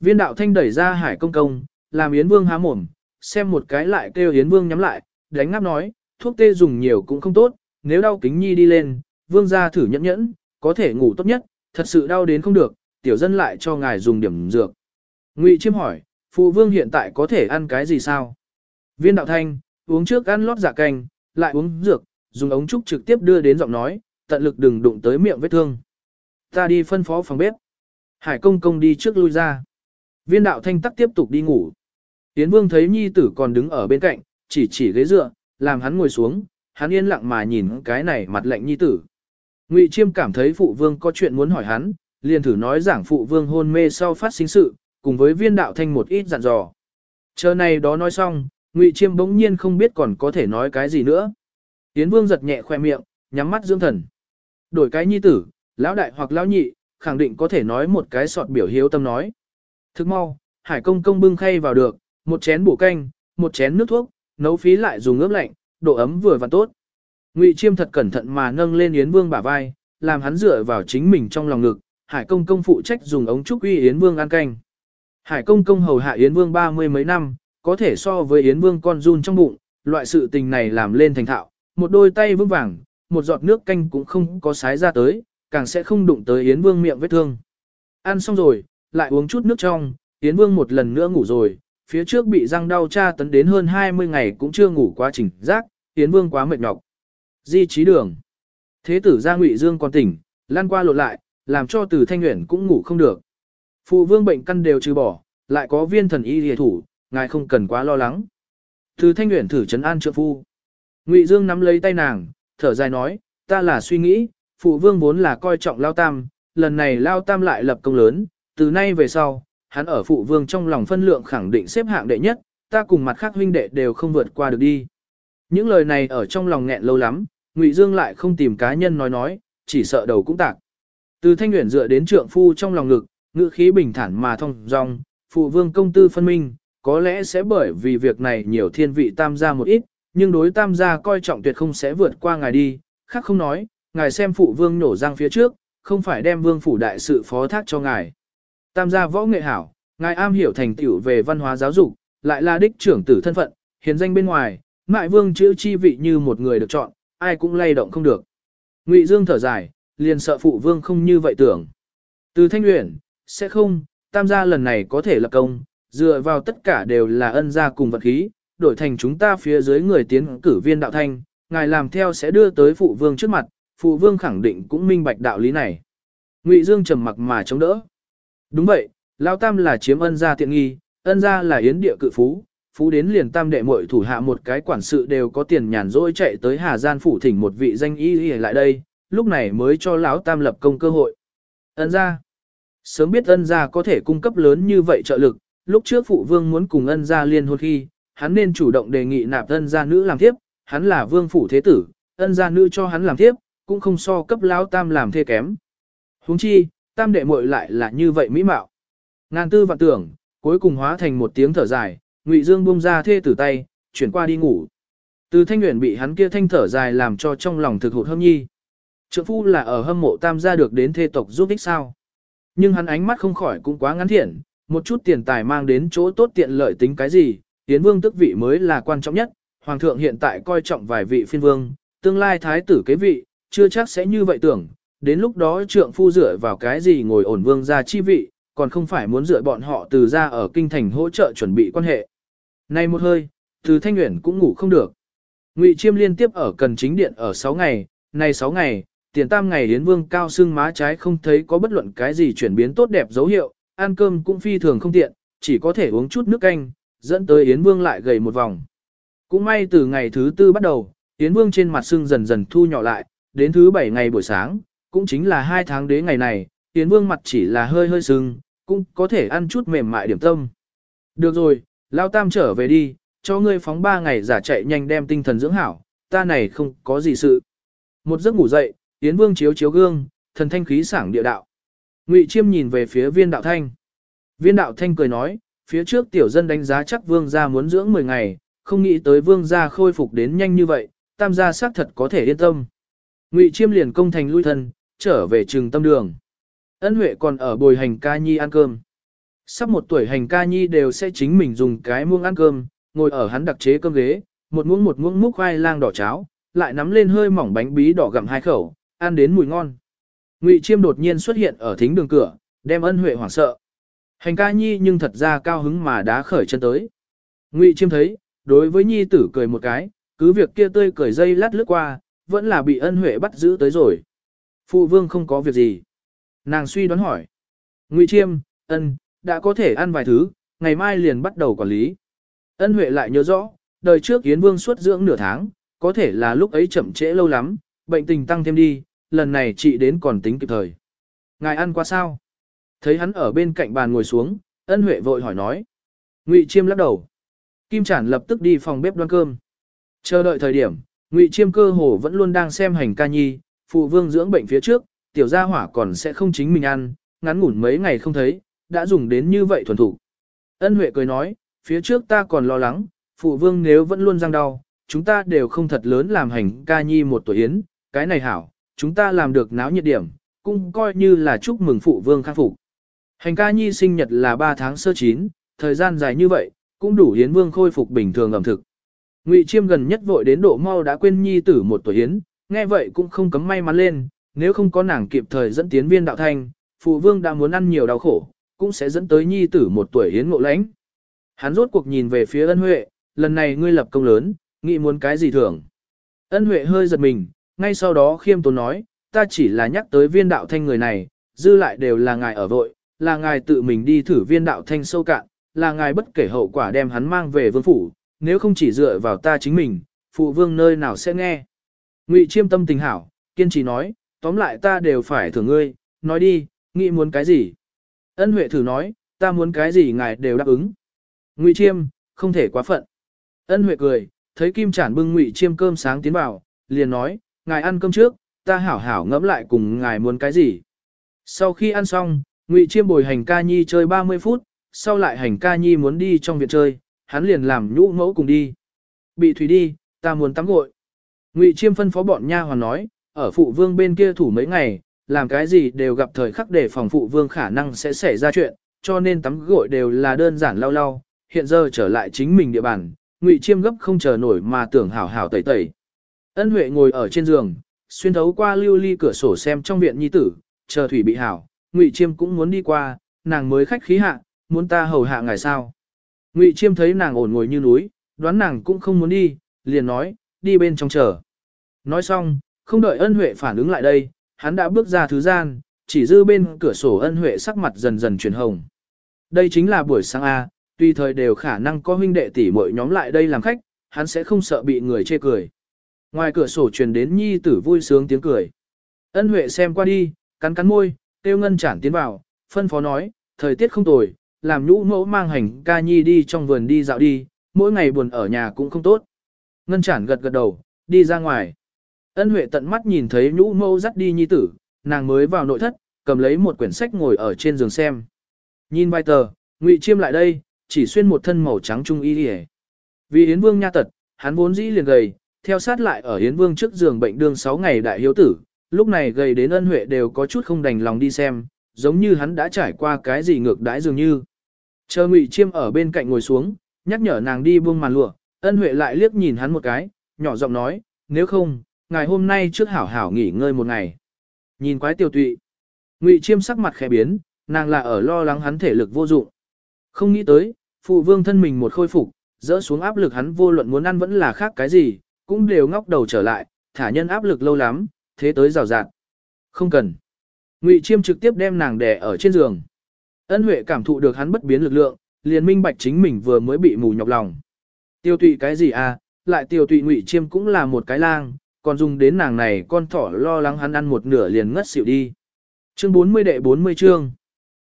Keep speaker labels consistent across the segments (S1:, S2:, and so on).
S1: Viên đạo thanh đẩy ra hải công công, làm Yến Vương há mồm, xem một cái lại kêu Yến Vương nhắm lại, đánh ngáp nói, thuốc tê dùng nhiều cũng không tốt, nếu đau kính nhi đi lên, Vương ra thử nhẫn nhẫn, có thể ngủ tốt nhất, thật sự đau đến không được, tiểu dân lại cho ngài dùng điểm dược. Ngụy Chiêm hỏi, phụ vương hiện tại có thể ăn cái gì sao? Viên đạo thanh, uống trước ăn lót dạ canh, lại uống dược, dùng ống trúc trực tiếp đưa đến giọng nói, tận lực đừng đụng tới miệng vết thương. Ta đi phân phó phòng bếp. Hải công công đi trước lui ra. Viên đạo thanh tắc tiếp tục đi ngủ. Yến vương thấy nhi tử còn đứng ở bên cạnh, chỉ chỉ ghế dựa, làm hắn ngồi xuống, hắn yên lặng mà nhìn cái này mặt lạnh nhi tử. Ngụy Chiêm cảm thấy phụ vương có chuyện muốn hỏi hắn, liền thử nói giảng phụ vương hôn mê sau phát sinh sự, cùng với viên đạo thanh một ít dặn dò. Chờ này đó nói xong, Ngụy Chiêm bỗng nhiên không biết còn có thể nói cái gì nữa. Yến vương giật nhẹ khoe miệng, nhắm mắt dưỡng thần. Đổi cái nhi tử, lão đại hoặc lão nhị, khẳng định có thể nói một cái sọt biểu hiếu tâm nói. Thức mau, hải công công bưng khay vào được, một chén bổ canh, một chén nước thuốc, nấu phí lại dùng ướp lạnh, độ ấm vừa và tốt. Ngụy Chiêm thật cẩn thận mà nâng lên Yến Vương bả vai, làm hắn dựa vào chính mình trong lòng ngực, Hải Công công phụ trách dùng ống trúc uy Yến Vương ăn canh. Hải Công công hầu hạ Yến Vương ba mươi mấy năm, có thể so với Yến Vương con run trong bụng, loại sự tình này làm lên thành thạo, một đôi tay vững vàng, một giọt nước canh cũng không có sái ra tới, càng sẽ không đụng tới Yến Vương miệng vết thương. Ăn xong rồi, lại uống chút nước trong, Yến Vương một lần nữa ngủ rồi, phía trước bị răng đau tra tấn đến hơn 20 ngày cũng chưa ngủ quá trình giác, Yến Vương quá mệt nhọc. Di trí đường. Thế tử gia Ngụy Dương còn tỉnh, lan qua lộ lại, làm cho Từ Thanh nguyện cũng ngủ không được. Phụ vương bệnh căn đều trừ bỏ, lại có viên thần y hề thủ, ngài không cần quá lo lắng. Từ Thanh nguyện thử trấn an trượng phu. Ngụy Dương nắm lấy tay nàng, thở dài nói, ta là suy nghĩ, phụ vương vốn là coi trọng Lao Tam, lần này Lao Tam lại lập công lớn, từ nay về sau, hắn ở phụ vương trong lòng phân lượng khẳng định xếp hạng đệ nhất, ta cùng mặt khác huynh đệ đều không vượt qua được đi. Những lời này ở trong lòng nghẹn lâu lắm, Ngụy Dương lại không tìm cá nhân nói nói, chỉ sợ đầu cũng tạc. Từ Thanh Uyển dựa đến trượng phu trong lòng ngực, ngữ khí bình thản mà thông dong, phụ vương công tư phân minh, có lẽ sẽ bởi vì việc này nhiều thiên vị tam gia một ít, nhưng đối tam gia coi trọng tuyệt không sẽ vượt qua ngài đi, khác không nói, ngài xem phụ vương nổ răng phía trước, không phải đem vương phủ đại sự phó thác cho ngài. Tam gia võ nghệ hảo, ngài am hiểu thành tựu về văn hóa giáo dục, lại là đích trưởng tử thân phận, hiền danh bên ngoài, mại vương chữ chi vị như một người được chọn, ai cũng lay động không được. Ngụy Dương thở dài, liền sợ phụ vương không như vậy tưởng. Từ thanh luyện, sẽ không, tam gia lần này có thể lập công, dựa vào tất cả đều là ân gia cùng vật khí, đổi thành chúng ta phía dưới người tiến cử viên đạo thanh, ngài làm theo sẽ đưa tới phụ vương trước mặt, phụ vương khẳng định cũng minh bạch đạo lý này. Ngụy Dương trầm mặc mà chống đỡ. Đúng vậy, Lão Tam là chiếm ân gia tiện nghi, ân gia là yến địa cự phú, phú đến liền Tam đệ muội thủ hạ một cái quản sự đều có tiền nhàn rỗi chạy tới Hà Gian phủ thỉnh một vị danh y y lại đây, lúc này mới cho lão Tam lập công cơ hội. Ân gia. Sớm biết ân gia có thể cung cấp lớn như vậy trợ lực, lúc trước phụ vương muốn cùng ân gia liên hôn khi, hắn nên chủ động đề nghị nạp ân gia nữ làm thiếp, hắn là vương phủ thế tử, ân gia nữ cho hắn làm thiếp, cũng không so cấp lão Tam làm thê kém. Huống chi, tam đệ muội lại là như vậy mỹ mạo. Ngàn tư vạn tưởng, cuối cùng hóa thành một tiếng thở dài, Ngụy Dương buông ra thê tử tay, chuyển qua đi ngủ. Từ thanh nguyện bị hắn kia thanh thở dài làm cho trong lòng thực hụt hâm nhi. Trượng phu là ở hâm mộ tam gia được đến thê tộc giúp ích sao. Nhưng hắn ánh mắt không khỏi cũng quá ngắn thiện, một chút tiền tài mang đến chỗ tốt tiện lợi tính cái gì, tiến vương tức vị mới là quan trọng nhất, hoàng thượng hiện tại coi trọng vài vị phiên vương, tương lai thái tử kế vị, chưa chắc sẽ như vậy tưởng, đến lúc đó trượng phu dựa vào cái gì ngồi ổn vương gia chi vị, còn không phải muốn dựa bọn họ từ ra ở kinh thành hỗ trợ chuẩn bị quan hệ. Này một hơi, từ thanh nguyện cũng ngủ không được. Ngụy Chiêm liên tiếp ở cần chính điện ở 6 ngày, này 6 ngày, tiền tam ngày đến vương cao xương má trái không thấy có bất luận cái gì chuyển biến tốt đẹp dấu hiệu, ăn cơm cũng phi thường không tiện, chỉ có thể uống chút nước canh, dẫn tới Yến Vương lại gầy một vòng. Cũng may từ ngày thứ tư bắt đầu, Yến Vương trên mặt xương dần dần thu nhỏ lại, đến thứ bảy ngày buổi sáng, cũng chính là hai tháng đến ngày này, Yến Vương mặt chỉ là hơi hơi sưng, cũng có thể ăn chút mềm mại điểm tâm. Được rồi, Lao Tam trở về đi, cho ngươi phóng ba ngày giả chạy nhanh đem tinh thần dưỡng hảo, ta này không có gì sự. Một giấc ngủ dậy, Yến Vương chiếu chiếu gương, thần thanh khí sảng địa đạo. Ngụy Chiêm nhìn về phía viên đạo thanh. Viên đạo thanh cười nói, phía trước tiểu dân đánh giá chắc vương gia muốn dưỡng 10 ngày, không nghĩ tới vương gia khôi phục đến nhanh như vậy, tam gia xác thật có thể yên tâm. Ngụy Chiêm liền công thành lui thân, trở về trường tâm đường. Ân Huệ còn ở bồi hành ca nhi ăn cơm. Sắp một tuổi hành ca nhi đều sẽ chính mình dùng cái muỗng ăn cơm, ngồi ở hắn đặc chế cơm ghế, một muỗng một muỗng múc khoai lang đỏ cháo, lại nắm lên hơi mỏng bánh bí đỏ gặm hai khẩu, ăn đến mùi ngon. Ngụy Chiêm đột nhiên xuất hiện ở thính đường cửa, đem ân huệ hoảng sợ. Hành ca nhi nhưng thật ra cao hứng mà đá khởi chân tới. Ngụy Chiêm thấy, đối với nhi tử cười một cái, cứ việc kia tươi cười dây lát lướt qua, vẫn là bị ân huệ bắt giữ tới rồi. Phụ vương không có việc gì. Nàng suy đoán hỏi. Ngụy Chiêm, ân, đã có thể ăn vài thứ, ngày mai liền bắt đầu quản lý. Ân huệ lại nhớ rõ, đời trước Yến Vương suốt dưỡng nửa tháng, có thể là lúc ấy chậm trễ lâu lắm, bệnh tình tăng thêm đi, lần này chị đến còn tính kịp thời. Ngài ăn qua sao? Thấy hắn ở bên cạnh bàn ngồi xuống, ân huệ vội hỏi nói. Ngụy Chiêm lắc đầu. Kim Trản lập tức đi phòng bếp đoan cơm. Chờ đợi thời điểm, Ngụy Chiêm cơ hồ vẫn luôn đang xem hành ca nhi, phụ vương dưỡng bệnh phía trước, tiểu gia hỏa còn sẽ không chính mình ăn, ngắn ngủn mấy ngày không thấy, đã dùng đến như vậy thuần thủ. Ân Huệ cười nói, phía trước ta còn lo lắng, phụ vương nếu vẫn luôn răng đau, chúng ta đều không thật lớn làm hành ca nhi một tuổi yến, cái này hảo, chúng ta làm được náo nhiệt điểm, cũng coi như là chúc mừng phụ vương khang phục. Hành ca nhi sinh nhật là 3 tháng sơ chín, thời gian dài như vậy, cũng đủ hiến vương khôi phục bình thường ẩm thực. Ngụy Chiêm gần nhất vội đến độ mau đã quên nhi tử một tuổi hiến, nghe vậy cũng không cấm may mắn lên, nếu không có nàng kịp thời dẫn tiến viên đạo thanh, phụ vương đã muốn ăn nhiều đau khổ, cũng sẽ dẫn tới nhi tử một tuổi hiến ngộ lãnh. Hắn rốt cuộc nhìn về phía ân huệ, lần này ngươi lập công lớn, nghĩ muốn cái gì thưởng. Ân huệ hơi giật mình, ngay sau đó khiêm tốn nói, ta chỉ là nhắc tới viên đạo thanh người này, dư lại đều là ngài ở vội, là ngài tự mình đi thử viên đạo thanh sâu cạn, là ngài bất kể hậu quả đem hắn mang về vương phủ, nếu không chỉ dựa vào ta chính mình, phụ vương nơi nào sẽ nghe. Ngụy chiêm tâm tình hảo, kiên trì nói, tóm lại ta đều phải thưởng ngươi, nói đi, nghĩ muốn cái gì. Ân Huệ thử nói, ta muốn cái gì ngài đều đáp ứng. Ngụy chiêm, không thể quá phận. Ân Huệ cười, thấy Kim Chản bưng Ngụy chiêm cơm sáng tiến vào, liền nói, ngài ăn cơm trước, ta hảo hảo ngẫm lại cùng ngài muốn cái gì. Sau khi ăn xong, Ngụy chiêm bồi hành ca nhi chơi 30 phút, sau lại hành ca nhi muốn đi trong viện chơi, hắn liền làm nhũ mẫu cùng đi. Bị thủy đi, ta muốn tắm gội. Ngụy Chiêm phân phó bọn nha hoàn nói, ở phụ vương bên kia thủ mấy ngày, làm cái gì đều gặp thời khắc để phòng phụ vương khả năng sẽ xảy ra chuyện, cho nên tắm gội đều là đơn giản lau lau, hiện giờ trở lại chính mình địa bàn, Ngụy Chiêm gấp không chờ nổi mà tưởng hảo hảo tẩy tẩy. Ân Huệ ngồi ở trên giường, xuyên thấu qua lưu ly cửa sổ xem trong viện nhi tử, chờ thủy bị hảo, Ngụy Chiêm cũng muốn đi qua, nàng mới khách khí hạ, muốn ta hầu hạ ngài sao? Ngụy Chiêm thấy nàng ổn ngồi như núi, đoán nàng cũng không muốn đi, liền nói, đi bên trong chờ. Nói xong, không đợi ân huệ phản ứng lại đây, hắn đã bước ra thứ gian, chỉ dư bên cửa sổ ân huệ sắc mặt dần dần chuyển hồng. Đây chính là buổi sáng A, tuy thời đều khả năng có huynh đệ tỷ muội nhóm lại đây làm khách, hắn sẽ không sợ bị người chê cười. Ngoài cửa sổ truyền đến nhi tử vui sướng tiếng cười. Ân huệ xem qua đi, cắn cắn môi, tiêu ngân chản tiến vào, phân phó nói, thời tiết không tồi, làm nhũ mẫu mang hành ca nhi đi trong vườn đi dạo đi, mỗi ngày buồn ở nhà cũng không tốt. Ngân chản gật gật đầu, đi ra ngoài. Ân Huệ tận mắt nhìn thấy nhũ mâu dắt đi nhi tử, nàng mới vào nội thất, cầm lấy một quyển sách ngồi ở trên giường xem. Nhìn bài tờ, Ngụy Chiêm lại đây, chỉ xuyên một thân màu trắng trung y liễu. Vì Yến Vương nha tật, hắn vốn dĩ liền gầy, theo sát lại ở Yến Vương trước giường bệnh đương 6 ngày đại hiếu tử, lúc này gầy đến Ân Huệ đều có chút không đành lòng đi xem, giống như hắn đã trải qua cái gì ngược đãi dường như. Chờ Ngụy Chiêm ở bên cạnh ngồi xuống, nhắc nhở nàng đi buông màn lụa, ân huệ lại liếc nhìn hắn một cái, nhỏ giọng nói, nếu không, ngày hôm nay trước hảo hảo nghỉ ngơi một ngày. Nhìn quái Tiểu tụy. Ngụy Chiêm sắc mặt khẽ biến, nàng là ở lo lắng hắn thể lực vô dụng. Không nghĩ tới, phụ vương thân mình một khôi phục, dỡ xuống áp lực hắn vô luận muốn ăn vẫn là khác cái gì, cũng đều ngóc đầu trở lại, thả nhân áp lực lâu lắm, thế tới rào rạt. Không cần. Ngụy Chiêm trực tiếp đem nàng đè ở trên giường. Ân Huệ cảm thụ được hắn bất biến lực lượng, liền minh bạch chính mình vừa mới bị mù nhọc lòng. Tiêu tụy cái gì à, lại tiêu tụy Ngụy Chiêm cũng là một cái lang, còn dùng đến nàng này con thỏ lo lắng hắn ăn một nửa liền ngất xỉu đi. Chương 40 đệ 40 chương.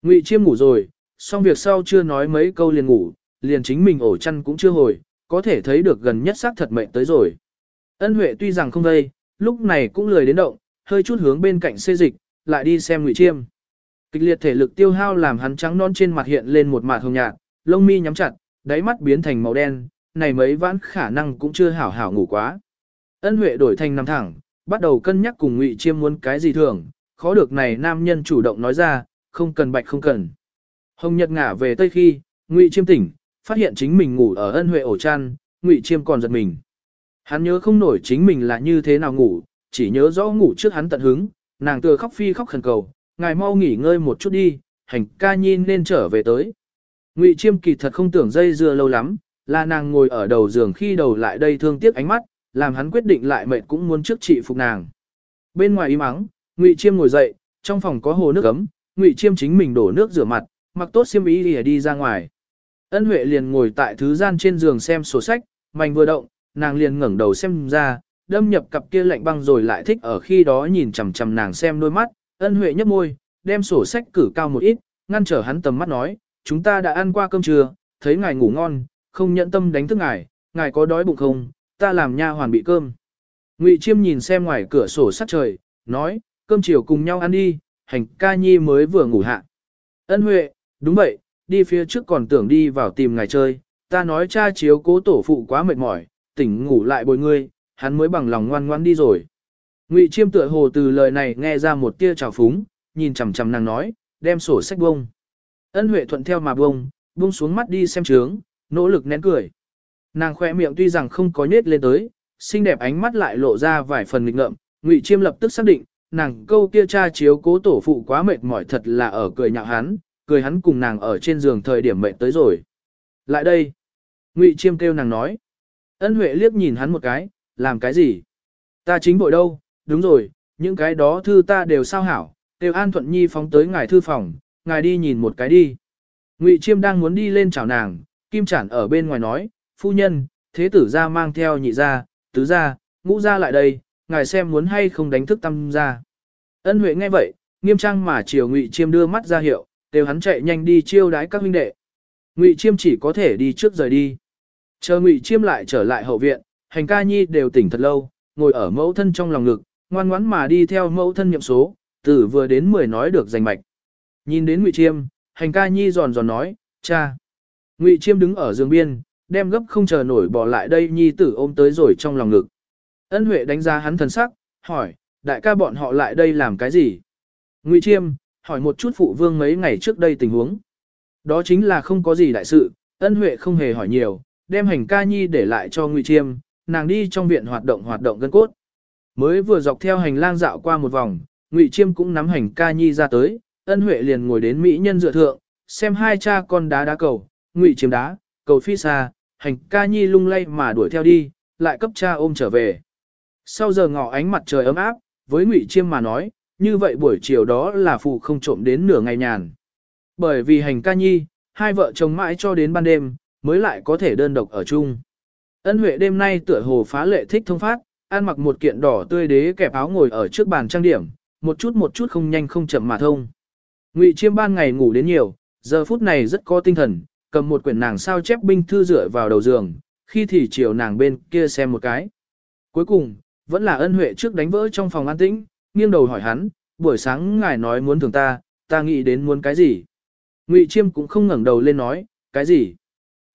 S1: Ngụy Chiêm ngủ rồi, xong việc sau chưa nói mấy câu liền ngủ, liền chính mình ổ chăn cũng chưa hồi, có thể thấy được gần nhất xác thật mệnh tới rồi. Ân Huệ tuy rằng không đây, lúc này cũng lười đến động, hơi chút hướng bên cạnh xê dịch, lại đi xem Ngụy Chiêm. Kịch liệt thể lực tiêu hao làm hắn trắng non trên mặt hiện lên một mạt hồng nhạt, lông mi nhắm chặt, đáy mắt biến thành màu đen, này mấy vãn khả năng cũng chưa hảo hảo ngủ quá. Ân Huệ đổi thành nằm thẳng, bắt đầu cân nhắc cùng Ngụy Chiêm muốn cái gì thường, khó được này nam nhân chủ động nói ra, không cần bạch không cần. Hồng Nhật ngả về tây khi, Ngụy Chiêm tỉnh, phát hiện chính mình ngủ ở ân huệ ổ chăn, Ngụy Chiêm còn giật mình. Hắn nhớ không nổi chính mình là như thế nào ngủ, chỉ nhớ rõ ngủ trước hắn tận hứng, nàng tựa khóc phi khóc khẩn cầu, ngài mau nghỉ ngơi một chút đi, hành ca nhi nên trở về tới. Ngụy Chiêm kỳ thật không tưởng dây dưa lâu lắm, là nàng ngồi ở đầu giường khi đầu lại đây thương tiếc ánh mắt, làm hắn quyết định lại mệt cũng muốn trước trị phục nàng. Bên ngoài im mắng, Ngụy Chiêm ngồi dậy, trong phòng có hồ nước ấm, Ngụy Chiêm chính mình đổ nước rửa mặt, mặc tốt xiêm y đi, đi ra ngoài. Ân Huệ liền ngồi tại thứ gian trên giường xem sổ sách, mảnh vừa động, nàng liền ngẩng đầu xem ra, đâm nhập cặp kia lạnh băng rồi lại thích ở khi đó nhìn chằm chằm nàng xem đôi mắt, Ân Huệ nhấp môi, đem sổ sách cử cao một ít, ngăn trở hắn tầm mắt nói, chúng ta đã ăn qua cơm trưa, thấy ngài ngủ ngon, không nhận tâm đánh thức ngài, ngài có đói bụng không, ta làm nha hoàn bị cơm. Ngụy Chiêm nhìn xem ngoài cửa sổ sát trời, nói, cơm chiều cùng nhau ăn đi, hành ca nhi mới vừa ngủ hạ. Ân Huệ, đúng vậy, đi phía trước còn tưởng đi vào tìm ngài chơi, ta nói cha chiếu cố tổ phụ quá mệt mỏi, tỉnh ngủ lại bồi ngươi, hắn mới bằng lòng ngoan ngoan đi rồi. Ngụy Chiêm tựa hồ từ lời này nghe ra một tia trào phúng, nhìn chằm chằm nàng nói, đem sổ sách bông. Ân Huệ thuận theo mà bông, bông xuống mắt đi xem trướng, nỗ lực nén cười. Nàng khoe miệng tuy rằng không có nhết lên tới, xinh đẹp ánh mắt lại lộ ra vài phần nghịch ngợm, Ngụy Chiêm lập tức xác định, nàng câu kia cha chiếu cố tổ phụ quá mệt mỏi thật là ở cười nhạo hắn, cười hắn cùng nàng ở trên giường thời điểm mệt tới rồi. Lại đây. Ngụy Chiêm kêu nàng nói. Ân Huệ liếc nhìn hắn một cái, làm cái gì? Ta chính bội đâu, đúng rồi, những cái đó thư ta đều sao hảo, đều An Thuận Nhi phóng tới ngài thư phòng, ngài đi nhìn một cái đi. Ngụy Chiêm đang muốn đi lên chào nàng, Kim Trản ở bên ngoài nói, phu nhân, thế tử ra mang theo nhị ra, tứ ra, ngũ ra lại đây, ngài xem muốn hay không đánh thức tâm ra. Ân Huệ nghe vậy, nghiêm trang mà chiều Ngụy Chiêm đưa mắt ra hiệu, đều hắn chạy nhanh đi chiêu đái các huynh đệ. Ngụy Chiêm chỉ có thể đi trước rời đi. Chờ Ngụy Chiêm lại trở lại hậu viện, hành ca nhi đều tỉnh thật lâu, ngồi ở mẫu thân trong lòng ngực, ngoan ngoãn mà đi theo mẫu thân nhậm số, từ vừa đến 10 nói được giành mạch. Nhìn đến Ngụy Chiêm, hành ca nhi giòn giòn nói, cha. Ngụy Chiêm đứng ở giường biên, đem gấp không chờ nổi bỏ lại đây nhi tử ôm tới rồi trong lòng ngực. Ân Huệ đánh giá hắn thần sắc, hỏi, đại ca bọn họ lại đây làm cái gì? Ngụy Chiêm, hỏi một chút phụ vương mấy ngày trước đây tình huống. Đó chính là không có gì đại sự, ân Huệ không hề hỏi nhiều, đem hành ca nhi để lại cho Ngụy Chiêm, nàng đi trong viện hoạt động hoạt động gân cốt. Mới vừa dọc theo hành lang dạo qua một vòng, Ngụy Chiêm cũng nắm hành ca nhi ra tới, ân Huệ liền ngồi đến mỹ nhân dựa thượng, xem hai cha con đá đá cầu, Ngụy Chiêm đá, cầu phi xa, hành ca nhi lung lay mà đuổi theo đi, lại cấp cha ôm trở về. Sau giờ ngọ ánh mặt trời ấm áp, với Ngụy Chiêm mà nói, như vậy buổi chiều đó là phụ không trộm đến nửa ngày nhàn. Bởi vì hành ca nhi, hai vợ chồng mãi cho đến ban đêm, mới lại có thể đơn độc ở chung. Ân Huệ đêm nay tựa hồ phá lệ thích thông phát, ăn mặc một kiện đỏ tươi đế kẹp áo ngồi ở trước bàn trang điểm, một chút một chút không nhanh không chậm mà thông. Ngụy Chiêm ban ngày ngủ đến nhiều, giờ phút này rất có tinh thần, cầm một quyển nàng sao chép binh thư dựa vào đầu giường, khi thì chiều nàng bên kia xem một cái. Cuối cùng, vẫn là ân huệ trước đánh vỡ trong phòng an tĩnh, nghiêng đầu hỏi hắn, buổi sáng ngài nói muốn thường ta, ta nghĩ đến muốn cái gì. Ngụy Chiêm cũng không ngẩng đầu lên nói, cái gì.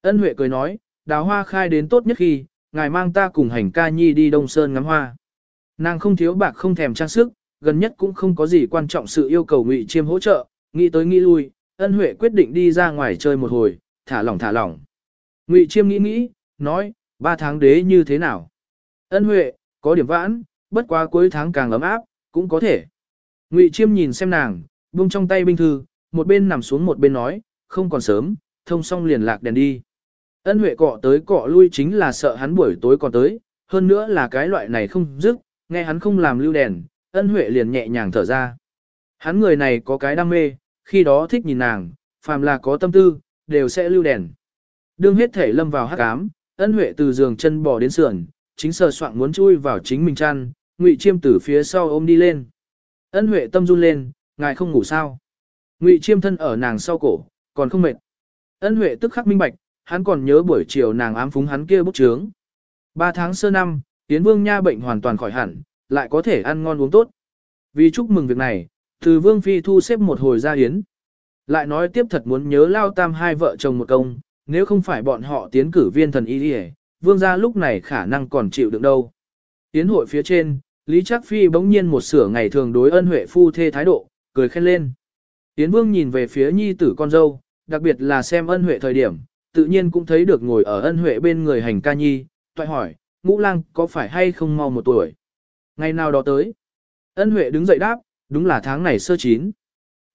S1: Ân huệ cười nói, đào hoa khai đến tốt nhất khi, ngài mang ta cùng hành ca nhi đi Đông Sơn ngắm hoa. Nàng không thiếu bạc không thèm trang sức, gần nhất cũng không có gì quan trọng sự yêu cầu Ngụy Chiêm hỗ trợ, nghĩ tới nghĩ lui, ân huệ quyết định đi ra ngoài chơi một hồi, thả lỏng thả lỏng. Ngụy Chiêm nghĩ nghĩ, nói, ba tháng đế như thế nào? Ân huệ, có điểm vãn, bất quá cuối tháng càng ấm áp, cũng có thể. Ngụy Chiêm nhìn xem nàng, buông trong tay binh thư, một bên nằm xuống một bên nói, không còn sớm, thông xong liền lạc đèn đi. Ân Huệ cọ tới cọ lui chính là sợ hắn buổi tối còn tới, hơn nữa là cái loại này không dứt, nghe hắn không làm lưu đèn, Ân Huệ liền nhẹ nhàng thở ra. Hắn người này có cái đam mê, khi đó thích nhìn nàng, phàm là có tâm tư, đều sẽ lưu đèn. Đương hết thể lâm vào hắc ám, Ân Huệ từ giường chân bò đến sườn, chính sờ soạn muốn chui vào chính mình chăn, Ngụy Chiêm từ phía sau ôm đi lên. Ân Huệ tâm run lên, ngài không ngủ sao? Ngụy Chiêm thân ở nàng sau cổ, còn không mệt. Ân Huệ tức khắc minh bạch, hắn còn nhớ buổi chiều nàng ám phúng hắn kia bốc trướng. Ba tháng sơ năm, Tiến Vương Nha bệnh hoàn toàn khỏi hẳn, lại có thể ăn ngon uống tốt. Vì chúc mừng việc này, từ Vương Phi thu xếp một hồi ra yến. Lại nói tiếp thật muốn nhớ lao tam hai vợ chồng một công, nếu không phải bọn họ tiến cử viên thần y đi Vương gia lúc này khả năng còn chịu đựng đâu. Tiến hội phía trên, Lý Trác Phi bỗng nhiên một sửa ngày thường đối ân huệ phu thê thái độ, cười khen lên. Tiến Vương nhìn về phía nhi tử con dâu, đặc biệt là xem ân huệ thời điểm, tự nhiên cũng thấy được ngồi ở ân huệ bên người hành ca nhi, toại hỏi, ngũ lang có phải hay không mau một tuổi. Ngày nào đó tới, ân huệ đứng dậy đáp, đúng là tháng này sơ chín.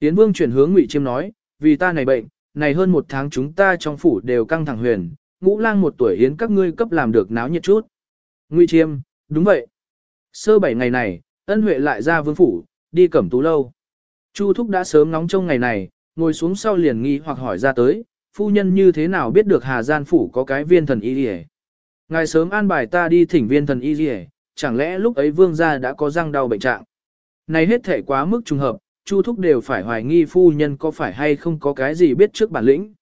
S1: Tiến vương chuyển hướng ngụy chiêm nói, vì ta này bệnh, này hơn một tháng chúng ta trong phủ đều căng thẳng huyền, ngũ lang một tuổi hiến các ngươi cấp làm được náo nhiệt chút. Ngụy chiêm, đúng vậy. Sơ bảy ngày này, ân huệ lại ra vương phủ, đi cẩm tú lâu. Chu thúc đã sớm nóng trong ngày này, ngồi xuống sau liền nghi hoặc hỏi ra tới, phu nhân như thế nào biết được Hà Gian phủ có cái viên thần y gì Ngài sớm an bài ta đi thỉnh viên thần y gì chẳng lẽ lúc ấy vương gia đã có răng đau bệnh trạng. Này hết thể quá mức trùng hợp, Chu thúc đều phải hoài nghi phu nhân có phải hay không có cái gì biết trước bản lĩnh.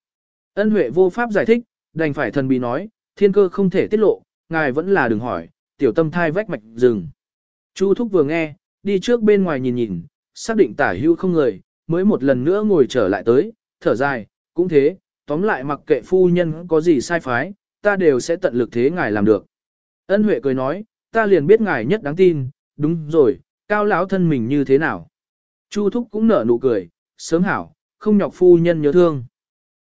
S1: Ân Huệ vô pháp giải thích, đành phải thần bí nói, thiên cơ không thể tiết lộ, ngài vẫn là đừng hỏi, tiểu tâm thai vách mạch rừng. Chu thúc vừa nghe, đi trước bên ngoài nhìn nhìn, xác định tả hưu không người, mới một lần nữa ngồi trở lại tới, thở dài, cũng thế, tóm lại mặc kệ phu nhân có gì sai phái, ta đều sẽ tận lực thế ngài làm được. Ân Huệ cười nói, ta liền biết ngài nhất đáng tin, đúng rồi, cao lão thân mình như thế nào. Chu Thúc cũng nở nụ cười, sớm hảo, không nhọc phu nhân nhớ thương.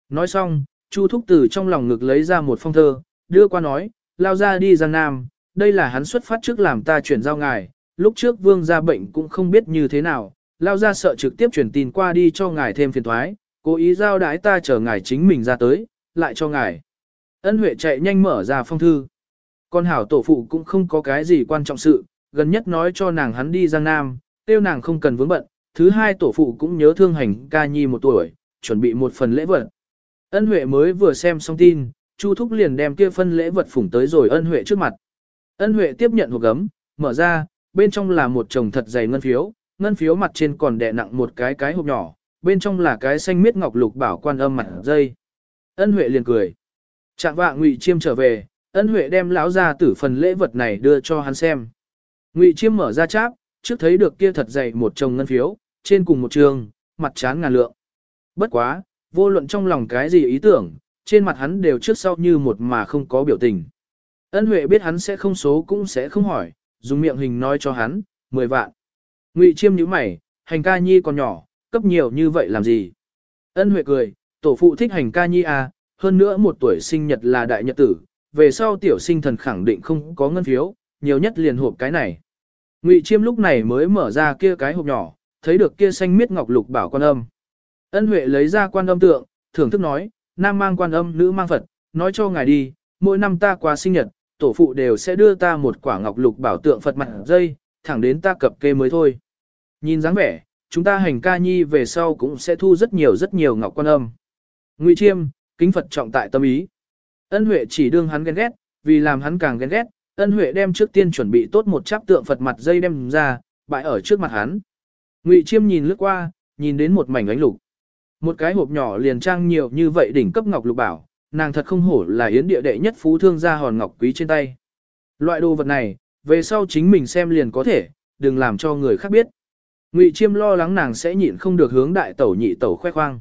S1: Nói xong, Chu Thúc từ trong lòng ngực lấy ra một phong thơ, đưa qua nói, lao ra đi Giang Nam, đây là hắn xuất phát trước làm ta chuyển giao ngài, lúc trước vương gia bệnh cũng không biết như thế nào, lao ra sợ trực tiếp truyền tin qua đi cho ngài thêm phiền thoái, cố ý giao đái ta chờ ngài chính mình ra tới, lại cho ngài. Ân Huệ chạy nhanh mở ra phong thư. Con hảo tổ phụ cũng không có cái gì quan trọng sự, gần nhất nói cho nàng hắn đi Giang Nam, tiêu nàng không cần vướng bận, thứ hai tổ phụ cũng nhớ thương hành ca nhi một tuổi, chuẩn bị một phần lễ vật. Ân Huệ mới vừa xem xong tin, Chu Thúc liền đem kia phân lễ vật phủng tới rồi Ân Huệ trước mặt. Ân Huệ tiếp nhận hộp gấm, mở ra, bên trong là một chồng thật dày ngân phiếu, ngân phiếu mặt trên còn đè nặng một cái cái hộp nhỏ, bên trong là cái xanh miết ngọc lục bảo quan âm mặt dây. Ân Huệ liền cười. Trạng vạ Ngụy Chiêm trở về, Ân Huệ đem lão ra tử phần lễ vật này đưa cho hắn xem. Ngụy Chiêm mở ra cháp, trước thấy được kia thật dày một chồng ngân phiếu, trên cùng một trường, mặt chán ngàn lượng. Bất quá, vô luận trong lòng cái gì ý tưởng, trên mặt hắn đều trước sau như một mà không có biểu tình. Ân Huệ biết hắn sẽ không số cũng sẽ không hỏi, dùng miệng hình nói cho hắn, 10 vạn. Ngụy Chiêm nhíu mày, hành ca nhi còn nhỏ, cấp nhiều như vậy làm gì? Ân Huệ cười, tổ phụ thích hành ca nhi à, hơn nữa một tuổi sinh nhật là đại nhật tử, về sau tiểu sinh thần khẳng định không có ngân phiếu, nhiều nhất liền hộp cái này. Ngụy Chiêm lúc này mới mở ra kia cái hộp nhỏ, thấy được kia xanh miết ngọc lục bảo quan âm. Ân Huệ lấy ra quan âm tượng, thưởng thức nói, nam mang quan âm, nữ mang Phật, nói cho ngài đi, mỗi năm ta qua sinh nhật, tổ phụ đều sẽ đưa ta một quả ngọc lục bảo tượng Phật mặt dây, thẳng đến ta cập kê mới thôi. Nhìn dáng vẻ, chúng ta hành ca nhi về sau cũng sẽ thu rất nhiều rất nhiều ngọc quan âm. Ngụy Chiêm, kính Phật trọng tại tâm ý. Ân Huệ chỉ đương hắn ghen ghét, vì làm hắn càng ghen ghét, Ân Huệ đem trước tiên chuẩn bị tốt một cháp tượng Phật mặt dây đem ra, bại ở trước mặt hắn. Ngụy Chiêm nhìn lướt qua, nhìn đến một mảnh ánh lục. Một cái hộp nhỏ liền trang nhiều như vậy đỉnh cấp ngọc lục bảo, nàng thật không hổ là yến địa đệ nhất phú thương gia hòn ngọc quý trên tay. Loại đồ vật này, về sau chính mình xem liền có thể, đừng làm cho người khác biết. Ngụy Chiêm lo lắng nàng sẽ nhịn không được hướng đại tẩu nhị tẩu khoe khoang.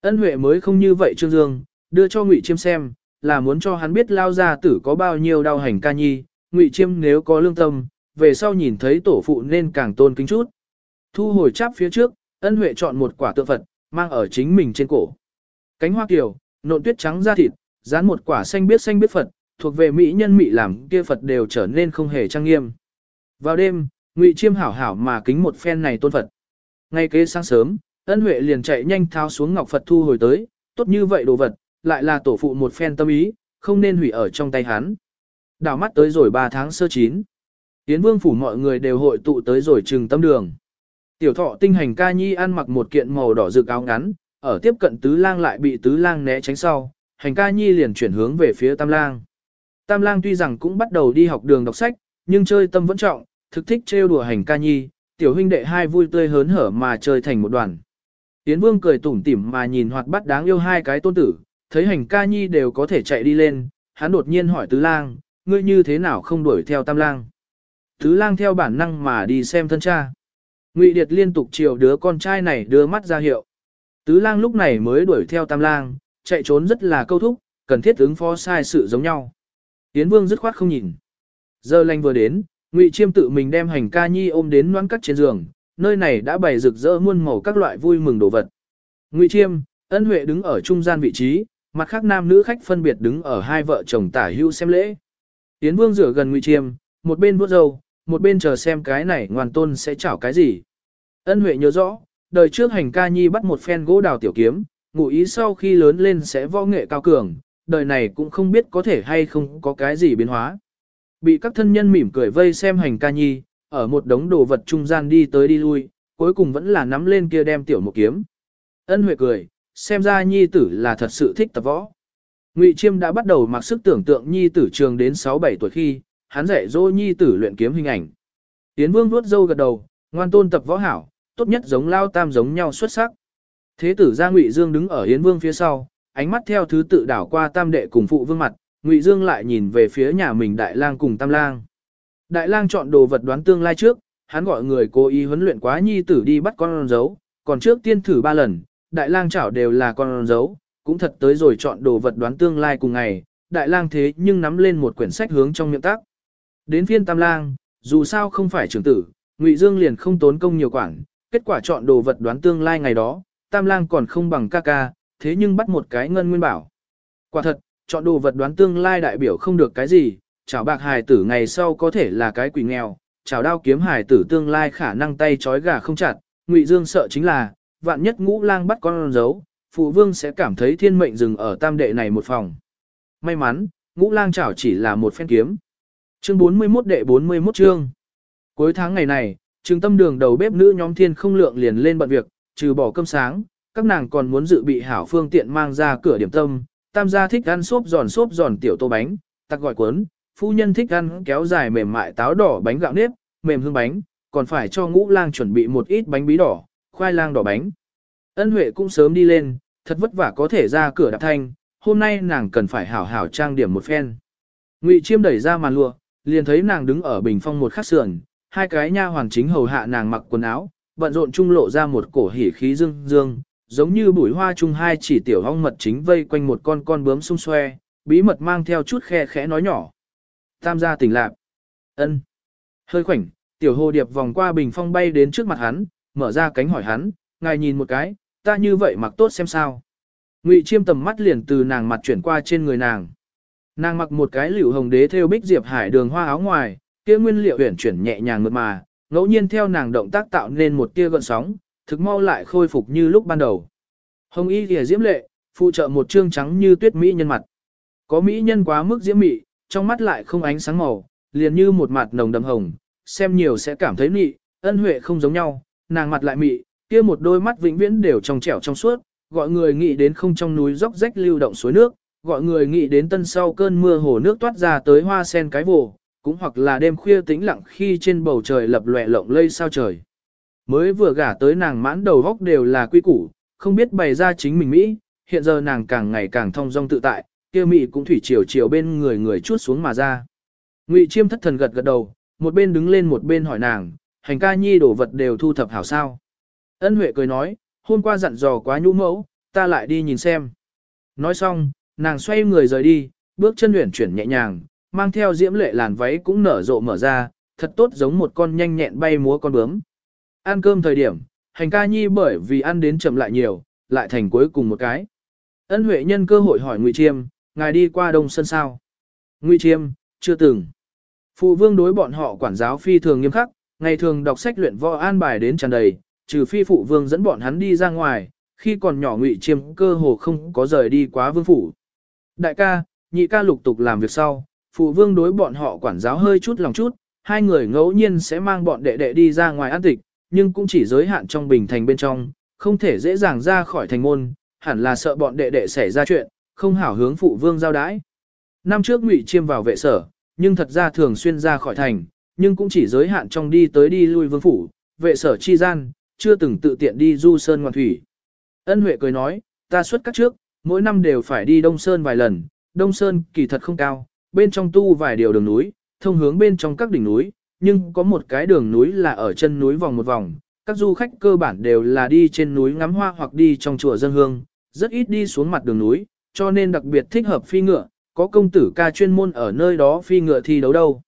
S1: Ân Huệ mới không như vậy Trương Dương, đưa cho Ngụy Chiêm xem, là muốn cho hắn biết lao gia tử có bao nhiêu đau hành ca nhi, Ngụy Chiêm nếu có lương tâm, về sau nhìn thấy tổ phụ nên càng tôn kính chút. Thu hồi chắp phía trước, Ân Huệ chọn một quả tượng Phật, mang ở chính mình trên cổ. Cánh hoa kiều, nộn tuyết trắng da thịt, dán một quả xanh biết xanh biết Phật, thuộc về mỹ nhân mỹ làm kia Phật đều trở nên không hề trang nghiêm. Vào đêm, Ngụy Chiêm hảo hảo mà kính một phen này tôn Phật. Ngay kế sáng sớm, Ân Huệ liền chạy nhanh thao xuống ngọc Phật thu hồi tới, tốt như vậy đồ vật, lại là tổ phụ một phen tâm ý, không nên hủy ở trong tay hắn. Đảo mắt tới rồi 3 tháng sơ chín. Tiến vương phủ mọi người đều hội tụ tới rồi trừng tâm đường. Tiểu thọ tinh hành ca nhi ăn mặc một kiện màu đỏ rực áo ngắn, ở tiếp cận tứ lang lại bị tứ lang né tránh sau, hành ca nhi liền chuyển hướng về phía tam lang. Tam lang tuy rằng cũng bắt đầu đi học đường đọc sách, nhưng chơi tâm vẫn trọng, thực thích trêu đùa hành ca nhi, tiểu huynh đệ hai vui tươi hớn hở mà chơi thành một đoàn. Tiến vương cười tủm tỉm mà nhìn hoạt bát đáng yêu hai cái tôn tử, thấy hành ca nhi đều có thể chạy đi lên, hắn đột nhiên hỏi tứ lang, ngươi như thế nào không đuổi theo tam lang. Tứ lang theo bản năng mà đi xem thân cha. Ngụy Điệt liên tục chiều đứa con trai này đưa mắt ra hiệu. Tứ lang lúc này mới đuổi theo tam lang, chạy trốn rất là câu thúc, cần thiết ứng phó sai sự giống nhau. Tiến vương dứt khoát không nhìn. Giờ lành vừa đến, Ngụy Chiêm tự mình đem hành ca nhi ôm đến noan cắt trên giường, nơi này đã bày rực rỡ muôn màu các loại vui mừng đồ vật. Ngụy Chiêm, ân huệ đứng ở trung gian vị trí, mặt khác nam nữ khách phân biệt đứng ở hai vợ chồng tả hữu xem lễ. Yến Vương rửa gần Ngụy Chiêm, một bên vuốt râu, một bên chờ xem cái này ngoan tôn sẽ chảo cái gì. Ân Huệ nhớ rõ, đời trước hành ca nhi bắt một phen gỗ đào tiểu kiếm, ngụ ý sau khi lớn lên sẽ võ nghệ cao cường, đời này cũng không biết có thể hay không có cái gì biến hóa. Bị các thân nhân mỉm cười vây xem hành ca nhi, ở một đống đồ vật trung gian đi tới đi lui, cuối cùng vẫn là nắm lên kia đem tiểu một kiếm. Ân Huệ cười, xem ra nhi tử là thật sự thích tập võ. Ngụy Chiêm đã bắt đầu mặc sức tưởng tượng nhi tử trường đến 6-7 tuổi khi, hắn dạy dỗ nhi tử luyện kiếm hình ảnh. Tiến Vương vuốt râu gật đầu, ngoan tôn tập võ hảo, tốt nhất giống lao tam giống nhau xuất sắc. Thế tử gia Ngụy Dương đứng ở Yến Vương phía sau, ánh mắt theo thứ tự đảo qua tam đệ cùng phụ vương mặt, Ngụy Dương lại nhìn về phía nhà mình đại lang cùng tam lang. Đại lang chọn đồ vật đoán tương lai trước, hắn gọi người cố ý huấn luyện quá nhi tử đi bắt con dấu, còn trước tiên thử ba lần, đại lang chảo đều là con dấu, cũng thật tới rồi chọn đồ vật đoán tương lai cùng ngày, đại lang thế nhưng nắm lên một quyển sách hướng trong miệng tác. Đến phiên tam lang, dù sao không phải trưởng tử, Ngụy Dương liền không tốn công nhiều quản, kết quả chọn đồ vật đoán tương lai ngày đó, tam lang còn không bằng ca ca, thế nhưng bắt một cái ngân nguyên bảo. Quả thật, chọn đồ vật đoán tương lai đại biểu không được cái gì, chảo bạc hài tử ngày sau có thể là cái quỷ nghèo, chảo đao kiếm hài tử tương lai khả năng tay trói gà không chặt, Ngụy Dương sợ chính là, vạn nhất ngũ lang bắt con dấu, phụ vương sẽ cảm thấy thiên mệnh dừng ở tam đệ này một phòng. May mắn, ngũ lang chảo chỉ là một phen kiếm. Chương 41 đệ 41 chương. Cuối tháng ngày này, trường tâm đường đầu bếp nữ nhóm thiên không lượng liền lên bận việc, trừ bỏ cơm sáng, các nàng còn muốn dự bị hảo phương tiện mang ra cửa điểm tâm, tam gia thích ăn xốp giòn xốp giòn tiểu tô bánh, tặc gọi cuốn, phu nhân thích ăn kéo dài mềm mại táo đỏ bánh gạo nếp, mềm hương bánh, còn phải cho ngũ lang chuẩn bị một ít bánh bí đỏ, khoai lang đỏ bánh. Ân Huệ cũng sớm đi lên, thật vất vả có thể ra cửa đạp thanh, hôm nay nàng cần phải hảo hảo trang điểm một phen. Ngụy Chiêm đẩy ra màn lụa, liền thấy nàng đứng ở bình phong một khắc sườn, hai cái nha hoàng chính hầu hạ nàng mặc quần áo, bận rộn trung lộ ra một cổ hỉ khí dương dương, giống như bụi hoa chung hai chỉ tiểu hong mật chính vây quanh một con con bướm xung xoe, bí mật mang theo chút khe khẽ nói nhỏ. Tam gia tỉnh lạc. ân Hơi khoảnh, tiểu hồ điệp vòng qua bình phong bay đến trước mặt hắn, mở ra cánh hỏi hắn, ngài nhìn một cái, ta như vậy mặc tốt xem sao. Ngụy chiêm tầm mắt liền từ nàng mặt chuyển qua trên người nàng. Nàng mặc một cái liễu hồng đế theo bích diệp hải đường hoa áo ngoài, kia nguyên liệu huyển chuyển nhẹ nhàng mượt mà, ngẫu nhiên theo nàng động tác tạo nên một tia gợn sóng, thực mau lại khôi phục như lúc ban đầu. Hồng y kìa diễm lệ, phụ trợ một trương trắng như tuyết mỹ nhân mặt. Có mỹ nhân quá mức diễm mị, trong mắt lại không ánh sáng màu, liền như một mặt nồng đậm hồng, xem nhiều sẽ cảm thấy mị, ân huệ không giống nhau, nàng mặt lại mị, kia một đôi mắt vĩnh viễn đều trong trẻo trong suốt, gọi người nghĩ đến không trong núi dốc rách lưu động suối nước, gọi người nghĩ đến tân sau cơn mưa hồ nước toát ra tới hoa sen cái vồ, cũng hoặc là đêm khuya tĩnh lặng khi trên bầu trời lập lòe lộng lây sao trời. Mới vừa gả tới nàng mãn đầu góc đều là quy củ, không biết bày ra chính mình Mỹ, hiện giờ nàng càng ngày càng thông dong tự tại, kia Mỹ cũng thủy chiều chiều bên người người chuốt xuống mà ra. Ngụy Chiêm thất thần gật gật đầu, một bên đứng lên một bên hỏi nàng, hành ca nhi đổ vật đều thu thập hảo sao. Ân Huệ cười nói, hôm qua dặn dò quá nhũ mẫu, ta lại đi nhìn xem. Nói xong, nàng xoay người rời đi, bước chân luyện chuyển nhẹ nhàng, mang theo diễm lệ làn váy cũng nở rộ mở ra, thật tốt giống một con nhanh nhẹn bay múa con bướm. Ăn cơm thời điểm, hành ca nhi bởi vì ăn đến chậm lại nhiều, lại thành cuối cùng một cái. Ân Huệ nhân cơ hội hỏi Ngụy Chiêm, ngài đi qua Đông Sơn sao? Ngụy Chiêm, chưa từng. Phụ vương đối bọn họ quản giáo phi thường nghiêm khắc, ngày thường đọc sách luyện võ an bài đến tràn đầy, trừ phi phụ vương dẫn bọn hắn đi ra ngoài, khi còn nhỏ Ngụy Chiêm cơ hồ không có rời đi quá vương phủ. Đại ca, nhị ca lục tục làm việc sau, phụ vương đối bọn họ quản giáo hơi chút lòng chút, hai người ngẫu nhiên sẽ mang bọn đệ đệ đi ra ngoài ăn tịch, nhưng cũng chỉ giới hạn trong bình thành bên trong, không thể dễ dàng ra khỏi thành môn, hẳn là sợ bọn đệ đệ xảy ra chuyện, không hảo hướng phụ vương giao đái. Năm trước Ngụy Chiêm vào vệ sở, nhưng thật ra thường xuyên ra khỏi thành, nhưng cũng chỉ giới hạn trong đi tới đi lui vương phủ, vệ sở chi gian, chưa từng tự tiện đi du sơn ngoan thủy. Ân Huệ cười nói, ta xuất các trước, mỗi năm đều phải đi Đông Sơn vài lần, Đông Sơn kỳ thật không cao, bên trong tu vài điều đường núi, thông hướng bên trong các đỉnh núi, nhưng có một cái đường núi là ở chân núi vòng một vòng, các du khách cơ bản đều là đi trên núi ngắm hoa hoặc đi trong chùa dân hương, rất ít đi xuống mặt đường núi, cho nên đặc biệt thích hợp phi ngựa, có công tử ca chuyên môn ở nơi đó phi ngựa thi đấu đâu.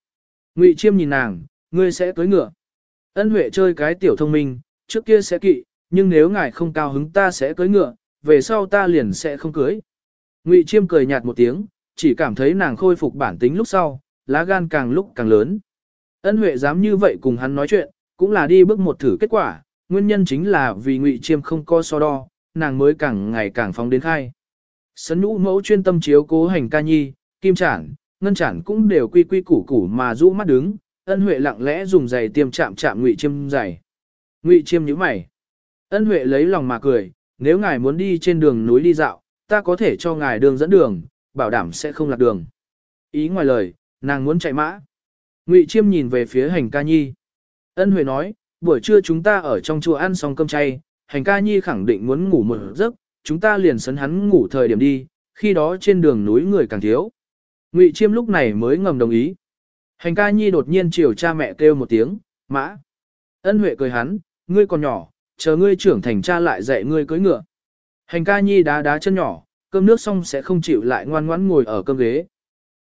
S1: Ngụy Chiêm nhìn nàng, ngươi sẽ cưới ngựa. Ân Huệ chơi cái tiểu thông minh, trước kia sẽ kỵ, nhưng nếu ngài không cao hứng ta sẽ cưới ngựa, về sau ta liền sẽ không cưới. Ngụy Chiêm cười nhạt một tiếng, chỉ cảm thấy nàng khôi phục bản tính lúc sau, lá gan càng lúc càng lớn. Ân Huệ dám như vậy cùng hắn nói chuyện, cũng là đi bước một thử kết quả, nguyên nhân chính là vì Ngụy Chiêm không co so đo, nàng mới càng ngày càng phóng đến khai. Sấn nhũ mẫu chuyên tâm chiếu cố hành ca nhi, kim chản, ngân chản cũng đều quy quy củ củ mà rũ mắt đứng, ân huệ lặng lẽ dùng giày tiêm chạm chạm ngụy chiêm giày. Ngụy chiêm nhíu mày. Ân huệ lấy lòng mà cười, nếu ngài muốn đi trên đường núi đi dạo, ta có thể cho ngài đường dẫn đường, bảo đảm sẽ không lạc đường. Ý ngoài lời, nàng muốn chạy mã. Ngụy chiêm nhìn về phía hành ca nhi. Ân huệ nói, buổi trưa chúng ta ở trong chùa ăn xong cơm chay, hành ca nhi khẳng định muốn ngủ một giấc, chúng ta liền sấn hắn ngủ thời điểm đi, khi đó trên đường núi người càng thiếu. Ngụy Chiêm lúc này mới ngầm đồng ý. Hành ca nhi đột nhiên chiều cha mẹ kêu một tiếng, mã. Ân Huệ cười hắn, ngươi còn nhỏ, chờ ngươi trưởng thành cha lại dạy ngươi cưỡi ngựa. Hành ca nhi đá đá chân nhỏ, cơm nước xong sẽ không chịu lại ngoan ngoãn ngồi ở cơm ghế.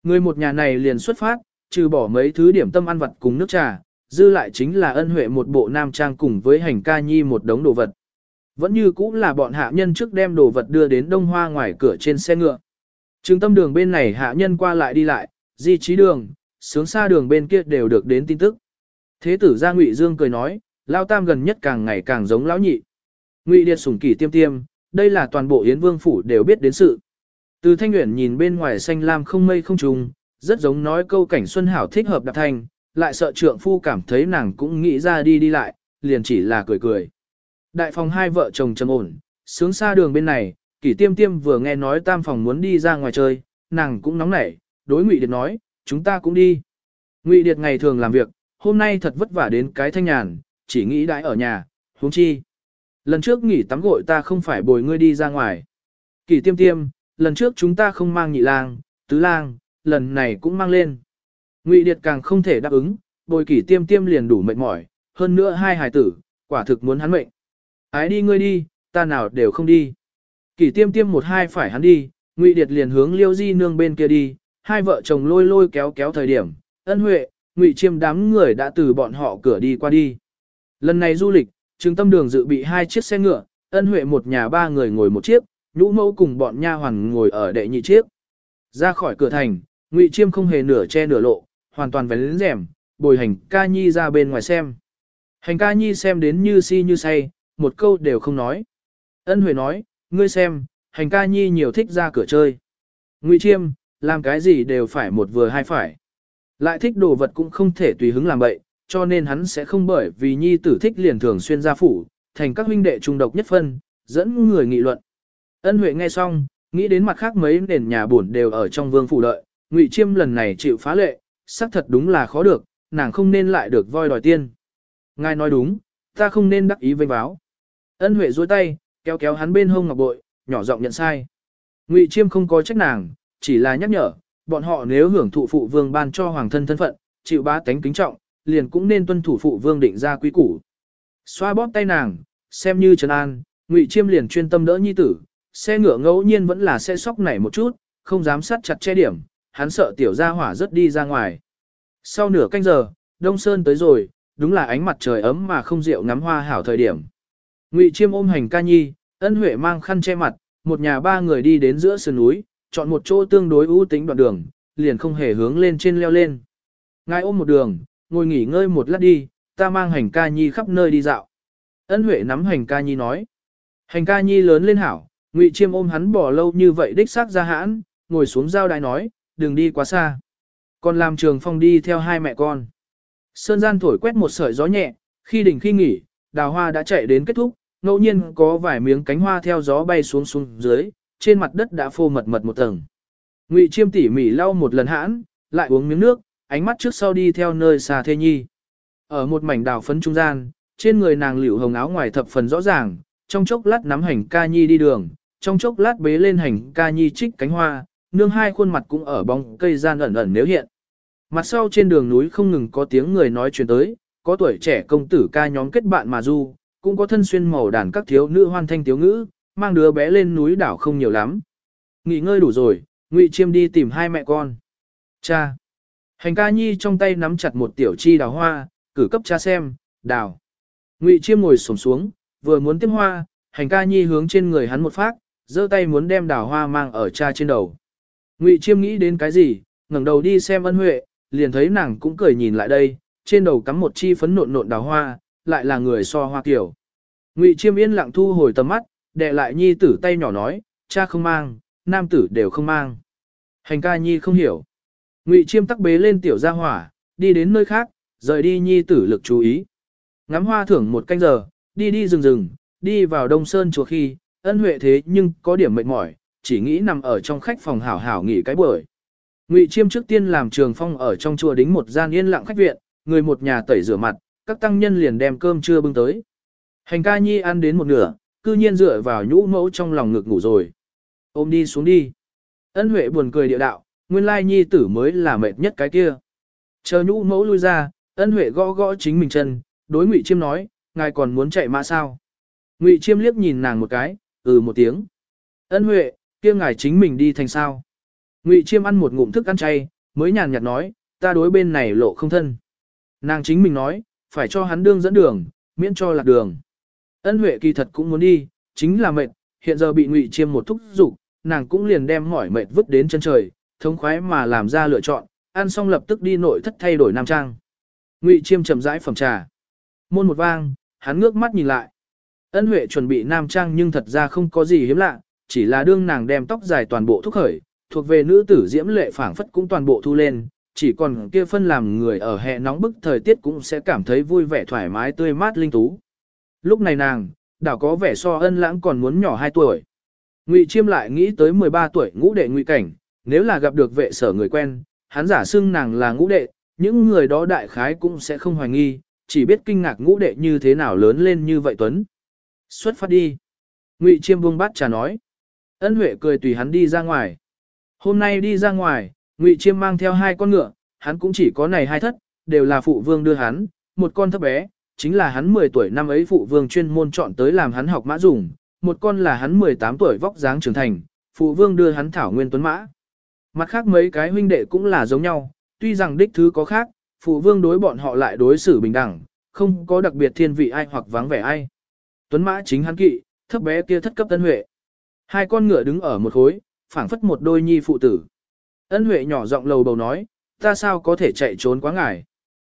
S1: Người một nhà này liền xuất phát, trừ bỏ mấy thứ điểm tâm ăn vặt cùng nước trà, dư lại chính là ân huệ một bộ nam trang cùng với hành ca nhi một đống đồ vật. Vẫn như cũng là bọn hạ nhân trước đem đồ vật đưa đến đông hoa ngoài cửa trên xe ngựa. Trường tâm đường bên này hạ nhân qua lại đi lại, di trí đường, sướng xa đường bên kia đều được đến tin tức. Thế tử gia Ngụy Dương cười nói, Lao Tam gần nhất càng ngày càng giống lão nhị. Ngụy Điệt sủng kỳ tiêm tiêm, đây là toàn bộ Yến Vương phủ đều biết đến sự. Từ Thanh Uyển nhìn bên ngoài xanh lam không mây không trùng, rất giống nói câu cảnh xuân hảo thích hợp đạp thanh, lại sợ trượng phu cảm thấy nàng cũng nghĩ ra đi đi lại, liền chỉ là cười cười. Đại phòng hai vợ chồng trầm ổn, sướng xa đường bên này, kỷ tiêm tiêm vừa nghe nói tam phòng muốn đi ra ngoài chơi, nàng cũng nóng nảy, đối Ngụy Điệt nói, chúng ta cũng đi. Ngụy Điệt ngày thường làm việc, hôm nay thật vất vả đến cái thanh nhàn, chỉ nghĩ đãi ở nhà, huống chi. Lần trước nghỉ tắm gội ta không phải bồi ngươi đi ra ngoài. Kỷ tiêm tiêm, lần trước chúng ta không mang nhị lang, tứ lang, lần này cũng mang lên. Ngụy Điệt càng không thể đáp ứng, bồi kỷ tiêm tiêm liền đủ mệt mỏi, hơn nữa hai hài tử, quả thực muốn hắn mệnh. Ái đi ngươi đi, ta nào đều không đi. Kỷ tiêm tiêm một hai phải hắn đi, Ngụy Điệt liền hướng Liêu Di nương bên kia đi, hai vợ chồng lôi lôi kéo kéo thời điểm, ân huệ, Ngụy Chiêm đám người đã từ bọn họ cửa đi qua đi. Lần này du lịch, trường tâm đường dự bị hai chiếc xe ngựa, ân huệ một nhà ba người ngồi một chiếc, nhũ mẫu cùng bọn nha hoàn ngồi ở đệ nhị chiếc. Ra khỏi cửa thành, Ngụy Chiêm không hề nửa che nửa lộ, hoàn toàn vén lén rèm, bồi hành ca nhi ra bên ngoài xem. Hành ca nhi xem đến như si như say, một câu đều không nói. Ân Huệ nói, ngươi xem, hành ca nhi nhiều thích ra cửa chơi. Ngụy Chiêm, làm cái gì đều phải một vừa hai phải. Lại thích đồ vật cũng không thể tùy hứng làm bậy, cho nên hắn sẽ không bởi vì nhi tử thích liền thường xuyên ra phủ, thành các huynh đệ trung độc nhất phân, dẫn người nghị luận. Ân Huệ nghe xong, nghĩ đến mặt khác mấy nền nhà buồn đều ở trong vương phủ đợi, Ngụy Chiêm lần này chịu phá lệ, xác thật đúng là khó được, nàng không nên lại được voi đòi tiên. Ngài nói đúng, ta không nên đắc ý vênh báo. Ân Huệ duỗi tay, kéo kéo hắn bên hông ngọc bội, nhỏ giọng nhận sai. Ngụy Chiêm không có trách nàng, chỉ là nhắc nhở, bọn họ nếu hưởng thụ phụ vương ban cho hoàng thân thân phận, chịu bá tánh kính trọng, liền cũng nên tuân thủ phụ vương định ra quý củ. Xoa bóp tay nàng, xem như trấn an, Ngụy Chiêm liền chuyên tâm đỡ nhi tử, xe ngựa ngẫu nhiên vẫn là xe sóc nảy một chút, không dám sát chặt che điểm, hắn sợ tiểu gia hỏa rất đi ra ngoài. Sau nửa canh giờ, Đông Sơn tới rồi, đúng là ánh mặt trời ấm mà không rượu ngắm hoa hảo thời điểm. Ngụy Chiêm ôm hành ca nhi, ân huệ mang khăn che mặt, một nhà ba người đi đến giữa sườn núi, chọn một chỗ tương đối ưu tính đoạn đường, liền không hề hướng lên trên leo lên. Ngài ôm một đường, ngồi nghỉ ngơi một lát đi, ta mang hành ca nhi khắp nơi đi dạo. Ân Huệ nắm hành ca nhi nói. Hành ca nhi lớn lên hảo, Ngụy Chiêm ôm hắn bỏ lâu như vậy đích xác ra hãn, ngồi xuống giao đài nói, đừng đi quá xa. Còn làm trường phong đi theo hai mẹ con. Sơn gian thổi quét một sợi gió nhẹ, khi đỉnh khi nghỉ, đào hoa đã chạy đến kết thúc, ngẫu nhiên có vài miếng cánh hoa theo gió bay xuống xuống dưới, trên mặt đất đã phô mật mật một tầng. Ngụy Chiêm tỉ mỉ lau một lần hãn, lại uống miếng nước, ánh mắt trước sau đi theo nơi xa thê nhi. Ở một mảnh đào phấn trung gian, trên người nàng liễu hồng áo ngoài thập phần rõ ràng, trong chốc lát nắm hành ca nhi đi đường, trong chốc lát bế lên hành ca nhi trích cánh hoa, nương hai khuôn mặt cũng ở bóng cây gian ẩn ẩn nếu hiện. Mặt sau trên đường núi không ngừng có tiếng người nói chuyện tới, có tuổi trẻ công tử ca nhóm kết bạn mà du, cũng có thân xuyên màu đàn các thiếu nữ hoan thanh thiếu ngữ, mang đứa bé lên núi đảo không nhiều lắm. Nghỉ ngơi đủ rồi, Ngụy Chiêm đi tìm hai mẹ con. Cha. Hành ca nhi trong tay nắm chặt một tiểu chi đào hoa, cử cấp cha xem, đào. Ngụy Chiêm ngồi xổm xuống, vừa muốn tiếp hoa, hành ca nhi hướng trên người hắn một phát, giơ tay muốn đem đào hoa mang ở cha trên đầu. Ngụy Chiêm nghĩ đến cái gì, ngẩng đầu đi xem ân huệ, liền thấy nàng cũng cười nhìn lại đây, trên đầu cắm một chi phấn nộn nộn đào hoa, lại là người so hoa kiểu. Ngụy Chiêm yên lặng thu hồi tầm mắt, đệ lại nhi tử tay nhỏ nói, cha không mang, nam tử đều không mang. Hành ca nhi không hiểu. Ngụy Chiêm tắc bế lên tiểu gia hỏa, đi đến nơi khác, rời đi nhi tử lực chú ý. Ngắm hoa thưởng một canh giờ, đi đi rừng rừng, đi vào Đông Sơn chùa khi, ân huệ thế nhưng có điểm mệt mỏi, chỉ nghĩ nằm ở trong khách phòng hảo hảo nghỉ cái buổi. Ngụy Chiêm trước tiên làm trường phong ở trong chùa đính một gian yên lặng khách viện, người một nhà tẩy rửa mặt, các tăng nhân liền đem cơm trưa bưng tới. Hành ca nhi ăn đến một nửa, cư nhiên dựa vào nhũ mẫu trong lòng ngực ngủ rồi. Ôm đi xuống đi. Ân Huệ buồn cười địa đạo, nguyên lai nhi tử mới là mệt nhất cái kia. Chờ nhũ mẫu lui ra, ân Huệ gõ gõ chính mình chân, đối Ngụy Chiêm nói, ngài còn muốn chạy mã sao? Ngụy Chiêm liếc nhìn nàng một cái, ừ một tiếng. Ân Huệ, kia ngài chính mình đi thành sao? Ngụy Chiêm ăn một ngụm thức ăn chay, mới nhàn nhạt nói, ta đối bên này lộ không thân. Nàng chính mình nói, phải cho hắn đương dẫn đường, miễn cho lạc đường. Ân Huệ kỳ thật cũng muốn đi, chính là mệt, hiện giờ bị Ngụy Chiêm một thúc dục, nàng cũng liền đem mỏi mệt vứt đến chân trời, thống khoái mà làm ra lựa chọn, ăn xong lập tức đi nội thất thay đổi nam trang. Ngụy Chiêm chậm rãi phẩm trà. Môn một vang, hắn ngước mắt nhìn lại. Ân Huệ chuẩn bị nam trang nhưng thật ra không có gì hiếm lạ, chỉ là đương nàng đem tóc dài toàn bộ thúc khởi, thuộc về nữ tử diễm lệ phảng phất cũng toàn bộ thu lên, chỉ còn kia phân làm người ở hè nóng bức thời tiết cũng sẽ cảm thấy vui vẻ thoải mái tươi mát linh tú. Lúc này nàng, đảo có vẻ so ân lãng còn muốn nhỏ 2 tuổi. Ngụy Chiêm lại nghĩ tới 13 tuổi ngũ đệ ngụy cảnh, nếu là gặp được vệ sở người quen, hắn giả xưng nàng là ngũ đệ, những người đó đại khái cũng sẽ không hoài nghi, chỉ biết kinh ngạc ngũ đệ như thế nào lớn lên như vậy Tuấn. Xuất phát đi. Ngụy Chiêm buông bát trà nói. Ân Huệ cười tùy hắn đi ra ngoài. Hôm nay đi ra ngoài, Ngụy Chiêm mang theo hai con ngựa, hắn cũng chỉ có này hai thất, đều là phụ vương đưa hắn, một con thấp bé, chính là hắn 10 tuổi năm ấy phụ vương chuyên môn chọn tới làm hắn học mã dùng, một con là hắn 18 tuổi vóc dáng trưởng thành, phụ vương đưa hắn thảo nguyên tuấn mã. Mặt khác mấy cái huynh đệ cũng là giống nhau, tuy rằng đích thứ có khác, phụ vương đối bọn họ lại đối xử bình đẳng, không có đặc biệt thiên vị ai hoặc vắng vẻ ai. Tuấn mã chính hắn kỵ, thấp bé kia thất cấp tân huệ. Hai con ngựa đứng ở một khối, phảng phất một đôi nhi phụ tử. Ân huệ nhỏ giọng lầu bầu nói, ta sao có thể chạy trốn quá ngài.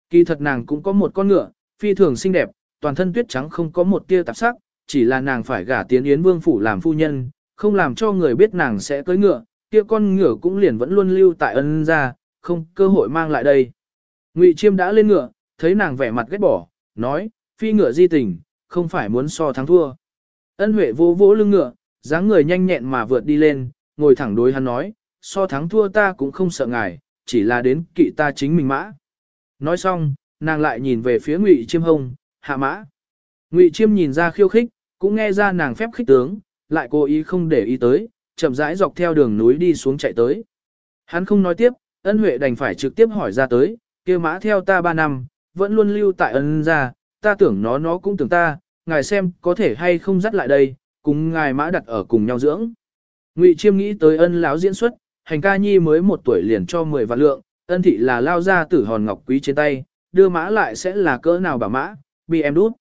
S1: Kỳ thật nàng cũng có một con ngựa, phi thường xinh đẹp, toàn thân tuyết trắng không có một tia tạp sắc, chỉ là nàng phải gả tiến yến vương phủ làm phu nhân, không làm cho người biết nàng sẽ cưới ngựa, kia con ngựa cũng liền vẫn luôn lưu tại ân gia, không cơ hội mang lại đây. Ngụy Chiêm đã lên ngựa, thấy nàng vẻ mặt ghét bỏ, nói, phi ngựa di tình, không phải muốn so thắng thua. Ân Huệ vô vỗ lưng ngựa, dáng người nhanh nhẹn mà vượt đi lên, ngồi thẳng đối hắn nói, so thắng thua ta cũng không sợ ngài, chỉ là đến kỵ ta chính mình mã. Nói xong, nàng lại nhìn về phía Ngụy Chiêm hông, hạ mã. Ngụy Chiêm nhìn ra khiêu khích, cũng nghe ra nàng phép khích tướng, lại cố ý không để ý tới, chậm rãi dọc theo đường núi đi xuống chạy tới. Hắn không nói tiếp, ân huệ đành phải trực tiếp hỏi ra tới, kia mã theo ta 3 năm, vẫn luôn lưu tại ân gia, ta tưởng nó nó cũng tưởng ta, ngài xem có thể hay không dắt lại đây, cùng ngài mã đặt ở cùng nhau dưỡng. Ngụy Chiêm nghĩ tới ân lão diễn xuất, hành ca nhi mới một tuổi liền cho 10 vạn lượng, ân thị là lao ra tử hòn ngọc quý trên tay, đưa mã lại sẽ là cỡ nào bà mã, bị em đút.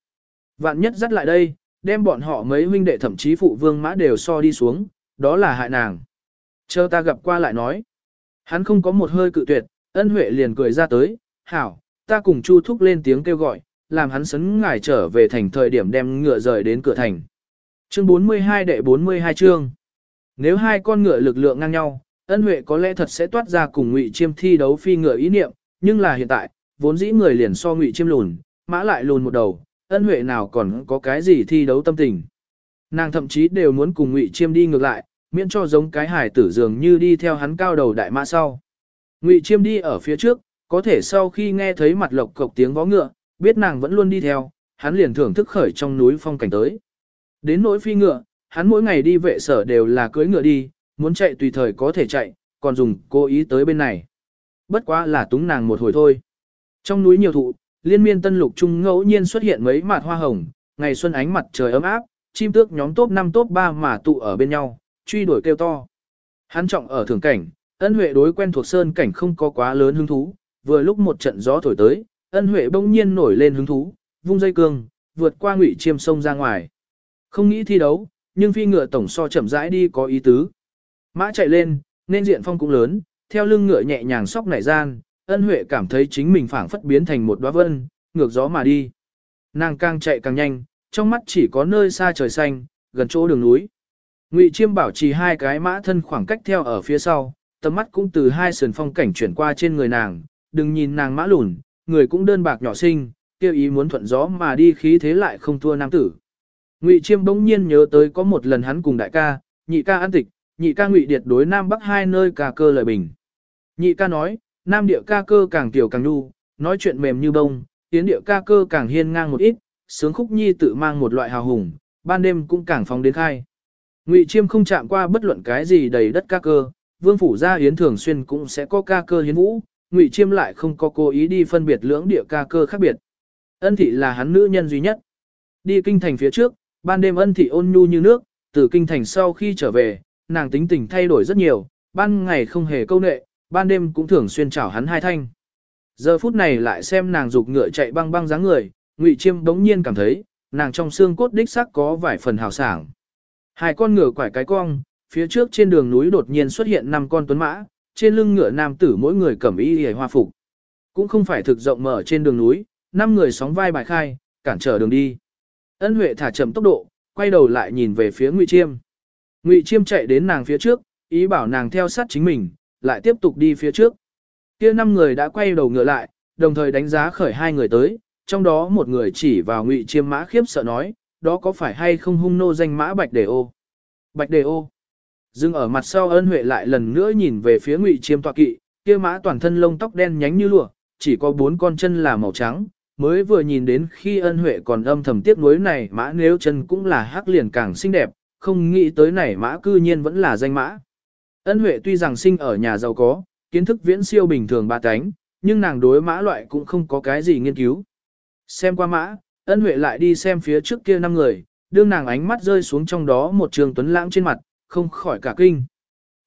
S1: Vạn nhất dắt lại đây, đem bọn họ mấy huynh đệ thậm chí phụ vương mã đều so đi xuống, đó là hại nàng. Chờ ta gặp qua lại nói. Hắn không có một hơi cự tuyệt, ân huệ liền cười ra tới, hảo, ta cùng chu thúc lên tiếng kêu gọi, làm hắn sấn ngài trở về thành thời điểm đem ngựa rời đến cửa thành. Chương 42 đệ 42 chương. Nếu hai con ngựa lực lượng ngang nhau, ân huệ có lẽ thật sẽ toát ra cùng ngụy chiêm thi đấu phi ngựa ý niệm, nhưng là hiện tại, vốn dĩ người liền so ngụy chiêm lùn, mã lại lùn một đầu, ân huệ nào còn có cái gì thi đấu tâm tình. Nàng thậm chí đều muốn cùng ngụy chiêm đi ngược lại, miễn cho giống cái hải tử dường như đi theo hắn cao đầu đại mã sau. Ngụy chiêm đi ở phía trước, có thể sau khi nghe thấy mặt lộc cộc tiếng vó ngựa, biết nàng vẫn luôn đi theo, hắn liền thưởng thức khởi trong núi phong cảnh tới. Đến nỗi phi ngựa, hắn mỗi ngày đi vệ sở đều là cưỡi ngựa đi, muốn chạy tùy thời có thể chạy, còn dùng cố ý tới bên này. Bất quá là túng nàng một hồi thôi. Trong núi nhiều thụ, liên miên tân lục trung ngẫu nhiên xuất hiện mấy mạt hoa hồng, ngày xuân ánh mặt trời ấm áp, chim tước nhóm top 5 top 3 mà tụ ở bên nhau, truy đuổi kêu to. Hắn trọng ở thường cảnh, ân huệ đối quen thuộc sơn cảnh không có quá lớn hứng thú, vừa lúc một trận gió thổi tới, ân huệ bỗng nhiên nổi lên hứng thú, vung dây cương, vượt qua ngụy chiêm sông ra ngoài. Không nghĩ thi đấu, nhưng phi ngựa tổng so chậm rãi đi có ý tứ. Mã chạy lên, nên diện phong cũng lớn, theo lưng ngựa nhẹ nhàng sóc nảy gian, ân huệ cảm thấy chính mình phảng phất biến thành một đóa vân, ngược gió mà đi. Nàng càng chạy càng nhanh, trong mắt chỉ có nơi xa trời xanh, gần chỗ đường núi. Ngụy Chiêm bảo trì hai cái mã thân khoảng cách theo ở phía sau, tầm mắt cũng từ hai sườn phong cảnh chuyển qua trên người nàng, đừng nhìn nàng mã lùn, người cũng đơn bạc nhỏ xinh, kêu ý muốn thuận gió mà đi khí thế lại không thua nam tử. Ngụy Chiêm bỗng nhiên nhớ tới có một lần hắn cùng đại ca, nhị ca ăn tịch, nhị ca Ngụy Điệt đối nam bắc hai nơi ca cơ lời bình. Nhị ca nói, nam địa ca cơ càng tiểu càng nhu, nói chuyện mềm như bông, tiến địa ca cơ càng hiên ngang một ít, sướng khúc nhi tự mang một loại hào hùng, ban đêm cũng càng phóng đến khai. Ngụy Chiêm không chạm qua bất luận cái gì đầy đất ca cơ, vương phủ gia yến thường xuyên cũng sẽ có ca cơ hiến vũ, Ngụy Chiêm lại không có cố ý đi phân biệt lưỡng địa ca cơ khác biệt. Ân thị là hắn nữ nhân duy nhất. Đi kinh thành phía trước, ban đêm ân thị ôn nhu như nước, từ kinh thành sau khi trở về, nàng tính tình thay đổi rất nhiều, ban ngày không hề câu nệ, ban đêm cũng thường xuyên chào hắn hai thanh. Giờ phút này lại xem nàng dục ngựa chạy băng băng dáng người, Ngụy Chiêm bỗng nhiên cảm thấy, nàng trong xương cốt đích xác có vài phần hào sảng. Hai con ngựa quải cái cong, phía trước trên đường núi đột nhiên xuất hiện năm con tuấn mã, trên lưng ngựa nam tử mỗi người cầm y hề hoa phục. Cũng không phải thực rộng mở trên đường núi, năm người sóng vai bài khai, cản trở đường đi. Ân Huệ thả chậm tốc độ, quay đầu lại nhìn về phía Ngụy Chiêm. Ngụy Chiêm chạy đến nàng phía trước, ý bảo nàng theo sát chính mình, lại tiếp tục đi phía trước. Kia năm người đã quay đầu ngựa lại, đồng thời đánh giá khởi hai người tới, trong đó một người chỉ vào Ngụy Chiêm mã khiếp sợ nói, đó có phải hay không hung nô danh mã Bạch Đề Ô? Bạch Đề Ô. Dưng ở mặt sau ân huệ lại lần nữa nhìn về phía Ngụy Chiêm tọa kỵ, kia mã toàn thân lông tóc đen nhánh như lụa, chỉ có bốn con chân là màu trắng, mới vừa nhìn đến khi ân huệ còn âm thầm tiếc nuối này mã nếu chân cũng là hắc liền càng xinh đẹp, không nghĩ tới này mã cư nhiên vẫn là danh mã. Ân huệ tuy rằng sinh ở nhà giàu có, kiến thức viễn siêu bình thường ba cánh, nhưng nàng đối mã loại cũng không có cái gì nghiên cứu. Xem qua mã, ân huệ lại đi xem phía trước kia năm người, đương nàng ánh mắt rơi xuống trong đó một trường tuấn lãng trên mặt, không khỏi cả kinh.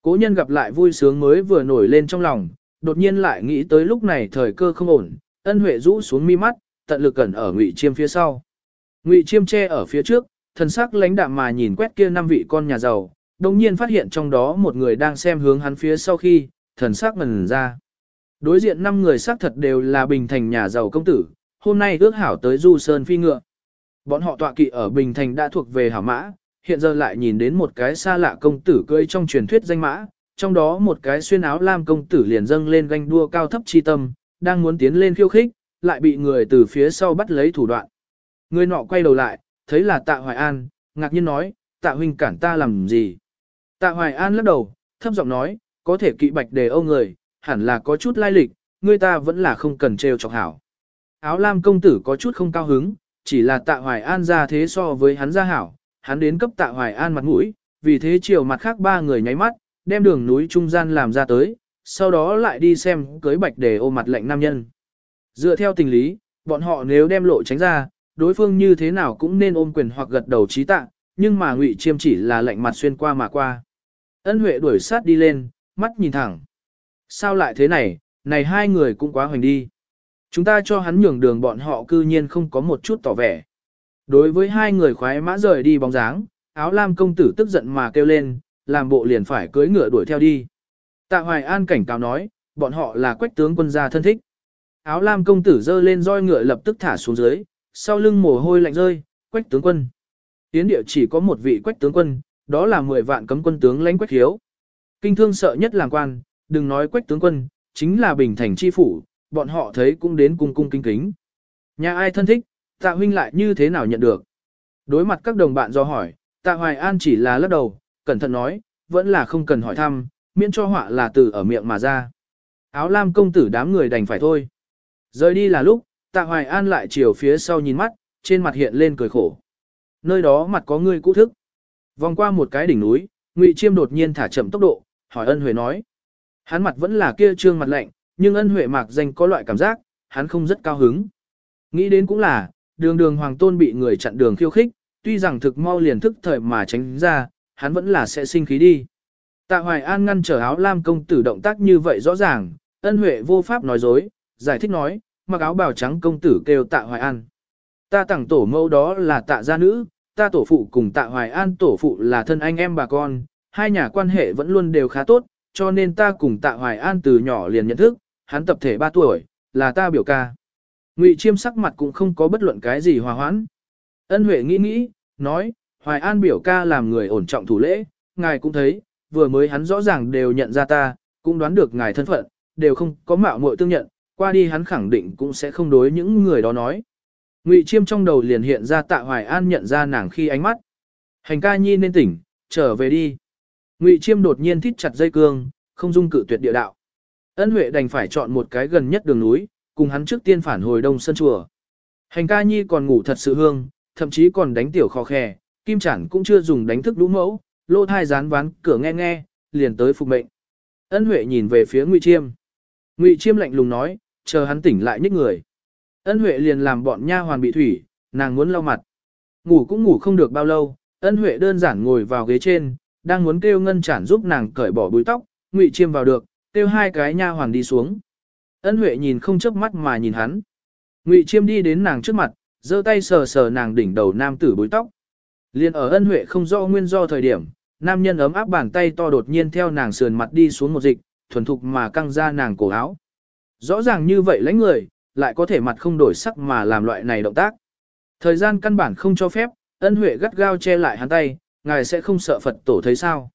S1: Cố nhân gặp lại vui sướng mới vừa nổi lên trong lòng, đột nhiên lại nghĩ tới lúc này thời cơ không ổn, ân huệ rũ xuống mi mắt, tận lực cẩn ở ngụy chiêm phía sau. Ngụy chiêm che ở phía trước, thần sắc lãnh đạm mà nhìn quét kia năm vị con nhà giàu, đồng nhiên phát hiện trong đó một người đang xem hướng hắn phía sau khi, thần sắc ngần ra. Đối diện năm người xác thật đều là bình thành nhà giàu công tử, hôm nay ước hảo tới du sơn phi ngựa. Bọn họ tọa kỵ ở bình thành đã thuộc về hảo mã, hiện giờ lại nhìn đến một cái xa lạ công tử cưỡi trong truyền thuyết danh mã, trong đó một cái xuyên áo lam công tử liền dâng lên ganh đua cao thấp chi tâm, đang muốn tiến lên khiêu khích, lại bị người từ phía sau bắt lấy thủ đoạn. Người nọ quay đầu lại, thấy là tạ Hoài An, ngạc nhiên nói, tạ huynh cản ta làm gì? Tạ Hoài An lắc đầu, thấp giọng nói, có thể kỵ bạch đề ông người, hẳn là có chút lai lịch, người ta vẫn là không cần trêu chọc hảo. Áo lam công tử có chút không cao hứng, chỉ là tạ Hoài An ra thế so với hắn ra hảo, hắn đến cấp tạ Hoài An mặt mũi, vì thế chiều mặt khác ba người nháy mắt, đem đường núi trung gian làm ra tới, sau đó lại đi xem cưới bạch đề ô mặt lệnh nam nhân. Dựa theo tình lý, bọn họ nếu đem lộ tránh ra, đối phương như thế nào cũng nên ôm quyền hoặc gật đầu trí tạ, nhưng mà ngụy chiêm chỉ là lạnh mặt xuyên qua mà qua. Ân Huệ đuổi sát đi lên, mắt nhìn thẳng. Sao lại thế này, này hai người cũng quá hoành đi. Chúng ta cho hắn nhường đường bọn họ cư nhiên không có một chút tỏ vẻ. Đối với hai người khoái mã rời đi bóng dáng, áo lam công tử tức giận mà kêu lên, làm bộ liền phải cưới ngựa đuổi theo đi. Tạ Hoài An cảnh cáo nói, bọn họ là quách tướng quân gia thân thích. Áo lam công tử dơ lên roi ngựa lập tức thả xuống dưới, sau lưng mồ hôi lạnh rơi, quách tướng quân. Tiến địa chỉ có một vị quách tướng quân, đó là 10 vạn cấm quân tướng lãnh quách hiếu. Kinh thương sợ nhất làng quan, đừng nói quách tướng quân, chính là bình thành chi phủ, bọn họ thấy cũng đến cung cung kinh kính. Nhà ai thân thích, tạ huynh lại như thế nào nhận được? Đối mặt các đồng bạn do hỏi, tạ hoài an chỉ là lắc đầu, cẩn thận nói, vẫn là không cần hỏi thăm, miễn cho họa là từ ở miệng mà ra. Áo lam công tử đám người đành phải thôi. Rời đi là lúc, tạ hoài an lại chiều phía sau nhìn mắt, trên mặt hiện lên cười khổ. Nơi đó mặt có người cũ thức. Vòng qua một cái đỉnh núi, Ngụy Chiêm đột nhiên thả chậm tốc độ, hỏi ân huệ nói. Hắn mặt vẫn là kia trương mặt lạnh, nhưng ân huệ mạc danh có loại cảm giác, hắn không rất cao hứng. Nghĩ đến cũng là, đường đường hoàng tôn bị người chặn đường khiêu khích, tuy rằng thực mau liền thức thời mà tránh ra, hắn vẫn là sẽ sinh khí đi. Tạ Hoài An ngăn trở áo lam công tử động tác như vậy rõ ràng, ân huệ vô pháp nói dối, giải thích nói, mặc áo bào trắng công tử kêu tạ Hoài An. Ta tặng tổ mẫu đó là tạ gia nữ, ta tổ phụ cùng tạ hoài an tổ phụ là thân anh em bà con, hai nhà quan hệ vẫn luôn đều khá tốt, cho nên ta cùng tạ hoài an từ nhỏ liền nhận thức, hắn tập thể 3 tuổi, là ta biểu ca. Ngụy chiêm sắc mặt cũng không có bất luận cái gì hòa hoãn. Ân Huệ nghĩ nghĩ, nói, Hoài An biểu ca làm người ổn trọng thủ lễ, ngài cũng thấy, vừa mới hắn rõ ràng đều nhận ra ta, cũng đoán được ngài thân phận, đều không có mạo muội tương nhận, qua đi hắn khẳng định cũng sẽ không đối những người đó nói. Ngụy Chiêm trong đầu liền hiện ra Tạ Hoài An nhận ra nàng khi ánh mắt. Hành ca nhi nên tỉnh, trở về đi. Ngụy Chiêm đột nhiên thít chặt dây cương, không dung cự tuyệt địa đạo. Ân Huệ đành phải chọn một cái gần nhất đường núi, cùng hắn trước tiên phản hồi đông sân chùa. Hành ca nhi còn ngủ thật sự hương, thậm chí còn đánh tiểu khó khè, kim chẳng cũng chưa dùng đánh thức lũ mẫu, lô thai dán ván cửa nghe nghe, liền tới phục mệnh. Ân Huệ nhìn về phía Ngụy Chiêm. Ngụy Chiêm lạnh lùng nói, chờ hắn tỉnh lại nhích người. Ân Huệ liền làm bọn nha hoàn bị thủy, nàng muốn lau mặt. Ngủ cũng ngủ không được bao lâu, Ân Huệ đơn giản ngồi vào ghế trên, đang muốn kêu ngân chản giúp nàng cởi bỏ búi tóc, Ngụy Chiêm vào được, kêu hai cái nha hoàn đi xuống. Ân Huệ nhìn không chớp mắt mà nhìn hắn. Ngụy Chiêm đi đến nàng trước mặt, giơ tay sờ sờ nàng đỉnh đầu nam tử búi tóc. Liên ở Ân Huệ không rõ nguyên do thời điểm, nam nhân ấm áp bàn tay to đột nhiên theo nàng sườn mặt đi xuống một dịch, thuần thục mà căng ra nàng cổ áo. Rõ ràng như vậy lãnh người, lại có thể mặt không đổi sắc mà làm loại này động tác. Thời gian căn bản không cho phép, ân huệ gắt gao che lại hắn tay, ngài sẽ không sợ Phật tổ thấy sao.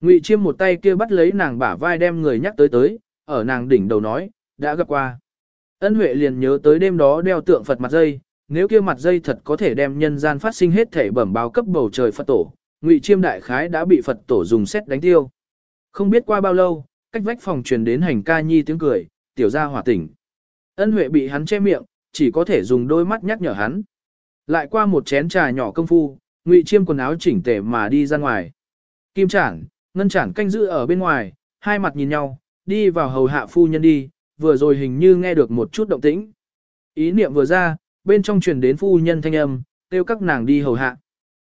S1: Ngụy chiêm một tay kia bắt lấy nàng bả vai đem người nhắc tới tới, ở nàng đỉnh đầu nói, đã gặp qua. Ân huệ liền nhớ tới đêm đó đeo tượng Phật mặt dây, nếu kia mặt dây thật có thể đem nhân gian phát sinh hết thể bẩm báo cấp bầu trời Phật tổ, Ngụy chiêm đại khái đã bị Phật tổ dùng xét đánh tiêu. Không biết qua bao lâu, cách vách phòng truyền đến hành ca nhi tiếng cười, tiểu gia hỏa tỉnh. Ân Huệ bị hắn che miệng, chỉ có thể dùng đôi mắt nhắc nhở hắn. Lại qua một chén trà nhỏ công phu, Ngụy Chiêm quần áo chỉnh tề mà đi ra ngoài. Kim Trản, Ngân Trản canh giữ ở bên ngoài, hai mặt nhìn nhau, đi vào hầu hạ phu nhân đi, vừa rồi hình như nghe được một chút động tĩnh. Ý niệm vừa ra, bên trong truyền đến phu nhân thanh âm, kêu các nàng đi hầu hạ.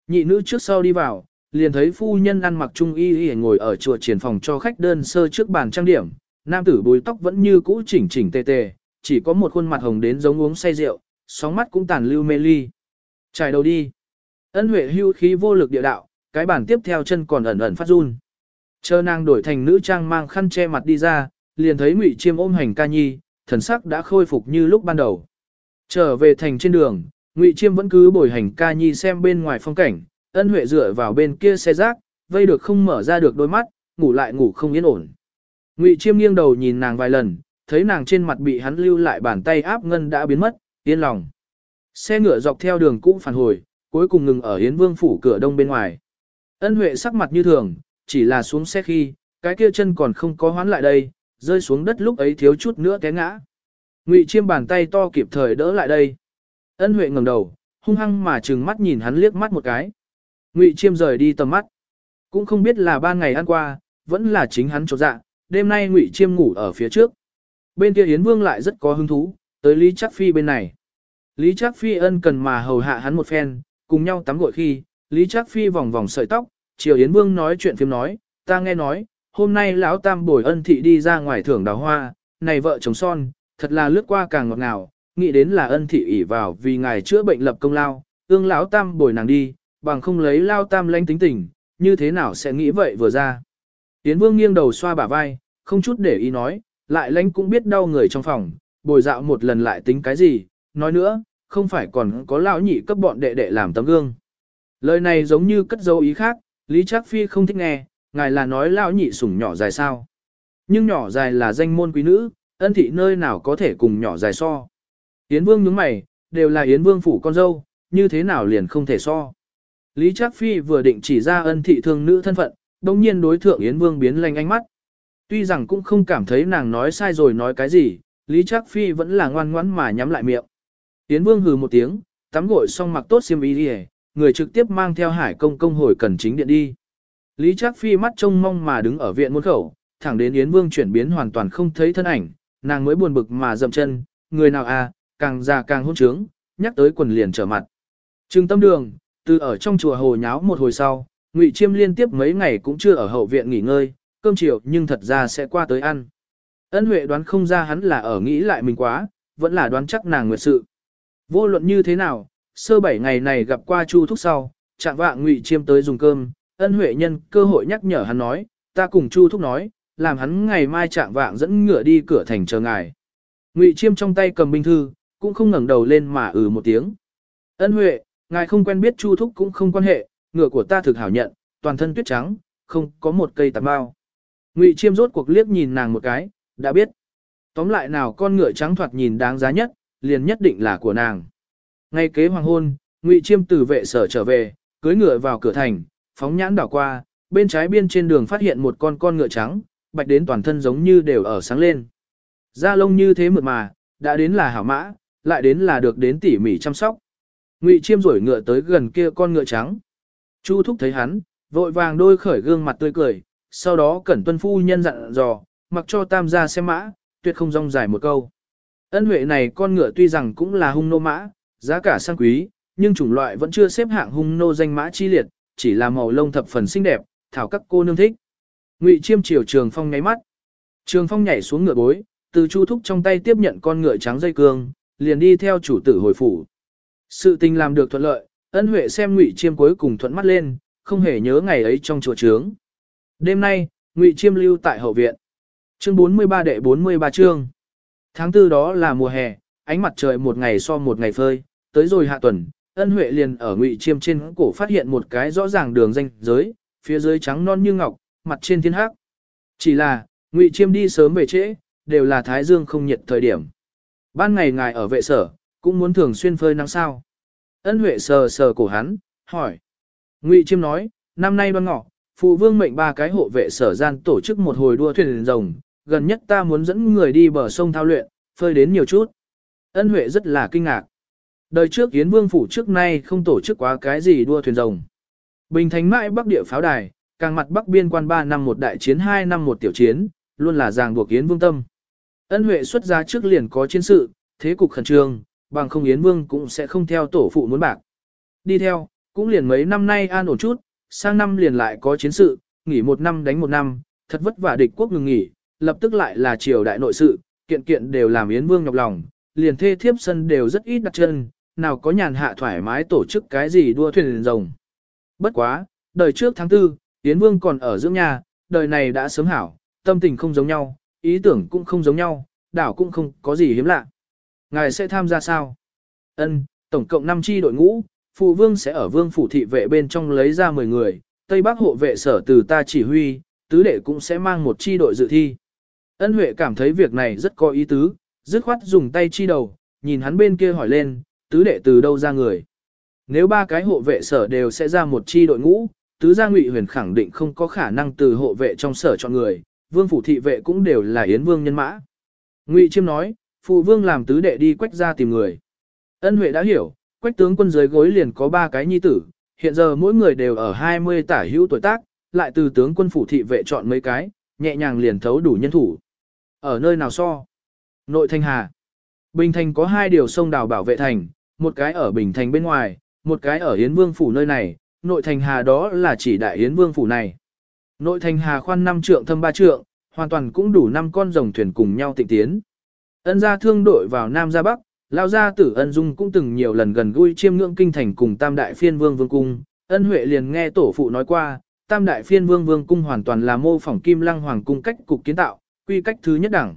S1: Nhị nữ trước sau đi vào, liền thấy phu nhân ăn mặc trung y y ngồi ở chùa triển phòng cho khách đơn sơ trước bàn trang điểm, nam tử bùi tóc vẫn như cũ chỉnh chỉnh tề tề, chỉ có một khuôn mặt hồng đến giống uống say rượu, sóng mắt cũng tàn lưu mê ly. Trải đầu đi. Ân huệ hưu khí vô lực địa đạo, cái bản tiếp theo chân còn ẩn ẩn phát run. Chờ nàng đổi thành nữ trang mang khăn che mặt đi ra, liền thấy ngụy chiêm ôm hành ca nhi, thần sắc đã khôi phục như lúc ban đầu. Trở về thành trên đường, ngụy chiêm vẫn cứ bồi hành ca nhi xem bên ngoài phong cảnh, ân huệ dựa vào bên kia xe rác, vây được không mở ra được đôi mắt, ngủ lại ngủ không yên ổn. Ngụy chiêm nghiêng đầu nhìn nàng vài lần, thấy nàng trên mặt bị hắn lưu lại bàn tay áp ngân đã biến mất, yên lòng. Xe ngựa dọc theo đường cũ phản hồi, cuối cùng ngừng ở Yến Vương phủ cửa đông bên ngoài. Ân Huệ sắc mặt như thường, chỉ là xuống xe khi, cái kia chân còn không có hoán lại đây, rơi xuống đất lúc ấy thiếu chút nữa té ngã. Ngụy Chiêm bàn tay to kịp thời đỡ lại đây. Ân Huệ ngẩng đầu, hung hăng mà trừng mắt nhìn hắn liếc mắt một cái. Ngụy Chiêm rời đi tầm mắt. Cũng không biết là ba ngày ăn qua, vẫn là chính hắn chỗ dạ, đêm nay Ngụy Chiêm ngủ ở phía trước. Bên kia Yến Vương lại rất có hứng thú, tới Lý Trác Phi bên này. Lý Trác Phi ân cần mà hầu hạ hắn một phen, cùng nhau tắm gội khi, Lý Trác Phi vòng vòng sợi tóc, chiều Yến Vương nói chuyện phim nói, ta nghe nói, hôm nay lão tam bồi ân thị đi ra ngoài thưởng đào hoa, này vợ chồng son, thật là lướt qua càng ngọt ngào, nghĩ đến là ân thị ỷ vào vì ngài chữa bệnh lập công lao, ương lão tam bồi nàng đi, bằng không lấy lao tam lanh tính tình, như thế nào sẽ nghĩ vậy vừa ra. Yến Vương nghiêng đầu xoa bả vai, không chút để ý nói, lại lãnh cũng biết đau người trong phòng, bồi dạo một lần lại tính cái gì, nói nữa, không phải còn có lão nhị cấp bọn đệ đệ làm tấm gương. Lời này giống như cất dấu ý khác, Lý Trác Phi không thích nghe, ngài là nói lão nhị sủng nhỏ dài sao. Nhưng nhỏ dài là danh môn quý nữ, ân thị nơi nào có thể cùng nhỏ dài so. Yến Vương nhướng mày, đều là Yến Vương phủ con dâu, như thế nào liền không thể so. Lý Trác Phi vừa định chỉ ra ân thị thương nữ thân phận, đồng nhiên đối thượng Yến Vương biến lanh ánh mắt. Tuy rằng cũng không cảm thấy nàng nói sai rồi nói cái gì, Lý Trác Phi vẫn là ngoan ngoãn mà nhắm lại miệng. Tiến Vương hừ một tiếng, tắm gội xong mặc tốt xiêm y đi người trực tiếp mang theo hải công công hồi cần chính điện đi. Lý Trác Phi mắt trông mong mà đứng ở viện môn khẩu, thẳng đến Yến Vương chuyển biến hoàn toàn không thấy thân ảnh, nàng mới buồn bực mà dậm chân, người nào à, càng già càng hôn trướng, nhắc tới quần liền trở mặt. Trừng tâm đường, từ ở trong chùa hồ nháo một hồi sau, Ngụy Chiêm liên tiếp mấy ngày cũng chưa ở hậu viện nghỉ ngơi, cơm chiều nhưng thật ra sẽ qua tới ăn. Ân Huệ đoán không ra hắn là ở nghĩ lại mình quá, vẫn là đoán chắc nàng nguyệt sự. Vô luận như thế nào, sơ bảy ngày này gặp qua Chu Thúc sau, chạm vạng Ngụy Chiêm tới dùng cơm, ân huệ nhân cơ hội nhắc nhở hắn nói, ta cùng Chu Thúc nói, làm hắn ngày mai chạm vạng dẫn ngựa đi cửa thành chờ ngài. Ngụy Chiêm trong tay cầm binh thư, cũng không ngẩng đầu lên mà ừ một tiếng. Ân huệ, ngài không quen biết Chu Thúc cũng không quan hệ, ngựa của ta thực hảo nhận, toàn thân tuyết trắng, không có một cây tạp bao. Ngụy Chiêm rốt cuộc liếc nhìn nàng một cái, đã biết. Tóm lại nào con ngựa trắng thoạt nhìn đáng giá nhất, liền nhất định là của nàng. Ngay kế hoàng hôn, Ngụy Chiêm từ vệ sở trở về, cưới ngựa vào cửa thành, phóng nhãn đảo qua, bên trái biên trên đường phát hiện một con con ngựa trắng, bạch đến toàn thân giống như đều ở sáng lên. Da lông như thế mượt mà, đã đến là hảo mã, lại đến là được đến tỉ mỉ chăm sóc. Ngụy Chiêm rủi ngựa tới gần kia con ngựa trắng. Chu thúc thấy hắn, vội vàng đôi khởi gương mặt tươi cười, sau đó cẩn tuân phu nhân dặn dò, mặc cho tam gia xem mã, tuyệt không rong dài một câu. Ân huệ này con ngựa tuy rằng cũng là hung nô mã, giá cả sang quý, nhưng chủng loại vẫn chưa xếp hạng hung nô danh mã chi liệt, chỉ là màu lông thập phần xinh đẹp, thảo các cô nương thích. Ngụy Chiêm chiều Trường Phong nháy mắt. Trường Phong nhảy xuống ngựa bối, từ Chu Thúc trong tay tiếp nhận con ngựa trắng dây cương, liền đi theo chủ tử hồi phủ. Sự tình làm được thuận lợi, ân huệ xem Ngụy Chiêm cuối cùng thuận mắt lên, không hề nhớ ngày ấy trong chùa trướng. Đêm nay, Ngụy Chiêm lưu tại hậu viện. Chương 43 đệ 43 chương. Tháng tư đó là mùa hè, ánh mặt trời một ngày so một ngày phơi, tới rồi hạ tuần, ân huệ liền ở Ngụy Chiêm trên cổ phát hiện một cái rõ ràng đường danh giới, phía dưới trắng non như ngọc, mặt trên thiên hắc. Chỉ là, Ngụy Chiêm đi sớm về trễ, đều là thái dương không nhiệt thời điểm. Ban ngày ngài ở vệ sở, cũng muốn thường xuyên phơi nắng sao. Ân Huệ sờ sờ cổ hắn, hỏi. Ngụy Chiêm nói, năm nay đoan ngọ, phụ vương mệnh ba cái hộ vệ sở gian tổ chức một hồi đua thuyền rồng, gần nhất ta muốn dẫn người đi bờ sông thao luyện, phơi đến nhiều chút. Ân Huệ rất là kinh ngạc. Đời trước Yến Vương phủ trước nay không tổ chức quá cái gì đua thuyền rồng. Bình thành mãi bắc địa pháo đài, càng mặt bắc biên quan 3 năm một đại chiến 2 năm một tiểu chiến, luôn là ràng buộc Yến Vương tâm. Ân Huệ xuất ra trước liền có chiến sự, thế cục khẩn trương, bằng không Yến Vương cũng sẽ không theo tổ phụ muốn bạc. Đi theo, cũng liền mấy năm nay an ổn chút, sang năm liền lại có chiến sự, nghỉ một năm đánh một năm, thật vất vả địch quốc ngừng nghỉ, lập tức lại là triều đại nội sự, kiện kiện đều làm Yến Vương nhọc lòng, liền thê thiếp sân đều rất ít đặt chân, nào có nhàn hạ thoải mái tổ chức cái gì đua thuyền rồng. Bất quá, đời trước tháng tư, Yến Vương còn ở dưỡng nhà, đời này đã sớm hảo, tâm tình không giống nhau, ý tưởng cũng không giống nhau, đảo cũng không có gì hiếm lạ. Ngài sẽ tham gia sao? Ân, tổng cộng 5 chi đội ngũ, phụ vương sẽ ở vương phủ thị vệ bên trong lấy ra 10 người, Tây Bắc hộ vệ sở từ ta chỉ huy, tứ đệ cũng sẽ mang một chi đội dự thi. Ân Huệ cảm thấy việc này rất có ý tứ, dứt khoát dùng tay chi đầu, nhìn hắn bên kia hỏi lên, tứ đệ từ đâu ra người. Nếu ba cái hộ vệ sở đều sẽ ra một chi đội ngũ, tứ gia ngụy huyền khẳng định không có khả năng từ hộ vệ trong sở chọn người, vương phủ thị vệ cũng đều là yến vương nhân mã. Ngụy chiêm nói, phụ vương làm tứ đệ đi quách ra tìm người. Ân Huệ đã hiểu, quách tướng quân dưới gối liền có ba cái nhi tử, hiện giờ mỗi người đều ở 20 tả hữu tuổi tác, lại từ tướng quân phủ thị vệ chọn mấy cái, nhẹ nhàng liền thấu đủ nhân thủ. Ở nơi nào so? Nội Thanh Hà. Bình Thành có hai điều sông đào bảo vệ thành, một cái ở Bình Thành bên ngoài, một cái ở Yến Vương phủ nơi này, nội thành hà đó là chỉ đại Yến Vương phủ này. Nội thành hà khoan năm trượng thâm ba trượng, hoàn toàn cũng đủ năm con rồng thuyền cùng nhau tịnh tiến. Ân gia thương đội vào Nam ra Bắc, lao gia tử ân dung cũng từng nhiều lần gần gũi chiêm ngưỡng kinh thành cùng tam đại phiên vương vương cung. Ân Huệ liền nghe tổ phụ nói qua, tam đại phiên vương vương cung hoàn toàn là mô phỏng kim lăng hoàng cung cách cục kiến tạo, quy cách thứ nhất đẳng.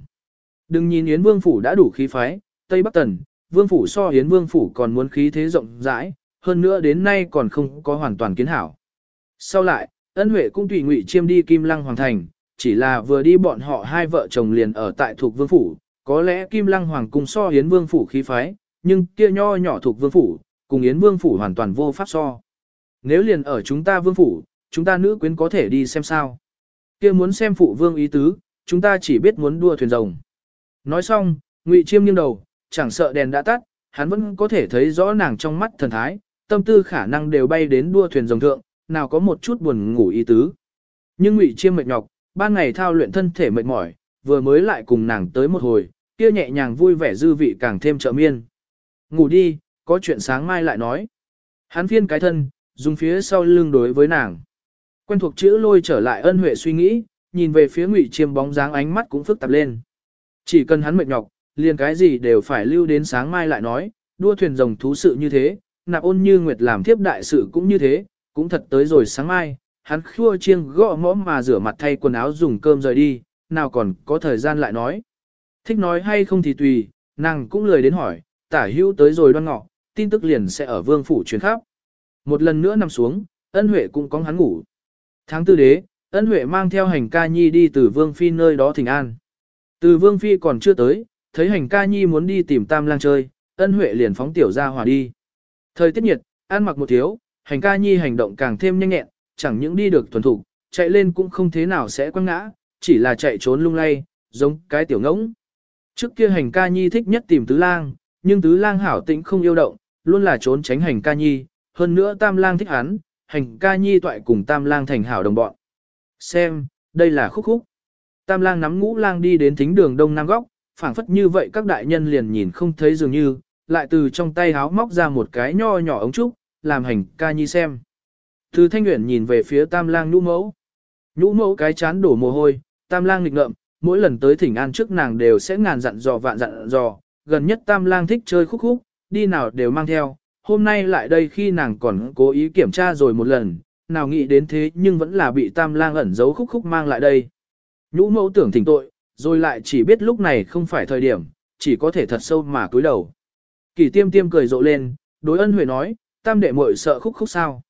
S1: Đừng nhìn Yến Vương phủ đã đủ khí phái, Tây Bắc Tần, Vương phủ so Yến Vương phủ còn muốn khí thế rộng rãi, hơn nữa đến nay còn không có hoàn toàn kiến hảo. Sau lại, ân huệ cũng tùy ngụy chiêm đi Kim Lăng Hoàng Thành, chỉ là vừa đi bọn họ hai vợ chồng liền ở tại thuộc Vương phủ, có lẽ Kim Lăng Hoàng cung so Yến Vương phủ khí phái, nhưng kia nho nhỏ thuộc Vương phủ, cùng Yến Vương phủ hoàn toàn vô pháp so. Nếu liền ở chúng ta Vương phủ, chúng ta nữ quyến có thể đi xem sao. Kia muốn xem phụ vương ý tứ, chúng ta chỉ biết muốn đua thuyền rồng. Nói xong, Ngụy Chiêm nghiêng đầu, chẳng sợ đèn đã tắt, hắn vẫn có thể thấy rõ nàng trong mắt thần thái, tâm tư khả năng đều bay đến đua thuyền rồng thượng, nào có một chút buồn ngủ ý tứ. Nhưng Ngụy Chiêm mệt nhọc, ban ngày thao luyện thân thể mệt mỏi, vừa mới lại cùng nàng tới một hồi, kia nhẹ nhàng vui vẻ dư vị càng thêm trợ miên. Ngủ đi, có chuyện sáng mai lại nói. Hắn phiên cái thân, dùng phía sau lưng đối với nàng. Quen thuộc chữ lôi trở lại ân huệ suy nghĩ, nhìn về phía Ngụy Chiêm bóng dáng ánh mắt cũng phức tạp lên. Chỉ cần hắn mệt nhọc, liền cái gì đều phải lưu đến sáng mai lại nói, đua thuyền rồng thú sự như thế, nạp ôn như nguyệt làm thiếp đại sự cũng như thế, cũng thật tới rồi sáng mai, hắn khua chiêng gõ mõm mà rửa mặt thay quần áo dùng cơm rời đi, nào còn có thời gian lại nói. Thích nói hay không thì tùy, nàng cũng lười đến hỏi, tả hữu tới rồi đoan ngọ, tin tức liền sẽ ở vương phủ truyền khắp. Một lần nữa nằm xuống, ân huệ cũng có hắn ngủ. Tháng tư đế, ân huệ mang theo hành ca nhi đi từ vương phi nơi đó thỉnh an. Từ vương phi còn chưa tới, thấy hành ca nhi muốn đi tìm tam lang chơi, ân huệ liền phóng tiểu ra hòa đi. Thời tiết nhiệt, ăn mặc một thiếu, hành ca nhi hành động càng thêm nhanh nhẹn, chẳng những đi được thuần thủ, chạy lên cũng không thế nào sẽ quăng ngã, chỉ là chạy trốn lung lay, giống cái tiểu ngỗng. Trước kia hành ca nhi thích nhất tìm tứ lang, nhưng tứ lang hảo tĩnh không yêu động, luôn là trốn tránh hành ca nhi, hơn nữa tam lang thích hắn, hành ca nhi toại cùng tam lang thành hảo đồng bọn. Xem, đây là khúc khúc. Tam lang nắm ngũ lang đi đến thính đường đông nam góc, phảng phất như vậy các đại nhân liền nhìn không thấy dường như, lại từ trong tay háo móc ra một cái nho nhỏ ống trúc, làm hành ca nhi xem. Từ thanh nguyện nhìn về phía tam lang nhũ mẫu. Nhũ mẫu cái chán đổ mồ hôi, tam lang nghịch ngợm, mỗi lần tới thỉnh an trước nàng đều sẽ ngàn dặn dò vạn dặn dò, gần nhất tam lang thích chơi khúc khúc, đi nào đều mang theo, hôm nay lại đây khi nàng còn cố ý kiểm tra rồi một lần, nào nghĩ đến thế nhưng vẫn là bị tam lang ẩn giấu khúc khúc mang lại đây. Nhũ mẫu tưởng thỉnh tội, rồi lại chỉ biết lúc này không phải thời điểm, chỉ có thể thật sâu mà cúi đầu. Kỳ tiêm tiêm cười rộ lên, đối ân huệ nói, tam đệ muội sợ khúc khúc sao.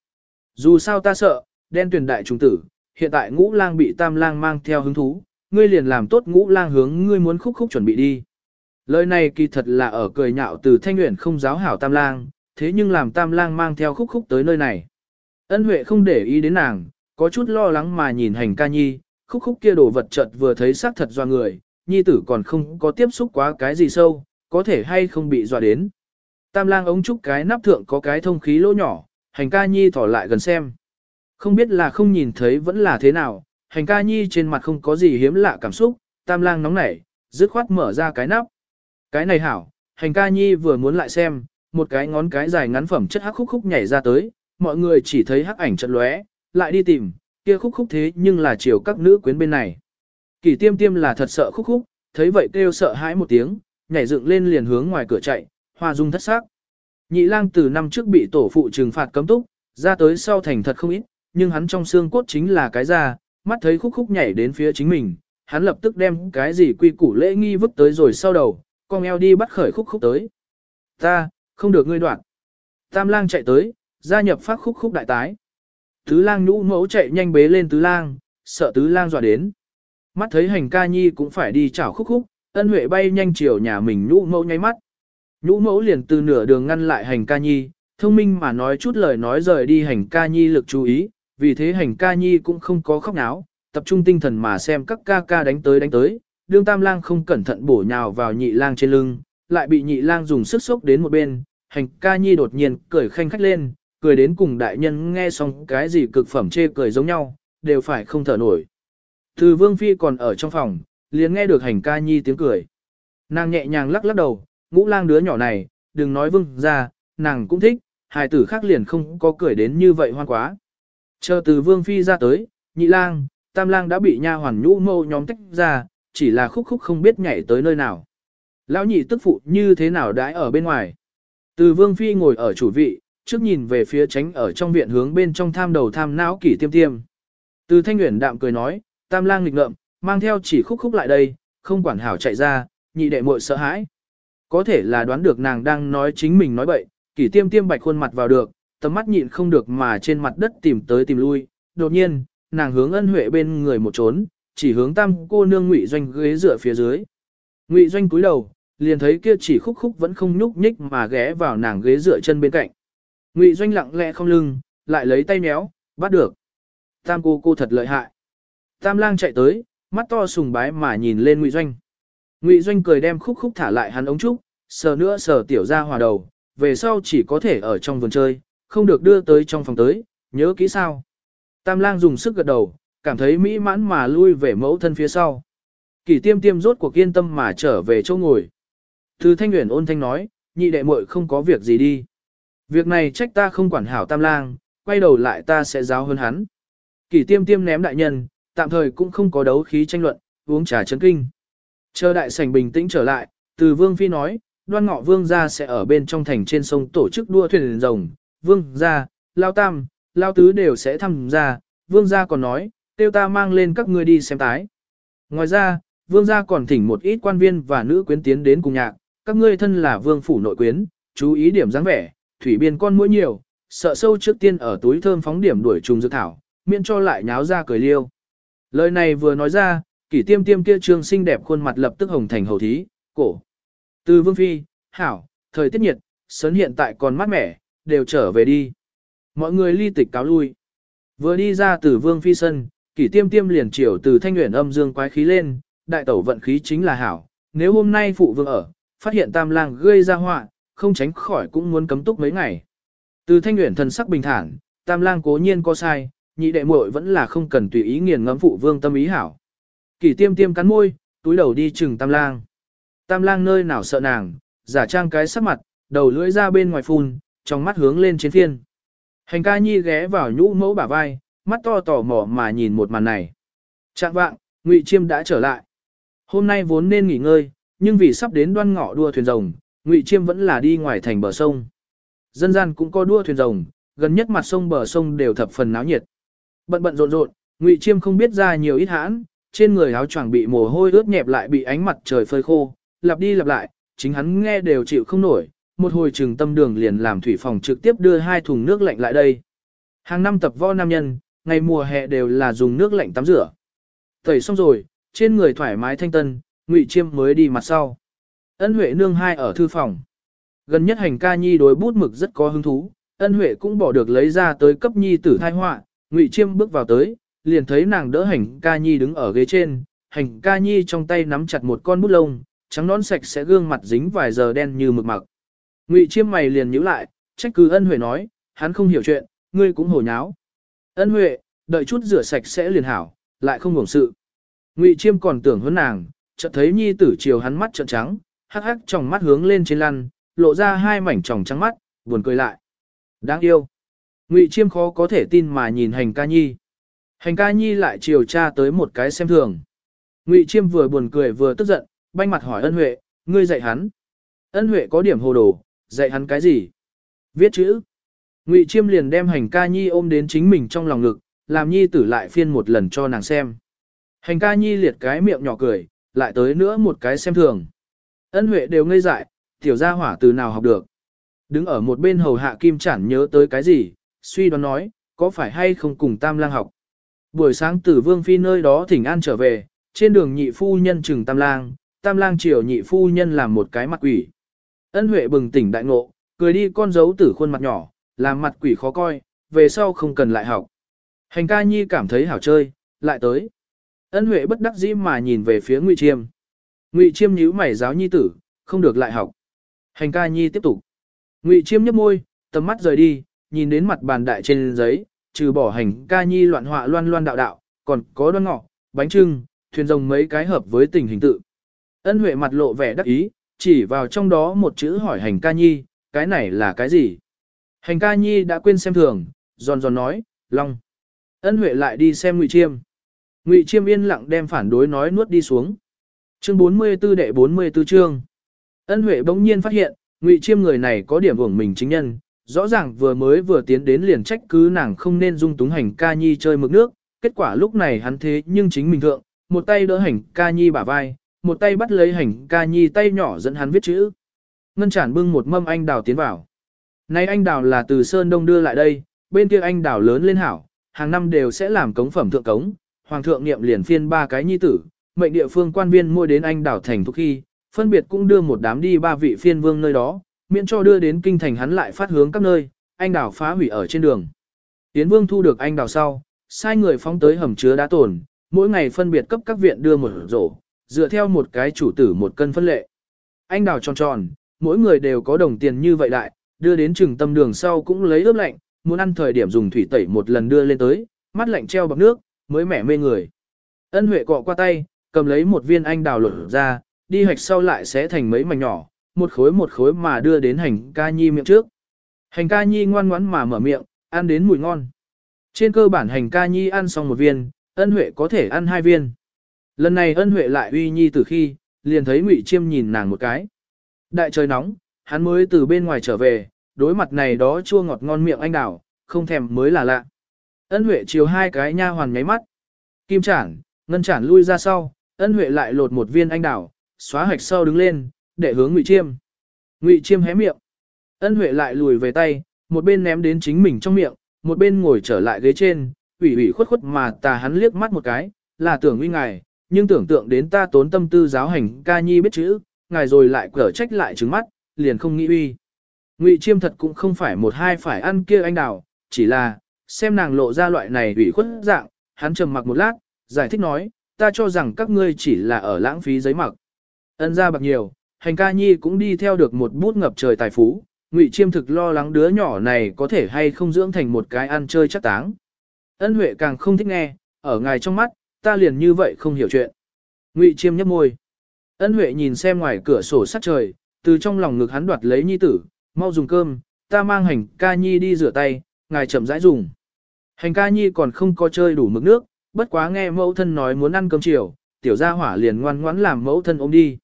S1: Dù sao ta sợ, đen tuyển đại trùng tử, hiện tại ngũ lang bị tam lang mang theo hứng thú, ngươi liền làm tốt ngũ lang hướng ngươi muốn khúc khúc chuẩn bị đi. Lời này kỳ thật là ở cười nhạo từ thanh nguyện không giáo hảo tam lang, thế nhưng làm tam lang mang theo khúc khúc tới nơi này. Ân Huệ không để ý đến nàng, có chút lo lắng mà nhìn hành ca nhi, khúc khúc kia đồ vật chợt vừa thấy xác thật do người, nhi tử còn không có tiếp xúc quá cái gì sâu, có thể hay không bị dọa đến. Tam lang ống trúc cái nắp thượng có cái thông khí lỗ nhỏ, hành ca nhi thỏ lại gần xem. Không biết là không nhìn thấy vẫn là thế nào, hành ca nhi trên mặt không có gì hiếm lạ cảm xúc, tam lang nóng nảy, dứt khoát mở ra cái nắp. Cái này hảo, hành ca nhi vừa muốn lại xem, một cái ngón cái dài ngắn phẩm chất hắc khúc khúc nhảy ra tới, mọi người chỉ thấy hắc ảnh trận lóe, lại đi tìm, kia khúc khúc thế nhưng là chiều các nữ quyến bên này. Kỳ tiêm tiêm là thật sợ khúc khúc, thấy vậy kêu sợ hãi một tiếng, nhảy dựng lên liền hướng ngoài cửa chạy, hoa dung thất sắc. Nhị lang từ năm trước bị tổ phụ trừng phạt cấm túc, ra tới sau thành thật không ít, nhưng hắn trong xương cốt chính là cái già mắt thấy khúc khúc nhảy đến phía chính mình, hắn lập tức đem cái gì quy củ lễ nghi vứt tới rồi sau đầu, con eo đi bắt khởi khúc khúc tới. Ta, không được ngươi đoạn. Tam lang chạy tới, gia nhập phát khúc khúc đại tái. Tứ lang nhũ mẫu chạy nhanh bế lên tứ lang, sợ tứ lang dọa đến. Mắt thấy hành ca nhi cũng phải đi chảo khúc khúc, ân huệ bay nhanh chiều nhà mình nhũ mẫu nháy mắt. Nhũ mẫu liền từ nửa đường ngăn lại hành ca nhi, thông minh mà nói chút lời nói rời đi hành ca nhi lực chú ý, vì thế hành ca nhi cũng không có khóc náo, tập trung tinh thần mà xem các ca ca đánh tới đánh tới, đương tam lang không cẩn thận bổ nhào vào nhị lang trên lưng, lại bị nhị lang dùng sức sốc đến một bên, hành ca nhi đột nhiên cười khanh khách lên, cười đến cùng đại nhân nghe xong cái gì cực phẩm chê cười giống nhau, đều phải không thở nổi. Từ vương phi còn ở trong phòng, liền nghe được hành ca nhi tiếng cười. Nàng nhẹ nhàng lắc lắc đầu, ngũ lang đứa nhỏ này, đừng nói vương ra, nàng cũng thích, hài tử khác liền không có cười đến như vậy hoan quá. Chờ từ vương phi ra tới, nhị lang, tam lang đã bị nha hoàn nhũ mâu nhóm tách ra, chỉ là khúc khúc không biết nhảy tới nơi nào. Lão nhị tức phụ như thế nào đãi ở bên ngoài. Từ vương phi ngồi ở chủ vị, trước nhìn về phía tránh ở trong viện hướng bên trong tham đầu tham não kỷ tiêm tiêm. Từ thanh nguyện đạm cười nói, tam lang nghịch ngợm, mang theo chỉ khúc khúc lại đây, không quản hảo chạy ra, nhị đệ muội sợ hãi. Có thể là đoán được nàng đang nói chính mình nói bậy, kỷ tiêm tiêm bạch khuôn mặt vào được, tầm mắt nhịn không được mà trên mặt đất tìm tới tìm lui. Đột nhiên, nàng hướng ân huệ bên người một trốn, chỉ hướng tam cô nương ngụy doanh ghế dựa phía dưới. Ngụy doanh cúi đầu, liền thấy kia chỉ khúc khúc vẫn không nhúc nhích mà ghé vào nàng ghế dựa chân bên cạnh. Ngụy doanh lặng lẽ không lưng, lại lấy tay méo, bắt được. Tam cô cô thật lợi hại. Tam lang chạy tới, mắt to sùng bái mà nhìn lên Ngụy doanh. Ngụy doanh cười đem khúc khúc thả lại hắn ống trúc, sờ nữa sờ tiểu ra hòa đầu, về sau chỉ có thể ở trong vườn chơi, không được đưa tới trong phòng tới, nhớ kỹ sao. Tam lang dùng sức gật đầu, cảm thấy mỹ mãn mà lui về mẫu thân phía sau. Kỷ tiêm tiêm rốt cuộc yên tâm mà trở về chỗ ngồi. Từ thanh nguyện ôn thanh nói, nhị đệ muội không có việc gì đi. Việc này trách ta không quản hảo tam lang, quay đầu lại ta sẽ giáo hơn hắn. Kỷ tiêm tiêm ném đại nhân, tạm thời cũng không có đấu khí tranh luận, uống trà chấn kinh. Chờ đại sảnh bình tĩnh trở lại, từ vương phi nói, đoan ngọ vương gia sẽ ở bên trong thành trên sông tổ chức đua thuyền rồng, vương gia, lao tam, lao tứ đều sẽ tham gia, vương gia còn nói, tiêu ta mang lên các ngươi đi xem tái. Ngoài ra, vương gia còn thỉnh một ít quan viên và nữ quyến tiến đến cùng nhạc, các ngươi thân là vương phủ nội quyến, chú ý điểm dáng vẻ, thủy biên con mũi nhiều, sợ sâu trước tiên ở túi thơm phóng điểm đuổi trùng dược thảo, miễn cho lại nháo ra cười liêu. Lời này vừa nói ra, kỷ tiêm tiêm kia trương xinh đẹp khuôn mặt lập tức hồng thành hầu thí, cổ. Từ vương phi, hảo, thời tiết nhiệt, sớn hiện tại còn mát mẻ, đều trở về đi. Mọi người ly tịch cáo lui. Vừa đi ra từ vương phi sân, kỷ tiêm tiêm liền chiều từ thanh nguyện âm dương quái khí lên, đại tẩu vận khí chính là hảo. Nếu hôm nay phụ vương ở, phát hiện tam lang gây ra họa, không tránh khỏi cũng muốn cấm túc mấy ngày. Từ thanh nguyện thần sắc bình thản, tam lang cố nhiên có sai, nhị đệ muội vẫn là không cần tùy ý nghiền ngẫm phụ vương tâm ý hảo. Kỷ tiêm tiêm cắn môi, túi đầu đi chừng tam lang. Tam lang nơi nào sợ nàng, giả trang cái sắc mặt, đầu lưỡi ra bên ngoài phun, trong mắt hướng lên trên thiên, Hành ca nhi ghé vào nhũ mẫu bả vai, mắt to tò mò mà nhìn một màn này. Trạng vạng, Ngụy Chiêm đã trở lại. Hôm nay vốn nên nghỉ ngơi, nhưng vì sắp đến đoan ngọ đua thuyền rồng, Ngụy Chiêm vẫn là đi ngoài thành bờ sông. Dân gian cũng có đua thuyền rồng, gần nhất mặt sông bờ sông đều thập phần náo nhiệt. Bận bận rộn rộn, Ngụy Chiêm không biết ra nhiều ít hãn, trên người áo choàng bị mồ hôi ướt nhẹp lại bị ánh mặt trời phơi khô, lặp đi lặp lại, chính hắn nghe đều chịu không nổi, một hồi trừng tâm đường liền làm thủy phòng trực tiếp đưa hai thùng nước lạnh lại đây. Hàng năm tập võ nam nhân, ngày mùa hè đều là dùng nước lạnh tắm rửa. Tẩy xong rồi, trên người thoải mái thanh tân, Ngụy Chiêm mới đi mặt sau. Ân Huệ nương hai ở thư phòng. Gần nhất hành ca nhi đối bút mực rất có hứng thú, Ân Huệ cũng bỏ được lấy ra tới cấp nhi tử thai họa, Ngụy Chiêm bước vào tới, liền thấy nàng đỡ hành ca nhi đứng ở ghế trên, hành ca nhi trong tay nắm chặt một con bút lông, trắng nón sạch sẽ gương mặt dính vài giờ đen như mực mặc. Ngụy Chiêm mày liền nhíu lại, trách cứ Ân Huệ nói, hắn không hiểu chuyện, ngươi cũng hồ nháo. Ân Huệ, đợi chút rửa sạch sẽ liền hảo, lại không ngủng sự. Ngụy Chiêm còn tưởng hơn nàng, chợt thấy nhi tử chiều hắn mắt trợn trắng, hắc hắc trong mắt hướng lên trên lăn, lộ ra hai mảnh tròng trắng mắt, buồn cười lại. Đáng yêu. Ngụy Chiêm khó có thể tin mà nhìn hành ca nhi. Hành ca nhi lại chiều cha tới một cái xem thường. Ngụy Chiêm vừa buồn cười vừa tức giận, banh mặt hỏi ân huệ, ngươi dạy hắn. Ân huệ có điểm hồ đồ, dạy hắn cái gì? Viết chữ. Ngụy Chiêm liền đem hành ca nhi ôm đến chính mình trong lòng ngực, làm nhi tử lại phiên một lần cho nàng xem. Hành ca nhi liệt cái miệng nhỏ cười, lại tới nữa một cái xem thường. Ân huệ đều ngây dại, tiểu gia hỏa từ nào học được. Đứng ở một bên hầu hạ kim chản nhớ tới cái gì, suy đoán nói, có phải hay không cùng tam lang học. Buổi sáng tử vương phi nơi đó thỉnh an trở về, trên đường nhị phu nhân trừng tam lang, tam lang chiều nhị phu nhân làm một cái mặt quỷ. Ân huệ bừng tỉnh đại ngộ, cười đi con dấu tử khuôn mặt nhỏ, làm mặt quỷ khó coi, về sau không cần lại học. Hành ca nhi cảm thấy hảo chơi, lại tới. Ân huệ bất đắc dĩ mà nhìn về phía ngụy chiêm. Ngụy chiêm nhíu mày giáo nhi tử, không được lại học. Hành ca nhi tiếp tục. Ngụy chiêm nhấp môi, tầm mắt rời đi, nhìn đến mặt bàn đại trên giấy, trừ bỏ hành ca nhi loạn họa loan loan đạo đạo, còn có đoan ngọ, bánh trưng, thuyền rồng mấy cái hợp với tình hình tự. Ân Huệ mặt lộ vẻ đắc ý, chỉ vào trong đó một chữ hỏi hành ca nhi, cái này là cái gì? Hành ca nhi đã quên xem thường, giòn giòn nói, long. Ân Huệ lại đi xem Ngụy Chiêm. Ngụy Chiêm yên lặng đem phản đối nói nuốt đi xuống. Chương 44 đệ 44 chương. Ân Huệ bỗng nhiên phát hiện, Ngụy Chiêm người này có điểm hưởng mình chính nhân, rõ ràng vừa mới vừa tiến đến liền trách cứ nàng không nên dung túng hành ca nhi chơi mực nước, kết quả lúc này hắn thế nhưng chính mình thượng, một tay đỡ hành ca nhi bả vai, một tay bắt lấy hành ca nhi tay nhỏ dẫn hắn viết chữ. Ngân chản bưng một mâm anh đào tiến vào. nay anh đào là từ Sơn Đông đưa lại đây, bên kia anh đào lớn lên hảo, hàng năm đều sẽ làm cống phẩm thượng cống, hoàng thượng niệm liền phiên ba cái nhi tử, mệnh địa phương quan viên mua đến anh đào thành thúc khi, phân biệt cũng đưa một đám đi ba vị phiên vương nơi đó, miễn cho đưa đến kinh thành hắn lại phát hướng các nơi, anh đào phá hủy ở trên đường. Tiến vương thu được anh đào sau, sai người phóng tới hầm chứa đá tồn, mỗi ngày phân biệt cấp các viện đưa một rổ, dựa theo một cái chủ tử một cân phân lệ. Anh đào tròn tròn, mỗi người đều có đồng tiền như vậy đại, đưa đến trường tâm đường sau cũng lấy ướp lạnh, muốn ăn thời điểm dùng thủy tẩy một lần đưa lên tới, mắt lạnh treo bọc nước, mới mẻ mê người. Ân Huệ cọ qua tay, cầm lấy một viên anh đào lột ra, đi hoạch sau lại sẽ thành mấy mảnh nhỏ, một khối một khối mà đưa đến hành ca nhi miệng trước. Hành ca nhi ngoan ngoãn mà mở miệng, ăn đến mùi ngon. Trên cơ bản hành ca nhi ăn xong một viên, ân huệ có thể ăn hai viên. Lần này ân huệ lại uy nhi từ khi, liền thấy ngụy chiêm nhìn nàng một cái. Đại trời nóng, hắn mới từ bên ngoài trở về, đối mặt này đó chua ngọt ngon miệng anh đào, không thèm mới là lạ. Ân Huệ chiều hai cái nha hoàn nháy mắt. Kim chản, ngân chản lui ra sau, ân Huệ lại lột một viên anh đào, xóa hạch sau đứng lên, để hướng Ngụy Chiêm. Ngụy Chiêm hé miệng. Ân Huệ lại lùi về tay, một bên ném đến chính mình trong miệng, một bên ngồi trở lại ghế trên, ủy ủy khuất khuất mà tà hắn liếc mắt một cái, là tưởng uy ngài, nhưng tưởng tượng đến ta tốn tâm tư giáo hành ca nhi biết chữ, ngài rồi lại cở trách lại trứng mắt, liền không nghĩ uy. Ngụy Chiêm thật cũng không phải một hai phải ăn kia anh đào, chỉ là, xem nàng lộ ra loại này ủy khuất dạng, hắn trầm mặc một lát, giải thích nói, ta cho rằng các ngươi chỉ là ở lãng phí giấy mặc. Ân ra bạc nhiều, hành ca nhi cũng đi theo được một bút ngập trời tài phú, Ngụy Chiêm thực lo lắng đứa nhỏ này có thể hay không dưỡng thành một cái ăn chơi chắc táng. Ân Huệ càng không thích nghe, ở ngài trong mắt, ta liền như vậy không hiểu chuyện. Ngụy Chiêm nhấp môi. Ân Huệ nhìn xem ngoài cửa sổ sát trời, từ trong lòng ngực hắn đoạt lấy nhi tử, mau dùng cơm, ta mang hành ca nhi đi rửa tay, ngài chậm rãi dùng. Hành ca nhi còn không có chơi đủ mực nước, bất quá nghe mẫu thân nói muốn ăn cơm chiều, tiểu gia hỏa liền ngoan ngoãn làm mẫu thân ôm đi.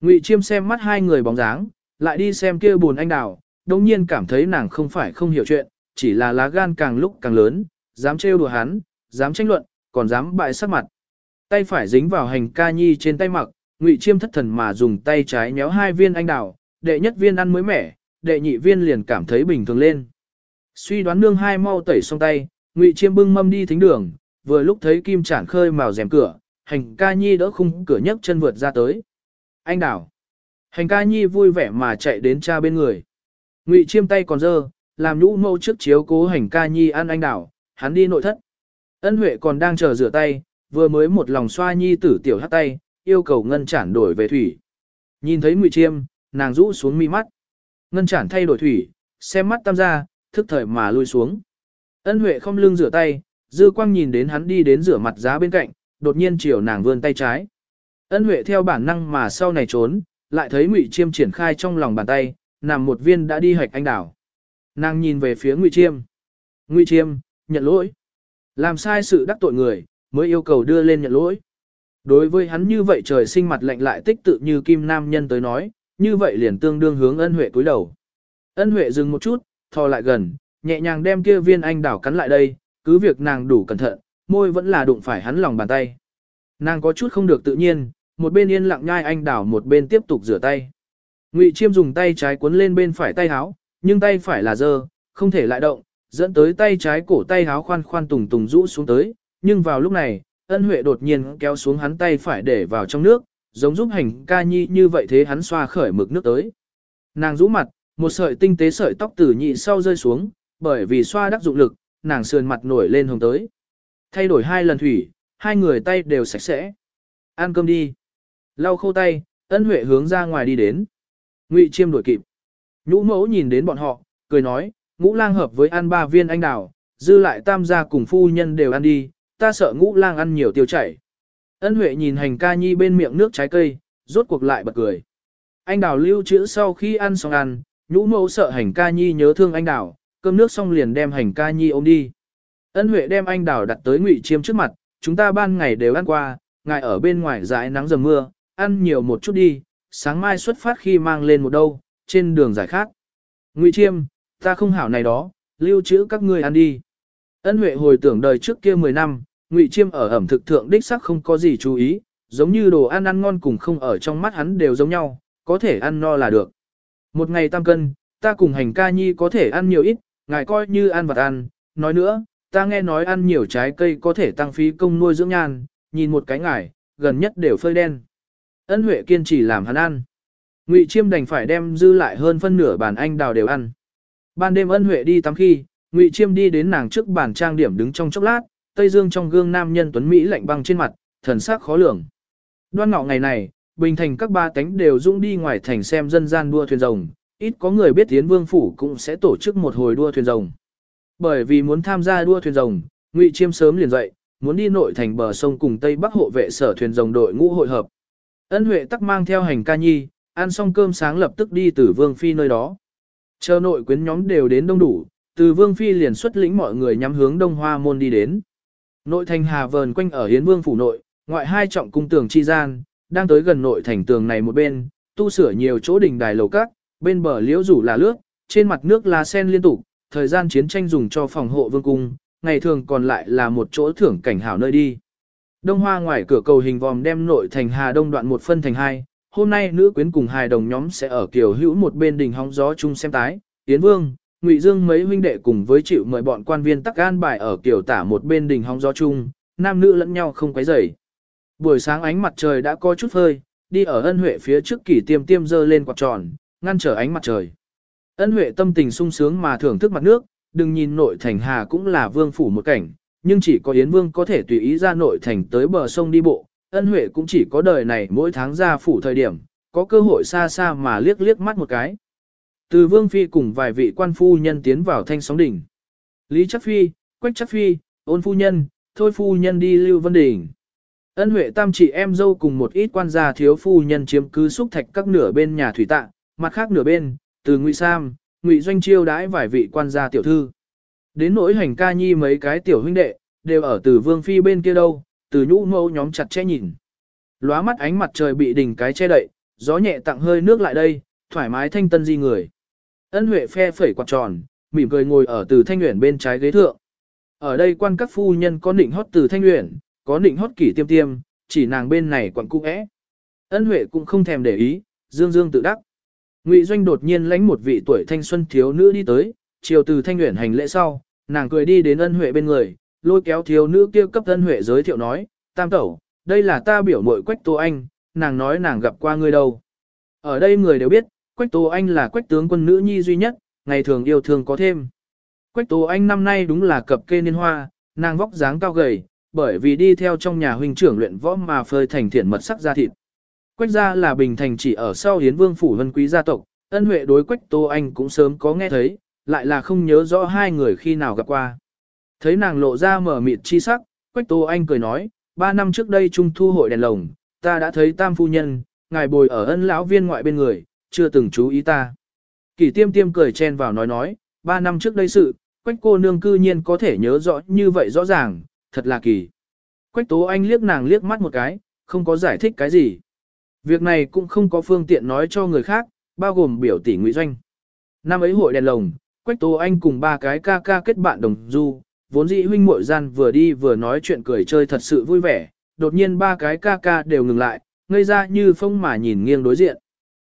S1: Ngụy Chiêm xem mắt hai người bóng dáng, lại đi xem kia buồn anh đào, đồng nhiên cảm thấy nàng không phải không hiểu chuyện, chỉ là lá gan càng lúc càng lớn, dám trêu đùa hắn, dám tranh luận, còn dám bại sắc mặt. Tay phải dính vào hành ca nhi trên tay mặc, Ngụy Chiêm thất thần mà dùng tay trái méo hai viên anh đào, đệ nhất viên ăn mới mẻ, đệ nhị viên liền cảm thấy bình thường lên. Suy đoán nương hai mau tẩy xong tay, Ngụy Chiêm bưng mâm đi thính đường, vừa lúc thấy Kim chản khơi màu rèm cửa, hành ca nhi đỡ khung cửa nhấc chân vượt ra tới. Anh đào, Hành ca nhi vui vẻ mà chạy đến cha bên người. Ngụy Chiêm tay còn dơ, làm nhũ mâu trước chiếu cố hành ca nhi ăn anh đào, hắn đi nội thất. Ân Huệ còn đang chờ rửa tay, vừa mới một lòng xoa nhi tử tiểu hát tay, yêu cầu ngân chản đổi về thủy. Nhìn thấy Ngụy Chiêm, nàng rũ xuống mi mắt. Ngân chản thay đổi thủy, xem mắt tam gia, thức thời mà lui xuống. Ân Huệ không lưng rửa tay, dư quang nhìn đến hắn đi đến rửa mặt giá bên cạnh, đột nhiên chiều nàng vươn tay trái. Ân Huệ theo bản năng mà sau này trốn, lại thấy Ngụy Chiêm triển khai trong lòng bàn tay, nằm một viên đã đi hạch anh đảo. Nàng nhìn về phía Ngụy Chiêm. Ngụy Chiêm, nhận lỗi. Làm sai sự đắc tội người, mới yêu cầu đưa lên nhận lỗi. Đối với hắn như vậy trời sinh mặt lạnh lại tích tự như kim nam nhân tới nói, như vậy liền tương đương hướng ân huệ cúi đầu. Ân huệ dừng một chút, thò lại gần, nhẹ nhàng đem kia viên anh đảo cắn lại đây, cứ việc nàng đủ cẩn thận, môi vẫn là đụng phải hắn lòng bàn tay. Nàng có chút không được tự nhiên, một bên yên lặng nhai anh đảo một bên tiếp tục rửa tay. Ngụy Chiêm dùng tay trái cuốn lên bên phải tay háo, nhưng tay phải là dơ, không thể lại động, dẫn tới tay trái cổ tay háo khoan khoan tùng tùng rũ xuống tới, nhưng vào lúc này, ân huệ đột nhiên kéo xuống hắn tay phải để vào trong nước, giống giúp hành ca nhi như vậy thế hắn xoa khởi mực nước tới. Nàng rũ mặt, một sợi tinh tế sợi tóc tử nhị sau rơi xuống, bởi vì xoa đắc dụng lực, nàng sườn mặt nổi lên hồng tới. Thay đổi hai lần thủy, hai người tay đều sạch sẽ. Ăn cơm đi. Lau khô tay, ân huệ hướng ra ngoài đi đến. Ngụy chiêm đuổi kịp. Nhũ mẫu nhìn đến bọn họ, cười nói, ngũ lang hợp với ăn ba viên anh đào, dư lại tam gia cùng phu nhân đều ăn đi, ta sợ ngũ lang ăn nhiều tiêu chảy. Ân Huệ nhìn hành ca nhi bên miệng nước trái cây, rốt cuộc lại bật cười. Anh đào lưu trữ sau khi ăn xong ăn, nhũ mẫu sợ hành ca nhi nhớ thương anh đào, cơm nước xong liền đem hành ca nhi ôm đi. Ân Huệ đem anh đào đặt tới ngụy chiêm trước mặt, chúng ta ban ngày đều ăn qua, ngài ở bên ngoài dãi nắng dầm mưa, ăn nhiều một chút đi, sáng mai xuất phát khi mang lên một đâu, trên đường giải khác. Ngụy chiêm, ta không hảo này đó, lưu trữ các ngươi ăn đi. Ân Huệ hồi tưởng đời trước kia 10 năm, Ngụy Chiêm ở ẩm thực thượng đích sắc không có gì chú ý, giống như đồ ăn ăn ngon cùng không ở trong mắt hắn đều giống nhau, có thể ăn no là được. Một ngày tam cân, ta cùng hành ca nhi có thể ăn nhiều ít, ngài coi như ăn vật ăn, nói nữa, ta nghe nói ăn nhiều trái cây có thể tăng phí công nuôi dưỡng nhan, nhìn một cái ngài, gần nhất đều phơi đen. Ân Huệ kiên trì làm hắn ăn. Ngụy Chiêm đành phải đem dư lại hơn phân nửa bàn anh đào đều ăn. Ban đêm Ân Huệ đi tắm khi, Ngụy Chiêm đi đến nàng trước bàn trang điểm đứng trong chốc lát, Tây Dương trong gương nam nhân tuấn Mỹ lạnh băng trên mặt, thần sắc khó lường. Đoan ngọ ngày này, bình thành các ba tánh đều dũng đi ngoài thành xem dân gian đua thuyền rồng, ít có người biết Tiến Vương Phủ cũng sẽ tổ chức một hồi đua thuyền rồng. Bởi vì muốn tham gia đua thuyền rồng, Ngụy Chiêm sớm liền dậy, muốn đi nội thành bờ sông cùng Tây Bắc hộ vệ sở thuyền rồng đội ngũ hội hợp. Ân Huệ tắc mang theo hành ca nhi, ăn xong cơm sáng lập tức đi từ Vương Phi nơi đó. Chờ nội quyến nhóm đều đến đông đủ, từ Vương Phi liền xuất lĩnh mọi người nhắm hướng Đông Hoa Môn đi đến. Nội thành Hà vờn quanh ở Hiến Vương phủ nội, ngoại hai trọng cung tường chi gian, đang tới gần nội thành tường này một bên, tu sửa nhiều chỗ đình đài lầu các, bên bờ liễu rủ là lướt, trên mặt nước lá sen liên tục, thời gian chiến tranh dùng cho phòng hộ vương cung, ngày thường còn lại là một chỗ thưởng cảnh hảo nơi đi. Đông hoa ngoài cửa cầu hình vòm đem nội thành Hà Đông đoạn một phân thành hai, hôm nay nữ quyến cùng hài đồng nhóm sẽ ở kiểu hữu một bên đỉnh hóng gió chung xem tái, Yến Vương, Ngụy Dương mấy huynh đệ cùng với chịu mời bọn quan viên tắc gan bài ở kiểu tả một bên đỉnh hóng gió chung, nam nữ lẫn nhau không quấy rầy. Buổi sáng ánh mặt trời đã có chút hơi, đi ở ân huệ phía trước kỷ tiêm tiêm dơ lên quạt tròn, ngăn trở ánh mặt trời. Ân huệ tâm tình sung sướng mà thưởng thức mặt nước, đừng nhìn nội thành hà cũng là vương phủ một cảnh, nhưng chỉ có Yến Vương có thể tùy ý ra nội thành tới bờ sông đi bộ, ân huệ cũng chỉ có đời này mỗi tháng ra phủ thời điểm, có cơ hội xa xa mà liếc liếc mắt một cái. Từ Vương Phi cùng vài vị quan phu nhân tiến vào thanh sóng đỉnh. Lý Chắc Phi, Quách Chắc Phi, ôn phu nhân, thôi phu nhân đi lưu vân đỉnh. Ân Huệ tam chị em dâu cùng một ít quan gia thiếu phu nhân chiếm cứ xúc thạch các nửa bên nhà thủy tạ, mặt khác nửa bên, từ Ngụy Sam, Ngụy Doanh chiêu đãi vài vị quan gia tiểu thư. Đến nỗi hành ca nhi mấy cái tiểu huynh đệ, đều ở từ vương phi bên kia đâu, từ nhũ mâu nhóm chặt che nhìn. Lóa mắt ánh mặt trời bị đỉnh cái che đậy, gió nhẹ tặng hơi nước lại đây, thoải mái thanh tân di người. Ân Huệ phe phẩy quạt tròn, mỉm cười ngồi ở từ thanh nguyện bên trái ghế thượng. Ở đây quan các phu nhân có nịnh hót từ thanh nguyện, có nịnh hót kỷ tiêm tiêm, chỉ nàng bên này quặn cung ẽ. Ân Huệ cũng không thèm để ý, dương dương tự đắc. Ngụy Doanh đột nhiên lãnh một vị tuổi thanh xuân thiếu nữ đi tới, chiều từ thanh nguyện hành lễ sau, nàng cười đi đến ân Huệ bên người, lôi kéo thiếu nữ kia cấp thân Huệ giới thiệu nói, tam tẩu, đây là ta biểu muội Quách Tô Anh, nàng nói nàng gặp qua ngươi đâu. Ở đây người đều biết, Quách Tô Anh là Quách tướng quân nữ nhi duy nhất, ngày thường yêu thương có thêm. Quách Tô Anh năm nay đúng là cập kê niên hoa, nàng vóc dáng cao gầy, bởi vì đi theo trong nhà huynh trưởng luyện võ mà phơi thành thiện mật sắc da thịt. Quách gia là bình thành chỉ ở sau hiến vương phủ vân quý gia tộc, ân huệ đối Quách Tô Anh cũng sớm có nghe thấy, lại là không nhớ rõ hai người khi nào gặp qua. Thấy nàng lộ ra mở mịt chi sắc, Quách Tô Anh cười nói, ba năm trước đây trung thu hội đèn lồng, ta đã thấy tam phu nhân, ngài bồi ở ân lão viên ngoại bên người, chưa từng chú ý ta. Kỷ tiêm tiêm cười chen vào nói nói, ba năm trước đây sự, quách cô nương cư nhiên có thể nhớ rõ như vậy rõ ràng, thật là kỳ. Quách tố anh liếc nàng liếc mắt một cái, không có giải thích cái gì. Việc này cũng không có phương tiện nói cho người khác, bao gồm biểu tỷ ngụy doanh. Năm ấy hội đèn lồng, Quách Tố Anh cùng ba cái ca ca kết bạn đồng du, vốn dĩ huynh muội gian vừa đi vừa nói chuyện cười chơi thật sự vui vẻ, đột nhiên ba cái ca ca đều ngừng lại, ngây ra như phong mà nhìn nghiêng đối diện.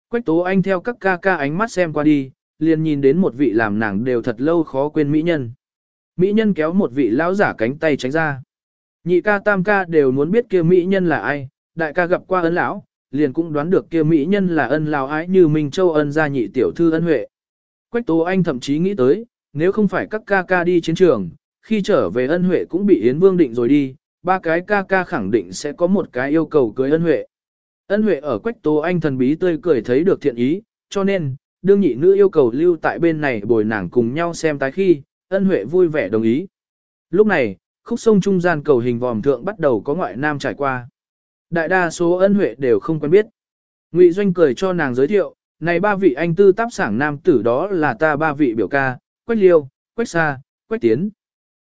S1: Quách Tố Anh theo các ca ca ánh mắt xem qua đi, liền nhìn đến một vị làm nàng đều thật lâu khó quên mỹ nhân. Mỹ nhân kéo một vị lão giả cánh tay tránh ra. Nhị ca tam ca đều muốn biết kia mỹ nhân là ai, đại ca gặp qua ân lão, liền cũng đoán được kia mỹ nhân là ân lão ái như Minh Châu ân gia nhị tiểu thư ân huệ. Quách Tố Anh thậm chí nghĩ tới, nếu không phải các ca ca đi chiến trường, khi trở về ân huệ cũng bị Yến Vương định rồi đi, ba cái ca ca khẳng định sẽ có một cái yêu cầu cưới ân huệ. Ân huệ ở Quách Tố Anh thần bí tươi cười thấy được thiện ý, cho nên, đương nhị nữ yêu cầu lưu tại bên này bồi nàng cùng nhau xem tái khi, ân huệ vui vẻ đồng ý. Lúc này, khúc sông trung gian cầu hình vòm thượng bắt đầu có ngoại nam trải qua. Đại đa số ân huệ đều không quen biết. Ngụy Doanh cười cho nàng giới thiệu, này ba vị anh tư táp sảng nam tử đó là ta ba vị biểu ca, Quách Liêu, Quách Sa, Quách Tiến.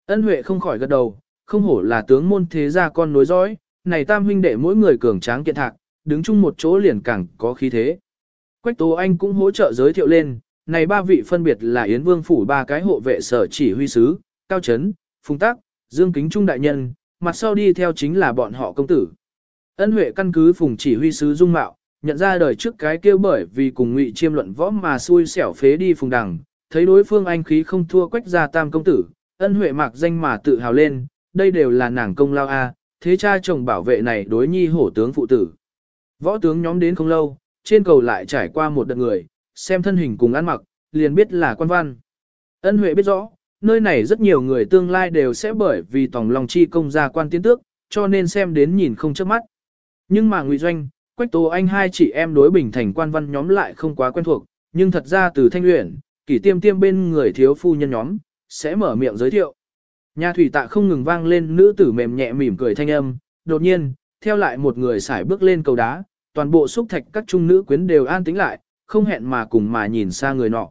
S1: Ân Huệ không khỏi gật đầu, không hổ là tướng môn thế gia con nối dõi, này tam huynh đệ mỗi người cường tráng kiện thạc, đứng chung một chỗ liền càng có khí thế. Quách Tố Anh cũng hỗ trợ giới thiệu lên, này ba vị phân biệt là Yến Vương phủ ba cái hộ vệ sở chỉ huy sứ, Cao Trấn, Phùng Tắc, Dương Kính Trung đại nhân, mặt sau đi theo chính là bọn họ công tử. Ân Huệ căn cứ Phùng chỉ huy sứ dung mạo, nhận ra đời trước cái kêu bởi vì cùng Ngụy Chiêm luận võ mà xui xẻo phế đi Phùng Đằng, thấy đối phương anh khí không thua Quách gia tam công tử, Ân Huệ mạc danh mà tự hào lên, đây đều là nàng công lao a, thế cha chồng bảo vệ này đối nhi hổ tướng phụ tử. Võ tướng nhóm đến không lâu, trên cầu lại trải qua một đợt người, xem thân hình cùng ăn mặc, liền biết là quan văn. Ân Huệ biết rõ, nơi này rất nhiều người tương lai đều sẽ bởi vì tòng lòng chi công gia quan tiến tước, cho nên xem đến nhìn không chớp mắt. Nhưng mà Ngụy Doanh, Quách Tố Anh hai chị em đối bình thành quan văn nhóm lại không quá quen thuộc, nhưng thật ra từ thanh luyện, kỷ tiêm tiêm bên người thiếu phu nhân nhóm, sẽ mở miệng giới thiệu. Nhà thủy tạ không ngừng vang lên nữ tử mềm nhẹ mỉm cười thanh âm, đột nhiên, theo lại một người xải bước lên cầu đá, toàn bộ xúc thạch các trung nữ quyến đều an tĩnh lại, không hẹn mà cùng mà nhìn xa người nọ.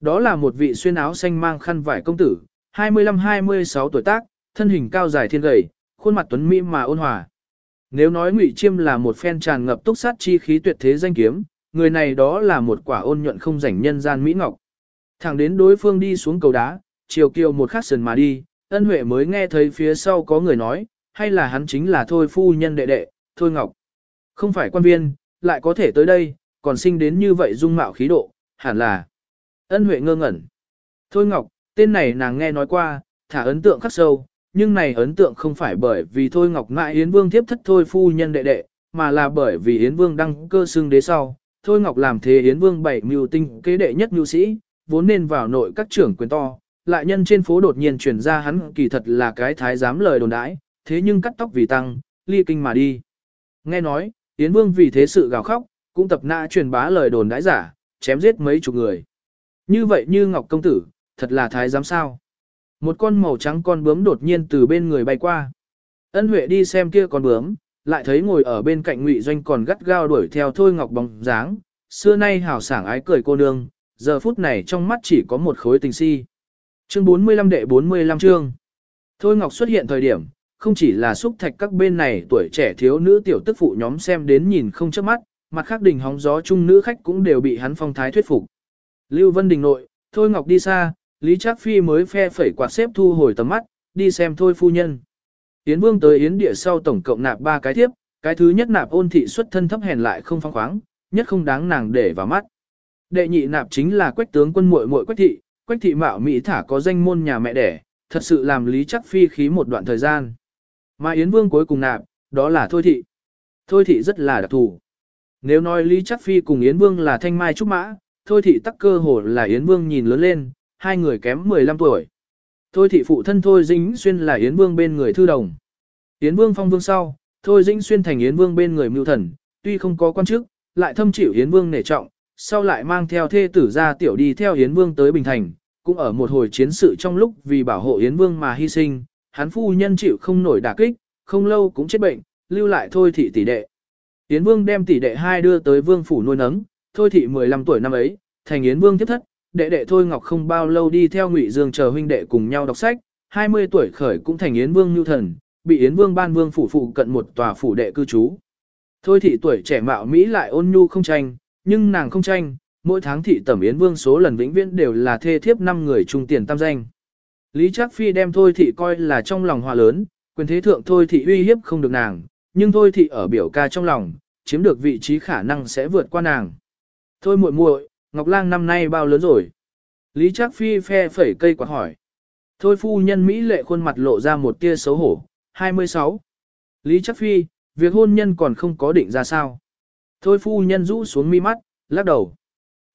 S1: Đó là một vị xuyên áo xanh mang khăn vải công tử, 25-26 tuổi tác, thân hình cao dài thiên gầy, khuôn mặt tuấn mỹ mà ôn hòa. Nếu nói Ngụy Chiêm là một phen tràn ngập túc sát chi khí tuyệt thế danh kiếm, người này đó là một quả ôn nhuận không rảnh nhân gian mỹ ngọc. Thẳng đến đối phương đi xuống cầu đá, chiều kiều một khắc sần mà đi, ân huệ mới nghe thấy phía sau có người nói, hay là hắn chính là thôi phu nhân đệ đệ, thôi ngọc. Không phải quan viên, lại có thể tới đây, còn sinh đến như vậy dung mạo khí độ, hẳn là. Ân huệ ngơ ngẩn. Thôi ngọc, tên này nàng nghe nói qua, thả ấn tượng khắc sâu, nhưng này ấn tượng không phải bởi vì thôi ngọc mãi Yến Vương tiếp thất thôi phu nhân đệ đệ, mà là bởi vì Yến Vương đăng cơ xưng đế sau. Thôi Ngọc làm thế Yến Vương bảy mưu tinh kế đệ nhất mưu sĩ, vốn nên vào nội các trưởng quyền to, lại nhân trên phố đột nhiên truyền ra hắn kỳ thật là cái thái giám lời đồn đãi, thế nhưng cắt tóc vì tăng, ly kinh mà đi. Nghe nói, Yến Vương vì thế sự gào khóc, cũng tập nã truyền bá lời đồn đãi giả, chém giết mấy chục người. Như vậy như Ngọc Công Tử, thật là thái giám sao. Một con màu trắng con bướm đột nhiên từ bên người bay qua. Ân Huệ đi xem kia con bướm, lại thấy ngồi ở bên cạnh Ngụy Doanh còn gắt gao đuổi theo Thôi Ngọc bóng dáng, xưa nay hào sảng ái cười cô nương, giờ phút này trong mắt chỉ có một khối tình si. Chương 45 đệ 45 chương. Thôi Ngọc xuất hiện thời điểm, không chỉ là xúc thạch các bên này tuổi trẻ thiếu nữ tiểu tức phụ nhóm xem đến nhìn không chớp mắt, mặt khác đình hóng gió chung nữ khách cũng đều bị hắn phong thái thuyết phục. Lưu Vân Đình nội, Thôi Ngọc đi xa, Lý Trác Phi mới phe phẩy quạt xếp thu hồi tầm mắt, đi xem Thôi phu nhân. Yến Vương tới Yến địa sau tổng cộng nạp ba cái tiếp cái thứ nhất nạp ôn thị xuất thân thấp hèn lại không phong khoáng, nhất không đáng nàng để vào mắt. Đệ nhị nạp chính là quách tướng quân muội muội quách thị, quách thị mạo mỹ thả có danh môn nhà mẹ đẻ, thật sự làm Lý Chắc Phi khí một đoạn thời gian. Mà Yến Vương cuối cùng nạp, đó là Thôi thị. Thôi thị rất là đặc thù. Nếu nói Lý Chắc Phi cùng Yến Vương là thanh mai trúc mã, Thôi thị tắc cơ hồ là Yến Vương nhìn lớn lên, hai người kém 15 tuổi. Thôi thị phụ thân Thôi Dĩnh Xuyên là Yến Vương bên người thư đồng. Yến Vương phong vương sau, Thôi Dĩnh Xuyên thành Yến Vương bên người mưu thần, tuy không có quan chức, lại thâm chịu Yến Vương nể trọng, sau lại mang theo thê tử ra tiểu đi theo Yến Vương tới Bình Thành, cũng ở một hồi chiến sự trong lúc vì bảo hộ Yến Vương mà hy sinh, hắn phu nhân chịu không nổi đả kích, không lâu cũng chết bệnh, lưu lại Thôi thị tỷ đệ. Yến Vương đem tỷ đệ hai đưa tới Vương phủ nuôi nấng, Thôi thị 15 tuổi năm ấy, thành Yến Vương tiếp thất, đệ đệ Thôi Ngọc không bao lâu đi theo Ngụy Dương chờ huynh đệ cùng nhau đọc sách, 20 tuổi khởi cũng thành Yến Vương nhu Thần, bị Yến Vương ban vương phủ phụ cận một tòa phủ đệ cư trú. Thôi thị tuổi trẻ mạo Mỹ lại ôn nhu không tranh, nhưng nàng không tranh, mỗi tháng thị tẩm Yến Vương số lần vĩnh viễn đều là thê thiếp năm người trung tiền tam danh. Lý Trác Phi đem Thôi thị coi là trong lòng hòa lớn, quyền thế thượng Thôi thị uy hiếp không được nàng, nhưng Thôi thị ở biểu ca trong lòng, chiếm được vị trí khả năng sẽ vượt qua nàng. Thôi muội muội, Ngọc Lang năm nay bao lớn rồi? Lý Trác Phi phe phẩy cây quạt hỏi. Thôi phu nhân Mỹ lệ khuôn mặt lộ ra một tia xấu hổ, 26. Lý Trác Phi, việc hôn nhân còn không có định ra sao? Thôi phu nhân rũ xuống mi mắt, lắc đầu.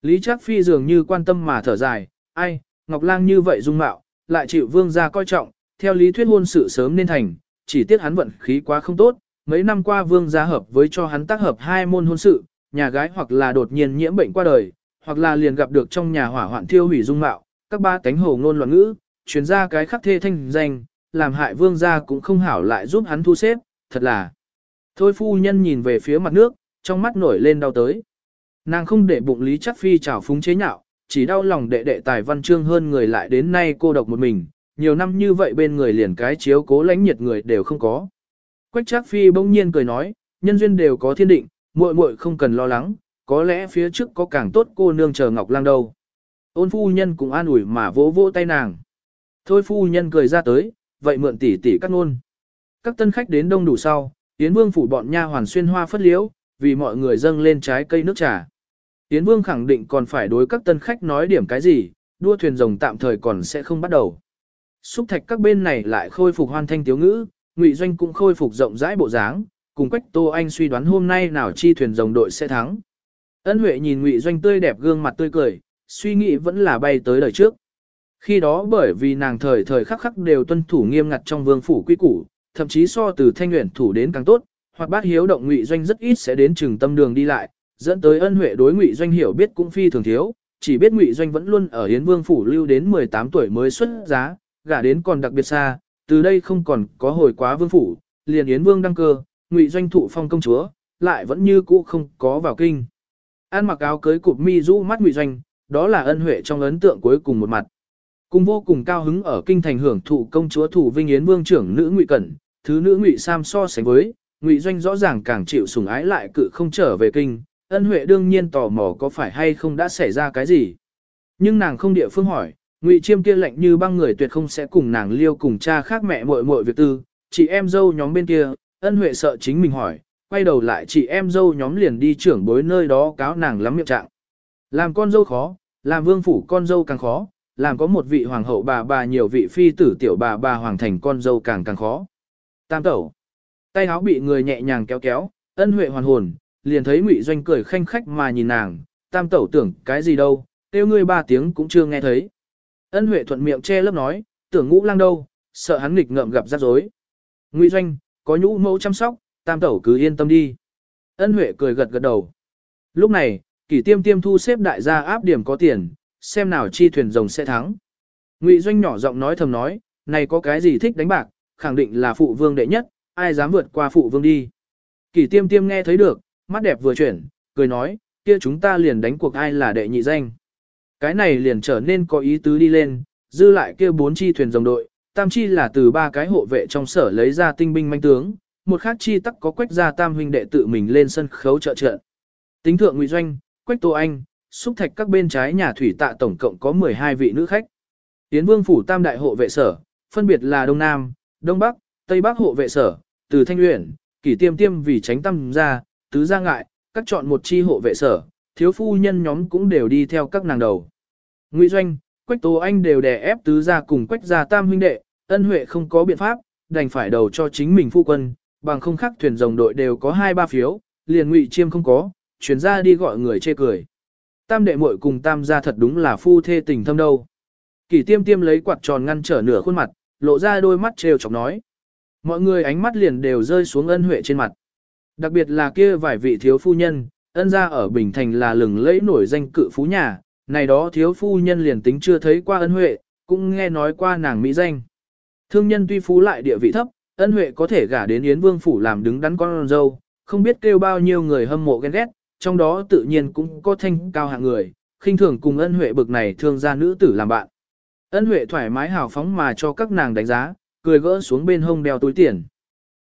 S1: Lý Trác Phi dường như quan tâm mà thở dài, ai, Ngọc Lang như vậy dung mạo, lại chịu vương gia coi trọng, theo lý thuyết hôn sự sớm nên thành, chỉ tiếc hắn vận khí quá không tốt, mấy năm qua vương gia hợp với cho hắn tác hợp hai môn hôn sự, nhà gái hoặc là đột nhiên nhiễm bệnh qua đời, hoặc là liền gặp được trong nhà hỏa hoạn thiêu hủy dung mạo, các ba cánh hồ ngôn loạn ngữ, truyền ra cái khắc thê thanh danh, làm hại vương gia cũng không hảo lại giúp hắn thu xếp, thật là. Thôi phu nhân nhìn về phía mặt nước, trong mắt nổi lên đau tới. Nàng không để bụng Lý Chắc Phi trào phúng chế nhạo, chỉ đau lòng đệ đệ tài văn chương hơn người lại đến nay cô độc một mình, nhiều năm như vậy bên người liền cái chiếu cố lãnh nhiệt người đều không có. Quách Trác Phi bỗng nhiên cười nói, nhân duyên đều có thiên định, muội muội không cần lo lắng, có lẽ phía trước có càng tốt cô nương chờ Ngọc Lang đâu. Ôn phu nhân cũng an ủi mà vỗ vỗ tay nàng. Thôi phu nhân cười ra tới, vậy mượn tỷ tỷ cắt ngôn. Các tân khách đến đông đủ sau, Yến Vương phủ bọn nha hoàn xuyên hoa phất liễu, vì mọi người dâng lên trái cây nước trà. Yến Vương khẳng định còn phải đối các tân khách nói điểm cái gì, đua thuyền rồng tạm thời còn sẽ không bắt đầu. Xúc thạch các bên này lại khôi phục hoan thanh tiếu ngữ, Ngụy Doanh cũng khôi phục rộng rãi bộ dáng, cùng Quách Tô Anh suy đoán hôm nay nào chi thuyền rồng đội sẽ thắng. Ân Huệ nhìn Ngụy Doanh tươi đẹp gương mặt tươi cười, suy nghĩ vẫn là bay tới đời trước. Khi đó bởi vì nàng thời thời khắc khắc đều tuân thủ nghiêm ngặt trong vương phủ quy củ, thậm chí so từ thanh nguyện thủ đến càng tốt, hoặc bát hiếu động Ngụy Doanh rất ít sẽ đến trường tâm đường đi lại, dẫn tới Ân Huệ đối Ngụy Doanh hiểu biết cũng phi thường thiếu, chỉ biết Ngụy Doanh vẫn luôn ở Yến Vương phủ lưu đến 18 tuổi mới xuất giá, gả đến còn đặc biệt xa, từ đây không còn có hồi quá vương phủ, liền Yến Vương đăng cơ, Ngụy Doanh thụ phong công chúa, lại vẫn như cũ không có vào kinh. An mặc áo cưới cụp mi rũ mắt ngụy doanh, đó là ân huệ trong ấn tượng cuối cùng một mặt. Cùng vô cùng cao hứng ở kinh thành hưởng thụ công chúa thủ vinh yến vương trưởng nữ ngụy cẩn, thứ nữ ngụy sam so sánh với, ngụy doanh rõ ràng càng chịu sủng ái lại cự không trở về kinh, ân huệ đương nhiên tò mò có phải hay không đã xảy ra cái gì. Nhưng nàng không địa phương hỏi, Ngụy Chiêm kia lạnh như băng người tuyệt không sẽ cùng nàng liêu cùng cha khác mẹ muội muội việc tư, chị em dâu nhóm bên kia, ân huệ sợ chính mình hỏi, quay đầu lại chị em dâu nhóm liền đi trưởng bối nơi đó cáo nàng lắm miệng trạng. Làm con dâu khó, làm vương phủ con dâu càng khó, làm có một vị hoàng hậu bà bà nhiều vị phi tử tiểu bà bà hoàng thành con dâu càng càng khó. Tam tẩu. Tay áo bị người nhẹ nhàng kéo kéo, ân huệ hoàn hồn, liền thấy ngụy doanh cười khanh khách mà nhìn nàng, tam tẩu tưởng cái gì đâu, kêu ngươi ba tiếng cũng chưa nghe thấy. Ân huệ thuận miệng che lớp nói, tưởng ngũ lang đâu, sợ hắn nghịch ngợm gặp rắc rối. Ngụy doanh, có nhũ mẫu chăm sóc, tam tẩu cứ yên tâm đi. Ân huệ cười gật gật đầu. Lúc này, kỷ tiêm tiêm thu xếp đại gia áp điểm có tiền, xem nào chi thuyền rồng sẽ thắng. Ngụy doanh nhỏ giọng nói thầm nói, này có cái gì thích đánh bạc, khẳng định là phụ vương đệ nhất, ai dám vượt qua phụ vương đi. Kỷ tiêm tiêm nghe thấy được, mắt đẹp vừa chuyển, cười nói, kia chúng ta liền đánh cuộc ai là đệ nhị danh. Cái này liền trở nên có ý tứ đi lên, dư lại kia bốn chi thuyền rồng đội, tam chi là từ ba cái hộ vệ trong sở lấy ra tinh binh manh tướng, một khác chi tắc có quách gia tam huynh đệ tự mình lên sân khấu trợ trợ. Tính thượng ngụy doanh, quách tô anh, xúc thạch các bên trái nhà thủy tạ tổng cộng có 12 vị nữ khách. Tiến vương phủ tam đại hộ vệ sở, phân biệt là Đông Nam, Đông Bắc, Tây Bắc hộ vệ sở, từ Thanh Uyển, kỷ tiêm tiêm vì tránh tâm ra, tứ gia ngại, các chọn một chi hộ vệ sở, thiếu phu nhân nhóm cũng đều đi theo các nàng đầu. Ngụy Doanh, Quách Tố Anh đều đè ép tứ gia cùng Quách gia tam huynh đệ, ân huệ không có biện pháp, đành phải đầu cho chính mình phu quân, bằng không khác thuyền rồng đội đều có hai ba phiếu, liền Ngụy Chiêm không có, chuyển ra đi gọi người chê cười. Tam đệ muội cùng tam gia thật đúng là phu thê tình thâm đâu. Kỷ tiêm tiêm lấy quạt tròn ngăn trở nửa khuôn mặt, lộ ra đôi mắt trêu chọc nói. Mọi người ánh mắt liền đều rơi xuống ân huệ trên mặt. Đặc biệt là kia vài vị thiếu phu nhân, ân gia ở Bình Thành là lừng lẫy nổi danh cự phú nhà, này đó thiếu phu nhân liền tính chưa thấy qua ân huệ, cũng nghe nói qua nàng mỹ danh. Thương nhân tuy phú lại địa vị thấp, ân huệ có thể gả đến Yến Vương Phủ làm đứng đắn con dâu, không biết kêu bao nhiêu người hâm mộ ghen ghét, trong đó tự nhiên cũng có thanh cao hạng người, khinh thường cùng ân huệ bực này thương gia nữ tử làm bạn. Ân huệ thoải mái hào phóng mà cho các nàng đánh giá, cười gỡ xuống bên hông đeo túi tiền.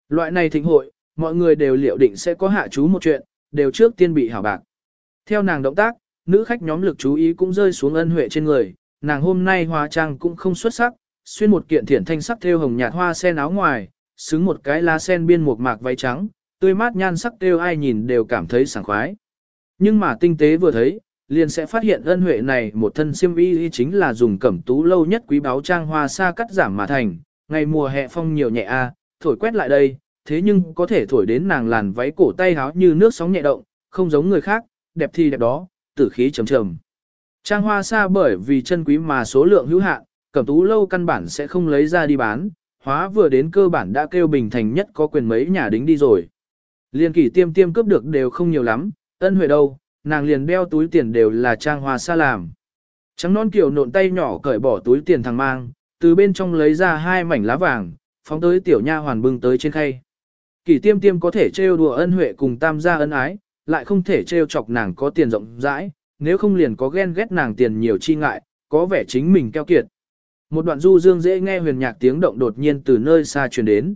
S1: Loại này thịnh hội, mọi người đều liệu định sẽ có hạ chú một chuyện, đều trước tiên bị hảo bạc. Theo nàng động tác, nữ khách nhóm lực chú ý cũng rơi xuống ân huệ trên người, nàng hôm nay hóa trang cũng không xuất sắc, xuyên một kiện thiển thanh sắc theo hồng nhạt hoa sen áo ngoài, xứng một cái lá sen biên một mạc váy trắng, tươi mát nhan sắc theo ai nhìn đều cảm thấy sảng khoái. Nhưng mà tinh tế vừa thấy, liền sẽ phát hiện ân huệ này một thân xiêm y chính là dùng cẩm tú lâu nhất quý báo trang hoa sa cắt giảm mà thành, ngày mùa hè phong nhiều nhẹ a, thổi quét lại đây, thế nhưng có thể thổi đến nàng làn váy cổ tay háo như nước sóng nhẹ động, không giống người khác, đẹp thì đẹp đó, tử khí trầm trầm. Trang hoa sa bởi vì chân quý mà số lượng hữu hạn, cẩm tú lâu căn bản sẽ không lấy ra đi bán, hóa vừa đến cơ bản đã kêu bình thành nhất có quyền mấy nhà đính đi rồi. Liên kỷ tiêm tiêm cướp được đều không nhiều lắm, ân huệ đâu, nàng liền đeo túi tiền đều là trang hoa sa làm. Trắng non kiểu nộn tay nhỏ cởi bỏ túi tiền thằng mang, từ bên trong lấy ra hai mảnh lá vàng, phóng tới tiểu nha hoàn bưng tới trên khay. Kỷ tiêm tiêm có thể trêu đùa ân huệ cùng tam gia ân ái, lại không thể trêu chọc nàng có tiền rộng rãi, nếu không liền có ghen ghét nàng tiền nhiều chi ngại, có vẻ chính mình keo kiệt. Một đoạn du dương dễ nghe huyền nhạc tiếng động đột nhiên từ nơi xa truyền đến.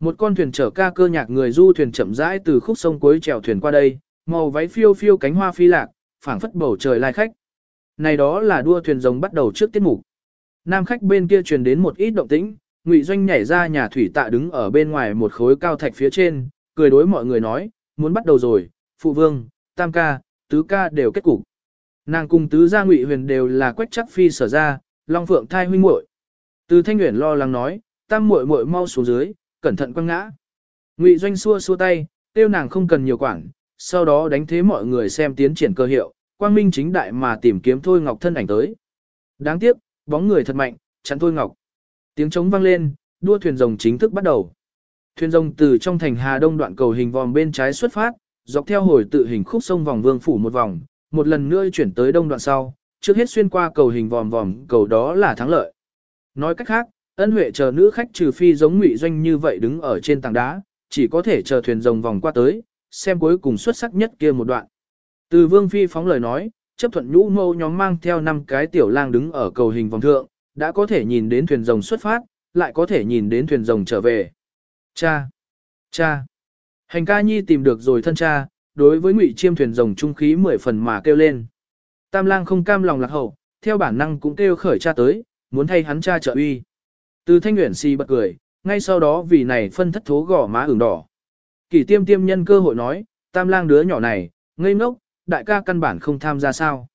S1: Một con thuyền chở ca cơ nhạc người du thuyền chậm rãi từ khúc sông cuối chèo thuyền qua đây, màu váy phiêu phiêu cánh hoa phi lạc, phảng phất bầu trời lai khách. Này đó là đua thuyền rồng bắt đầu trước tiết mục. Nam khách bên kia truyền đến một ít động tĩnh, Ngụy Doanh nhảy ra nhà thủy tạ đứng ở bên ngoài một khối cao thạch phía trên, cười đối mọi người nói, muốn bắt đầu rồi, phụ vương, tam ca, tứ ca đều kết cục. Nàng cùng tứ gia Ngụy Huyền đều là quách chắc phi sở ra, Long Phượng thai huynh muội. Từ Thanh Huyền lo lắng nói, tam muội muội mau xuống dưới, cẩn thận quăng ngã. Ngụy Doanh xua xua tay, tiêu nàng không cần nhiều quản, sau đó đánh thế mọi người xem tiến triển cơ hiệu, quang minh chính đại mà tìm kiếm Thôi Ngọc thân ảnh tới. Đáng tiếc, bóng người thật mạnh, chắn Thôi Ngọc. Tiếng trống vang lên, đua thuyền rồng chính thức bắt đầu. Thuyền rồng từ trong thành Hà Đông đoạn cầu hình vòm bên trái xuất phát, dọc theo hồi tự hình khúc sông vòng vương phủ một vòng, một lần nữa chuyển tới đông đoạn sau, trước hết xuyên qua cầu hình vòm vòm, cầu đó là thắng lợi. Nói cách khác, ân huệ chờ nữ khách trừ phi giống ngụy doanh như vậy đứng ở trên tảng đá, chỉ có thể chờ thuyền rồng vòng qua tới, xem cuối cùng xuất sắc nhất kia một đoạn. Từ vương phi phóng lời nói, chấp thuận nhũ mâu nhóm mang theo năm cái tiểu lang đứng ở cầu hình vòng thượng, đã có thể nhìn đến thuyền rồng xuất phát, lại có thể nhìn đến thuyền rồng trở về. Cha! Cha! Hành ca nhi tìm được rồi thân cha, đối với ngụy chiêm thuyền rồng trung khí mười phần mà kêu lên. Tam lang không cam lòng lạc hậu, theo bản năng cũng kêu khởi cha tới, muốn thay hắn cha trợ uy. Từ thanh nguyện si bật cười, ngay sau đó vì này phân thất thố gò má ửng đỏ. Kỷ tiêm tiêm nhân cơ hội nói, tam lang đứa nhỏ này, ngây ngốc, đại ca căn bản không tham gia sao.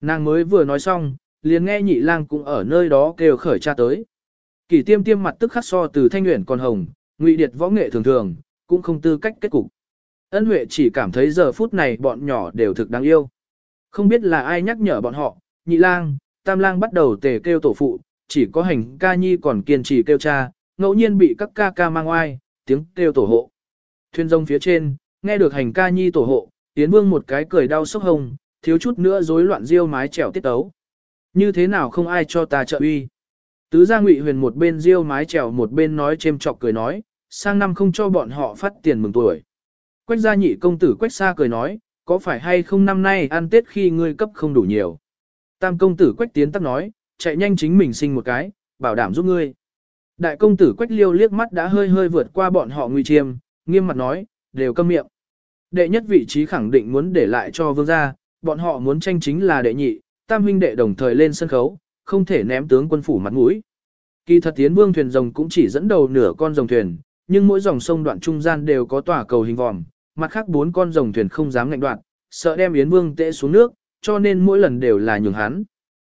S1: Nàng mới vừa nói xong, liền nghe nhị lang cũng ở nơi đó kêu khởi cha tới. Kỷ tiêm tiêm mặt tức khắc so từ thanh nguyện còn hồng, ngụy điệt võ nghệ thường thường, cũng không tư cách kết cục. Ân Huệ chỉ cảm thấy giờ phút này bọn nhỏ đều thực đáng yêu. Không biết là ai nhắc nhở bọn họ, nhị lang, tam lang bắt đầu tề kêu tổ phụ, chỉ có hành ca nhi còn kiên trì kêu cha, ngẫu nhiên bị các ca ca mang oai, tiếng kêu tổ hộ. Thuyền rông phía trên, nghe được hành ca nhi tổ hộ, Yến Vương một cái cười đau sốc hồng, thiếu chút nữa rối loạn riêu mái trèo tiết tấu. Như thế nào không ai cho ta trợ uy. Tứ gia ngụy huyền một bên riêu mái trèo một bên nói chêm chọc cười nói, sang năm không cho bọn họ phát tiền mừng tuổi. Quách gia nhị công tử quách xa cười nói, có phải hay không năm nay ăn tết khi ngươi cấp không đủ nhiều. Tam công tử quách tiến tắc nói, chạy nhanh chính mình sinh một cái, bảo đảm giúp ngươi. Đại công tử quách liêu liếc mắt đã hơi hơi vượt qua bọn họ ngụy chiêm, nghiêm mặt nói, đều câm miệng. Đệ nhất vị trí khẳng định muốn để lại cho vương gia, bọn họ muốn tranh chính là đệ nhị, tam huynh đệ đồng thời lên sân khấu, không thể ném tướng quân phủ mặt mũi. Kỳ thật tiến vương thuyền rồng cũng chỉ dẫn đầu nửa con rồng thuyền, nhưng mỗi dòng sông đoạn trung gian đều có tòa cầu hình vòm, mặt khác bốn con rồng thuyền không dám ngạnh đoạn, sợ đem Yến Vương tệ xuống nước, cho nên mỗi lần đều là nhường hắn.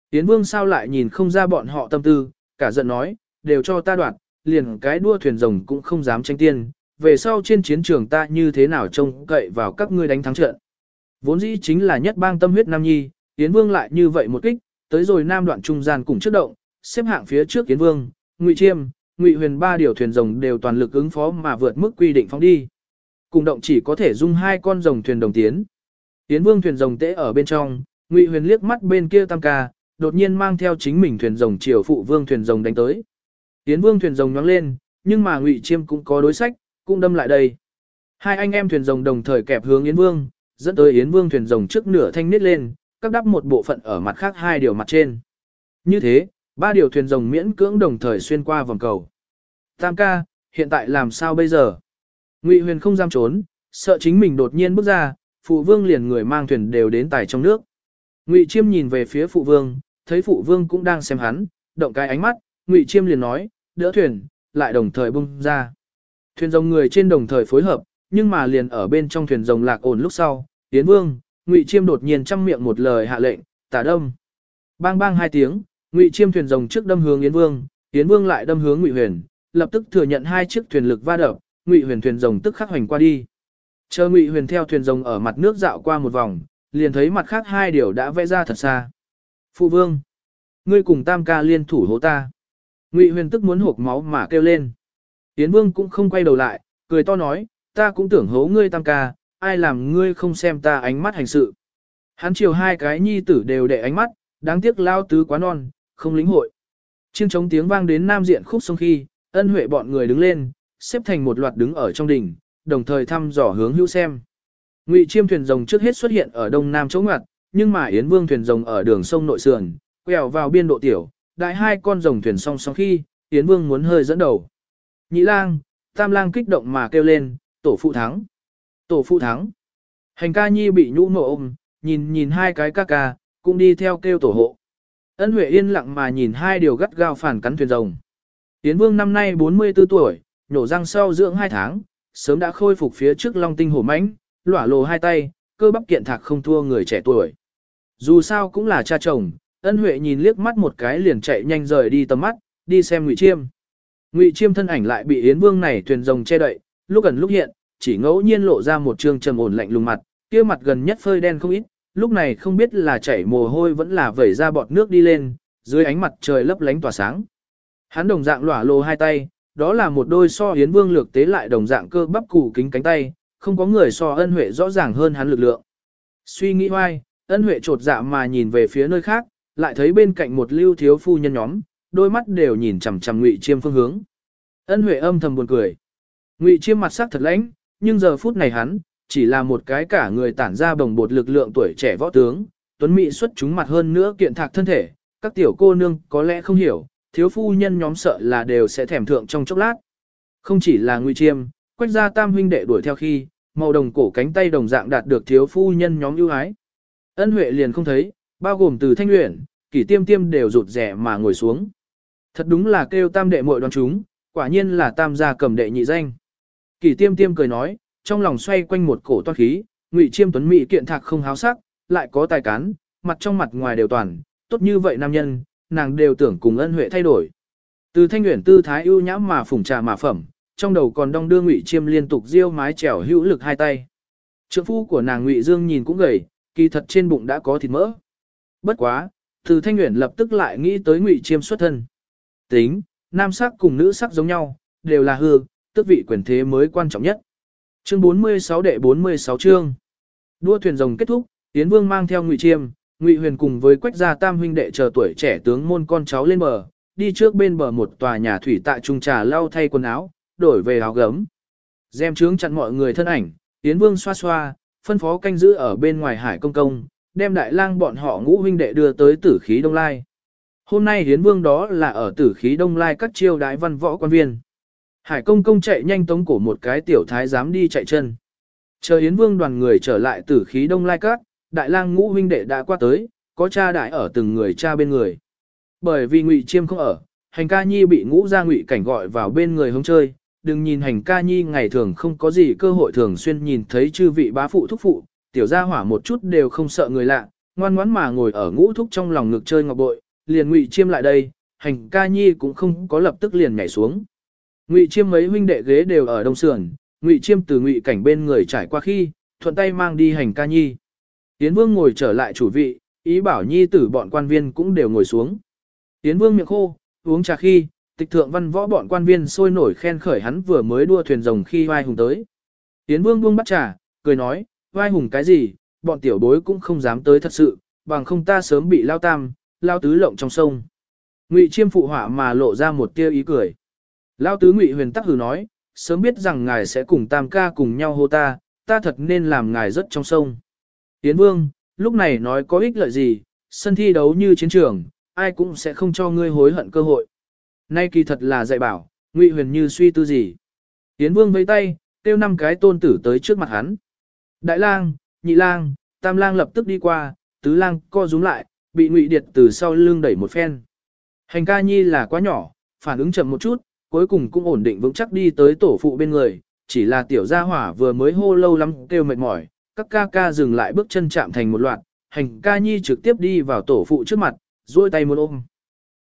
S1: Yến Vương sao lại nhìn không ra bọn họ tâm tư, cả giận nói, đều cho ta đoạn, liền cái đua thuyền rồng cũng không dám tranh tiên, về sau trên chiến trường ta như thế nào trông cậy vào các ngươi đánh thắng trận. Vốn dĩ chính là nhất bang tâm huyết Nam Nhi, Yến Vương lại như vậy một kích, tới rồi Nam đoạn trung gian cùng trước động, xếp hạng phía trước Yến Vương, Ngụy Chiêm, Ngụy Huyền ba điều thuyền rồng đều toàn lực ứng phó mà vượt mức quy định phóng đi. Cùng động chỉ có thể dung hai con rồng thuyền đồng tiến. Yến Vương thuyền rồng tễ ở bên trong, Ngụy Huyền liếc mắt bên kia tam ca, đột nhiên mang theo chính mình thuyền rồng chiều phụ Vương thuyền rồng đánh tới. Yến Vương thuyền rồng nhoáng lên, nhưng mà Ngụy Chiêm cũng có đối sách, cũng đâm lại đây. Hai anh em thuyền rồng đồng thời kẹp hướng Yến Vương, dẫn tới Yến Vương thuyền rồng trước nửa thanh nít lên, các đắp một bộ phận ở mặt khác hai điều mặt trên. Như thế, ba điều thuyền rồng miễn cưỡng đồng thời xuyên qua vòng cầu. Tam ca, hiện tại làm sao bây giờ? Ngụy Huyền không dám trốn, sợ chính mình đột nhiên bước ra, phụ vương liền người mang thuyền đều đến tài trong nước. Ngụy Chiêm nhìn về phía phụ vương, thấy phụ vương cũng đang xem hắn, động cái ánh mắt, Ngụy Chiêm liền nói, đỡ thuyền, lại đồng thời bung ra. Thuyền rồng người trên đồng thời phối hợp, nhưng mà liền ở bên trong thuyền rồng lạc ổn lúc sau, Tiến Vương, Ngụy Chiêm đột nhiên trăm miệng một lời hạ lệnh, tả đông. Bang bang hai tiếng, Ngụy Chiêm thuyền rồng trước đâm hướng Yến Vương, Yến Vương lại đâm hướng Ngụy Huyền, lập tức thừa nhận hai chiếc thuyền lực va đập, Ngụy Huyền thuyền rồng tức khắc hoành qua đi. Chờ Ngụy Huyền theo thuyền rồng ở mặt nước dạo qua một vòng, liền thấy mặt khác hai điều đã vẽ ra thật xa. Phụ vương, ngươi cùng Tam ca liên thủ hộ ta. Ngụy Huyền tức muốn hộc máu mà kêu lên. Yến Vương cũng không quay đầu lại, cười to nói, ta cũng tưởng hố ngươi Tam ca, ai làm ngươi không xem ta ánh mắt hành sự. Hắn chiều hai cái nhi tử đều để ánh mắt, đáng tiếc lao tứ quá non, không lĩnh hội. Chiêng trống tiếng vang đến nam diện khúc sông khi, ân huệ bọn người đứng lên, xếp thành một loạt đứng ở trong đỉnh, đồng thời thăm dò hướng hữu xem. Ngụy Chiêm thuyền rồng trước hết xuất hiện ở đông nam chỗ ngoặt, nhưng mà Yến Vương thuyền rồng ở đường sông nội sườn, quẹo vào biên độ tiểu, đại hai con rồng thuyền song song khi, Yến Vương muốn hơi dẫn đầu. Nhị lang, tam lang kích động mà kêu lên, tổ phụ thắng. Tổ phụ thắng. Hành ca nhi bị nhũ mộ ôm, nhìn nhìn hai cái ca ca, cũng đi theo kêu tổ hộ. Ân Huệ yên lặng mà nhìn hai điều gắt gao phản cắn thuyền rồng. Tiến Vương năm nay 44 tuổi, nhổ răng sau dưỡng 2 tháng, sớm đã khôi phục phía trước long tinh hổ mãnh, lỏa lồ hai tay, cơ bắp kiện thạc không thua người trẻ tuổi. Dù sao cũng là cha chồng, Ân Huệ nhìn liếc mắt một cái liền chạy nhanh rời đi tầm mắt, đi xem Ngụy Chiêm. Ngụy Chiêm thân ảnh lại bị Yến Vương này thuyền rồng che đậy, lúc gần lúc hiện, chỉ ngẫu nhiên lộ ra một trương trầm ổn lạnh lùng mặt, kia mặt gần nhất phơi đen không ít, lúc này không biết là chảy mồ hôi vẫn là vẩy ra bọt nước đi lên, dưới ánh mặt trời lấp lánh tỏa sáng. Hắn đồng dạng lỏa lồ hai tay, đó là một đôi so Yến vương lược tế lại đồng dạng cơ bắp củ kính cánh tay, không có người so ân huệ rõ ràng hơn hắn lực lượng. Suy nghĩ hoài, ân huệ trột dạ mà nhìn về phía nơi khác, lại thấy bên cạnh một lưu thiếu phu nhân nhóm, đôi mắt đều nhìn chằm chằm ngụy chiêm phương hướng. Ân huệ âm thầm buồn cười. Ngụy chiêm mặt sắc thật lãnh, nhưng giờ phút này hắn, chỉ là một cái cả người tản ra bồng bột lực lượng tuổi trẻ võ tướng, tuấn mỹ xuất chúng mặt hơn nữa kiện thạc thân thể, các tiểu cô nương có lẽ không hiểu, thiếu phu nhân nhóm sợ là đều sẽ thèm thượng trong chốc lát. Không chỉ là Ngụy chiêm, quách gia tam huynh đệ đuổi theo khi, màu đồng cổ cánh tay đồng dạng đạt được thiếu phu nhân nhóm ưu ái. Ân huệ liền không thấy, bao gồm từ thanh luyện, kỷ tiêm tiêm đều rụt rẻ mà ngồi xuống. Thật đúng là kêu tam đệ muội đoán chúng, quả nhiên là tam gia cầm đệ nhị danh. Kỷ tiêm tiêm cười nói, trong lòng xoay quanh một cổ toan khí, ngụy chiêm tuấn mỹ kiện thạc không háo sắc, lại có tài cán, mặt trong mặt ngoài đều toàn, tốt như vậy nam nhân, nàng đều tưởng cùng ân huệ thay đổi. Từ thanh nguyện tư thái ưu nhãm mà phủng trà mà phẩm, trong đầu còn đong đưa ngụy chiêm liên tục diêu mái trèo hữu lực hai tay. Trượng phu của nàng ngụy dương nhìn cũng gầy, kỳ thật trên bụng đã có thịt mỡ. Bất quá, từ thanh nguyện lập tức lại nghĩ tới ngụy chiêm xuất thân. Tính, nam sắc cùng nữ sắc giống nhau, đều là hư, tức vị quyền thế mới quan trọng nhất. Chương 46 đệ 46 chương. Đua thuyền rồng kết thúc, Tiến Vương mang theo Ngụy Chiêm, Ngụy Huyền cùng với Quách gia tam huynh đệ chờ tuổi trẻ tướng môn con cháu lên bờ, đi trước bên bờ một tòa nhà thủy tại trung trà lau thay quần áo, đổi về áo gấm. Dèm trướng chặn mọi người thân ảnh, Tiến Vương xoa xoa, phân phó canh giữ ở bên ngoài hải công công, đem đại lang bọn họ ngũ huynh đệ đưa tới tử khí đông lai. Hôm nay Hiến Vương đó là ở tử khí đông lai các chiêu đại văn võ quan viên. Hải công công chạy nhanh tống cổ một cái tiểu thái dám đi chạy chân. Chờ hiến Vương đoàn người trở lại tử khí đông lai các, đại lang ngũ huynh đệ đã qua tới, có cha đại ở từng người cha bên người. Bởi vì ngụy chiêm không ở, hành ca nhi bị ngũ gia ngụy cảnh gọi vào bên người hông chơi, đừng nhìn hành ca nhi ngày thường không có gì cơ hội thường xuyên nhìn thấy chư vị bá phụ thúc phụ, tiểu gia hỏa một chút đều không sợ người lạ, ngoan ngoãn mà ngồi ở ngũ thúc trong lòng ngực chơi ngọc bội, liền ngụy chiêm lại đây, hành ca nhi cũng không có lập tức liền nhảy xuống. Ngụy Chiêm mấy huynh đệ ghế đều ở đông sườn, Ngụy Chiêm từ Ngụy cảnh bên người trải qua khi, thuận tay mang đi hành ca nhi. Tiến Vương ngồi trở lại chủ vị, ý bảo nhi tử bọn quan viên cũng đều ngồi xuống. Tiến Vương miệng khô, uống trà khi, tịch thượng văn võ bọn quan viên sôi nổi khen khởi hắn vừa mới đua thuyền rồng khi vai hùng tới. Tiến Vương buông bắt trà, cười nói, vai hùng cái gì, bọn tiểu bối cũng không dám tới thật sự, bằng không ta sớm bị lao tam, lao tứ lộng trong sông. Ngụy Chiêm phụ họa mà lộ ra một tia ý cười. Lao tứ Ngụy Huyền tắc hừ nói, sớm biết rằng ngài sẽ cùng tam ca cùng nhau hô ta, ta thật nên làm ngài rất trong sông. Tiến Vương, lúc này nói có ích lợi gì, sân thi đấu như chiến trường, ai cũng sẽ không cho ngươi hối hận cơ hội. Nay kỳ thật là dạy bảo, Ngụy Huyền như suy tư gì. Tiến Vương vẫy tay, kêu năm cái tôn tử tới trước mặt hắn. Đại lang, nhị lang, tam lang lập tức đi qua, tứ lang co rúm lại, bị Ngụy Điệt từ sau lưng đẩy một phen. Hành ca nhi là quá nhỏ, phản ứng chậm một chút, cuối cùng cũng ổn định vững chắc đi tới tổ phụ bên người, chỉ là tiểu gia hỏa vừa mới hô lâu lắm kêu mệt mỏi, các ca ca dừng lại bước chân chạm thành một loạt, hành ca nhi trực tiếp đi vào tổ phụ trước mặt, duỗi tay muốn ôm.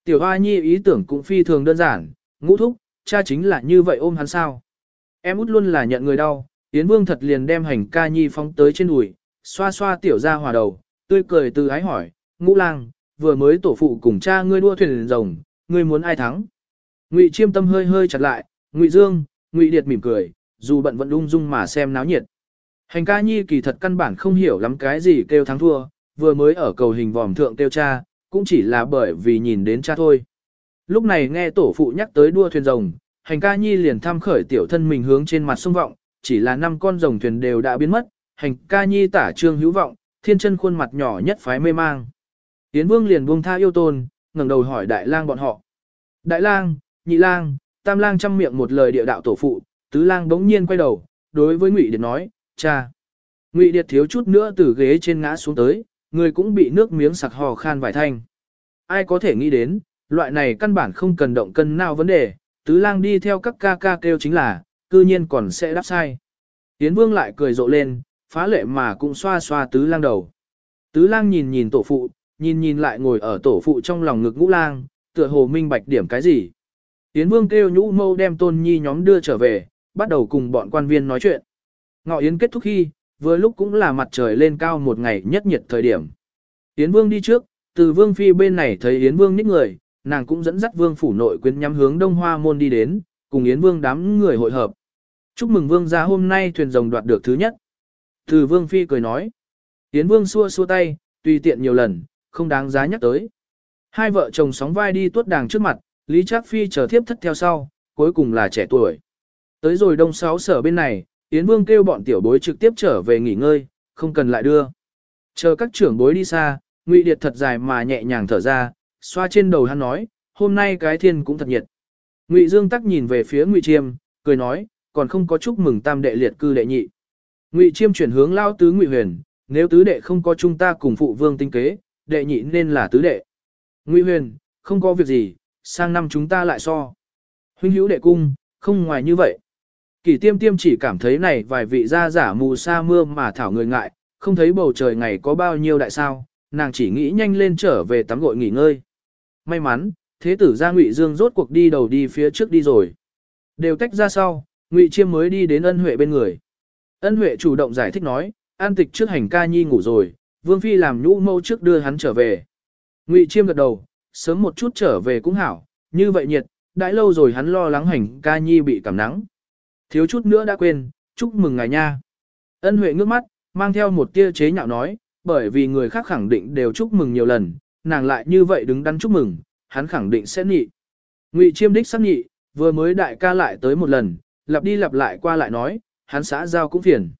S1: Tiểu hoa nhi ý tưởng cũng phi thường đơn giản, ngũ thúc, cha chính là như vậy ôm hắn sao. Em út luôn là nhận người đau, Yến Vương thật liền đem hành ca nhi phóng tới trên đùi, xoa xoa tiểu gia hỏa đầu, tươi cười từ ái hỏi, ngũ lang, vừa mới tổ phụ cùng cha ngươi đua thuyền rồng, ngươi muốn ai thắng? Ngụy Chiêm tâm hơi hơi chặt lại, Ngụy Dương, Ngụy Điệt mỉm cười, dù bận vẫn ung dung mà xem náo nhiệt. Hành ca nhi kỳ thật căn bản không hiểu lắm cái gì kêu thắng thua, vừa mới ở cầu hình vòm thượng kêu cha, cũng chỉ là bởi vì nhìn đến cha thôi. Lúc này nghe tổ phụ nhắc tới đua thuyền rồng, hành ca nhi liền tham khởi tiểu thân mình hướng trên mặt sông vọng, chỉ là năm con rồng thuyền đều đã biến mất, hành ca nhi tả trương hữu vọng, thiên chân khuôn mặt nhỏ nhất phái mê mang. Tiến vương liền buông tha yêu tôn, ngẩng đầu hỏi đại lang bọn họ. Đại lang, nhị lang, tam lang chăm miệng một lời địa đạo tổ phụ, tứ lang bỗng nhiên quay đầu, đối với Ngụy Điệt nói, cha. Ngụy Điệt thiếu chút nữa từ ghế trên ngã xuống tới, người cũng bị nước miếng sặc hò khan vài thanh. Ai có thể nghĩ đến, loại này căn bản không cần động cân nào vấn đề, tứ lang đi theo các ca ca kêu chính là, cư nhiên còn sẽ đáp sai. Yến vương lại cười rộ lên, phá lệ mà cũng xoa xoa tứ lang đầu. Tứ lang nhìn nhìn tổ phụ, nhìn nhìn lại ngồi ở tổ phụ trong lòng ngực ngũ lang, tựa hồ minh bạch điểm cái gì. Yến Vương kêu nhũ mâu đem tôn nhi nhóm đưa trở về, bắt đầu cùng bọn quan viên nói chuyện. Ngọ Yến kết thúc khi, vừa lúc cũng là mặt trời lên cao một ngày nhất nhiệt thời điểm. Yến Vương đi trước, từ Vương Phi bên này thấy Yến Vương nhích người, nàng cũng dẫn dắt Vương phủ nội quyến nhắm hướng Đông Hoa Môn đi đến, cùng Yến Vương đám người hội hợp. Chúc mừng Vương gia hôm nay thuyền rồng đoạt được thứ nhất. Từ Vương Phi cười nói. Yến Vương xua xua tay, tùy tiện nhiều lần, không đáng giá nhắc tới. Hai vợ chồng sóng vai đi tuốt đàng trước mặt, Lý Trác Phi chờ thiếp thất theo sau, cuối cùng là trẻ tuổi. Tới rồi đông sáu sở bên này, Yến Vương kêu bọn tiểu bối trực tiếp trở về nghỉ ngơi, không cần lại đưa. Chờ các trưởng bối đi xa, Ngụy Điệt thật dài mà nhẹ nhàng thở ra, xoa trên đầu hắn nói, hôm nay cái thiên cũng thật nhiệt. Ngụy Dương tắc nhìn về phía Ngụy Chiêm, cười nói, còn không có chúc mừng tam đệ liệt cư đệ nhị. Ngụy Chiêm chuyển hướng lao tứ Ngụy Huyền, nếu tứ đệ không có chúng ta cùng phụ vương tinh kế, đệ nhị nên là tứ đệ. Ngụy Huyền, không có việc gì, sang năm chúng ta lại so. Huynh hữu đệ cung, không ngoài như vậy. Kỷ tiêm tiêm chỉ cảm thấy này vài vị gia giả mù sa mưa mà thảo người ngại, không thấy bầu trời ngày có bao nhiêu đại sao, nàng chỉ nghĩ nhanh lên trở về tắm gội nghỉ ngơi. May mắn, thế tử gia Ngụy Dương rốt cuộc đi đầu đi phía trước đi rồi. Đều tách ra sau, Ngụy Chiêm mới đi đến ân huệ bên người. Ân huệ chủ động giải thích nói, an tịch trước hành ca nhi ngủ rồi, Vương Phi làm nhũ mâu trước đưa hắn trở về. Ngụy Chiêm gật đầu, sớm một chút trở về cũng hảo, như vậy nhiệt, đãi lâu rồi hắn lo lắng hành ca nhi bị cảm nắng. Thiếu chút nữa đã quên, chúc mừng ngài nha. Ân Huệ ngước mắt, mang theo một tia chế nhạo nói, bởi vì người khác khẳng định đều chúc mừng nhiều lần, nàng lại như vậy đứng đắn chúc mừng, hắn khẳng định sẽ nhị. Ngụy Chiêm đích xác nhị, vừa mới đại ca lại tới một lần, lặp đi lặp lại qua lại nói, hắn xã giao cũng phiền.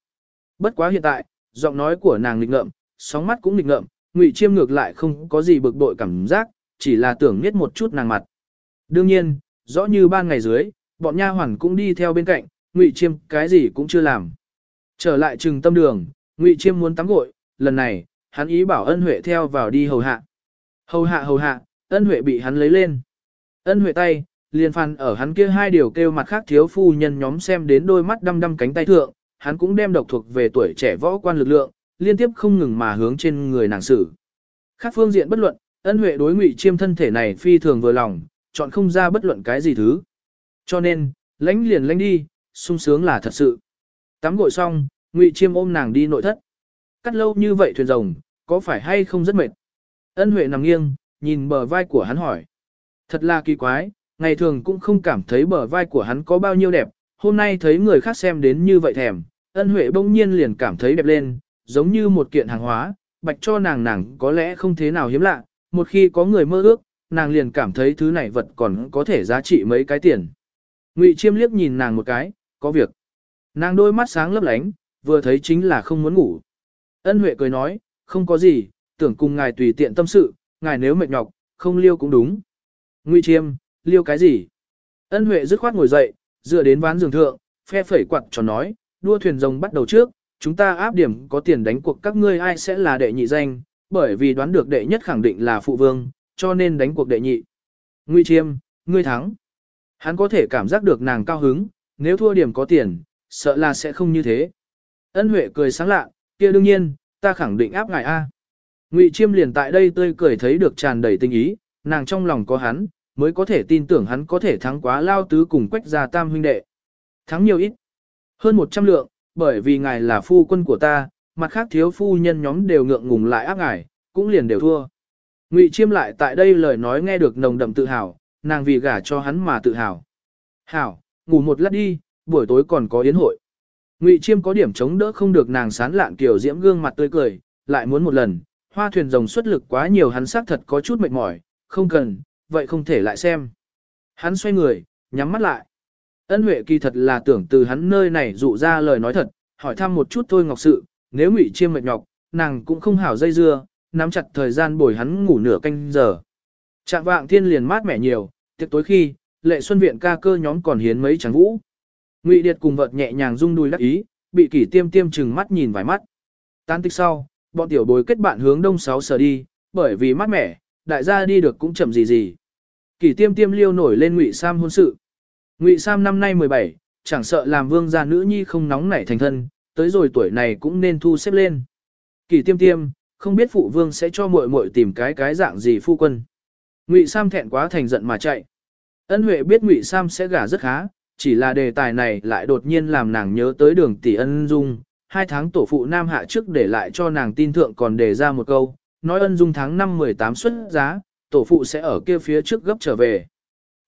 S1: Bất quá hiện tại, giọng nói của nàng lịch ngợm, sóng mắt cũng nghịch ngợm, Ngụy Chiêm ngược lại không có gì bực bội cảm giác, chỉ là tưởng biết một chút nàng mặt. Đương nhiên, rõ như ban ngày dưới, bọn nha hoàn cũng đi theo bên cạnh, Ngụy Chiêm cái gì cũng chưa làm. Trở lại trừng tâm đường, Ngụy Chiêm muốn tắm gội, lần này, hắn ý bảo ân huệ theo vào đi hầu hạ. Hầu hạ hầu hạ, ân huệ bị hắn lấy lên. Ân huệ tay, liền phàn ở hắn kia hai điều kêu mặt khác thiếu phu nhân nhóm xem đến đôi mắt đăm đăm cánh tay thượng, hắn cũng đem độc thuộc về tuổi trẻ võ quan lực lượng, liên tiếp không ngừng mà hướng trên người nàng xử. Khác phương diện bất luận, ân huệ đối ngụy chiêm thân thể này phi thường vừa lòng, chọn không ra bất luận cái gì thứ. Cho nên, lãnh liền lãnh đi, sung sướng là thật sự. Tắm gội xong, ngụy chiêm ôm nàng đi nội thất. Cắt lâu như vậy thuyền rồng, có phải hay không rất mệt? Ân huệ nằm nghiêng, nhìn bờ vai của hắn hỏi. Thật là kỳ quái, ngày thường cũng không cảm thấy bờ vai của hắn có bao nhiêu đẹp, hôm nay thấy người khác xem đến như vậy thèm, ân huệ bỗng nhiên liền cảm thấy đẹp lên, giống như một kiện hàng hóa, bạch cho nàng nàng có lẽ không thế nào hiếm lạ, một khi có người mơ ước, nàng liền cảm thấy thứ này vật còn có thể giá trị mấy cái tiền. Ngụy Chiêm liếc nhìn nàng một cái, có việc. Nàng đôi mắt sáng lấp lánh, vừa thấy chính là không muốn ngủ. Ân Huệ cười nói, không có gì, tưởng cùng ngài tùy tiện tâm sự, ngài nếu mệt nhọc, không liêu cũng đúng. Ngụy Chiêm, liêu cái gì? Ân Huệ dứt khoát ngồi dậy, dựa đến ván giường thượng, phe phẩy quạt tròn nói, đua thuyền rồng bắt đầu trước, chúng ta áp điểm có tiền đánh cuộc các ngươi ai sẽ là đệ nhị danh, bởi vì đoán được đệ nhất khẳng định là phụ vương, cho nên đánh cuộc đệ nhị. Ngụy Chiêm, ngươi thắng. Hắn có thể cảm giác được nàng cao hứng, nếu thua điểm có tiền, sợ là sẽ không như thế. Ân Huệ cười sáng lạ, kia đương nhiên, ta khẳng định áp ngài A. Ngụy Chiêm liền tại đây tươi cười thấy được tràn đầy tình ý, nàng trong lòng có hắn, mới có thể tin tưởng hắn có thể thắng quá lao tứ cùng quách gia tam huynh đệ. Thắng nhiều ít. Hơn 100 lượng, bởi vì ngài là phu quân của ta, mặt khác thiếu phu nhân nhóm đều ngượng ngùng lại áp ngài, cũng liền đều thua. Ngụy Chiêm lại tại đây lời nói nghe được nồng đậm tự hào, nàng vì gả cho hắn mà tự hào. Hảo, ngủ một lát đi, buổi tối còn có yến hội. Ngụy Chiêm có điểm chống đỡ không được nàng sán lạn kiểu diễm gương mặt tươi cười, lại muốn một lần, hoa thuyền rồng xuất lực quá nhiều hắn xác thật có chút mệt mỏi, không cần, vậy không thể lại xem. Hắn xoay người, nhắm mắt lại. Ân Huệ kỳ thật là tưởng từ hắn nơi này dụ ra lời nói thật, hỏi thăm một chút thôi ngọc sự, nếu Ngụy Chiêm mệt nhọc, nàng cũng không hảo dây dưa, nắm chặt thời gian bồi hắn ngủ nửa canh giờ. Trạng vạng thiên liền mát mẻ nhiều, tiệc tối khi, lệ xuân viện ca cơ nhóm còn hiến mấy tràng vũ. Ngụy Điệt cùng vợt nhẹ nhàng rung đuôi lắc ý, bị kỷ tiêm tiêm chừng mắt nhìn vài mắt. Tan tích sau, bọn tiểu bối kết bạn hướng đông sáu sở đi, bởi vì mát mẻ, đại gia đi được cũng chậm gì gì. Kỷ tiêm tiêm liêu nổi lên Ngụy Sam hôn sự. Ngụy Sam năm nay 17, chẳng sợ làm vương gia nữ nhi không nóng nảy thành thân, tới rồi tuổi này cũng nên thu xếp lên. Kỳ tiêm tiêm, không biết phụ vương sẽ cho muội muội tìm cái cái dạng gì phu quân. Ngụy Sam thẹn quá thành giận mà chạy. Ân Huệ biết Ngụy Sam sẽ gả rất khá, chỉ là đề tài này lại đột nhiên làm nàng nhớ tới đường tỷ ân dung. Hai tháng tổ phụ Nam Hạ trước để lại cho nàng tin thượng còn đề ra một câu, nói ân dung tháng năm 18 xuất giá, tổ phụ sẽ ở kia phía trước gấp trở về.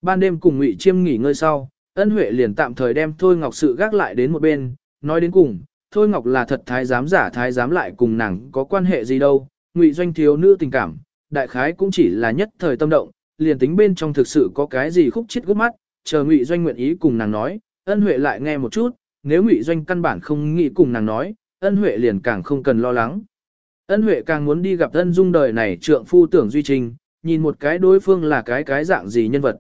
S1: Ban đêm cùng Ngụy Chiêm nghỉ ngơi sau, ân Huệ liền tạm thời đem Thôi Ngọc sự gác lại đến một bên, nói đến cùng, Thôi Ngọc là thật thái giám giả thái giám lại cùng nàng có quan hệ gì đâu, Ngụy Doanh thiếu nữ tình cảm, đại khái cũng chỉ là nhất thời tâm động, liền tính bên trong thực sự có cái gì khúc chết gút mắt, chờ Ngụy Doanh nguyện ý cùng nàng nói, ân huệ lại nghe một chút, nếu Ngụy Doanh căn bản không nghĩ cùng nàng nói, ân huệ liền càng không cần lo lắng. Ân huệ càng muốn đi gặp ân dung đời này trượng phu tưởng duy trình, nhìn một cái đối phương là cái cái dạng gì nhân vật.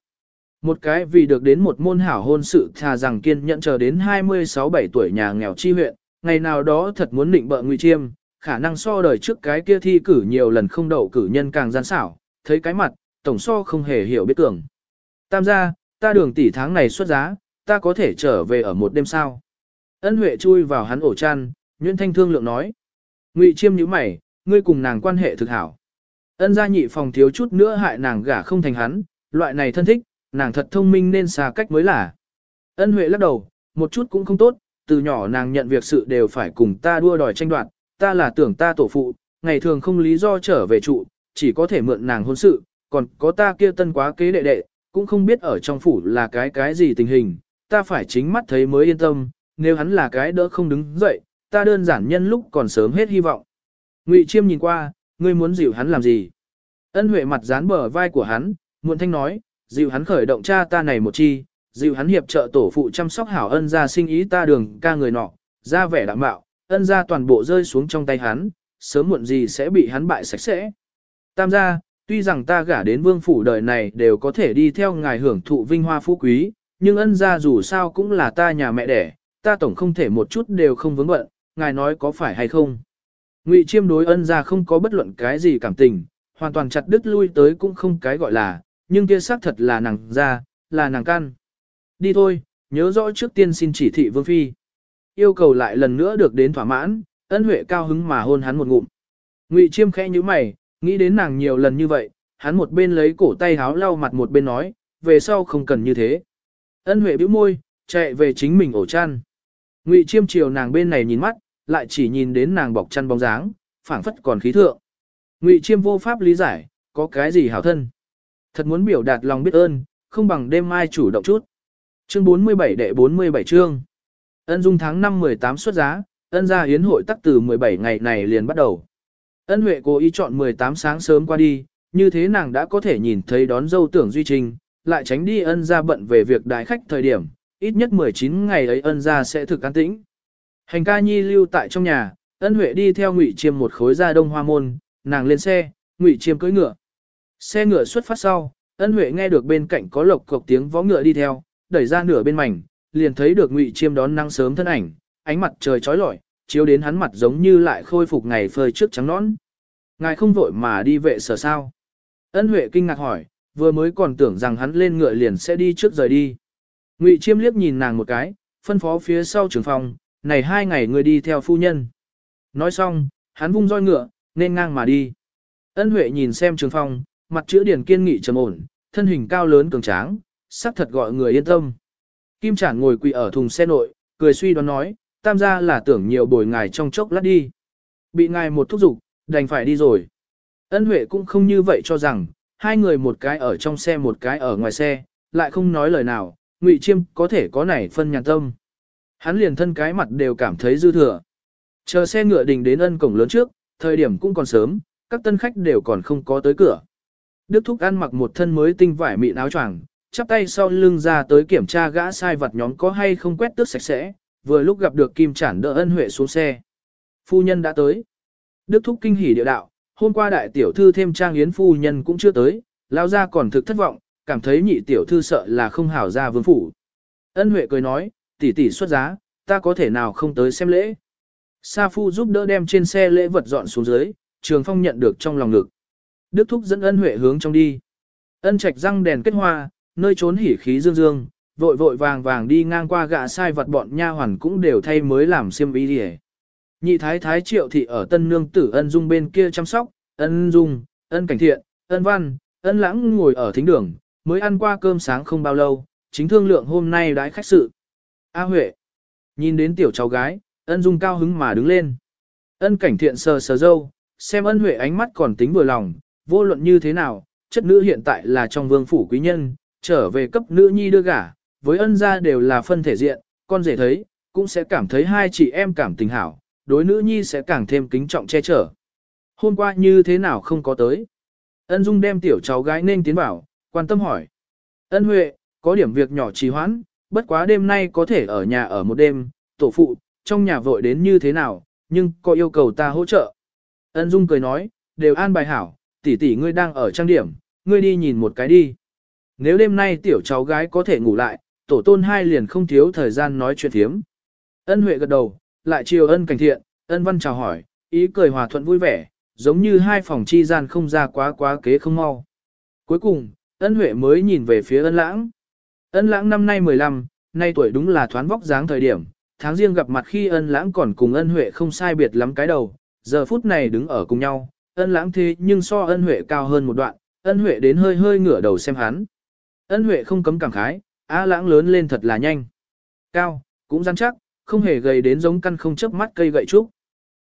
S1: Một cái vì được đến một môn hảo hôn sự thà rằng kiên nhẫn chờ đến 26-7 tuổi nhà nghèo chi huyện, ngày nào đó thật muốn định bợ Ngụy Chiêm, khả năng so đời trước cái kia thi cử nhiều lần không đậu cử nhân càng gian xảo, thấy cái mặt, tổng so không hề hiểu biết tưởng Tam gia, ta đường tỷ tháng này xuất giá, ta có thể trở về ở một đêm sao. Ân Huệ chui vào hắn ổ chăn, Nguyễn Thanh thương lượng nói. Ngụy chiêm nhíu mày, ngươi cùng nàng quan hệ thực hảo. Ân gia nhị phòng thiếu chút nữa hại nàng gả không thành hắn, loại này thân thích, nàng thật thông minh nên xa cách mới là. Ân Huệ lắc đầu, một chút cũng không tốt, từ nhỏ nàng nhận việc sự đều phải cùng ta đua đòi tranh đoạt, ta là tưởng ta tổ phụ, ngày thường không lý do trở về trụ, chỉ có thể mượn nàng hôn sự, còn có ta kia tân quá kế đệ đệ, cũng không biết ở trong phủ là cái cái gì tình hình, ta phải chính mắt thấy mới yên tâm, nếu hắn là cái đỡ không đứng dậy, ta đơn giản nhân lúc còn sớm hết hy vọng. Ngụy Chiêm nhìn qua, ngươi muốn dịu hắn làm gì? Ân Huệ mặt dán bờ vai của hắn, muộn thanh nói, dịu hắn khởi động cha ta này một chi, dịu hắn hiệp trợ tổ phụ chăm sóc hảo ân gia sinh ý ta đường ca người nọ, ra vẻ đạm bạo, ân gia toàn bộ rơi xuống trong tay hắn, sớm muộn gì sẽ bị hắn bại sạch sẽ. Tam gia, tuy rằng ta gả đến vương phủ đời này đều có thể đi theo ngài hưởng thụ vinh hoa phú quý, nhưng ân gia dù sao cũng là ta nhà mẹ đẻ, ta tổng không thể một chút đều không vướng bận, ngài nói có phải hay không. Ngụy chiêm đối ân gia không có bất luận cái gì cảm tình, hoàn toàn chặt đứt lui tới cũng không cái gọi là, nhưng kia xác thật là nàng ra, là nàng căn. Đi thôi, nhớ rõ trước tiên xin chỉ thị vương phi. Yêu cầu lại lần nữa được đến thỏa mãn, ân huệ cao hứng mà hôn hắn một ngụm. Ngụy chiêm khẽ như mày, nghĩ đến nàng nhiều lần như vậy, hắn một bên lấy cổ tay háo lau mặt một bên nói, về sau không cần như thế. Ân huệ bĩu môi, chạy về chính mình ổ chăn. Ngụy chiêm chiều nàng bên này nhìn mắt, lại chỉ nhìn đến nàng bọc chăn bóng dáng, phảng phất còn khí thượng. Ngụy chiêm vô pháp lý giải, có cái gì hảo thân. Thật muốn biểu đạt lòng biết ơn, không bằng đêm mai chủ động chút. Chương 47 đệ 47 chương. Ân dung tháng 5 18 xuất giá, ân gia hiến hội tắc từ 17 ngày này liền bắt đầu. Ân Huệ cố ý chọn 18 sáng sớm qua đi, như thế nàng đã có thể nhìn thấy đón dâu tưởng duy trình, lại tránh đi ân gia bận về việc đại khách thời điểm, ít nhất 19 ngày ấy ân gia sẽ thực an tĩnh. Hành ca nhi lưu tại trong nhà, ân Huệ đi theo ngụy chiêm một khối ra đông hoa môn, nàng lên xe, ngụy chiêm cưỡi ngựa. Xe ngựa xuất phát sau, ân Huệ nghe được bên cạnh có lộc cộc tiếng vó ngựa đi theo, đẩy ra nửa bên mảnh, liền thấy được ngụy chiêm đón nắng sớm thân ảnh, ánh mặt trời chói lọi, chiếu đến hắn mặt giống như lại khôi phục ngày phơi trước trắng nõn. Ngài không vội mà đi vệ sở sao? Ân Huệ kinh ngạc hỏi, vừa mới còn tưởng rằng hắn lên ngựa liền sẽ đi trước rời đi. Ngụy Chiêm liếc nhìn nàng một cái, phân phó phía sau trường phòng, này hai ngày người đi theo phu nhân. Nói xong, hắn vung roi ngựa, nên ngang mà đi. Ân Huệ nhìn xem trường phong, mặt chữ điển kiên nghị trầm ổn, thân hình cao lớn cường tráng, sắc thật gọi người yên tâm. Kim Trản ngồi quỳ ở thùng xe nội, cười suy đoán nói, tam gia là tưởng nhiều bồi ngài trong chốc lát đi. Bị ngài một thúc giục, đành phải đi rồi. Ân Huệ cũng không như vậy cho rằng, hai người một cái ở trong xe một cái ở ngoài xe, lại không nói lời nào, Ngụy Chiêm có thể có nảy phân nhàn tâm. Hắn liền thân cái mặt đều cảm thấy dư thừa. Chờ xe ngựa đình đến ân cổng lớn trước, thời điểm cũng còn sớm, các tân khách đều còn không có tới cửa. Đức Thúc ăn mặc một thân mới tinh vải mịn áo choàng, chắp tay sau lưng ra tới kiểm tra gã sai vật nhóm có hay không quét tước sạch sẽ, vừa lúc gặp được Kim Trản đỡ ân huệ xuống xe. Phu nhân đã tới. Đức Thúc kinh hỉ địa đạo, hôm qua đại tiểu thư thêm trang yến phu nhân cũng chưa tới, lao ra còn thực thất vọng, cảm thấy nhị tiểu thư sợ là không hảo ra vương phủ. Ân huệ cười nói, tỷ tỷ xuất giá, ta có thể nào không tới xem lễ. Sa phu giúp đỡ đem trên xe lễ vật dọn xuống dưới, trường phong nhận được trong lòng ngực. Đức Thúc dẫn ân huệ hướng trong đi. Ân trạch răng đèn kết hoa, nơi trốn hỉ khí dương dương, vội vội vàng vàng đi ngang qua gạ sai vật bọn nha hoàn cũng đều thay mới làm xiêm y đi Nhị thái thái triệu thị ở tân nương tử ân dung bên kia chăm sóc, ân dung, ân cảnh thiện, ân văn, ân lãng ngồi ở thính đường, mới ăn qua cơm sáng không bao lâu, chính thương lượng hôm nay đãi khách sự. A Huệ, nhìn đến tiểu cháu gái, ân dung cao hứng mà đứng lên. Ân cảnh thiện sờ sờ dâu, xem ân Huệ ánh mắt còn tính vừa lòng, vô luận như thế nào, chất nữ hiện tại là trong vương phủ quý nhân, trở về cấp nữ nhi đưa gả, với ân gia đều là phân thể diện, con rể thấy, cũng sẽ cảm thấy hai chị em cảm tình hảo, đối nữ nhi sẽ càng thêm kính trọng che chở. Hôm qua như thế nào không có tới? Ân Dung đem tiểu cháu gái nên tiến vào, quan tâm hỏi. Ân Huệ, có điểm việc nhỏ trì hoãn, bất quá đêm nay có thể ở nhà ở một đêm, tổ phụ, trong nhà vội đến như thế nào, nhưng có yêu cầu ta hỗ trợ. Ân Dung cười nói, đều an bài hảo, tỷ tỷ ngươi đang ở trang điểm, ngươi đi nhìn một cái đi. Nếu đêm nay tiểu cháu gái có thể ngủ lại, tổ tôn hai liền không thiếu thời gian nói chuyện thiếm. Ân Huệ gật đầu, lại chiều ân cảnh thiện, ân văn chào hỏi, ý cười hòa thuận vui vẻ, giống như hai phòng chi gian không ra quá quá kế không mau. Cuối cùng, ân huệ mới nhìn về phía ân lãng. Ân lãng năm nay 15, nay tuổi đúng là thoán vóc dáng thời điểm, tháng riêng gặp mặt khi ân lãng còn cùng ân huệ không sai biệt lắm cái đầu, giờ phút này đứng ở cùng nhau, ân lãng thế nhưng so ân huệ cao hơn một đoạn, ân huệ đến hơi hơi ngửa đầu xem hắn. Ân huệ không cấm cảm khái, á lãng lớn lên thật là nhanh. Cao, cũng rắn chắc, không hề gầy đến giống căn không chớp mắt cây gậy trúc.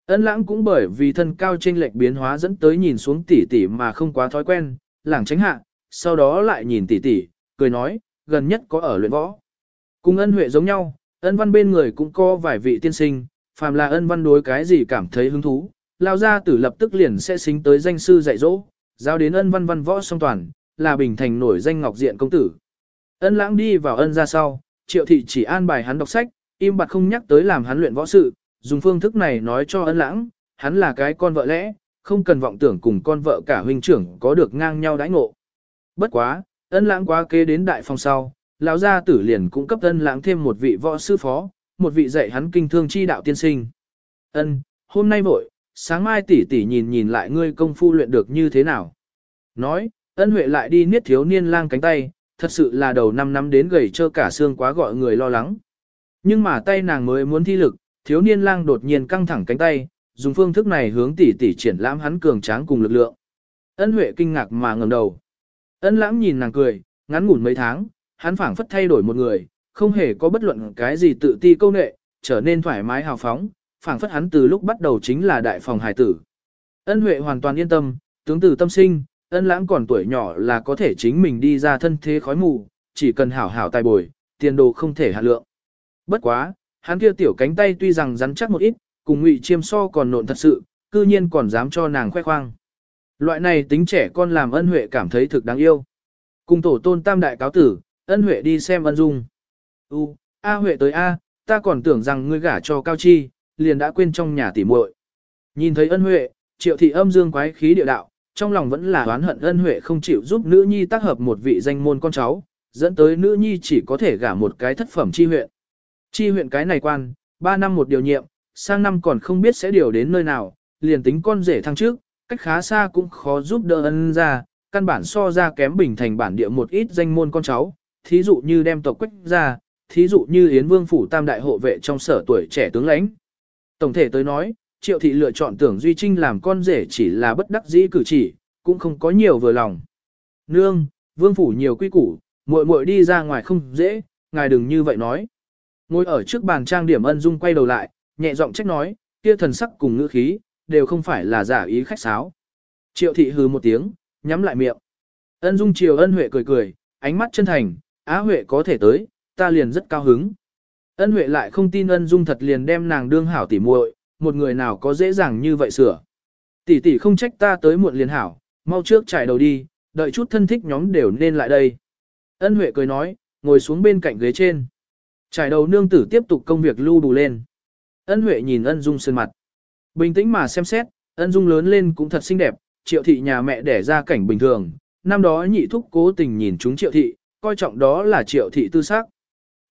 S1: Ân lãng cũng bởi vì thân cao trên lệch biến hóa dẫn tới nhìn xuống tỉ tỉ mà không quá thói quen, lảng tránh hạ, sau đó lại nhìn tỉ tỉ, cười nói, gần nhất có ở luyện võ. Cùng ân huệ giống nhau, ân văn bên người cũng có vài vị tiên sinh, phàm là ân văn đối cái gì cảm thấy hứng thú, lao gia tử lập tức liền sẽ xính tới danh sư dạy dỗ, giao đến ân văn văn võ song toàn, là bình thành nổi danh ngọc diện công tử. Ân lãng đi vào ân ra sau, triệu thị chỉ an bài hắn đọc sách, im bặt không nhắc tới làm hắn luyện võ sự, dùng phương thức này nói cho ân lãng, hắn là cái con vợ lẽ, không cần vọng tưởng cùng con vợ cả huynh trưởng có được ngang nhau đãi ngộ. Bất quá, ân lãng quá kế đến đại phòng sau, lão gia tử liền cũng cấp ân lãng thêm một vị võ sư phó, một vị dạy hắn kinh thương chi đạo tiên sinh. Ân, hôm nay vội, sáng mai tỷ tỷ nhìn nhìn lại ngươi công phu luyện được như thế nào. Nói, ân huệ lại đi niết thiếu niên lang cánh tay, thật sự là đầu năm năm đến gầy trơ cả xương quá gọi người lo lắng. Nhưng mà tay nàng mới muốn thi lực, thiếu niên lang đột nhiên căng thẳng cánh tay, dùng phương thức này hướng tỷ tỷ triển lãm hắn cường tráng cùng lực lượng. Ân Huệ kinh ngạc mà ngẩng đầu. Ân Lãng nhìn nàng cười, ngắn ngủn mấy tháng, hắn phảng phất thay đổi một người, không hề có bất luận cái gì tự ti câu nệ, trở nên thoải mái hào phóng, phảng phất hắn từ lúc bắt đầu chính là đại phòng hài tử. Ân Huệ hoàn toàn yên tâm, tướng từ tâm sinh, ân lãng còn tuổi nhỏ là có thể chính mình đi ra thân thế khói mù, chỉ cần hảo hảo tài bồi, tiền đồ không thể hạ lượng. Bất quá, hắn kia tiểu cánh tay tuy rằng rắn chắc một ít, cùng ngụy chiêm so còn nộn thật sự, cư nhiên còn dám cho nàng khoe khoang. Loại này tính trẻ con làm ân huệ cảm thấy thực đáng yêu. Cùng tổ tôn tam đại cáo tử, ân huệ đi xem ân dung. U, A huệ tới A, ta còn tưởng rằng ngươi gả cho cao chi, liền đã quên trong nhà tỉ muội. Nhìn thấy ân huệ, triệu thị âm dương quái khí địa đạo, trong lòng vẫn là oán hận ân huệ không chịu giúp nữ nhi tác hợp một vị danh môn con cháu, dẫn tới nữ nhi chỉ có thể gả một cái thất phẩm chi huyện. Chi huyện cái này quan, 3 năm một điều nhiệm, sang năm còn không biết sẽ điều đến nơi nào, liền tính con rể thăng trước, cách khá xa cũng khó giúp đỡ ân ra, căn bản so ra kém bình thành bản địa một ít danh môn con cháu, thí dụ như đem tộc quách ra, thí dụ như Yến Vương phủ tam đại hộ vệ trong sở tuổi trẻ tướng lãnh. Tổng thể tới nói, triệu thị lựa chọn tưởng Duy Trinh làm con rể chỉ là bất đắc dĩ cử chỉ, cũng không có nhiều vừa lòng. Nương, Vương phủ nhiều quy củ, muội muội đi ra ngoài không dễ, ngài đừng như vậy nói. Ngồi ở trước bàn trang điểm ân dung quay đầu lại, nhẹ giọng trách nói, kia thần sắc cùng ngữ khí, đều không phải là giả ý khách sáo. Triệu thị hừ một tiếng, nhắm lại miệng. Ân dung chiều ân huệ cười cười, ánh mắt chân thành, á huệ có thể tới, ta liền rất cao hứng. Ân huệ lại không tin ân dung thật liền đem nàng đương hảo tỉ muội, một người nào có dễ dàng như vậy sửa. Tỷ tỷ không trách ta tới muộn liền hảo, mau trước trải đầu đi, đợi chút thân thích nhóm đều nên lại đây. Ân huệ cười nói, ngồi xuống bên cạnh ghế trên. Trải đầu nương tử tiếp tục công việc lưu đủ lên. Ân Huệ nhìn ân dung sơn mặt. Bình tĩnh mà xem xét, ân dung lớn lên cũng thật xinh đẹp, triệu thị nhà mẹ đẻ ra cảnh bình thường. Năm đó nhị thúc cố tình nhìn chúng triệu thị, coi trọng đó là triệu thị tư xác.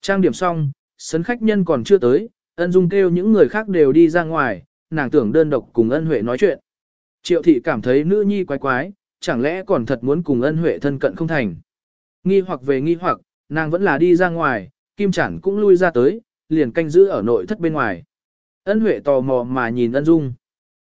S1: Trang điểm xong, sấn khách nhân còn chưa tới, ân dung kêu những người khác đều đi ra ngoài, nàng tưởng đơn độc cùng ân Huệ nói chuyện. Triệu thị cảm thấy nữ nhi quái quái, chẳng lẽ còn thật muốn cùng ân Huệ thân cận không thành. Nghi hoặc về nghi hoặc, nàng vẫn là đi ra ngoài, kim chản cũng lui ra tới, liền canh giữ ở nội thất bên ngoài. Ân Huệ tò mò mà nhìn ân dung.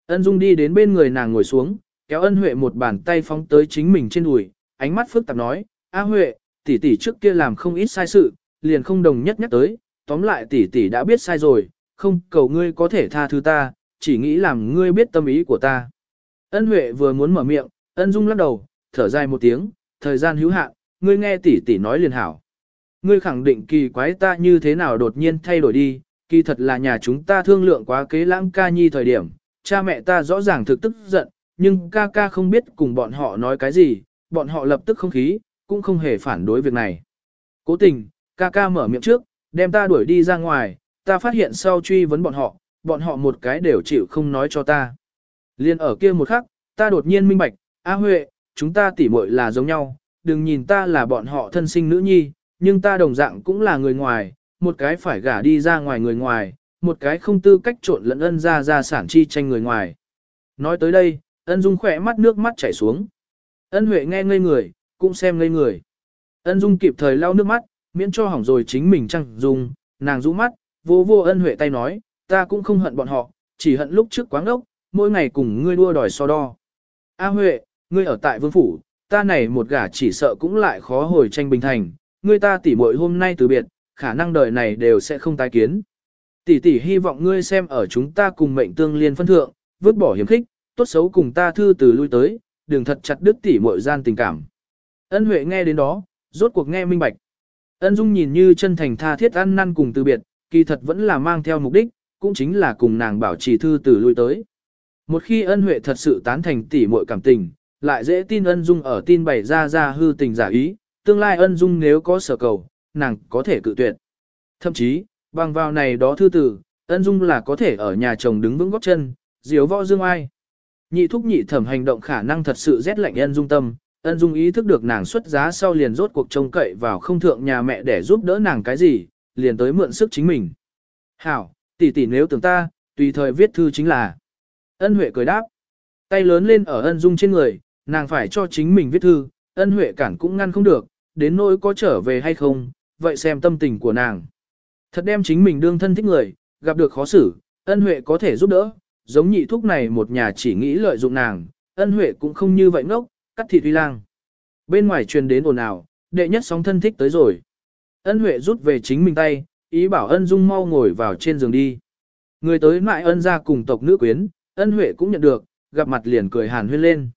S1: Ân dung đi đến bên người nàng ngồi xuống, kéo ân Huệ một bàn tay phóng tới chính mình trên đùi, ánh mắt phức tạp nói, A Huệ, tỷ tỷ trước kia làm không ít sai sự, liền không đồng nhất nhắc tới, tóm lại tỷ tỷ đã biết sai rồi, không cầu ngươi có thể tha thứ ta, chỉ nghĩ làm ngươi biết tâm ý của ta. Ân Huệ vừa muốn mở miệng, ân dung lắc đầu, thở dài một tiếng, thời gian hữu hạn, ngươi nghe tỷ tỷ nói liền hảo. Ngươi khẳng định kỳ quái ta như thế nào đột nhiên thay đổi đi, kỳ thật là nhà chúng ta thương lượng quá kế lãng ca nhi thời điểm, cha mẹ ta rõ ràng thực tức giận, nhưng ca ca không biết cùng bọn họ nói cái gì, bọn họ lập tức không khí, cũng không hề phản đối việc này. Cố tình, ca ca mở miệng trước, đem ta đuổi đi ra ngoài, ta phát hiện sau truy vấn bọn họ, bọn họ một cái đều chịu không nói cho ta. Liên ở kia một khắc, ta đột nhiên minh bạch, A Huệ, chúng ta tỉ muội là giống nhau, đừng nhìn ta là bọn họ thân sinh nữ nhi, nhưng ta đồng dạng cũng là người ngoài, một cái phải gả đi ra ngoài người ngoài, một cái không tư cách trộn lẫn ân ra ra sản chi tranh người ngoài. Nói tới đây, ân dung khỏe mắt nước mắt chảy xuống. Ân Huệ nghe ngây người, cũng xem ngây người. Ân Dung kịp thời lau nước mắt, miễn cho hỏng rồi chính mình chăng dùng, nàng rũ mắt, vô vô ân huệ tay nói, ta cũng không hận bọn họ, chỉ hận lúc trước quáng ốc, mỗi ngày cùng ngươi đua đòi so đo. A Huệ, ngươi ở tại vương phủ, ta này một gả chỉ sợ cũng lại khó hồi tranh bình thành, ngươi ta tỉ muội hôm nay từ biệt, khả năng đời này đều sẽ không tái kiến. Tỷ tỷ hy vọng ngươi xem ở chúng ta cùng mệnh tương liên phân thượng, vứt bỏ hiểm khích, tốt xấu cùng ta thư từ lui tới, đừng thật chặt đứt tỉ muội gian tình cảm. Ân Huệ nghe đến đó, rốt cuộc nghe minh bạch. Ân Dung nhìn như chân thành tha thiết ăn năn cùng từ biệt, kỳ thật vẫn là mang theo mục đích, cũng chính là cùng nàng bảo trì thư từ lui tới. Một khi ân huệ thật sự tán thành tỉ muội cảm tình, lại dễ tin ân dung ở tin bày ra ra hư tình giả ý, tương lai ân dung nếu có sở cầu, nàng có thể cự tuyệt. Thậm chí, bằng vào này đó thư tử, ân dung là có thể ở nhà chồng đứng vững góc chân, diếu võ dương ai. Nhị thúc nhị thẩm hành động khả năng thật sự rét lạnh ân dung tâm, ân dung ý thức được nàng xuất giá sau liền rốt cuộc trông cậy vào không thượng nhà mẹ để giúp đỡ nàng cái gì, liền tới mượn sức chính mình. Hảo, tỷ tỷ nếu tưởng ta, tùy thời viết thư chính là. Ân Huệ cười đáp. Tay lớn lên ở ân dung trên người, nàng phải cho chính mình viết thư, ân Huệ cản cũng ngăn không được, đến nỗi có trở về hay không, vậy xem tâm tình của nàng. Thật đem chính mình đương thân thích người, gặp được khó xử, ân Huệ có thể giúp đỡ, giống nhị thúc này một nhà chỉ nghĩ lợi dụng nàng, ân Huệ cũng không như vậy ngốc, cắt thịt huy lang. Bên ngoài truyền đến ồn ào, đệ nhất sóng thân thích tới rồi. Ân Huệ rút về chính mình tay, ý bảo ân dung mau ngồi vào trên giường đi. Người tới mại ân ra cùng tộc nữ quyến, ân Huệ cũng nhận được, gặp mặt liền cười hàn huyên lên.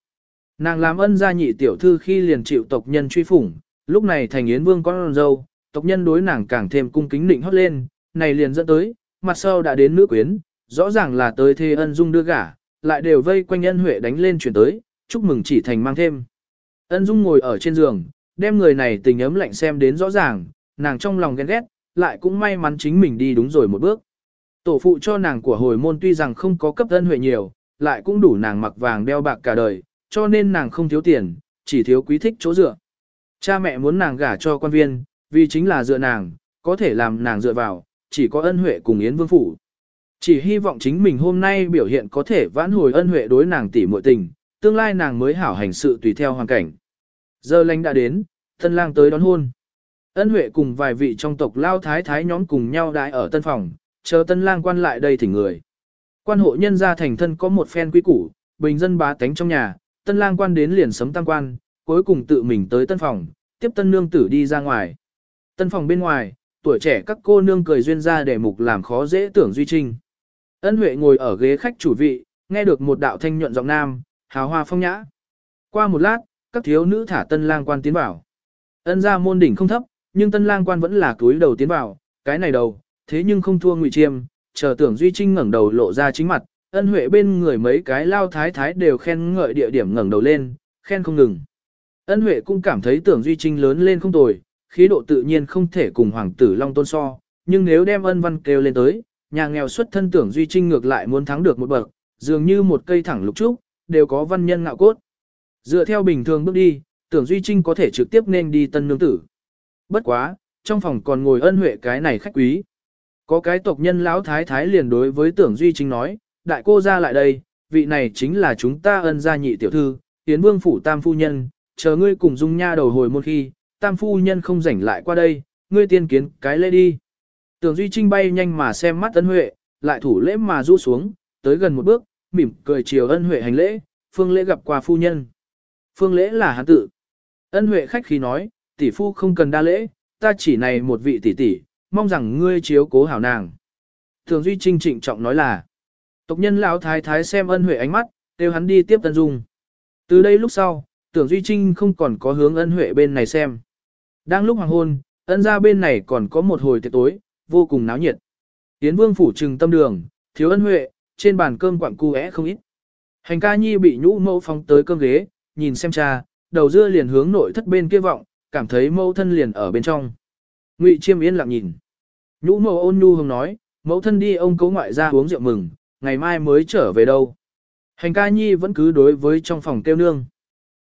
S1: Nàng làm ân gia nhị tiểu thư khi liền chịu tộc nhân truy phủng, lúc này thành yến vương con dâu, tộc nhân đối nàng càng thêm cung kính định hót lên, này liền dẫn tới, mặt sau đã đến nữ quyến, rõ ràng là tới thê ân dung đưa gả, lại đều vây quanh ân huệ đánh lên chuyển tới, chúc mừng chỉ thành mang thêm. Ân dung ngồi ở trên giường, đem người này tình ấm lạnh xem đến rõ ràng, nàng trong lòng ghen ghét, lại cũng may mắn chính mình đi đúng rồi một bước. Tổ phụ cho nàng của hồi môn tuy rằng không có cấp ân huệ nhiều, lại cũng đủ nàng mặc vàng đeo bạc cả đời, cho nên nàng không thiếu tiền, chỉ thiếu quý thích chỗ dựa. Cha mẹ muốn nàng gả cho quan viên, vì chính là dựa nàng, có thể làm nàng dựa vào, chỉ có ân huệ cùng Yến Vương Phủ. Chỉ hy vọng chính mình hôm nay biểu hiện có thể vãn hồi ân huệ đối nàng tỉ muội tình, tương lai nàng mới hảo hành sự tùy theo hoàn cảnh. Giờ lành đã đến, tân lang tới đón hôn. Ân huệ cùng vài vị trong tộc lao thái thái nhóm cùng nhau đại ở tân phòng, chờ tân lang quan lại đây thỉnh người. Quan hộ nhân gia thành thân có một phen quý củ, bình dân bá tánh trong nhà, tân lang quan đến liền sấm tăng quan, cuối cùng tự mình tới tân phòng, tiếp tân nương tử đi ra ngoài. Tân phòng bên ngoài, tuổi trẻ các cô nương cười duyên ra để mục làm khó dễ tưởng duy trinh. Ân Huệ ngồi ở ghế khách chủ vị, nghe được một đạo thanh nhuận giọng nam, hào hoa phong nhã. Qua một lát, các thiếu nữ thả tân lang quan tiến vào. Ân ra môn đỉnh không thấp, nhưng tân lang quan vẫn là túi đầu tiến vào, cái này đầu, thế nhưng không thua ngụy chiêm, chờ tưởng Duy Trinh ngẩng đầu lộ ra chính mặt, ân huệ bên người mấy cái lao thái thái đều khen ngợi địa điểm ngẩng đầu lên, khen không ngừng. Ân huệ cũng cảm thấy tưởng Duy Trinh lớn lên không tồi, khí độ tự nhiên không thể cùng hoàng tử Long Tôn so, nhưng nếu đem ân văn kêu lên tới, nhà nghèo xuất thân tưởng Duy Trinh ngược lại muốn thắng được một bậc, dường như một cây thẳng lục trúc, đều có văn nhân ngạo cốt. Dựa theo bình thường bước đi, tưởng Duy Trinh có thể trực tiếp nên đi tân nương tử. Bất quá, trong phòng còn ngồi ân huệ cái này khách quý. Có cái tộc nhân lão thái thái liền đối với tưởng Duy Trinh nói, đại cô ra lại đây, vị này chính là chúng ta ân gia nhị tiểu thư, tiến vương phủ tam phu nhân, chờ ngươi cùng dung nha đầu hồi một khi, tam phu nhân không rảnh lại qua đây, ngươi tiên kiến cái lễ đi. Tưởng Duy Trinh bay nhanh mà xem mắt ân huệ, lại thủ lễ mà rũ xuống, tới gần một bước, mỉm cười chiều ân huệ hành lễ, phương lễ gặp qua phu nhân. Phương lễ là hắn tự. Ân huệ khách khí nói, tỷ phu không cần đa lễ, ta chỉ này một vị tỷ tỷ, mong rằng ngươi chiếu cố hảo nàng. Thường Duy Trinh trịnh trọng nói là, tộc nhân lão thái thái xem ân huệ ánh mắt, đều hắn đi tiếp tân dung. Từ đây lúc sau, tưởng Duy Trinh không còn có hướng ân huệ bên này xem. Đang lúc hoàng hôn, ân ra bên này còn có một hồi tiệc tối, vô cùng náo nhiệt. Tiến vương phủ trừng tâm đường, thiếu ân huệ, trên bàn cơm quặng cu é không ít. Hành ca nhi bị nhũ mẫu phóng tới cơm ghế, nhìn xem cha, đầu dưa liền hướng nội thất bên kia vọng, cảm thấy mẫu thân liền ở bên trong. Ngụy Chiêm yên lặng nhìn. Nhũ mẫu ôn nhu hồng nói, mẫu thân đi ông cố ngoại ra uống rượu mừng, ngày mai mới trở về đâu. Hành ca nhi vẫn cứ đối với trong phòng tiêu nương.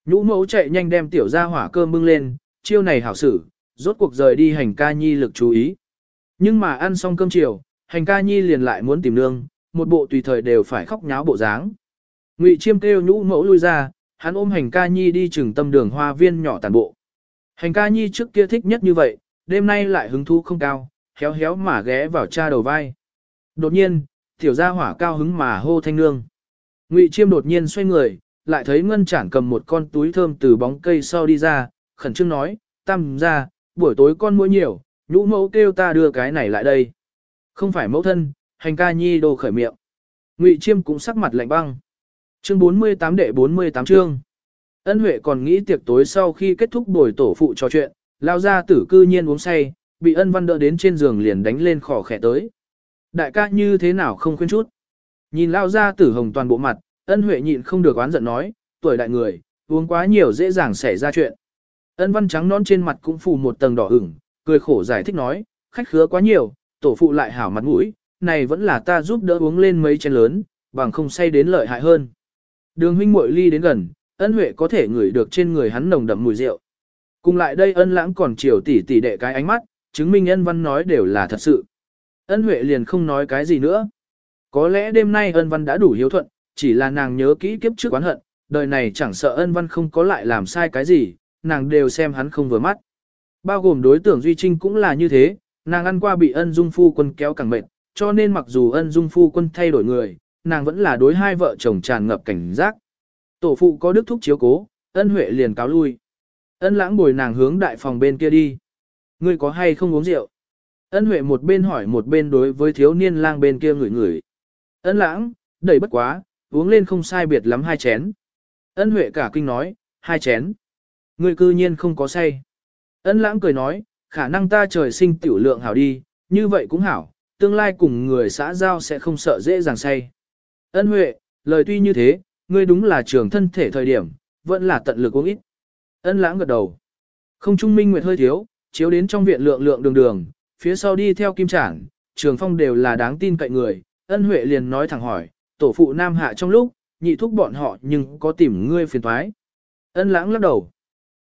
S1: Nhũ mẫu chạy nhanh đem tiểu ra hỏa cơm bưng lên, chiêu này hảo xử, rốt cuộc rời đi hành ca nhi lực chú ý. Nhưng mà ăn xong cơm chiều, hành ca nhi liền lại muốn tìm nương, một bộ tùy thời đều phải khóc nháo bộ dáng. Ngụy chiêm kêu nhũ mẫu lui ra, hắn ôm hành ca nhi đi chừng tâm đường hoa viên nhỏ tàn bộ. Hành ca nhi trước kia thích nhất như vậy, đêm nay lại hứng thú không cao, héo héo mà ghé vào cha đầu vai. Đột nhiên, tiểu gia hỏa cao hứng mà hô thanh nương. Ngụy chiêm đột nhiên xoay người, lại thấy ngân Trản cầm một con túi thơm từ bóng cây sau đi ra, khẩn trương nói, tam ra, buổi tối con mua nhiều, nhũ mẫu kêu ta đưa cái này lại đây. Không phải mẫu thân, hành ca nhi đồ khởi miệng. Ngụy chiêm cũng sắc mặt lạnh băng. Chương 48 đệ 48 chương. Ân Huệ còn nghĩ tiệc tối sau khi kết thúc buổi tổ phụ trò chuyện, lao ra tử cư nhiên uống say, bị ân văn đỡ đến trên giường liền đánh lên khỏ khẽ tới. Đại ca như thế nào không khuyên chút. Nhìn lao ra tử hồng toàn bộ mặt, ân Huệ nhịn không được oán giận nói, tuổi đại người, uống quá nhiều dễ dàng xảy ra chuyện. Ân văn trắng non trên mặt cũng phủ một tầng đỏ ửng, cười khổ giải thích nói, khách khứa quá nhiều, tổ phụ lại hảo mặt mũi, này vẫn là ta giúp đỡ uống lên mấy chén lớn, bằng không say đến lợi hại hơn. Đường huynh muội ly đến gần, ân huệ có thể ngửi được trên người hắn nồng đậm mùi rượu. Cùng lại đây ân lãng còn chiều tỉ tỉ đệ cái ánh mắt, chứng minh ân văn nói đều là thật sự. Ân huệ liền không nói cái gì nữa. Có lẽ đêm nay ân văn đã đủ hiếu thuận, chỉ là nàng nhớ kỹ kiếp trước quán hận, đời này chẳng sợ ân văn không có lại làm sai cái gì, nàng đều xem hắn không vừa mắt. Bao gồm đối tượng Duy Trinh cũng là như thế, nàng ăn qua bị ân dung phu quân kéo càng mệt, cho nên mặc dù ân dung phu quân thay đổi người, nàng vẫn là đối hai vợ chồng tràn ngập cảnh giác. Tổ phụ có đức thúc chiếu cố, ân huệ liền cáo lui. Ân lãng bồi nàng hướng đại phòng bên kia đi. Ngươi có hay không uống rượu? Ân huệ một bên hỏi một bên đối với thiếu niên lang bên kia ngửi ngửi. Ân lãng, đầy bất quá, uống lên không sai biệt lắm hai chén. Ân huệ cả kinh nói, hai chén. Ngươi cư nhiên không có say. Ân lãng cười nói, khả năng ta trời sinh tiểu lượng hảo đi, như vậy cũng hảo, tương lai cùng người xã giao sẽ không sợ dễ dàng say. Ân Huệ, lời tuy như thế, ngươi đúng là trường thân thể thời điểm, vẫn là tận lực uống ít. Ân lãng gật đầu. Không trung minh nguyệt hơi thiếu, chiếu đến trong viện lượng lượng đường đường, phía sau đi theo kim trảng, trường phong đều là đáng tin cậy người. Ân Huệ liền nói thẳng hỏi, tổ phụ nam hạ trong lúc, nhị thúc bọn họ nhưng có tìm ngươi phiền thoái. Ân lãng lắc đầu.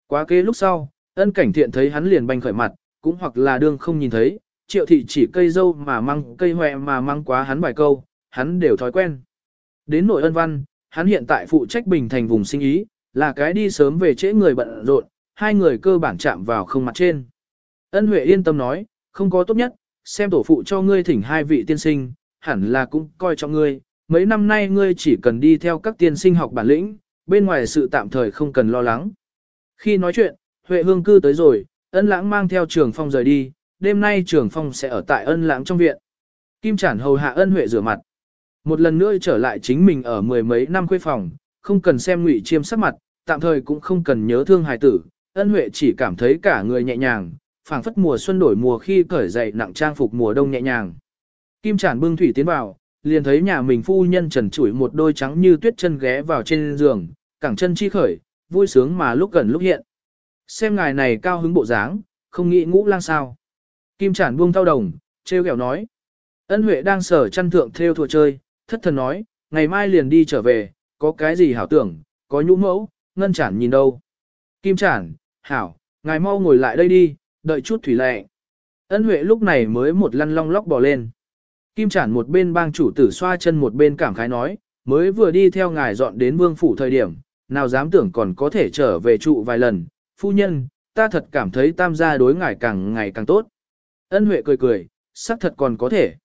S1: Quá kế lúc sau, ân cảnh thiện thấy hắn liền banh khởi mặt, cũng hoặc là đương không nhìn thấy, triệu thị chỉ cây dâu mà mang cây hoẹ mà mang quá hắn vài câu, hắn đều thói quen. Đến nội ân văn, hắn hiện tại phụ trách bình thành vùng sinh ý, là cái đi sớm về trễ người bận rộn, hai người cơ bản chạm vào không mặt trên. Ân Huệ yên tâm nói, không có tốt nhất, xem tổ phụ cho ngươi thỉnh hai vị tiên sinh, hẳn là cũng coi cho ngươi, mấy năm nay ngươi chỉ cần đi theo các tiên sinh học bản lĩnh, bên ngoài sự tạm thời không cần lo lắng. Khi nói chuyện, Huệ hương cư tới rồi, ân lãng mang theo trường phong rời đi, đêm nay trường phong sẽ ở tại ân lãng trong viện. Kim chản hầu hạ ân Huệ rửa mặt. Một lần nữa trở lại chính mình ở mười mấy năm khuê phòng, không cần xem ngụy chiêm sắc mặt, tạm thời cũng không cần nhớ thương hài tử, ân huệ chỉ cảm thấy cả người nhẹ nhàng, phảng phất mùa xuân đổi mùa khi cởi dậy nặng trang phục mùa đông nhẹ nhàng. Kim chản bưng thủy tiến vào, liền thấy nhà mình phu nhân trần trụi một đôi trắng như tuyết chân ghé vào trên giường, cẳng chân chi khởi, vui sướng mà lúc gần lúc hiện. Xem ngài này cao hứng bộ dáng, không nghĩ ngũ lang sao. Kim Trản buông thao đồng, treo kẹo nói. Ân Huệ đang sở chăn thượng theo thùa chơi, thất thần nói, ngày mai liền đi trở về, có cái gì hảo tưởng, có nhũ mẫu, ngân chản nhìn đâu. Kim Trản, hảo, ngài mau ngồi lại đây đi, đợi chút thủy lệ. Ân Huệ lúc này mới một lăn long lóc bỏ lên. Kim Trản một bên bang chủ tử xoa chân một bên cảm khái nói, mới vừa đi theo ngài dọn đến vương phủ thời điểm, nào dám tưởng còn có thể trở về trụ vài lần. Phu nhân, ta thật cảm thấy tam gia đối ngài càng ngày càng tốt. Ân Huệ cười cười, xác thật còn có thể.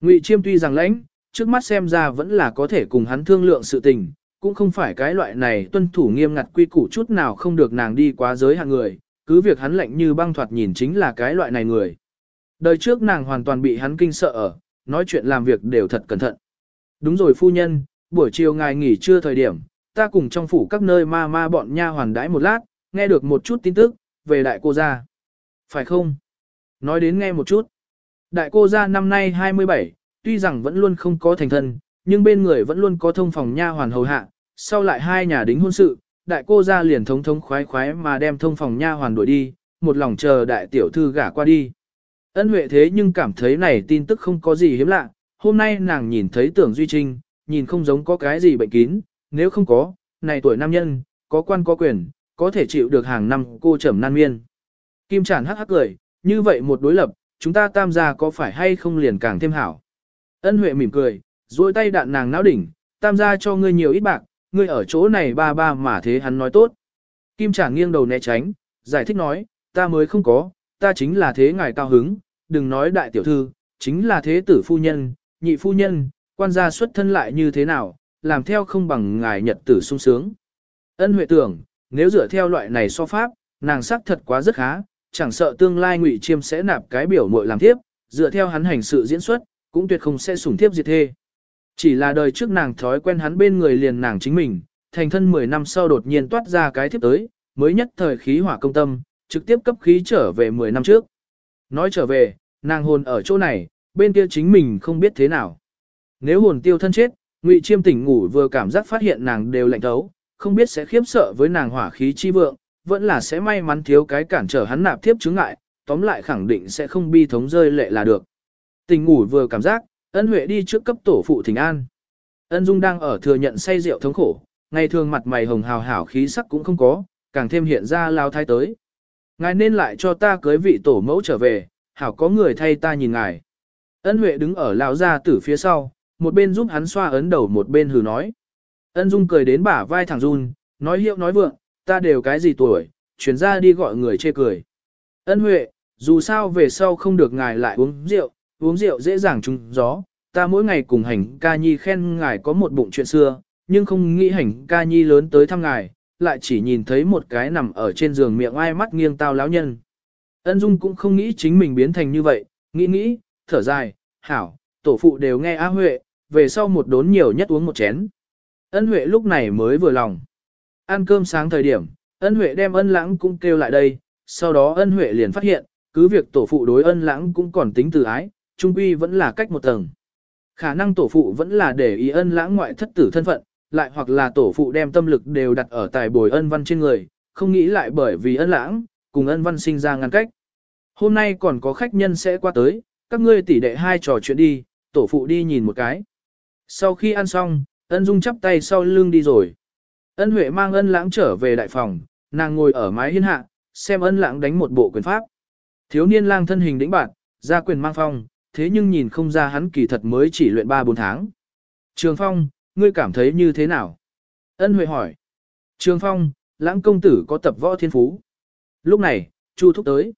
S1: Ngụy Chiêm tuy rằng lãnh, trước mắt xem ra vẫn là có thể cùng hắn thương lượng sự tình, cũng không phải cái loại này tuân thủ nghiêm ngặt quy củ chút nào không được nàng đi quá giới hạn người, cứ việc hắn lạnh như băng thoạt nhìn chính là cái loại này người. Đời trước nàng hoàn toàn bị hắn kinh sợ ở, nói chuyện làm việc đều thật cẩn thận. Đúng rồi phu nhân, buổi chiều ngài nghỉ trưa thời điểm, ta cùng trong phủ các nơi ma ma bọn nha hoàn đãi một lát, nghe được một chút tin tức, về đại cô gia. Phải không? Nói đến nghe một chút. Đại cô gia năm nay 27, tuy rằng vẫn luôn không có thành thân, nhưng bên người vẫn luôn có thông phòng nha hoàn hầu hạ, sau lại hai nhà đính hôn sự, đại cô gia liền thống thống khoái khoái mà đem thông phòng nha hoàn đuổi đi, một lòng chờ đại tiểu thư gả qua đi. Ân Huệ thế nhưng cảm thấy này tin tức không có gì hiếm lạ, hôm nay nàng nhìn thấy tưởng Duy Trinh, nhìn không giống có cái gì bệnh kín, nếu không có, này tuổi nam nhân, có quan có quyền, có thể chịu được hàng năm cô trầm nan miên. Kim Trản hắc hắc cười, như vậy một đối lập, chúng ta tam gia có phải hay không liền càng thêm hảo. Ân Huệ mỉm cười, duỗi tay đạn nàng não đỉnh, tam gia cho ngươi nhiều ít bạc, ngươi ở chỗ này ba ba mà thế hắn nói tốt. Kim Trản nghiêng đầu né tránh, giải thích nói, ta mới không có, ta chính là thế ngài cao hứng, đừng nói đại tiểu thư, chính là thế tử phu nhân, nhị phu nhân, quan gia xuất thân lại như thế nào, làm theo không bằng ngài nhật tử sung sướng. Ân huệ tưởng, nếu dựa theo loại này so pháp, nàng sắc thật quá rất khá, chẳng sợ tương lai ngụy chiêm sẽ nạp cái biểu muội làm tiếp, dựa theo hắn hành sự diễn xuất, cũng tuyệt không sẽ sủng thiếp diệt thê. Chỉ là đời trước nàng thói quen hắn bên người liền nàng chính mình, thành thân 10 năm sau đột nhiên toát ra cái thiếp tới, mới nhất thời khí hỏa công tâm, trực tiếp cấp khí trở về 10 năm trước. Nói trở về, nàng hồn ở chỗ này, bên kia chính mình không biết thế nào. Nếu hồn tiêu thân chết, Ngụy Chiêm tỉnh ngủ vừa cảm giác phát hiện nàng đều lạnh thấu, không biết sẽ khiếp sợ với nàng hỏa khí chi vượng, vẫn là sẽ may mắn thiếu cái cản trở hắn nạp tiếp chứng ngại, tóm lại khẳng định sẽ không bi thống rơi lệ là được. Tỉnh ngủ vừa cảm giác, ân huệ đi trước cấp tổ phụ thỉnh an. Ân Dung đang ở thừa nhận say rượu thống khổ, ngày thường mặt mày hồng hào hảo khí sắc cũng không có, càng thêm hiện ra lao thái tới. Ngài nên lại cho ta cưới vị tổ mẫu trở về, hảo có người thay ta nhìn ngài. Ân Huệ đứng ở lão gia tử phía sau, một bên giúp hắn xoa ấn đầu một bên hừ nói. Ân Dung cười đến bả vai thẳng run, nói hiệu nói vượng, ta đều cái gì tuổi, chuyển ra đi gọi người chê cười. Ân Huệ, dù sao về sau không được ngài lại uống rượu, uống rượu dễ dàng trúng gió, ta mỗi ngày cùng hành ca nhi khen ngài có một bụng chuyện xưa, nhưng không nghĩ hành ca nhi lớn tới thăm ngài, lại chỉ nhìn thấy một cái nằm ở trên giường miệng ai mắt nghiêng tao láo nhân. Ân Dung cũng không nghĩ chính mình biến thành như vậy, nghĩ nghĩ, thở dài, hảo, tổ phụ đều nghe A Huệ, về sau một đốn nhiều nhất uống một chén. Ân Huệ lúc này mới vừa lòng. Ăn cơm sáng thời điểm, ân Huệ đem ân lãng cũng kêu lại đây, sau đó ân Huệ liền phát hiện, cứ việc tổ phụ đối ân lãng cũng còn tính từ ái, trung quy vẫn là cách một tầng. Khả năng tổ phụ vẫn là để ý ân lãng ngoại thất tử thân phận, lại hoặc là tổ phụ đem tâm lực đều đặt ở tài bồi ân văn trên người, không nghĩ lại bởi vì ân lãng, cùng ân văn sinh ra ngăn cách. Hôm nay còn có khách nhân sẽ qua tới, các ngươi tỷ đệ hai trò chuyện đi, tổ phụ đi nhìn một cái. Sau khi ăn xong, ân dung chắp tay sau lưng đi rồi. Ân Huệ mang ân lãng trở về đại phòng, nàng ngồi ở mái hiên hạ, xem ân lãng đánh một bộ quyền pháp. Thiếu niên lang thân hình đĩnh bạn, ra quyền mang phong, thế nhưng nhìn không ra hắn kỳ thật mới chỉ luyện 3-4 tháng. Trường Phong, ngươi cảm thấy như thế nào? Ân Huệ hỏi. Trường Phong, lãng công tử có tập võ thiên phú. Lúc này, Chu Thúc tới.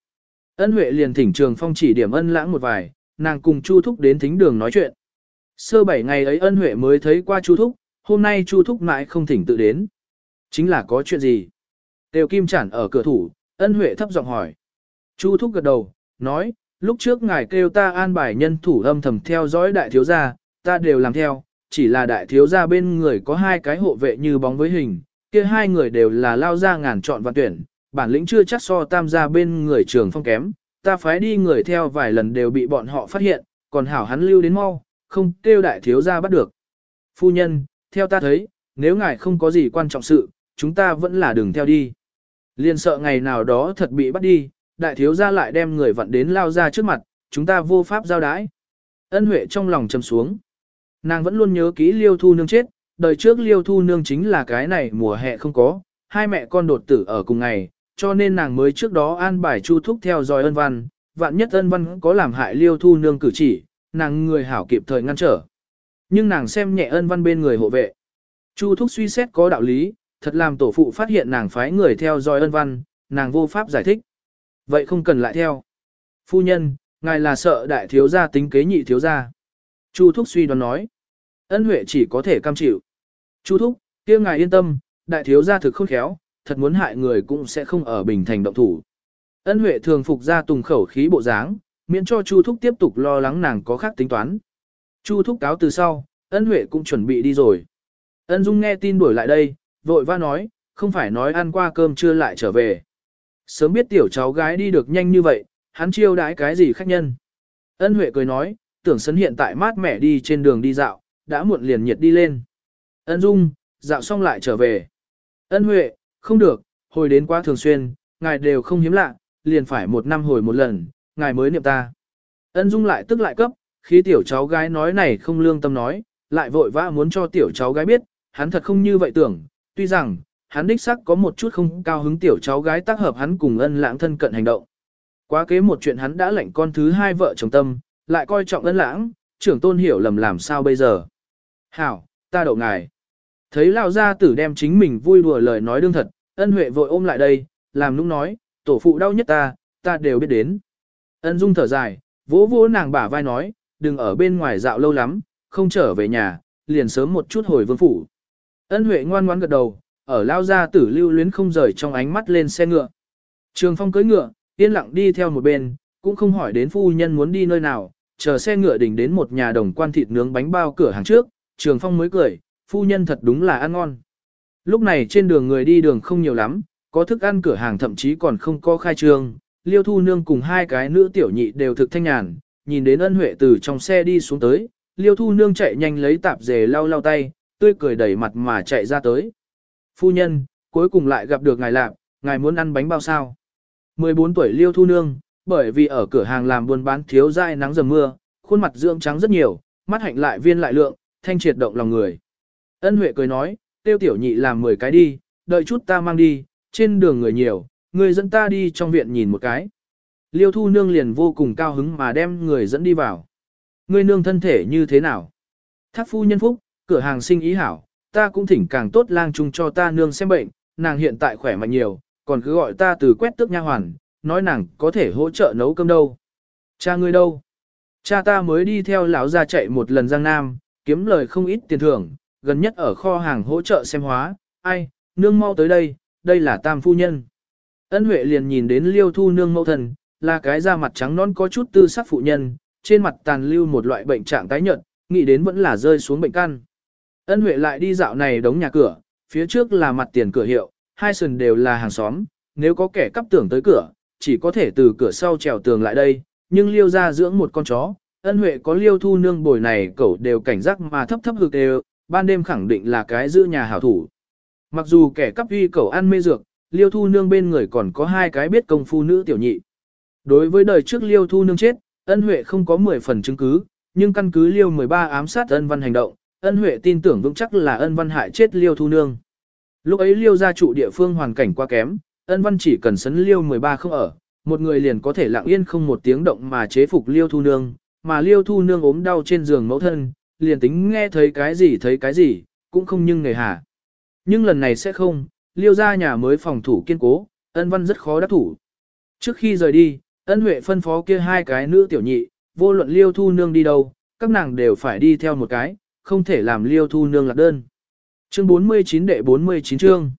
S1: Ân Huệ liền thỉnh Trường Phong chỉ điểm ân lãng một vài, nàng cùng Chu Thúc đến thính đường nói chuyện. Sơ bảy ngày ấy ân Huệ mới thấy qua Chu Thúc, hôm nay Chu Thúc mãi không thỉnh tự đến. Chính là có chuyện gì? Tiêu Kim chản ở cửa thủ, ân Huệ thấp giọng hỏi. Chu Thúc gật đầu, nói, lúc trước ngài kêu ta an bài nhân thủ âm thầm theo dõi đại thiếu gia, ta đều làm theo, chỉ là đại thiếu gia bên người có hai cái hộ vệ như bóng với hình, kia hai người đều là lao ra ngàn chọn và tuyển, bản lĩnh chưa chắc so tam gia bên người trường phong kém, ta phái đi người theo vài lần đều bị bọn họ phát hiện, còn hảo hắn lưu đến mau, không kêu đại thiếu gia bắt được. Phu nhân, theo ta thấy, nếu ngài không có gì quan trọng sự, chúng ta vẫn là đừng theo đi. Liên sợ ngày nào đó thật bị bắt đi, đại thiếu gia lại đem người vặn đến lao ra trước mặt, chúng ta vô pháp giao đái. Ân Huệ trong lòng trầm xuống. Nàng vẫn luôn nhớ kỹ liêu thu nương chết, đời trước liêu thu nương chính là cái này mùa hè không có, hai mẹ con đột tử ở cùng ngày, cho nên nàng mới trước đó an bài chu thúc theo dõi ân văn, vạn nhất ân văn có làm hại liêu thu nương cử chỉ, nàng người hảo kịp thời ngăn trở. Nhưng nàng xem nhẹ ân văn bên người hộ vệ. Chu thúc suy xét có đạo lý, thật làm tổ phụ phát hiện nàng phái người theo dõi ân văn, nàng vô pháp giải thích. Vậy không cần lại theo. Phu nhân, ngài là sợ đại thiếu gia tính kế nhị thiếu gia. Chu thúc suy đoán nói. Ân huệ chỉ có thể cam chịu. Chu thúc, kia ngài yên tâm, đại thiếu gia thực khôn khéo, thật muốn hại người cũng sẽ không ở bình thành động thủ. Ân Huệ thường phục ra tùng khẩu khí bộ dáng, miễn cho Chu Thúc tiếp tục lo lắng nàng có khác tính toán. Chu Thúc cáo từ sau, Ân Huệ cũng chuẩn bị đi rồi. Ân Dung nghe tin đuổi lại đây, vội va nói, không phải nói ăn qua cơm chưa lại trở về. Sớm biết tiểu cháu gái đi được nhanh như vậy, hắn chiêu đãi cái gì khách nhân. Ân Huệ cười nói, tưởng sấn hiện tại mát mẻ đi trên đường đi dạo, đã muộn liền nhiệt đi lên. Ân Dung, dạo xong lại trở về. Ân Huệ, không được, hồi đến quá thường xuyên, ngài đều không hiếm lạ, liền phải một năm hồi một lần, ngài mới niệm ta. Ân Dung lại tức lại cấp, khi tiểu cháu gái nói này không lương tâm nói, lại vội vã muốn cho tiểu cháu gái biết, hắn thật không như vậy tưởng, tuy rằng, hắn đích sắc có một chút không cao hứng tiểu cháu gái tác hợp hắn cùng ân lãng thân cận hành động. Quá kế một chuyện hắn đã lệnh con thứ hai vợ chồng tâm, lại coi trọng ân lãng, trưởng tôn hiểu lầm làm sao bây giờ. Hảo, ta đậu ngài. Thấy lão gia tử đem chính mình vui đùa lời nói đương thật, ân huệ vội ôm lại đây, làm nũng nói, tổ phụ đau nhất ta, ta đều biết đến. Ân dung thở dài, vỗ vỗ nàng bả vai nói, đừng ở bên ngoài dạo lâu lắm, không trở về nhà, liền sớm một chút hồi vương phủ. Ân huệ ngoan ngoãn gật đầu, ở lao gia tử lưu luyến không rời trong ánh mắt lên xe ngựa. Trường phong cưỡi ngựa, yên lặng đi theo một bên, cũng không hỏi đến phu nhân muốn đi nơi nào, chờ xe ngựa đỉnh đến một nhà đồng quan thịt nướng bánh bao cửa hàng trước, trường phong mới cười, phu nhân thật đúng là ăn ngon. Lúc này trên đường người đi đường không nhiều lắm, có thức ăn cửa hàng thậm chí còn không có khai trương, liêu thu nương cùng hai cái nữ tiểu nhị đều thực thanh nhàn, nhìn đến ân huệ từ trong xe đi xuống tới, liêu thu nương chạy nhanh lấy tạp dề lau lau tay, tươi cười đẩy mặt mà chạy ra tới. Phu nhân, cuối cùng lại gặp được ngài lạc, ngài muốn ăn bánh bao sao? 14 tuổi liêu thu nương, bởi vì ở cửa hàng làm buôn bán thiếu dai nắng dầm mưa, khuôn mặt dưỡng trắng rất nhiều, mắt hạnh lại viên lại lượng, thanh triệt động lòng người. Ân Huệ cười nói, tiêu tiểu nhị làm 10 cái đi, đợi chút ta mang đi, trên đường người nhiều, người dẫn ta đi trong viện nhìn một cái. Liêu thu nương liền vô cùng cao hứng mà đem người dẫn đi vào. Ngươi nương thân thể như thế nào? Thác phu nhân phúc, cửa hàng sinh ý hảo, ta cũng thỉnh càng tốt lang chung cho ta nương xem bệnh, nàng hiện tại khỏe mạnh nhiều, còn cứ gọi ta từ quét tước nha hoàn, nói nàng có thể hỗ trợ nấu cơm đâu. Cha ngươi đâu? Cha ta mới đi theo lão ra chạy một lần Giang Nam, kiếm lời không ít tiền thưởng, gần nhất ở kho hàng hỗ trợ xem hóa, ai, nương mau tới đây, đây là tam phu nhân. Ân Huệ liền nhìn đến liêu thu nương mẫu thần, là cái da mặt trắng non có chút tư sắc phụ nhân, trên mặt tàn lưu một loại bệnh trạng tái nhợt, nghĩ đến vẫn là rơi xuống bệnh căn. Ân Huệ lại đi dạo này đống nhà cửa, phía trước là mặt tiền cửa hiệu, hai sườn đều là hàng xóm, nếu có kẻ cắp tưởng tới cửa, chỉ có thể từ cửa sau trèo tường lại đây, nhưng liêu ra dưỡng một con chó, ân huệ có liêu thu nương bồi này cậu đều cảnh giác mà thấp thấp hực đều, ban đêm khẳng định là cái giữ nhà hảo thủ. Mặc dù kẻ cắp uy cậu ăn mê dược, liêu thu nương bên người còn có hai cái biết công phu nữ tiểu nhị. Đối với đời trước liêu thu nương chết, ân huệ không có 10 phần chứng cứ, nhưng căn cứ liêu 13 ám sát ân văn hành động, ân huệ tin tưởng vững chắc là ân văn hại chết liêu thu nương. Lúc ấy liêu gia trụ địa phương hoàn cảnh quá kém, ân văn chỉ cần sấn liêu 13 không ở, một người liền có thể lặng yên không một tiếng động mà chế phục liêu thu nương, mà liêu thu nương ốm đau trên giường mẫu thân, liền tính nghe thấy cái gì thấy cái gì, cũng không nhưng nghề hà. Nhưng lần này sẽ không, liêu gia nhà mới phòng thủ kiên cố, ân văn rất khó đắc thủ. Trước khi rời đi, ân huệ phân phó kia hai cái nữ tiểu nhị, vô luận liêu thu nương đi đâu, các nàng đều phải đi theo một cái, không thể làm liêu thu nương lạc đơn. Chương 49 đệ 49 chương.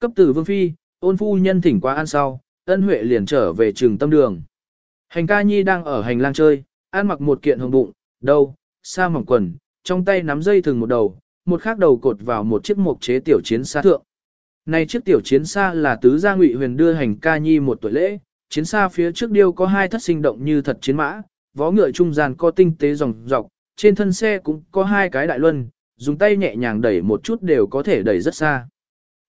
S1: Cấp tử vương phi, ôn phu nhân thỉnh qua ăn sau, ân huệ liền trở về trường tâm đường. Hành ca nhi đang ở hành lang chơi, ăn mặc một kiện hồng bụng, đâu, sa mỏng quần, trong tay nắm dây thừng một đầu, một khác đầu cột vào một chiếc mộc chế tiểu chiến xa thượng. Này chiếc tiểu chiến xa là tứ gia ngụy huyền đưa hành ca nhi một tuổi lễ, chiến xa phía trước điêu có hai thất sinh động như thật chiến mã, vó ngựa trung gian có tinh tế dòng dọc, trên thân xe cũng có hai cái đại luân, dùng tay nhẹ nhàng đẩy một chút đều có thể đẩy rất xa.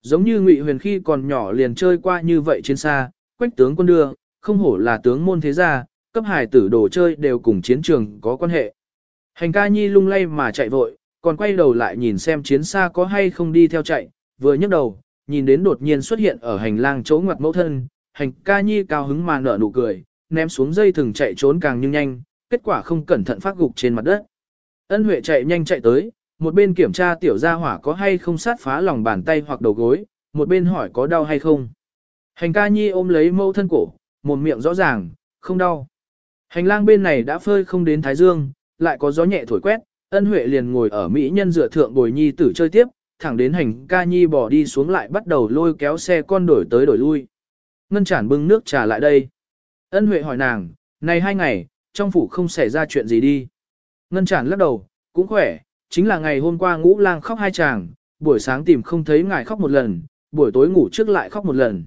S1: Giống như Ngụy Huyền khi còn nhỏ liền chơi qua như vậy trên xa, quách tướng quân đưa, không hổ là tướng môn thế gia, cấp hải tử đồ chơi đều cùng chiến trường có quan hệ. Hành ca nhi lung lay mà chạy vội, còn quay đầu lại nhìn xem chiến xa có hay không đi theo chạy, vừa nhấc đầu, nhìn đến đột nhiên xuất hiện ở hành lang chỗ ngoặt mẫu thân, hành ca nhi cao hứng mà nở nụ cười, ném xuống dây thừng chạy trốn càng nhưng nhanh, kết quả không cẩn thận phát gục trên mặt đất. Ân Huệ chạy nhanh chạy tới, một bên kiểm tra tiểu gia hỏa có hay không sát phá lòng bàn tay hoặc đầu gối, một bên hỏi có đau hay không. Hành ca nhi ôm lấy mâu thân cổ, một miệng rõ ràng, không đau. Hành lang bên này đã phơi không đến thái dương, lại có gió nhẹ thổi quét, ân huệ liền ngồi ở mỹ nhân dựa thượng bồi nhi tử chơi tiếp, thẳng đến hành ca nhi bỏ đi xuống lại bắt đầu lôi kéo xe con đổi tới đổi lui. Ngân chản bưng nước trà lại đây. Ân huệ hỏi nàng, này hai ngày, trong phủ không xảy ra chuyện gì đi. Ngân chản lắc đầu, cũng khỏe, chính là ngày hôm qua ngũ lang khóc hai chàng, buổi sáng tìm không thấy ngài khóc một lần, buổi tối ngủ trước lại khóc một lần.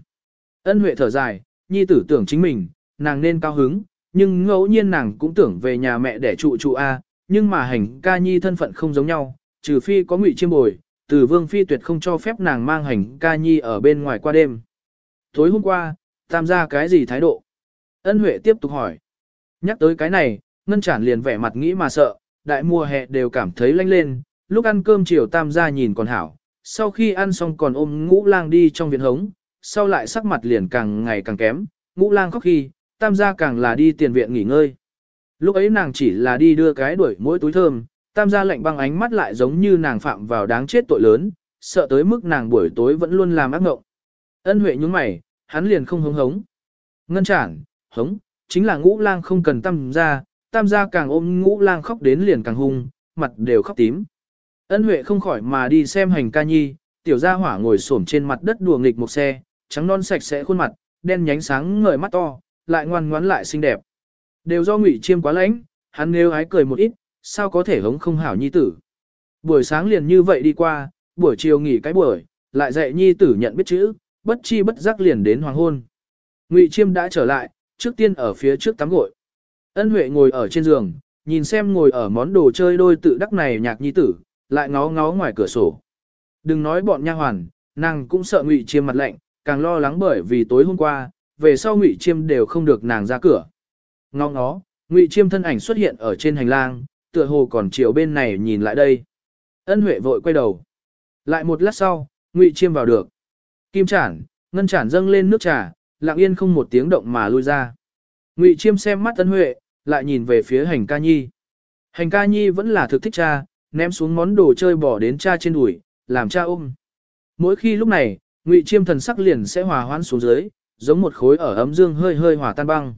S1: Ân Huệ thở dài, nhi tử tưởng chính mình, nàng nên cao hứng, nhưng ngẫu nhiên nàng cũng tưởng về nhà mẹ để trụ trụ A, nhưng mà hành ca nhi thân phận không giống nhau, trừ phi có ngụy chiêm bồi, từ vương phi tuyệt không cho phép nàng mang hành ca nhi ở bên ngoài qua đêm. Tối hôm qua, tam gia cái gì thái độ? Ân Huệ tiếp tục hỏi. Nhắc tới cái này, Ngân Trản liền vẻ mặt nghĩ mà sợ, đại mùa hè đều cảm thấy lanh lên, lúc ăn cơm chiều tam gia nhìn còn hảo, sau khi ăn xong còn ôm ngũ lang đi trong viện hống, sau lại sắc mặt liền càng ngày càng kém, ngũ lang khóc khi, tam gia càng là đi tiền viện nghỉ ngơi. Lúc ấy nàng chỉ là đi đưa cái đuổi mỗi túi thơm, tam gia lạnh băng ánh mắt lại giống như nàng phạm vào đáng chết tội lớn, sợ tới mức nàng buổi tối vẫn luôn làm ác ngộng. Ân Huệ nhúng mày, hắn liền không hống hống. Ngân chản, hống, chính là ngũ lang không cần tam gia, tam gia càng ôm ngũ lang khóc đến liền càng hung, mặt đều khóc tím. Ân Huệ không khỏi mà đi xem hành ca nhi, tiểu gia hỏa ngồi xổm trên mặt đất đùa nghịch một xe, trắng non sạch sẽ khuôn mặt, đen nhánh sáng ngời mắt to, lại ngoan ngoãn lại xinh đẹp. Đều do Ngụy Chiêm quá lãnh, hắn nếu ái cười một ít, sao có thể hống không hảo nhi tử. Buổi sáng liền như vậy đi qua, buổi chiều nghỉ cái buổi, lại dạy nhi tử nhận biết chữ, bất chi bất giác liền đến hoàng hôn. Ngụy Chiêm đã trở lại, trước tiên ở phía trước tắm gội. Ân Huệ ngồi ở trên giường, nhìn xem ngồi ở món đồ chơi đôi tự đắc này nhạc nhi tử, lại ngó ngó ngoài cửa sổ. Đừng nói bọn nha hoàn, nàng cũng sợ Ngụy Chiêm mặt lạnh, càng lo lắng bởi vì tối hôm qua, về sau Ngụy Chiêm đều không được nàng ra cửa. Ngó ngó, Ngụy Chiêm thân ảnh xuất hiện ở trên hành lang, tựa hồ còn chiều bên này nhìn lại đây. Ân Huệ vội quay đầu. Lại một lát sau, Ngụy Chiêm vào được. Kim chản, ngân chản dâng lên nước trà, lặng yên không một tiếng động mà lui ra. Ngụy Chiêm xem mắt Ân Huệ, lại nhìn về phía hành ca nhi. Hành ca nhi vẫn là thực thích cha, ném xuống món đồ chơi bỏ đến cha trên đùi, làm cha ôm. Mỗi khi lúc này, Ngụy Chiêm thần sắc liền sẽ hòa hoãn xuống dưới, giống một khối ở ấm dương hơi hơi hòa tan băng.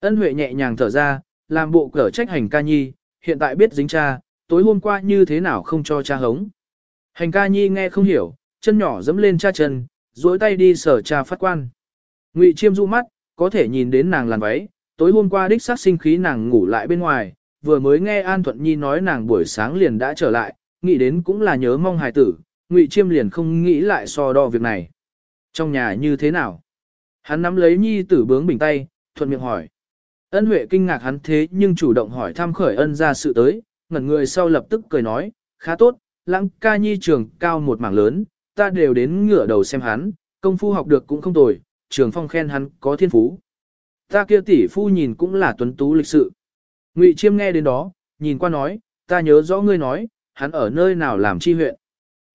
S1: Ân Huệ nhẹ nhàng thở ra, làm bộ cở trách hành ca nhi, hiện tại biết dính cha, tối hôm qua như thế nào không cho cha hống. Hành ca nhi nghe không hiểu, chân nhỏ dẫm lên cha chân, duỗi tay đi sở trà phát quan. Ngụy Chiêm du mắt, có thể nhìn đến nàng làn váy, tối hôm qua đích sát sinh khí nàng ngủ lại bên ngoài, vừa mới nghe An Thuận Nhi nói nàng buổi sáng liền đã trở lại, nghĩ đến cũng là nhớ mong hài tử, Ngụy Chiêm liền không nghĩ lại so đo việc này. Trong nhà như thế nào? Hắn nắm lấy Nhi tử bướng bình tay, thuận miệng hỏi. Ân Huệ kinh ngạc hắn thế nhưng chủ động hỏi thăm khởi ân ra sự tới, ngẩn người sau lập tức cười nói, khá tốt, lãng ca nhi trường cao một mảng lớn, ta đều đến ngửa đầu xem hắn, công phu học được cũng không tồi, trường phong khen hắn có thiên phú. Ta kia tỷ phu nhìn cũng là tuấn tú lịch sự. Ngụy Chiêm nghe đến đó, nhìn qua nói, ta nhớ rõ ngươi nói, hắn ở nơi nào làm chi huyện.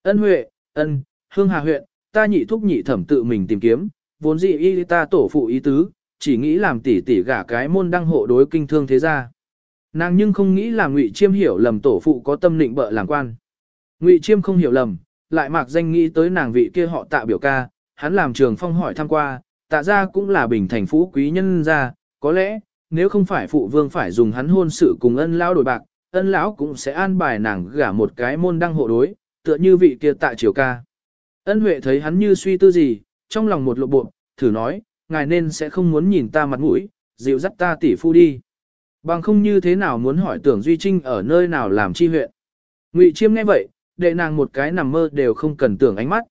S1: Ân Huệ, ân, Hương Hà huyện, ta nhị thúc nhị thẩm tự mình tìm kiếm, vốn dị y ta tổ phụ ý tứ, chỉ nghĩ làm tỷ tỷ gả cái môn đăng hộ đối kinh thương thế gia. Nàng nhưng không nghĩ là Ngụy Chiêm hiểu lầm tổ phụ có tâm định bợ làm quan. Ngụy Chiêm không hiểu lầm, lại mặc danh nghĩ tới nàng vị kia họ tạ biểu ca, hắn làm trường phong hỏi thăm qua, tạ ra cũng là bình thành phú quý nhân gia, có lẽ, nếu không phải phụ vương phải dùng hắn hôn sự cùng ân lão đổi bạc, ân lão cũng sẽ an bài nàng gả một cái môn đăng hộ đối, tựa như vị kia tạ triều ca. Ân Huệ thấy hắn như suy tư gì, trong lòng một lộ bộ, thử nói, ngài nên sẽ không muốn nhìn ta mặt mũi, dịu dắt ta tỷ phu đi. Bằng không như thế nào muốn hỏi tưởng Duy Trinh ở nơi nào làm chi huyện. Ngụy Chiêm nghe vậy, đệ nàng một cái nằm mơ đều không cần tưởng ánh mắt.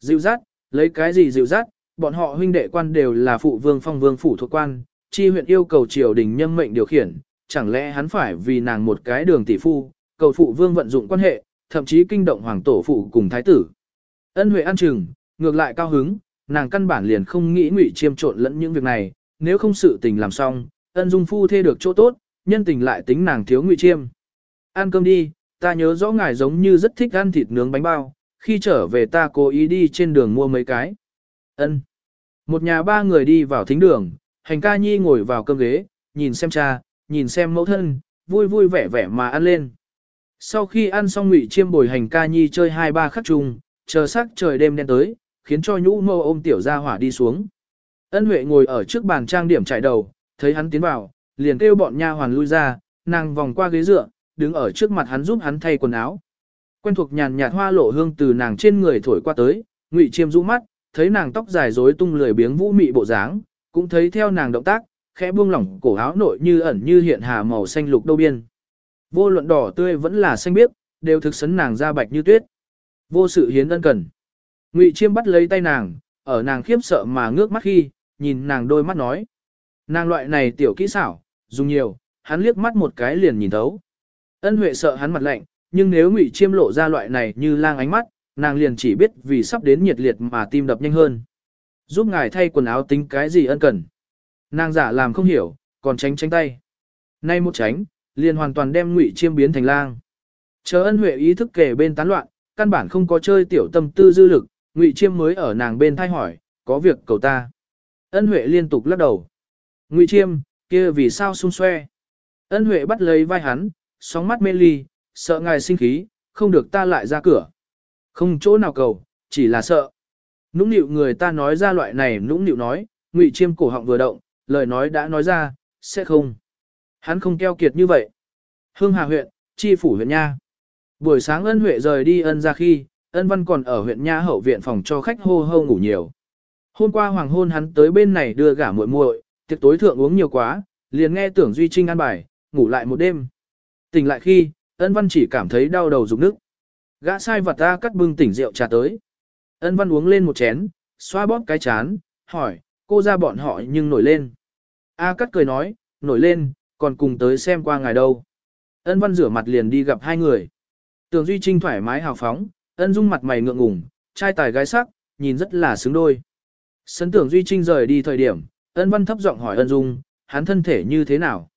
S1: Dịu dắt, lấy cái gì dịu dắt, bọn họ huynh đệ quan đều là phụ vương phong vương phủ thuộc quan, chi huyện yêu cầu triều đình nhâm mệnh điều khiển, chẳng lẽ hắn phải vì nàng một cái đường tỷ phu, cầu phụ vương vận dụng quan hệ, thậm chí kinh động hoàng tổ phụ cùng thái tử. Ân Huệ ăn chừng, ngược lại cao hứng, nàng căn bản liền không nghĩ ngụy chiêm trộn lẫn những việc này, nếu không sự tình làm xong, ân dung phu thê được chỗ tốt, nhân tình lại tính nàng thiếu ngụy chiêm. Ăn cơm đi, ta nhớ rõ ngài giống như rất thích ăn thịt nướng bánh bao, khi trở về ta cố ý đi trên đường mua mấy cái. Ân. Một nhà ba người đi vào thính đường, hành ca nhi ngồi vào cơm ghế, nhìn xem cha, nhìn xem mẫu thân, vui vui vẻ vẻ mà ăn lên. Sau khi ăn xong ngụy chiêm bồi hành ca nhi chơi hai ba khắc chung, chờ sắc trời đêm đen tới, khiến cho nhũ mâu ôm tiểu ra hỏa đi xuống. Ân Huệ ngồi ở trước bàn trang điểm trải đầu, thấy hắn tiến vào, liền kêu bọn nha hoàn lui ra, nàng vòng qua ghế dựa, đứng ở trước mặt hắn giúp hắn thay quần áo. Quen thuộc nhàn nhạt hoa lộ hương từ nàng trên người thổi qua tới, Ngụy Chiêm rũ mắt, thấy nàng tóc dài rối tung lười biếng vũ mị bộ dáng, cũng thấy theo nàng động tác, khẽ buông lỏng cổ áo nội như ẩn như hiện hà màu xanh lục đâu biên. Vô luận đỏ tươi vẫn là xanh biếc, đều thực sấn nàng da bạch như tuyết. Vô sự hiến ân cần. Ngụy Chiêm bắt lấy tay nàng, ở nàng khiếp sợ mà ngước mắt khi, nhìn nàng đôi mắt nói. Nàng loại này tiểu kỹ xảo, dùng nhiều, hắn liếc mắt một cái liền nhìn thấu. Ân Huệ sợ hắn mặt lạnh, nhưng nếu Ngụy Chiêm lộ ra loại này như lang ánh mắt, nàng liền chỉ biết vì sắp đến nhiệt liệt mà tim đập nhanh hơn. Giúp ngài thay quần áo tính cái gì ân cần. Nàng giả làm không hiểu, còn tránh tránh tay. Nay một tránh, liền hoàn toàn đem Ngụy Chiêm biến thành lang. Chờ ân huệ ý thức kể bên tán loạn, căn bản không có chơi tiểu tâm tư dư lực, Ngụy Chiêm mới ở nàng bên thay hỏi, có việc cầu ta. Ân huệ liên tục lắc đầu. Ngụy Chiêm, kia vì sao xung xoe? Ân huệ bắt lấy vai hắn, sóng mắt mê ly, sợ ngài sinh khí, không được ta lại ra cửa. Không chỗ nào cầu, chỉ là sợ. Nũng nịu người ta nói ra loại này nũng nịu nói, ngụy chiêm cổ họng vừa động, lời nói đã nói ra, sẽ không. Hắn không keo kiệt như vậy. Hương Hà huyện, chi phủ huyện Nha. Buổi sáng ân huệ rời đi ân ra khi, ân văn còn ở huyện Nha hậu viện phòng cho khách hô hô ngủ nhiều. Hôm qua hoàng hôn hắn tới bên này đưa gả muội muội, tiệc tối thượng uống nhiều quá, liền nghe tưởng Duy Trinh ăn bài, ngủ lại một đêm. Tỉnh lại khi, ân văn chỉ cảm thấy đau đầu rụng nước. Gã sai vật ta cắt bưng tỉnh rượu trà tới. Ân văn uống lên một chén, xoa bóp cái chán, hỏi, cô ra bọn họ nhưng nổi lên. A cắt cười nói, nổi lên, còn cùng tới xem qua ngài đâu. Ân văn rửa mặt liền đi gặp hai người. Tường Duy Trinh thoải mái hào phóng, ân dung mặt mày ngượng ngùng, trai tài gái sắc, nhìn rất là xứng đôi. Sấn tưởng Duy Trinh rời đi thời điểm, ân văn thấp giọng hỏi ân dung, hắn thân thể như thế nào.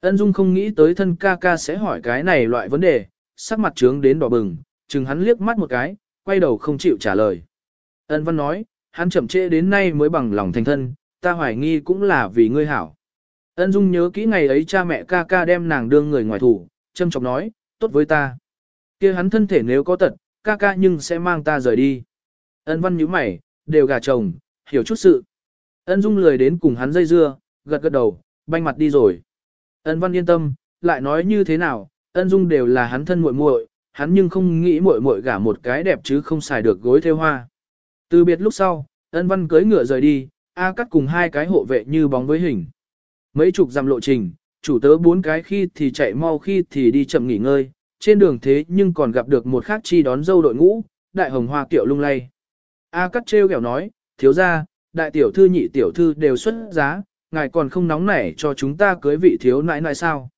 S1: Ân dung không nghĩ tới thân ca ca sẽ hỏi cái này loại vấn đề, sắc mặt trướng đến đỏ bừng, chừng hắn liếc mắt một cái, quay đầu không chịu trả lời. Ân văn nói, hắn chậm trễ đến nay mới bằng lòng thành thân, ta hoài nghi cũng là vì ngươi hảo. Ân Dung nhớ kỹ ngày ấy cha mẹ ca ca đem nàng đương người ngoài thủ, châm chọc nói, tốt với ta. kia hắn thân thể nếu có tật, ca ca nhưng sẽ mang ta rời đi. Ân Văn nhíu mày, đều gà chồng, hiểu chút sự. Ân Dung lười đến cùng hắn dây dưa, gật gật đầu, banh mặt đi rồi. Ân Văn yên tâm, lại nói như thế nào, Ân Dung đều là hắn thân muội muội, hắn nhưng không nghĩ muội muội gả một cái đẹp chứ không xài được gối theo hoa. Từ biệt lúc sau, Ân Văn cưỡi ngựa rời đi, A cắt cùng hai cái hộ vệ như bóng với hình. Mấy chục dặm lộ trình, chủ tớ bốn cái khi thì chạy mau khi thì đi chậm nghỉ ngơi, trên đường thế nhưng còn gặp được một khác chi đón dâu đội ngũ, đại hồng hoa kiệu lung lay. A cắt treo ghẹo nói, thiếu ra, đại tiểu thư nhị tiểu thư đều xuất giá, ngài còn không nóng nảy cho chúng ta cưới vị thiếu nãi nãi sao.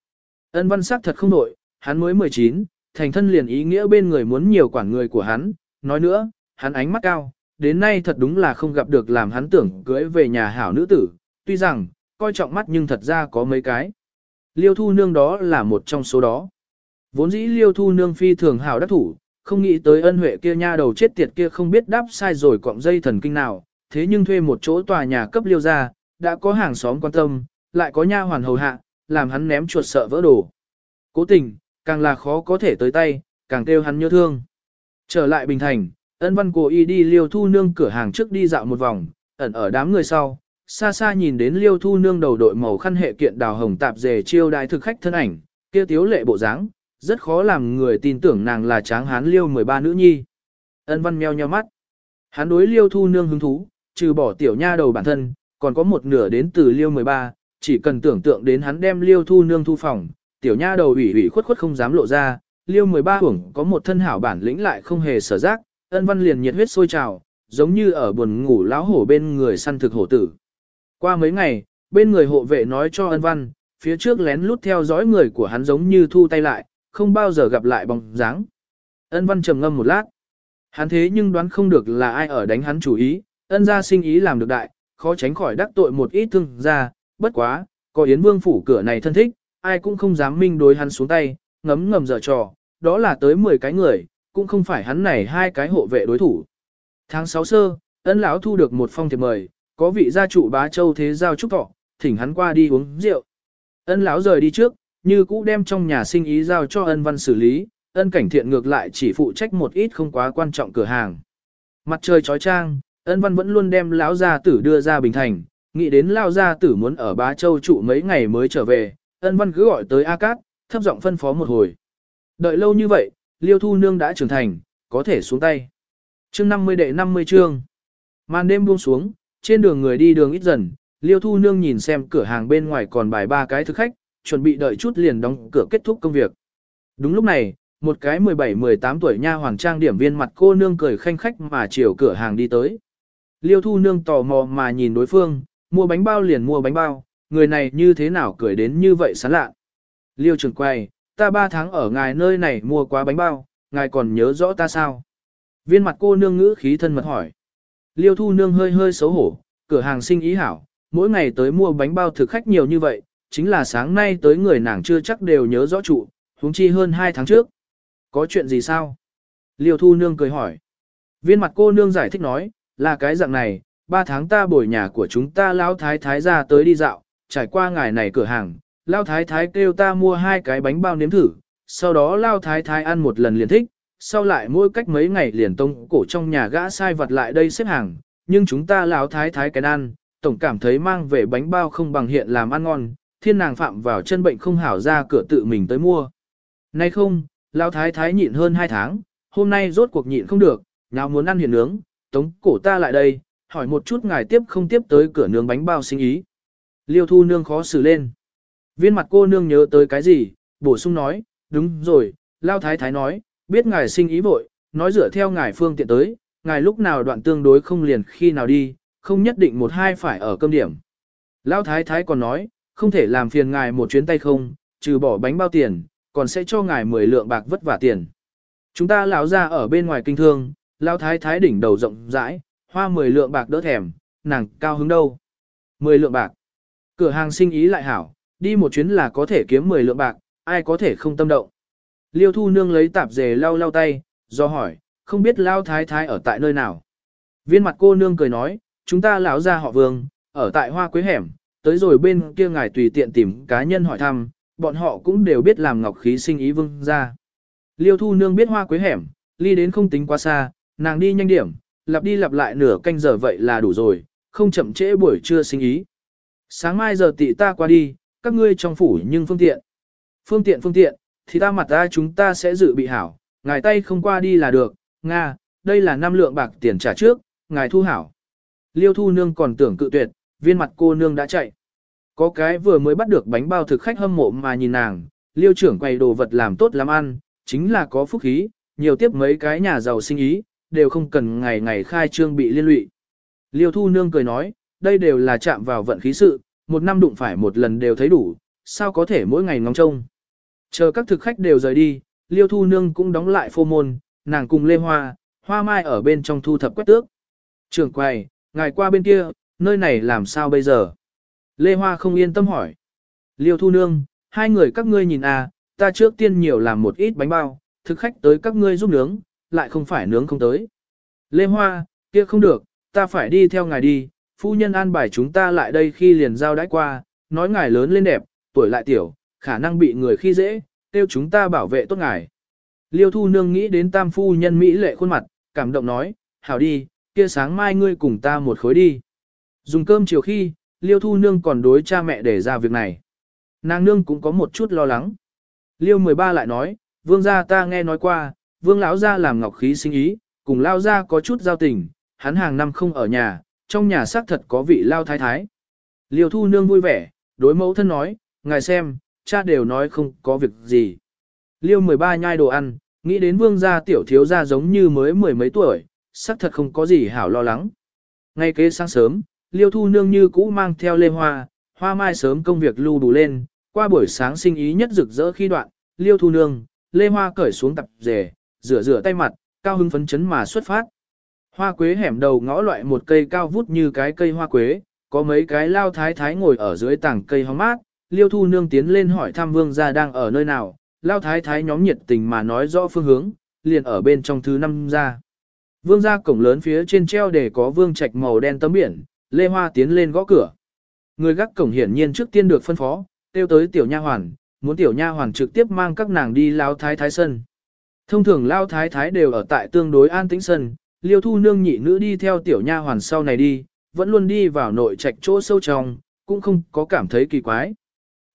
S1: Ân văn sắc thật không nổi, hắn mới 19, thành thân liền ý nghĩa bên người muốn nhiều quản người của hắn, nói nữa, hắn ánh mắt cao, đến nay thật đúng là không gặp được làm hắn tưởng cưới về nhà hảo nữ tử, tuy rằng, coi trọng mắt nhưng thật ra có mấy cái. Liêu thu nương đó là một trong số đó. Vốn dĩ liêu thu nương phi thường hảo đắc thủ, không nghĩ tới ân huệ kia nha đầu chết tiệt kia không biết đáp sai rồi cọng dây thần kinh nào, thế nhưng thuê một chỗ tòa nhà cấp liêu ra, đã có hàng xóm quan tâm, lại có nha hoàn hầu hạ, làm hắn ném chuột sợ vỡ đồ. Cố tình, càng là khó có thể tới tay, càng kêu hắn nhớ thương. Trở lại Bình Thành, ân văn cố ý đi liêu thu nương cửa hàng trước đi dạo một vòng, ẩn ở đám người sau, xa xa nhìn đến liêu thu nương đầu đội màu khăn hệ kiện đào hồng tạp dề chiêu đại thực khách thân ảnh, kia tiếu lệ bộ dáng, rất khó làm người tin tưởng nàng là tráng hán liêu 13 nữ nhi. Ân văn meo nheo mắt. Hắn đối liêu thu nương hứng thú, trừ bỏ tiểu nha đầu bản thân, còn có một nửa đến từ liêu 13, chỉ cần tưởng tượng đến hắn đem liêu thu nương thu phòng, tiểu nha đầu ủy ủy khuất khuất không dám lộ ra, liêu 13 hưởng có một thân hảo bản lĩnh lại không hề sở giác, ân văn liền nhiệt huyết sôi trào, giống như ở buồn ngủ láo hổ bên người săn thực hổ tử. Qua mấy ngày, bên người hộ vệ nói cho ân văn, phía trước lén lút theo dõi người của hắn giống như thu tay lại, không bao giờ gặp lại bóng dáng. Ân văn trầm ngâm một lát. Hắn thế nhưng đoán không được là ai ở đánh hắn chủ ý, ân gia sinh ý làm được đại, khó tránh khỏi đắc tội một ít thương gia, bất quá, có Yến Vương phủ cửa này thân thích, ai cũng không dám minh đối hắn xuống tay, ngấm ngầm dở trò, đó là tới 10 cái người, cũng không phải hắn này hai cái hộ vệ đối thủ. Tháng 6 sơ, ân lão thu được một phong thiệp mời, có vị gia chủ bá châu thế giao trúc thọ, thỉnh hắn qua đi uống rượu. Ân lão rời đi trước, như cũ đem trong nhà sinh ý giao cho ân văn xử lý, ân cảnh thiện ngược lại chỉ phụ trách một ít không quá quan trọng cửa hàng. Mặt trời chói trang ân văn vẫn luôn đem lão gia tử đưa ra bình thành, nghĩ đến lão gia tử muốn ở bá châu trụ mấy ngày mới trở về, ân văn cứ gọi tới A Cát, thấp giọng phân phó một hồi. Đợi lâu như vậy, liêu thu nương đã trưởng thành, có thể xuống tay. chương 50 đệ 50 chương. Màn đêm buông xuống, trên đường người đi đường ít dần, Liêu Thu Nương nhìn xem cửa hàng bên ngoài còn bài ba cái thực khách, chuẩn bị đợi chút liền đóng cửa kết thúc công việc. Đúng lúc này, một cái 17-18 tuổi nha hoàng trang điểm viên mặt cô nương cười khanh khách mà chiều cửa hàng đi tới. Liêu Thu Nương tò mò mà nhìn đối phương, mua bánh bao liền mua bánh bao, người này như thế nào cười đến như vậy sán lạ. Liêu trường quay, ta ba tháng ở ngài nơi này mua quá bánh bao, ngài còn nhớ rõ ta sao? Viên mặt cô nương ngữ khí thân mật hỏi. Liêu thu nương hơi hơi xấu hổ, cửa hàng sinh ý hảo, mỗi ngày tới mua bánh bao thực khách nhiều như vậy, chính là sáng nay tới người nàng chưa chắc đều nhớ rõ trụ, huống chi hơn 2 tháng trước. Có chuyện gì sao? Liêu thu nương cười hỏi. Viên mặt cô nương giải thích nói, là cái dạng này, 3 tháng ta bồi nhà của chúng ta lão thái thái ra tới đi dạo, trải qua ngày này cửa hàng, lão thái thái kêu ta mua hai cái bánh bao nếm thử, sau đó lão thái thái ăn một lần liền thích, sau lại mỗi cách mấy ngày liền tông cổ trong nhà gã sai vật lại đây xếp hàng, nhưng chúng ta lão thái thái cái ăn, tổng cảm thấy mang về bánh bao không bằng hiện làm ăn ngon, thiên nàng phạm vào chân bệnh không hảo ra cửa tự mình tới mua. Nay không, lão thái thái nhịn hơn 2 tháng, hôm nay rốt cuộc nhịn không được, nào muốn ăn hiện nướng, tống cổ ta lại đây, hỏi một chút ngài tiếp không tiếp tới cửa nướng bánh bao sinh ý. Liêu thu nương khó xử lên. Viên mặt cô nương nhớ tới cái gì, bổ sung nói, đúng rồi, lao thái thái nói, biết ngài sinh ý vội, nói dựa theo ngài phương tiện tới, ngài lúc nào đoạn tương đối không liền khi nào đi, không nhất định một hai phải ở cơm điểm. Lao thái thái còn nói, không thể làm phiền ngài một chuyến tay không, trừ bỏ bánh bao tiền, còn sẽ cho ngài 10 lượng bạc vất vả tiền. Chúng ta lão ra ở bên ngoài kinh thương, lao thái thái đỉnh đầu rộng rãi, hoa 10 lượng bạc đỡ thèm, nàng cao hứng đâu. 10 lượng bạc. Cửa hàng sinh ý lại hảo, đi một chuyến là có thể kiếm 10 lượng bạc, ai có thể không tâm động. Liêu thu nương lấy tạp dề lau lau tay, do hỏi, không biết lao thái thái ở tại nơi nào. Viên mặt cô nương cười nói, chúng ta lão ra họ vương, ở tại hoa quế hẻm, tới rồi bên kia ngài tùy tiện tìm cá nhân hỏi thăm, bọn họ cũng đều biết làm ngọc khí sinh ý vương ra. Liêu thu nương biết hoa quế hẻm, ly đến không tính quá xa, nàng đi nhanh điểm, lặp đi lặp lại nửa canh giờ vậy là đủ rồi, không chậm trễ buổi trưa sinh ý. Sáng mai giờ tị ta qua đi, các ngươi trong phủ nhưng phương tiện. Phương tiện phương tiện, thì ta mặt ta chúng ta sẽ dự bị hảo, ngài tay không qua đi là được, Nga, đây là năm lượng bạc tiền trả trước, ngài thu hảo. Liêu thu nương còn tưởng cự tuyệt, viên mặt cô nương đã chạy. Có cái vừa mới bắt được bánh bao thực khách hâm mộ mà nhìn nàng, liêu trưởng quay đồ vật làm tốt làm ăn, chính là có phúc khí, nhiều tiếp mấy cái nhà giàu sinh ý, đều không cần ngày ngày khai trương bị liên lụy. Liêu thu nương cười nói, đây đều là chạm vào vận khí sự, một năm đụng phải một lần đều thấy đủ, sao có thể mỗi ngày ngóng trông. Chờ các thực khách đều rời đi, liêu thu nương cũng đóng lại phô môn, nàng cùng Lê Hoa, Hoa Mai ở bên trong thu thập quét tước. Trường quầy, ngài qua bên kia, nơi này làm sao bây giờ? Lê Hoa không yên tâm hỏi. Liêu thu nương, hai người các ngươi nhìn à, ta trước tiên nhiều làm một ít bánh bao, thực khách tới các ngươi giúp nướng, lại không phải nướng không tới. Lê Hoa, kia không được, ta phải đi theo ngài đi, phu nhân an bài chúng ta lại đây khi liền giao đãi qua, nói ngài lớn lên đẹp, tuổi lại tiểu, khả năng bị người khi dễ, tiêu chúng ta bảo vệ tốt ngài. Liêu thu nương nghĩ đến tam phu nhân Mỹ lệ khuôn mặt, cảm động nói, hảo đi, kia sáng mai ngươi cùng ta một khối đi. Dùng cơm chiều khi, Liêu thu nương còn đối cha mẹ để ra việc này. Nàng nương cũng có một chút lo lắng. Liêu 13 lại nói, vương gia ta nghe nói qua, vương lão gia làm ngọc khí sinh ý, cùng lao gia có chút giao tình, hắn hàng năm không ở nhà, trong nhà xác thật có vị lao thái thái. Liêu thu nương vui vẻ, đối mẫu thân nói, ngài xem, cha đều nói không có việc gì. Liêu 13 nhai đồ ăn, nghĩ đến vương gia tiểu thiếu gia giống như mới mười mấy tuổi, xác thật không có gì hảo lo lắng. Ngay kế sáng sớm, Liêu thu nương như cũ mang theo lê hoa, hoa mai sớm công việc lưu đủ lên, qua buổi sáng sinh ý nhất rực rỡ khi đoạn, Liêu thu nương, lê hoa cởi xuống tập rể, rửa rửa tay mặt, cao hưng phấn chấn mà xuất phát. Hoa quế hẻm đầu ngõ loại một cây cao vút như cái cây hoa quế, có mấy cái lao thái thái ngồi ở dưới tảng cây hóng mát, liêu thu nương tiến lên hỏi thăm vương gia đang ở nơi nào, lao thái thái nhóm nhiệt tình mà nói rõ phương hướng, liền ở bên trong thứ năm ra. Vương gia cổng lớn phía trên treo để có vương trạch màu đen tấm biển, lê hoa tiến lên gõ cửa. Người gác cổng hiển nhiên trước tiên được phân phó, tiêu tới tiểu nha hoàn, muốn tiểu nha hoàn trực tiếp mang các nàng đi lao thái thái sân. Thông thường lao thái thái đều ở tại tương đối an tĩnh sân, liêu thu nương nhị nữ đi theo tiểu nha hoàn sau này đi, vẫn luôn đi vào nội trạch chỗ sâu trong, cũng không có cảm thấy kỳ quái.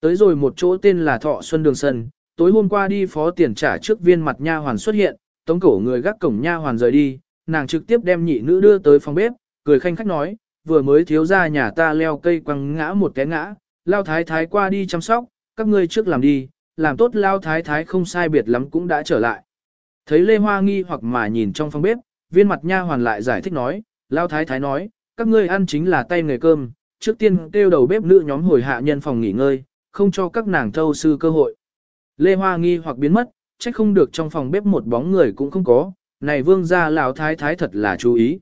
S1: Tới rồi một chỗ tên là Thọ Xuân Đường Sân, tối hôm qua đi phó tiền trả trước viên mặt nha hoàn xuất hiện, tống cổ người gác cổng nha hoàn rời đi, nàng trực tiếp đem nhị nữ đưa tới phòng bếp, cười khanh khách nói, vừa mới thiếu ra nhà ta leo cây quăng ngã một cái ngã, lao thái thái qua đi chăm sóc, các ngươi trước làm đi, làm tốt lao thái thái không sai biệt lắm cũng đã trở lại. Thấy Lê Hoa nghi hoặc mà nhìn trong phòng bếp, viên mặt nha hoàn lại giải thích nói, lao thái thái nói, các ngươi ăn chính là tay nghề cơm, trước tiên kêu đầu bếp nữ nhóm hồi hạ nhân phòng nghỉ ngơi, không cho các nàng thâu sư cơ hội. Lê Hoa nghi hoặc biến mất, trách không được trong phòng bếp một bóng người cũng không có, này vương gia lão thái thái thật là chú ý.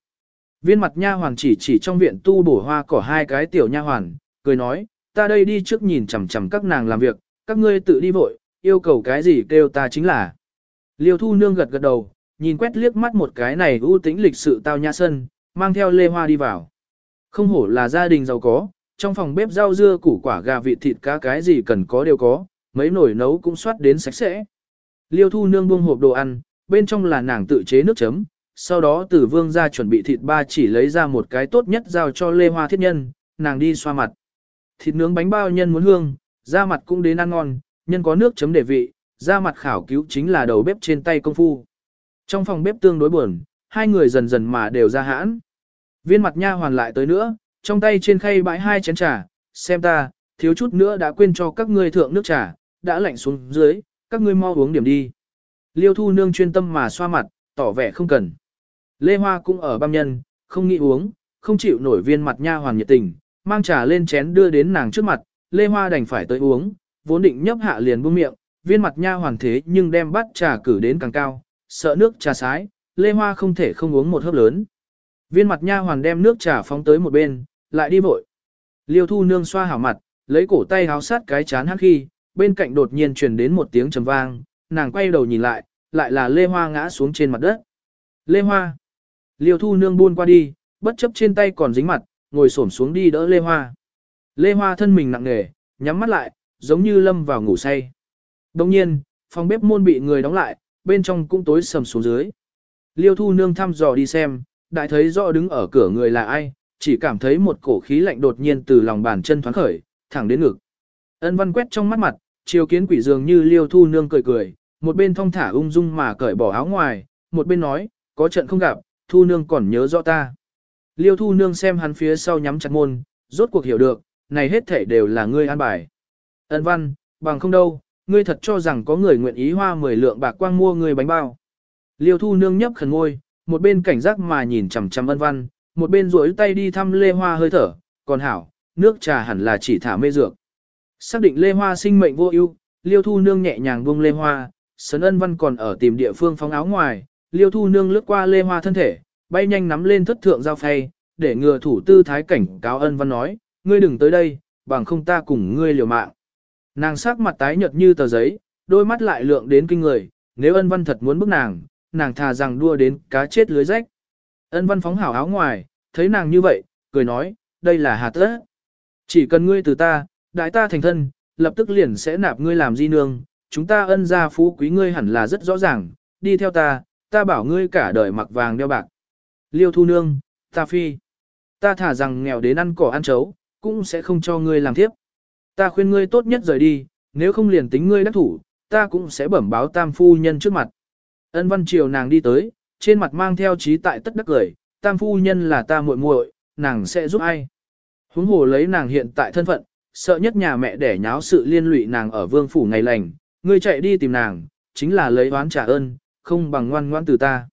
S1: Viên mặt nha hoàn chỉ chỉ trong viện tu bổ hoa cỏ hai cái tiểu nha hoàn, cười nói, ta đây đi trước nhìn chằm chằm các nàng làm việc, các ngươi tự đi vội, yêu cầu cái gì kêu ta chính là. Liêu thu nương gật gật đầu, nhìn quét liếc mắt một cái này ưu tĩnh lịch sự tao nhã sân, mang theo lê hoa đi vào. Không hổ là gia đình giàu có, trong phòng bếp rau dưa củ quả gà vịt thịt cá cái gì cần có đều có, mấy nồi nấu cũng soát đến sạch sẽ. Liêu thu nương buông hộp đồ ăn, bên trong là nàng tự chế nước chấm, sau đó từ vương ra chuẩn bị thịt ba chỉ lấy ra một cái tốt nhất giao cho Lê Hoa thiết nhân, nàng đi xoa mặt. Thịt nướng bánh bao nhân muốn hương, da mặt cũng đến ăn ngon, nhân có nước chấm để vị, ra mặt khảo cứu chính là đầu bếp trên tay công phu. Trong phòng bếp tương đối buồn, hai người dần dần mà đều ra hãn. Viên mặt nha hoàn lại tới nữa, trong tay trên khay bãi hai chén trà, xem ta, thiếu chút nữa đã quên cho các ngươi thượng nước trà, đã lạnh xuống dưới, các ngươi mau uống điểm đi. Liêu thu nương chuyên tâm mà xoa mặt, tỏ vẻ không cần. Lê Hoa cũng ở băm nhân, không nghĩ uống, không chịu nổi viên mặt nha hoàn nhiệt tình, mang trà lên chén đưa đến nàng trước mặt, Lê Hoa đành phải tới uống, vốn định nhấp hạ liền buông miệng, viên mặt nha hoàn thế nhưng đem bát trà cử đến càng cao, sợ nước trà sái, Lê Hoa không thể không uống một hớp lớn. Viên mặt nha hoàn đem nước trà phóng tới một bên, lại đi vội. Liêu thu nương xoa hảo mặt, lấy cổ tay háo sát cái chán hắn khi, bên cạnh đột nhiên truyền đến một tiếng trầm vang, nàng quay đầu nhìn lại, lại là Lê Hoa ngã xuống trên mặt đất. Lê Hoa! Liêu thu nương buôn qua đi, bất chấp trên tay còn dính mặt, ngồi xổm xuống đi đỡ Lê Hoa. Lê Hoa thân mình nặng nề, nhắm mắt lại, giống như lâm vào ngủ say. Đồng nhiên, phòng bếp môn bị người đóng lại, bên trong cũng tối sầm xuống dưới. Liêu thu nương thăm dò đi xem, đại thấy rõ đứng ở cửa người là ai, chỉ cảm thấy một cổ khí lạnh đột nhiên từ lòng bàn chân thoáng khởi, thẳng đến ngực. Ân văn quét trong mắt mặt, chiều kiến quỷ dường như liêu thu nương cười cười, một bên thong thả ung dung mà cởi bỏ áo ngoài, một bên nói, có trận không gặp, thu nương còn nhớ rõ ta. Liêu thu nương xem hắn phía sau nhắm chặt môn, rốt cuộc hiểu được, này hết thể đều là ngươi an bài. Ân văn, bằng không đâu, ngươi thật cho rằng có người nguyện ý hoa 10 lượng bạc quang mua ngươi bánh bao. Liêu thu nương nhấp khẩn ngôi, một bên cảnh giác mà nhìn chằm chằm ân văn, một bên duỗi tay đi thăm lê hoa hơi thở, còn hảo, nước trà hẳn là chỉ thả mê dược. Xác định lê hoa sinh mệnh vô ưu, liêu thu nương nhẹ nhàng buông lê hoa, sấn ân văn còn ở tìm địa phương phóng áo ngoài, liêu thu nương lướt qua lê hoa thân thể, bay nhanh nắm lên thất thượng giao phay, để ngừa thủ tư thái cảnh cáo ân văn nói, ngươi đừng tới đây, bằng không ta cùng ngươi liều mạng. Nàng sắc mặt tái nhợt như tờ giấy, đôi mắt lại lượng đến kinh người, nếu ân văn thật muốn bức nàng, nàng thà rằng đua đến cá chết lưới rách. Ân văn phóng hảo áo ngoài, thấy nàng như vậy, cười nói, đây là hạt tất. Chỉ cần ngươi từ ta, đại ta thành thân, lập tức liền sẽ nạp ngươi làm di nương, chúng ta ân gia phú quý ngươi hẳn là rất rõ ràng, đi theo ta, ta bảo ngươi cả đời mặc vàng đeo bạc. Liêu thu nương, ta phi. Ta thả rằng nghèo đến ăn cỏ ăn chấu, cũng sẽ không cho ngươi làm tiếp. Ta khuyên ngươi tốt nhất rời đi, nếu không liền tính ngươi đắc thủ, ta cũng sẽ bẩm báo tam phu nhân trước mặt. Ân văn triều nàng đi tới, trên mặt mang theo trí tại tất đắc cười, tam phu nhân là ta muội muội, nàng sẽ giúp ai. Huống hồ lấy nàng hiện tại thân phận, sợ nhất nhà mẹ để nháo sự liên lụy nàng ở vương phủ ngày lành, ngươi chạy đi tìm nàng, chính là lấy oán trả ơn, không bằng ngoan ngoan từ ta.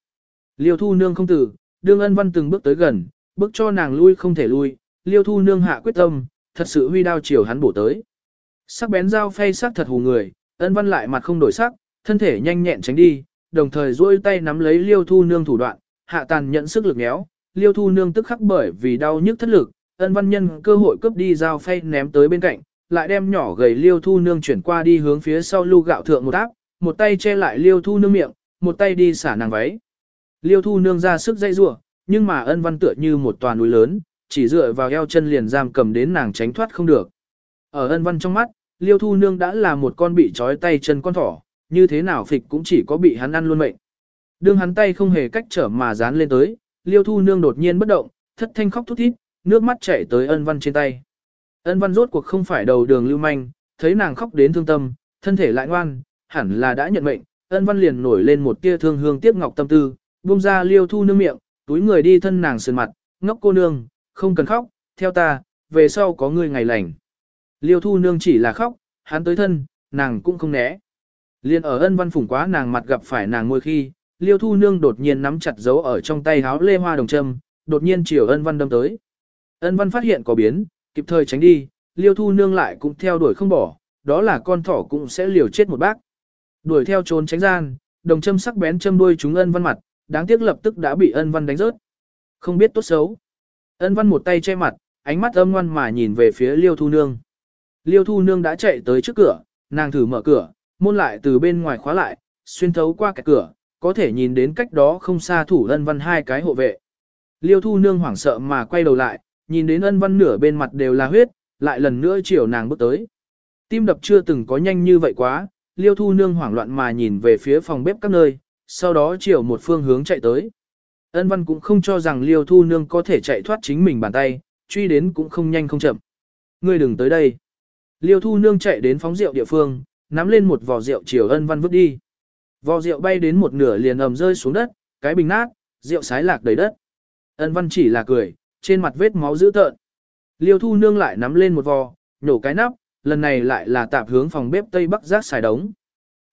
S1: Liêu thu nương không tử, đương ân văn từng bước tới gần, bước cho nàng lui không thể lui, liêu thu nương hạ quyết tâm, thật sự huy đao chiều hắn bổ tới. Sắc bén dao phay sắc thật hù người, ân văn lại mặt không đổi sắc, thân thể nhanh nhẹn tránh đi, đồng thời duỗi tay nắm lấy liêu thu nương thủ đoạn, hạ tàn nhận sức lực méo, liêu thu nương tức khắc bởi vì đau nhức thất lực, ân văn nhân cơ hội cướp đi dao phay ném tới bên cạnh, lại đem nhỏ gầy liêu thu nương chuyển qua đi hướng phía sau lu gạo thượng một áp, một tay che lại liêu thu nương miệng, một tay đi xả nàng váy. Liêu thu nương ra sức dây rủa nhưng mà ân văn tựa như một tòa núi lớn, chỉ dựa vào eo chân liền giam cầm đến nàng tránh thoát không được. Ở ân văn trong mắt, liêu thu nương đã là một con bị trói tay chân con thỏ, như thế nào phịch cũng chỉ có bị hắn ăn luôn mệnh. Đương hắn tay không hề cách trở mà dán lên tới, liêu thu nương đột nhiên bất động, thất thanh khóc thút thít, nước mắt chảy tới ân văn trên tay. Ân văn rốt cuộc không phải đầu đường lưu manh, thấy nàng khóc đến thương tâm, thân thể lại ngoan, hẳn là đã nhận mệnh, ân văn liền nổi lên một tia thương hương tiếc ngọc tâm tư, buông ra liêu thu nương miệng, túi người đi thân nàng sườn mặt, ngốc cô nương, không cần khóc, theo ta, về sau có người ngày lành. Liêu thu nương chỉ là khóc, hắn tới thân, nàng cũng không né. Liên ở ân văn phủng quá nàng mặt gặp phải nàng ngôi khi, liêu thu nương đột nhiên nắm chặt dấu ở trong tay háo lê hoa đồng châm, đột nhiên chiều ân văn đâm tới. Ân văn phát hiện có biến, kịp thời tránh đi, liêu thu nương lại cũng theo đuổi không bỏ, đó là con thỏ cũng sẽ liều chết một bác. Đuổi theo trốn tránh gian, đồng châm sắc bén châm đuôi chúng ân văn mặt, đáng tiếc lập tức đã bị ân văn đánh rớt. Không biết tốt xấu. Ân văn một tay che mặt, ánh mắt âm ngoan mà nhìn về phía liêu thu nương. Liêu thu nương đã chạy tới trước cửa, nàng thử mở cửa, môn lại từ bên ngoài khóa lại, xuyên thấu qua cái cửa, có thể nhìn đến cách đó không xa thủ ân văn hai cái hộ vệ. Liêu thu nương hoảng sợ mà quay đầu lại, nhìn đến ân văn nửa bên mặt đều là huyết, lại lần nữa chiều nàng bước tới. Tim đập chưa từng có nhanh như vậy quá, liêu thu nương hoảng loạn mà nhìn về phía phòng bếp các nơi, sau đó chiều một phương hướng chạy tới. Ân văn cũng không cho rằng liêu thu nương có thể chạy thoát chính mình bàn tay, truy đến cũng không nhanh không chậm. Ngươi đừng tới đây. Liêu thu nương chạy đến phóng rượu địa phương, nắm lên một vò rượu chiều ân văn vứt đi. Vò rượu bay đến một nửa liền ầm rơi xuống đất, cái bình nát, rượu sái lạc đầy đất. Ân văn chỉ là cười, trên mặt vết máu dữ tợn. Liêu thu nương lại nắm lên một vò, nhổ cái nắp, lần này lại là tạp hướng phòng bếp tây bắc rác xài đống.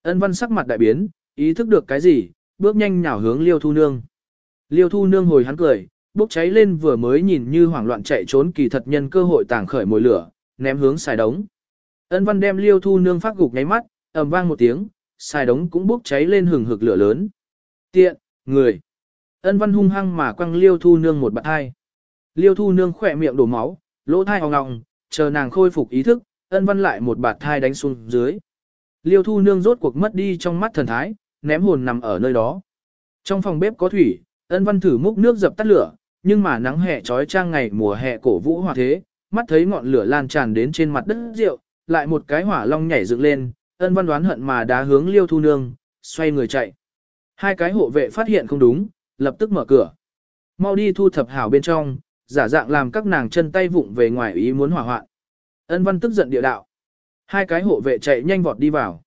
S1: Ân văn sắc mặt đại biến, ý thức được cái gì, bước nhanh nhào hướng liêu thu nương. Liêu thu nương hồi hắn cười, bốc cháy lên vừa mới nhìn như hoảng loạn chạy trốn kỳ thật nhân cơ hội tàng khởi mồi lửa, ném hướng xài đống. Ân văn đem liêu thu nương phát gục nháy mắt, ầm vang một tiếng, xài đống cũng bốc cháy lên hừng hực lửa lớn. Tiện, người. Ân văn hung hăng mà quăng liêu thu nương một bạt hai. Liêu thu nương khỏe miệng đổ máu, lỗ thai hòng ngọng, chờ nàng khôi phục ý thức, ân văn lại một bạt thai đánh xuống dưới. Liêu thu nương rốt cuộc mất đi trong mắt thần thái, ném hồn nằm ở nơi đó. Trong phòng bếp có thủy, ân văn thử múc nước dập tắt lửa, nhưng mà nắng hè trói trang ngày mùa hè cổ vũ hòa thế, mắt thấy ngọn lửa lan tràn đến trên mặt đất rượu, lại một cái hỏa long nhảy dựng lên, ân văn đoán hận mà đá hướng liêu thu nương, xoay người chạy. Hai cái hộ vệ phát hiện không đúng, lập tức mở cửa. Mau đi thu thập hảo bên trong, giả dạng làm các nàng chân tay vụng về ngoài ý muốn hỏa hoạn. Ân văn tức giận địa đạo. Hai cái hộ vệ chạy nhanh vọt đi vào.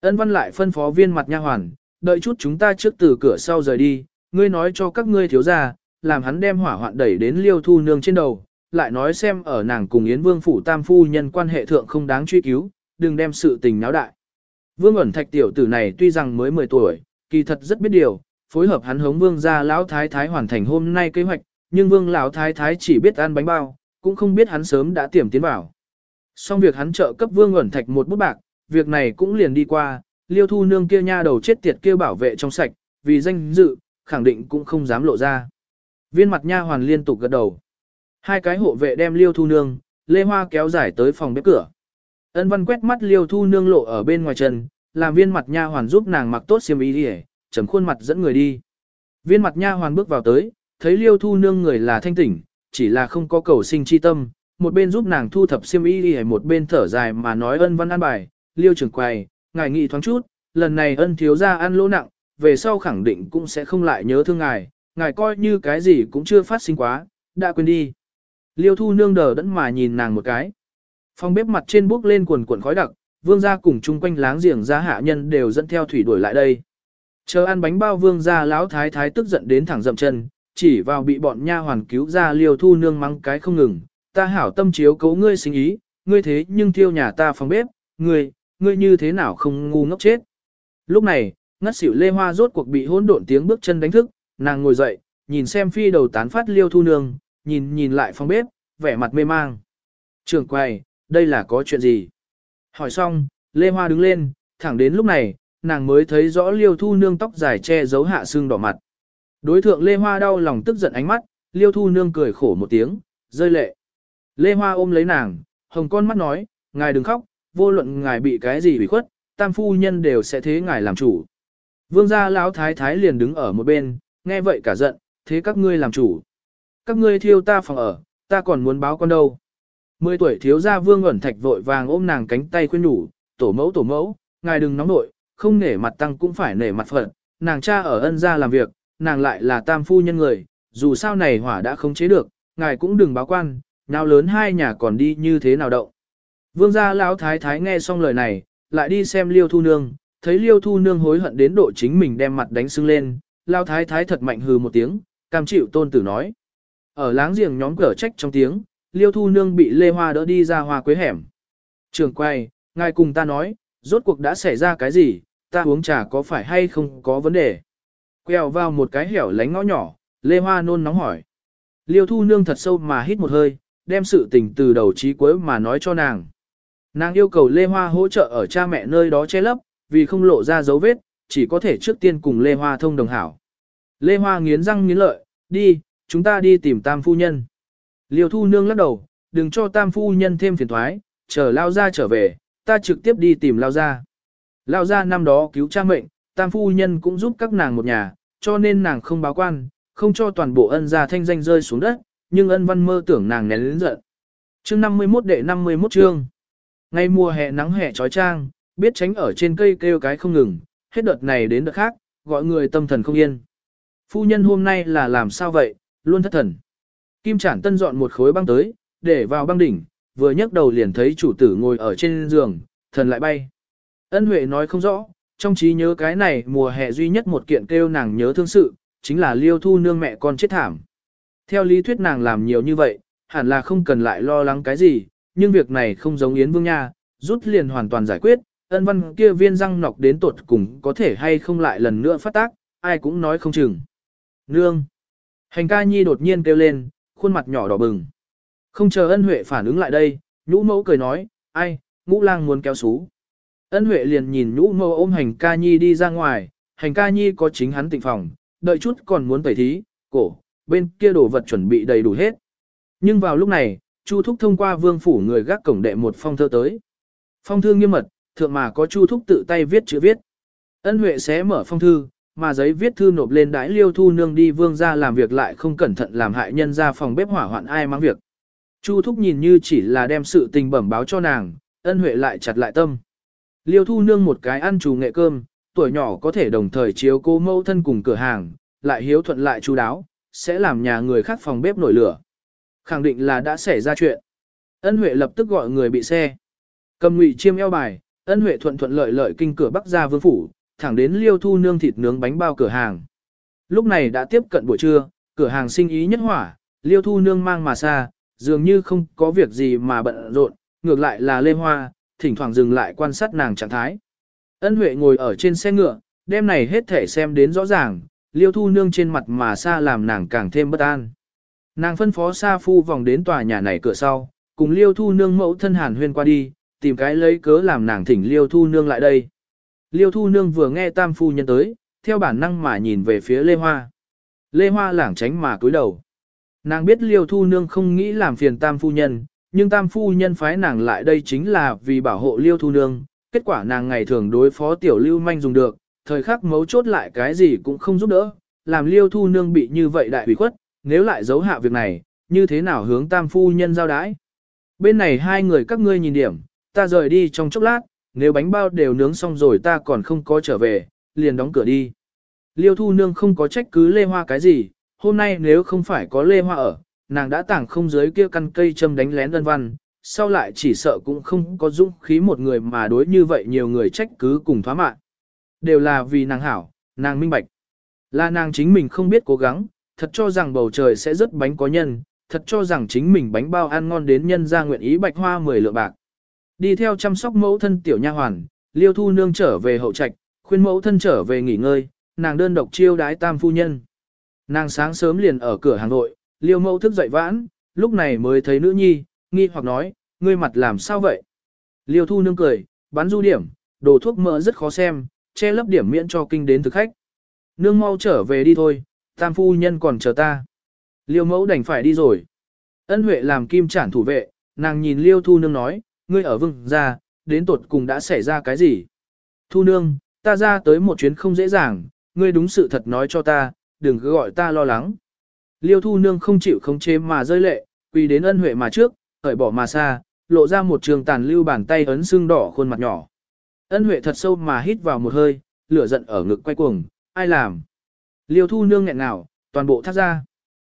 S1: Ân văn lại phân phó viên mặt nha hoàn, đợi chút chúng ta trước từ cửa sau rời đi, ngươi nói cho các ngươi thiếu gia, làm hắn đem hỏa hoạn đẩy đến liêu thu nương trên đầu, lại nói xem ở nàng cùng Yến Vương phủ tam phu nhân quan hệ thượng không đáng truy cứu, đừng đem sự tình náo đại. Vương ẩn thạch tiểu tử này tuy rằng mới 10 tuổi, kỳ thật rất biết điều, phối hợp hắn hống vương gia lão thái thái hoàn thành hôm nay kế hoạch, nhưng vương lão thái thái chỉ biết ăn bánh bao, cũng không biết hắn sớm đã tiềm tiến vào. Xong việc hắn trợ cấp vương ẩn thạch một bút bạc, việc này cũng liền đi qua, liêu thu nương kia nha đầu chết tiệt kia bảo vệ trong sạch, vì danh dự, khẳng định cũng không dám lộ ra. Viên mặt nha hoàn liên tục gật đầu. Hai cái hộ vệ đem liêu thu nương, lê hoa kéo dài tới phòng bếp cửa. Ân văn quét mắt liêu thu nương lộ ở bên ngoài chân, làm viên mặt nha hoàn giúp nàng mặc tốt xiêm y đi chấm khuôn mặt dẫn người đi. Viên mặt nha hoàn bước vào tới, thấy liêu thu nương người là thanh tỉnh, chỉ là không có cầu sinh chi tâm, một bên giúp nàng thu thập xiêm y đi một bên thở dài mà nói ân văn an bài, liêu trưởng quầy, ngài nghị thoáng chút, lần này ân thiếu gia ăn lỗ nặng, về sau khẳng định cũng sẽ không lại nhớ thương ngài, ngài coi như cái gì cũng chưa phát sinh quá, đã quên đi. Liêu thu nương đờ đẫn mà nhìn nàng một cái. Phòng bếp mặt trên bước lên quần quần khói đặc, vương gia cùng chung quanh láng giềng gia hạ nhân đều dẫn theo thủy đuổi lại đây. Chờ ăn bánh bao vương gia lão thái thái tức giận đến thẳng dậm chân, chỉ vào bị bọn nha hoàn cứu ra liêu thu nương mắng cái không ngừng. Ta hảo tâm chiếu cấu ngươi sinh ý, ngươi thế nhưng thiêu nhà ta phòng bếp, ngươi, ngươi như thế nào không ngu ngốc chết. Lúc này, ngất xỉu lê hoa rốt cuộc bị hỗn độn tiếng bước chân đánh thức, nàng ngồi dậy, nhìn xem phi đầu tán phát liêu thu nương, nhìn nhìn lại phòng bếp, vẻ mặt mê mang. Trường quầy, đây là có chuyện gì? Hỏi xong, Lê Hoa đứng lên, thẳng đến lúc này, nàng mới thấy rõ liêu thu nương tóc dài che giấu hạ xương đỏ mặt. Đối thượng Lê Hoa đau lòng tức giận ánh mắt, liêu thu nương cười khổ một tiếng, rơi lệ. Lê Hoa ôm lấy nàng, hồng con mắt nói, ngài đừng khóc, vô luận ngài bị cái gì bị khuất, tam phu nhân đều sẽ thế ngài làm chủ. Vương gia lão thái thái liền đứng ở một bên, nghe vậy cả giận, thế các ngươi làm chủ. Các ngươi thiêu ta phòng ở, ta còn muốn báo con đâu. Mười tuổi thiếu gia vương ẩn thạch vội vàng ôm nàng cánh tay khuyên nhủ, tổ mẫu tổ mẫu, ngài đừng nóng nội, không nể mặt tăng cũng phải nể mặt phận, nàng cha ở ân gia làm việc, nàng lại là tam phu nhân người, dù sao này hỏa đã không chế được, ngài cũng đừng báo quan, nào lớn hai nhà còn đi như thế nào động. Vương gia lão thái thái nghe xong lời này, lại đi xem liêu thu nương, thấy liêu thu nương hối hận đến độ chính mình đem mặt đánh sưng lên, lão thái thái thật mạnh hừ một tiếng, cam chịu tôn tử nói. Ở láng giềng nhóm cờ trách trong tiếng, liêu thu nương bị lê hoa đỡ đi ra hoa quế hẻm. Trường quay, ngài cùng ta nói, rốt cuộc đã xảy ra cái gì, ta uống trà có phải hay không có vấn đề. Quẹo vào một cái hẻo lánh ngõ nhỏ, lê hoa nôn nóng hỏi. Liêu thu nương thật sâu mà hít một hơi, đem sự tình từ đầu chí cuối mà nói cho nàng. Nàng yêu cầu Lê Hoa hỗ trợ ở cha mẹ nơi đó che lấp, vì không lộ ra dấu vết, chỉ có thể trước tiên cùng Lê Hoa thông đồng hảo. Lê Hoa nghiến răng nghiến lợi, đi, chúng ta đi tìm tam phu nhân. Liêu thu nương lắc đầu, đừng cho tam phu nhân thêm phiền thoái, chờ lao ra trở về, ta trực tiếp đi tìm lao ra. Lao ra năm đó cứu cha mệnh, tam phu nhân cũng giúp các nàng một nhà, cho nên nàng không báo quan, không cho toàn bộ ân gia thanh danh rơi xuống đất, nhưng ân văn mơ tưởng nàng nén lớn giận. Chương 51 đệ 51 chương. Ngay mùa hè nắng hè trói trang, biết tránh ở trên cây kêu cái không ngừng, hết đợt này đến đợt khác, gọi người tâm thần không yên. Phu nhân hôm nay là làm sao vậy, luôn thất thần. Kim Trản Tân dọn một khối băng tới, để vào băng đỉnh, vừa nhấc đầu liền thấy chủ tử ngồi ở trên giường, thần lại bay. Ân Huệ nói không rõ, trong trí nhớ cái này mùa hè duy nhất một kiện kêu nàng nhớ thương sự, chính là liêu thu nương mẹ con chết thảm. Theo lý thuyết nàng làm nhiều như vậy, hẳn là không cần lại lo lắng cái gì, nhưng việc này không giống Yến Vương Nha, rút liền hoàn toàn giải quyết, ân văn kia viên răng nọc đến tột cùng có thể hay không lại lần nữa phát tác, ai cũng nói không chừng. Nương! Hành ca nhi đột nhiên kêu lên, khuôn mặt nhỏ đỏ bừng. Không chờ ân huệ phản ứng lại đây, nhũ mẫu cười nói, ai, ngũ lang muốn kéo xú. Ân huệ liền nhìn nhũ mẫu ôm hành ca nhi đi ra ngoài, hành ca nhi có chính hắn tịnh phòng, đợi chút còn muốn tẩy thí, cổ, bên kia đồ vật chuẩn bị đầy đủ hết. Nhưng vào lúc này, Chu Thúc thông qua vương phủ người gác cổng đệ một phong thơ tới. Phong thư nghiêm mật, thượng mà có Chu Thúc tự tay viết chữ viết. Ân Huệ sẽ mở phong thư, mà giấy viết thư nộp lên đái liêu thu nương đi vương ra làm việc lại không cẩn thận làm hại nhân ra phòng bếp hỏa hoạn ai mang việc. Chu Thúc nhìn như chỉ là đem sự tình bẩm báo cho nàng, ân Huệ lại chặt lại tâm. Liêu thu nương một cái ăn trù nghệ cơm, tuổi nhỏ có thể đồng thời chiếu cô mâu thân cùng cửa hàng, lại hiếu thuận lại chú đáo, sẽ làm nhà người khác phòng bếp nổi lửa. Khẳng định là đã xảy ra chuyện. Ân Huệ lập tức gọi người bị xe. Cầm ngụy chiêm eo bài, ân Huệ thuận thuận lợi lợi kinh cửa bắc ra vương phủ, thẳng đến liêu thu nương thịt nướng bánh bao cửa hàng. Lúc này đã tiếp cận buổi trưa, cửa hàng sinh ý nhất hỏa, liêu thu nương mang mà xa, dường như không có việc gì mà bận rộn, ngược lại là lê hoa, thỉnh thoảng dừng lại quan sát nàng trạng thái. Ân Huệ ngồi ở trên xe ngựa, đêm này hết thể xem đến rõ ràng, liêu thu nương trên mặt mà xa làm nàng càng thêm bất an. Nàng phân phó Sa Phu vòng đến tòa nhà này cửa sau, cùng liêu thu nương mẫu thân hàn huyên qua đi, tìm cái lấy cớ làm nàng thỉnh liêu thu nương lại đây. Liêu thu nương vừa nghe tam phu nhân tới, theo bản năng mà nhìn về phía Lê Hoa. Lê Hoa lảng tránh mà cúi đầu. Nàng biết liêu thu nương không nghĩ làm phiền tam phu nhân, nhưng tam phu nhân phái nàng lại đây chính là vì bảo hộ liêu thu nương. Kết quả nàng ngày thường đối phó tiểu lưu manh dùng được, thời khắc mấu chốt lại cái gì cũng không giúp đỡ, làm liêu thu nương bị như vậy đại hủy khuất, nếu lại giấu hạ việc này, như thế nào hướng tam phu nhân giao đái. Bên này hai người các ngươi nhìn điểm, ta rời đi trong chốc lát, nếu bánh bao đều nướng xong rồi ta còn không có trở về, liền đóng cửa đi. Liêu thu nương không có trách cứ lê hoa cái gì, hôm nay nếu không phải có lê hoa ở, nàng đã tảng không dưới kia căn cây châm đánh lén đơn văn, sau lại chỉ sợ cũng không có dũng khí một người mà đối như vậy nhiều người trách cứ cùng thoá mạng. Đều là vì nàng hảo, nàng minh bạch. Là nàng chính mình không biết cố gắng, thật cho rằng bầu trời sẽ rất bánh có nhân, thật cho rằng chính mình bánh bao ăn ngon đến nhân ra nguyện ý bạch hoa 10 lượng bạc. Đi theo chăm sóc mẫu thân tiểu nha hoàn, Liêu Thu Nương trở về hậu trạch, khuyên mẫu thân trở về nghỉ ngơi, nàng đơn độc chiêu đái tam phu nhân. Nàng sáng sớm liền ở cửa hàng nội, Liêu mẫu thức dậy vãn, lúc này mới thấy nữ nhi, nghi hoặc nói, ngươi mặt làm sao vậy? Liêu Thu Nương cười, bắn du điểm, đồ thuốc mỡ rất khó xem, che lấp điểm miễn cho kinh đến thực khách. Nương mau trở về đi thôi, tam phu nhân còn chờ ta. Liêu mẫu đành phải đi rồi. Ân Huệ làm kim trản thủ vệ, nàng nhìn Liêu Thu Nương nói, ngươi ở vương ra, đến tột cùng đã xảy ra cái gì? Thu Nương, ta ra tới một chuyến không dễ dàng, ngươi đúng sự thật nói cho ta, đừng cứ gọi ta lo lắng. Liêu Thu Nương không chịu không chế mà rơi lệ, quỳ đến ân huệ mà trước, hởi bỏ mà xa, lộ ra một trường tàn lưu bàn tay ấn xương đỏ khuôn mặt nhỏ. Ân huệ thật sâu mà hít vào một hơi, lửa giận ở ngực quay cuồng, ai làm? Liêu thu nương nghẹn nào, toàn bộ thắt ra.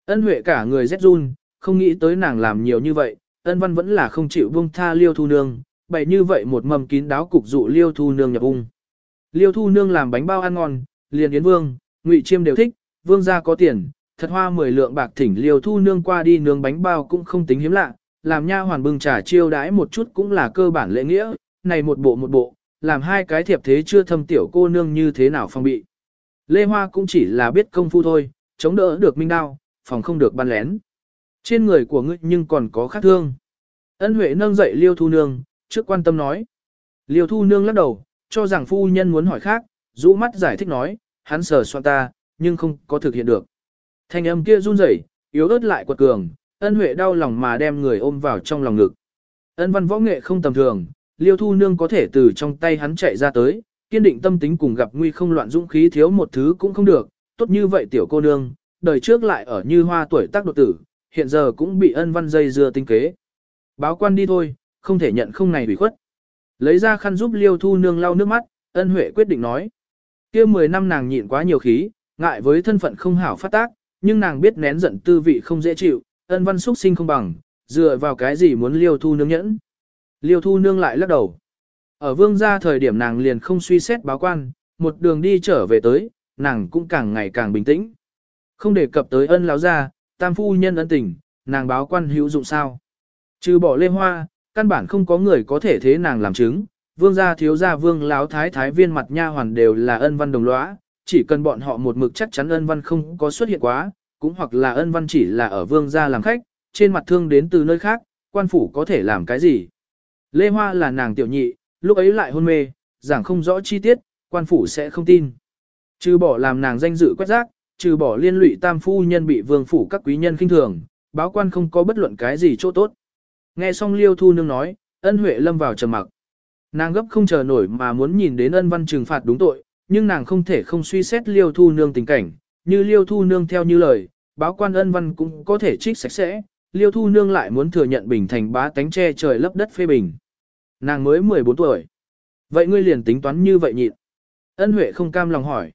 S1: Ân huệ cả người rét run, không nghĩ tới nàng làm nhiều như vậy, ân văn vẫn là không chịu buông tha liêu thu nương, bày như vậy một mầm kín đáo cục dụ liêu thu nương nhập ung. Liêu thu nương làm bánh bao ăn ngon, liền yến vương, ngụy chiêm đều thích, vương gia có tiền, thật hoa 10 lượng bạc thỉnh liêu thu nương qua đi nướng bánh bao cũng không tính hiếm lạ, làm nha hoàn bưng trà chiêu đãi một chút cũng là cơ bản lễ nghĩa, này một bộ một bộ, làm hai cái thiệp thế chưa thâm tiểu cô nương như thế nào phong bị. Lê Hoa cũng chỉ là biết công phu thôi, chống đỡ được minh đao, phòng không được bắn lén. Trên người của ngươi nhưng còn có khác thương. Ân Huệ nâng dậy Liêu Thu Nương, trước quan tâm nói. Liêu Thu Nương lắc đầu, cho rằng phu nhân muốn hỏi khác, rũ mắt giải thích nói, hắn sờ soạn ta, nhưng không có thực hiện được. Thanh âm kia run rẩy, yếu ớt lại quật cường, ân Huệ đau lòng mà đem người ôm vào trong lòng ngực. Ân văn võ nghệ không tầm thường, Liêu Thu Nương có thể từ trong tay hắn chạy ra tới, kiên định tâm tính cùng gặp nguy không loạn dũng khí thiếu một thứ cũng không được, tốt như vậy tiểu cô nương, đời trước lại ở như hoa tuổi tác độ tử, hiện giờ cũng bị ân văn dây dưa tinh kế. Báo quan đi thôi, không thể nhận không này bị khuất. Lấy ra khăn giúp Liêu Thu Nương lau nước mắt, ân huệ quyết định nói. kia 10 năm nàng nhịn quá nhiều khí, ngại với thân phận không hảo phát tác, nhưng nàng biết nén giận tư vị không dễ chịu, ân văn xúc sinh không bằng, dựa vào cái gì muốn liêu thu nương nhẫn. Liêu thu nương lại lắc đầu. Ở vương gia thời điểm nàng liền không suy xét báo quan, một đường đi trở về tới, nàng cũng càng ngày càng bình tĩnh. Không đề cập tới ân lão gia, tam phu nhân ân tình, nàng báo quan hữu dụng sao. Trừ bỏ lê hoa, căn bản không có người có thể thế nàng làm chứng, vương gia thiếu gia vương láo thái thái viên mặt nha hoàn đều là ân văn đồng lõa, chỉ cần bọn họ một mực chắc chắn ân văn không có xuất hiện quá, cũng hoặc là ân văn chỉ là ở vương gia làm khách, trên mặt thương đến từ nơi khác, quan phủ có thể làm cái gì. Lê Hoa là nàng tiểu nhị, lúc ấy lại hôn mê, giảng không rõ chi tiết, quan phủ sẽ không tin. Trừ bỏ làm nàng danh dự quét rác, trừ bỏ liên lụy tam phu nhân bị vương phủ các quý nhân khinh thường, báo quan không có bất luận cái gì chỗ tốt. Nghe xong Liêu Thu Nương nói, ân huệ lâm vào trầm mặc. Nàng gấp không chờ nổi mà muốn nhìn đến ân văn trừng phạt đúng tội, nhưng nàng không thể không suy xét Liêu Thu Nương tình cảnh, như Liêu Thu Nương theo như lời, báo quan ân văn cũng có thể trích sạch sẽ, Liêu Thu Nương lại muốn thừa nhận bình thành bá tánh che trời lấp đất phê bình. Nàng mới 14 tuổi. Vậy ngươi liền tính toán như vậy nhịn. Ân Huệ không cam lòng hỏi.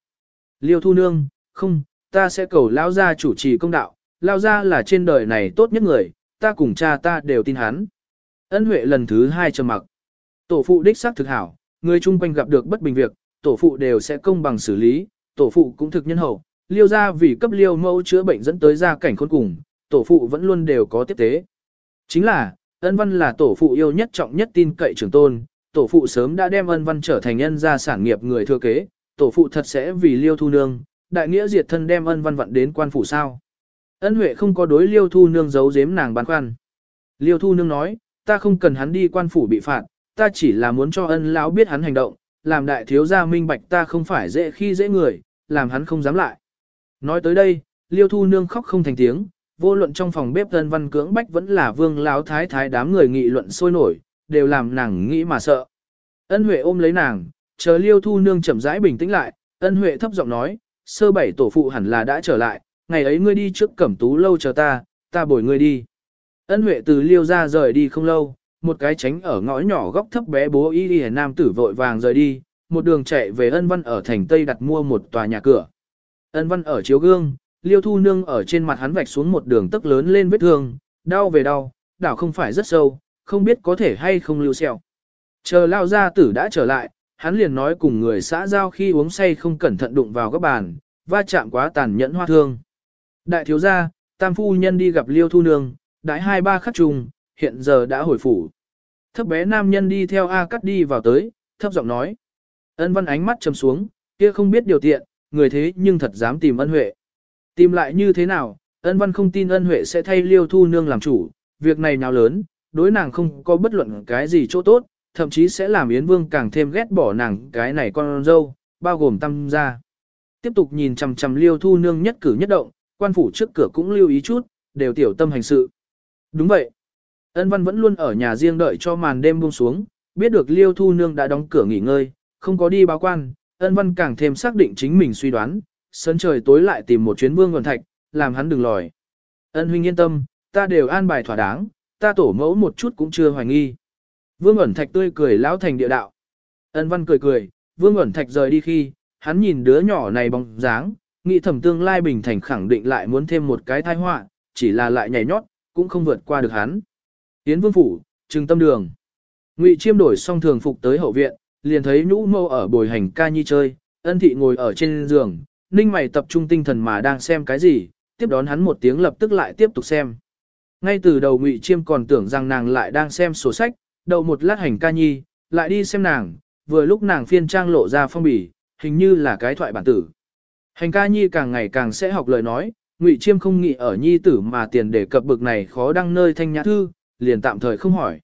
S1: Liêu Thu Nương, không, ta sẽ cầu Lao Gia chủ trì công đạo, Lao Gia là trên đời này tốt nhất người, ta cùng cha ta đều tin hắn. Ân Huệ lần thứ hai trầm mặc. Tổ phụ đích xác thực hảo, người chung quanh gặp được bất bình việc, tổ phụ đều sẽ công bằng xử lý, tổ phụ cũng thực nhân hậu, liêu ra vì cấp liêu mẫu chữa bệnh dẫn tới gia cảnh khốn cùng, tổ phụ vẫn luôn đều có tiếp tế. Chính là, ân văn là tổ phụ yêu nhất trọng nhất tin cậy trưởng tôn, tổ phụ sớm đã đem ân văn trở thành nhân gia sản nghiệp người thừa kế, tổ phụ thật sẽ vì liêu thu nương, đại nghĩa diệt thân đem ân văn vận đến quan phủ sao. Ân huệ không có đối liêu thu nương giấu giếm nàng băn khoăn. Liêu thu nương nói, ta không cần hắn đi quan phủ bị phạt, ta chỉ là muốn cho ân lão biết hắn hành động, làm đại thiếu gia minh bạch ta không phải dễ khi dễ người, làm hắn không dám lại. Nói tới đây, liêu thu nương khóc không thành tiếng, vô luận trong phòng bếp ân văn cưỡng bách vẫn là vương lão thái thái đám người nghị luận sôi nổi, đều làm nàng nghĩ mà sợ. Ân huệ ôm lấy nàng, chờ liêu thu nương chậm rãi bình tĩnh lại, ân huệ thấp giọng nói, sơ bảy tổ phụ hẳn là đã trở lại, ngày ấy ngươi đi trước cẩm tú lâu chờ ta, ta bồi ngươi đi. Ân huệ từ liêu ra rời đi không lâu, một cái tránh ở ngõ nhỏ góc thấp bé bố y đi nam tử vội vàng rời đi, một đường chạy về ân văn ở thành Tây đặt mua một tòa nhà cửa. Ân văn ở chiếu gương, liêu thu nương ở trên mặt hắn vạch xuống một đường tức lớn lên vết thương, đau về đau, đảo không phải rất sâu, không biết có thể hay không lưu sẹo. Chờ lao gia tử đã trở lại, hắn liền nói cùng người xã giao khi uống say không cẩn thận đụng vào các bàn, va chạm quá tàn nhẫn hoa thương. Đại thiếu gia, tam phu nhân đi gặp liêu thu nương, đại hai ba khắc trùng, hiện giờ đã hồi phủ. Thấp bé nam nhân đi theo A cắt đi vào tới, thấp giọng nói. Ân văn ánh mắt trầm xuống, kia không biết điều tiện, người thế nhưng thật dám tìm ân huệ. Tìm lại như thế nào, ân văn không tin ân huệ sẽ thay liêu thu nương làm chủ, việc này nào lớn, đối nàng không có bất luận cái gì chỗ tốt, thậm chí sẽ làm Yến Vương càng thêm ghét bỏ nàng cái này con dâu, bao gồm tâm gia. Tiếp tục nhìn chằm chằm liêu thu nương nhất cử nhất động, quan phủ trước cửa cũng lưu ý chút, đều tiểu tâm hành sự. Đúng vậy. Ân văn vẫn luôn ở nhà riêng đợi cho màn đêm buông xuống, biết được liêu thu nương đã đóng cửa nghỉ ngơi, không có đi báo quan, ân văn càng thêm xác định chính mình suy đoán, sân trời tối lại tìm một chuyến vương nguồn thạch, làm hắn đừng lòi. Ân huynh yên tâm, ta đều an bài thỏa đáng, ta tổ mẫu một chút cũng chưa hoài nghi. Vương ẩn thạch tươi cười lão thành địa đạo. Ân văn cười cười, vương ẩn thạch rời đi khi, hắn nhìn đứa nhỏ này bóng dáng, nghĩ thẩm tương lai bình thành khẳng định lại muốn thêm một cái thai họa, chỉ là lại nhảy nhót, cũng không vượt qua được hắn. Tiến vương phủ, trừng tâm đường. Ngụy chiêm đổi xong thường phục tới hậu viện, liền thấy nhũ mâu ở bồi hành ca nhi chơi, ân thị ngồi ở trên giường, ninh mày tập trung tinh thần mà đang xem cái gì, tiếp đón hắn một tiếng lập tức lại tiếp tục xem. Ngay từ đầu Ngụy Chiêm còn tưởng rằng nàng lại đang xem sổ sách, đầu một lát hành ca nhi, lại đi xem nàng, vừa lúc nàng phiên trang lộ ra phong bì, hình như là cái thoại bản tử. Hành ca nhi càng ngày càng sẽ học lời nói, Ngụy Chiêm không nghĩ ở nhi tử mà tiền để cập bực này khó đăng nơi thanh nhã thư, liền tạm thời không hỏi.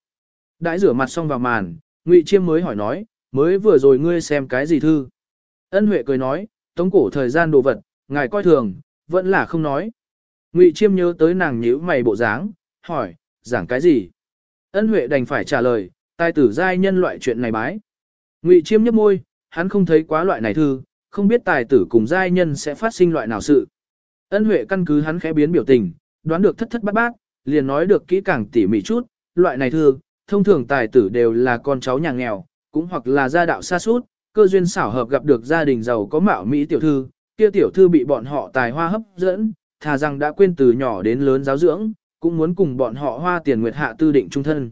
S1: Đãi rửa mặt xong vào màn, Ngụy Chiêm mới hỏi nói, mới vừa rồi ngươi xem cái gì thư? Ân Huệ cười nói, tống cổ thời gian đồ vật, ngài coi thường, vẫn là không nói. Ngụy Chiêm nhớ tới nàng nhíu mày bộ dáng, hỏi, giảng cái gì? Ân Huệ đành phải trả lời, tài tử giai nhân loại chuyện này bái. Ngụy Chiêm nhấp môi, hắn không thấy quá loại này thư, không biết tài tử cùng giai nhân sẽ phát sinh loại nào sự. Ân Huệ căn cứ hắn khẽ biến biểu tình, đoán được thất thất bát bát, liền nói được kỹ càng tỉ mỉ chút, loại này thư, thông thường tài tử đều là con cháu nhà nghèo, cũng hoặc là gia đạo xa suốt, cơ duyên xảo hợp gặp được gia đình giàu có mạo Mỹ tiểu thư, kia tiểu thư bị bọn họ tài hoa hấp dẫn, thà rằng đã quên từ nhỏ đến lớn giáo dưỡng, cũng muốn cùng bọn họ hoa tiền nguyệt hạ tư định trung thân.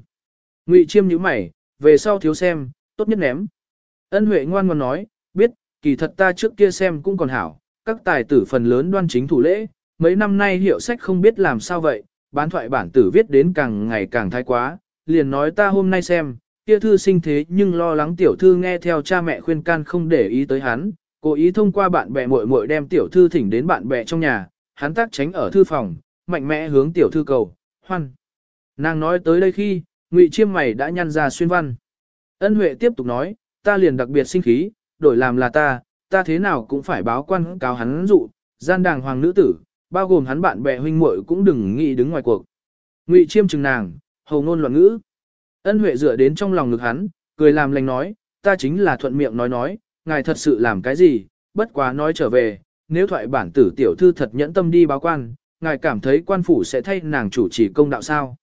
S1: Ngụy chiêm nhíu mày, về sau thiếu xem, tốt nhất ném. Ân Huệ ngoan ngoãn nói, biết, kỳ thật ta trước kia xem cũng còn hảo, các tài tử phần lớn đoan chính thủ lễ, mấy năm nay hiệu sách không biết làm sao vậy, bán thoại bản tử viết đến càng ngày càng thái quá, liền nói ta hôm nay xem, kia thư sinh thế nhưng lo lắng tiểu thư nghe theo cha mẹ khuyên can không để ý tới hắn, cố ý thông qua bạn bè muội muội đem tiểu thư thỉnh đến bạn bè trong nhà, hắn tác tránh ở thư phòng, mạnh mẽ hướng tiểu thư cầu, hoan. Nàng nói tới đây khi, ngụy chiêm mày đã nhăn ra xuyên văn. Ân Huệ tiếp tục nói, ta liền đặc biệt sinh khí, đổi làm là ta, ta thế nào cũng phải báo quan cáo hắn dụ, gian đàng hoàng nữ tử, bao gồm hắn bạn bè huynh muội cũng đừng nghĩ đứng ngoài cuộc. Ngụy chiêm chừng nàng, hầu ngôn loạn ngữ. Ân Huệ dựa đến trong lòng ngực hắn, cười làm lành nói, ta chính là thuận miệng nói nói, ngài thật sự làm cái gì, bất quá nói trở về, nếu thoại bản tử tiểu thư thật nhẫn tâm đi báo quan, ngài cảm thấy quan phủ sẽ thay nàng chủ trì công đạo sao.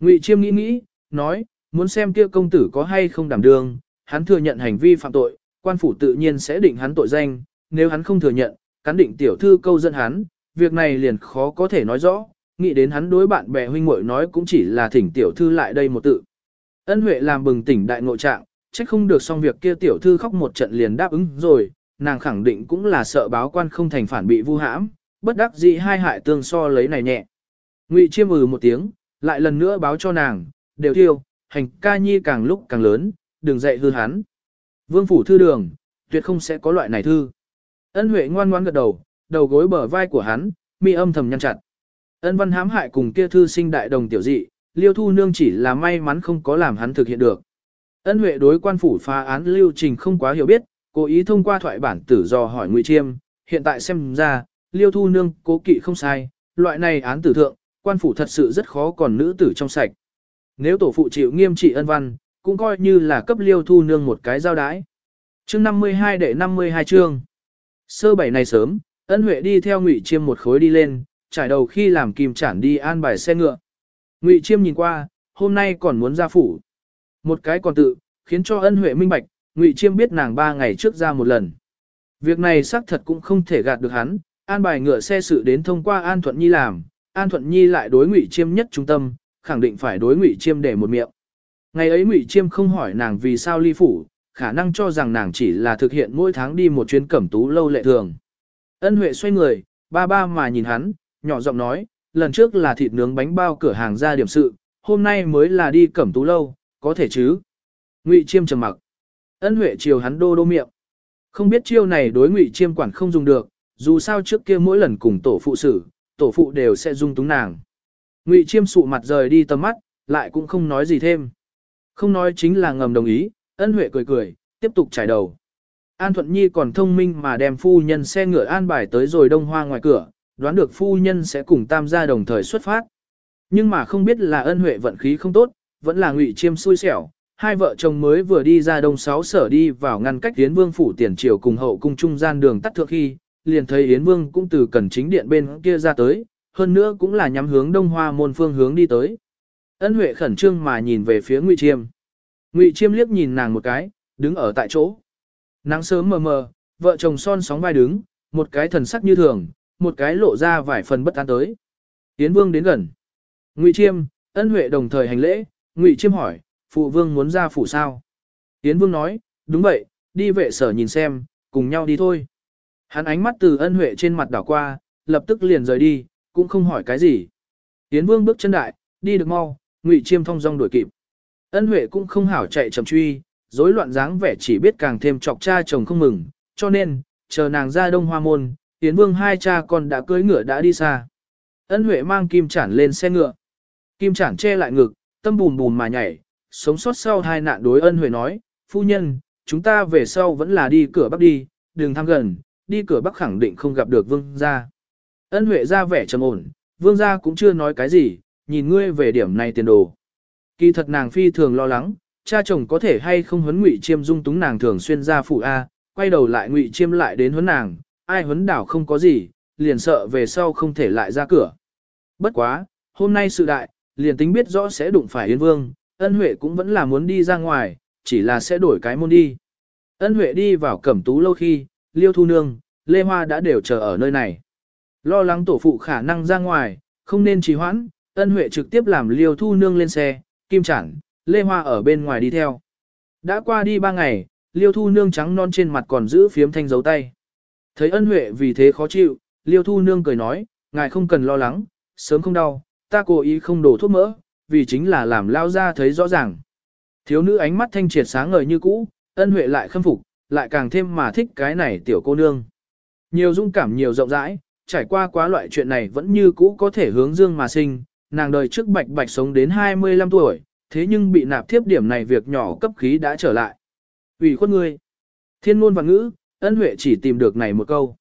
S1: Ngụy Chiêm nghĩ nghĩ, nói, muốn xem kia công tử có hay không đảm đương, hắn thừa nhận hành vi phạm tội, quan phủ tự nhiên sẽ định hắn tội danh, nếu hắn không thừa nhận, cán định tiểu thư câu dẫn hắn, việc này liền khó có thể nói rõ, nghĩ đến hắn đối bạn bè huynh muội nói cũng chỉ là thỉnh tiểu thư lại đây một tự. Ân Huệ làm bừng tỉnh đại ngộ trạng, trách không được xong việc kia tiểu thư khóc một trận liền đáp ứng rồi, nàng khẳng định cũng là sợ báo quan không thành phản bị vu hãm, bất đắc dĩ hai hại tương so lấy này nhẹ. Ngụy Chiêm ừ một tiếng, lại lần nữa báo cho nàng, đều tiêu hành ca nhi càng lúc càng lớn, đừng dạy hư hắn. Vương phủ thư đường, tuyệt không sẽ có loại này thư. Ân Huệ ngoan ngoan gật đầu, đầu gối bờ vai của hắn, mi âm thầm nhăn chặt. Ân văn hãm hại cùng kia thư sinh đại đồng tiểu dị, liêu thu nương chỉ là may mắn không có làm hắn thực hiện được. Ân Huệ đối quan phủ phá án lưu trình không quá hiểu biết, cố ý thông qua thoại bản tử dò hỏi Ngụy Chiêm, hiện tại xem ra, liêu thu nương cố kỵ không sai, loại này án tử thượng, quan phủ thật sự rất khó còn nữ tử trong sạch. Nếu tổ phụ chịu nghiêm trị ân văn, cũng coi như là cấp liêu thu nương một cái giao đái. Chương 52 đệ 52 chương. Sơ bảy này sớm, ân huệ đi theo ngụy chiêm một khối đi lên, trải đầu khi làm kìm chản đi an bài xe ngựa. Ngụy chiêm nhìn qua, hôm nay còn muốn ra phủ. Một cái còn tự, khiến cho ân huệ minh bạch, ngụy chiêm biết nàng ba ngày trước ra một lần. Việc này xác thật cũng không thể gạt được hắn, an bài ngựa xe sự đến thông qua An Thuận Nhi làm, An Thuận Nhi lại đối ngụy chiêm nhất trung tâm, khẳng định phải đối ngụy chiêm để một miệng. Ngày ấy ngụy chiêm không hỏi nàng vì sao ly phủ, khả năng cho rằng nàng chỉ là thực hiện mỗi tháng đi một chuyến cẩm tú lâu lệ thường. Ân Huệ xoay người, ba ba mà nhìn hắn, nhỏ giọng nói, lần trước là thịt nướng bánh bao cửa hàng ra điểm sự, hôm nay mới là đi cẩm tú lâu, có thể chứ. Ngụy chiêm trầm mặc. Ân Huệ chiều hắn đô đô miệng. Không biết chiêu này đối ngụy chiêm quản không dùng được, dù sao trước kia mỗi lần cùng tổ phụ xử, tổ phụ đều sẽ dung túng nàng. Ngụy chiêm sụ mặt rời đi tầm mắt, lại cũng không nói gì thêm. Không nói chính là ngầm đồng ý, ân huệ cười cười, tiếp tục trải đầu. An Thuận Nhi còn thông minh mà đem phu nhân xe ngựa an bài tới rồi đông hoa ngoài cửa, đoán được phu nhân sẽ cùng tam gia đồng thời xuất phát. Nhưng mà không biết là ân huệ vận khí không tốt, vẫn là ngụy chiêm xui xẻo. Hai vợ chồng mới vừa đi ra đông sáu sở đi vào ngăn cách tiến Vương phủ tiền triều cùng hậu cung trung gian đường tắt thượng khi, liền thấy Yến Vương cũng từ cẩn chính điện bên kia ra tới, hơn nữa cũng là nhắm hướng đông hoa môn phương hướng đi tới. Ân Huệ khẩn trương mà nhìn về phía Ngụy Chiêm. Ngụy Chiêm liếc nhìn nàng một cái, đứng ở tại chỗ. Nắng sớm mờ mờ, vợ chồng son sóng vai đứng, một cái thần sắc như thường, một cái lộ ra vài phần bất an tới. Yến Vương đến gần. Ngụy Chiêm, Ân Huệ đồng thời hành lễ, Ngụy Chiêm hỏi, phụ vương muốn ra phủ sao? Yến Vương nói, đúng vậy, đi vệ sở nhìn xem, cùng nhau đi thôi. Hắn ánh mắt từ Ân Huệ trên mặt đảo qua, lập tức liền rời đi, cũng không hỏi cái gì. Yến Vương bước chân đại, đi được mau, Ngụy Chiêm thông dong đuổi kịp. Ân Huệ cũng không hảo chạy chậm truy, rối loạn dáng vẻ chỉ biết càng thêm chọc cha chồng không mừng, cho nên, chờ nàng ra đông hoa môn, Yến Vương hai cha con đã cưỡi ngựa đã đi xa. Ân Huệ mang kim chản lên xe ngựa. Kim chản che lại ngực, tâm bùn bùn mà nhảy, sống sót sau hai nạn đối Ân Huệ nói, phu nhân, chúng ta về sau vẫn là đi cửa bắc đi, đừng tham gần, đi cửa bắc khẳng định không gặp được vương gia. Ân Huệ ra vẻ trầm ổn, vương gia cũng chưa nói cái gì, nhìn ngươi về điểm này tiền đồ. Kỳ thật nàng phi thường lo lắng, cha chồng có thể hay không huấn ngụy chiêm dung túng nàng thường xuyên ra phủ A, quay đầu lại ngụy chiêm lại đến huấn nàng, ai huấn đảo không có gì, liền sợ về sau không thể lại ra cửa. Bất quá, hôm nay sự đại, liền tính biết rõ sẽ đụng phải Yên Vương, ân huệ cũng vẫn là muốn đi ra ngoài, chỉ là sẽ đổi cái môn đi. Ân Huệ đi vào cẩm tú lâu khi, Liêu Thu Nương, Lê Hoa đã đều chờ ở nơi này. Lo lắng tổ phụ khả năng ra ngoài, không nên trì hoãn, Ân Huệ trực tiếp làm Liêu Thu Nương lên xe, Kim Chẳng, Lê Hoa ở bên ngoài đi theo. Đã qua đi ba ngày, Liêu Thu Nương trắng non trên mặt còn giữ phiếm thanh dấu tay. Thấy Ân Huệ vì thế khó chịu, Liêu Thu Nương cười nói, ngài không cần lo lắng, sớm không đau, ta cố ý không đổ thuốc mỡ, vì chính là làm lao ra thấy rõ ràng. Thiếu nữ ánh mắt thanh triệt sáng ngời như cũ, ân huệ lại khâm phục, lại càng thêm mà thích cái này tiểu cô nương. Nhiều dung cảm nhiều rộng rãi, trải qua quá loại chuyện này vẫn như cũ có thể hướng dương mà sinh, nàng đời trước bạch bạch sống đến 25 tuổi, thế nhưng bị nạp thiếp điểm này việc nhỏ cấp khí đã trở lại. ủy khuất ngươi. Thiên ngôn và ngữ, ân huệ chỉ tìm được này một câu.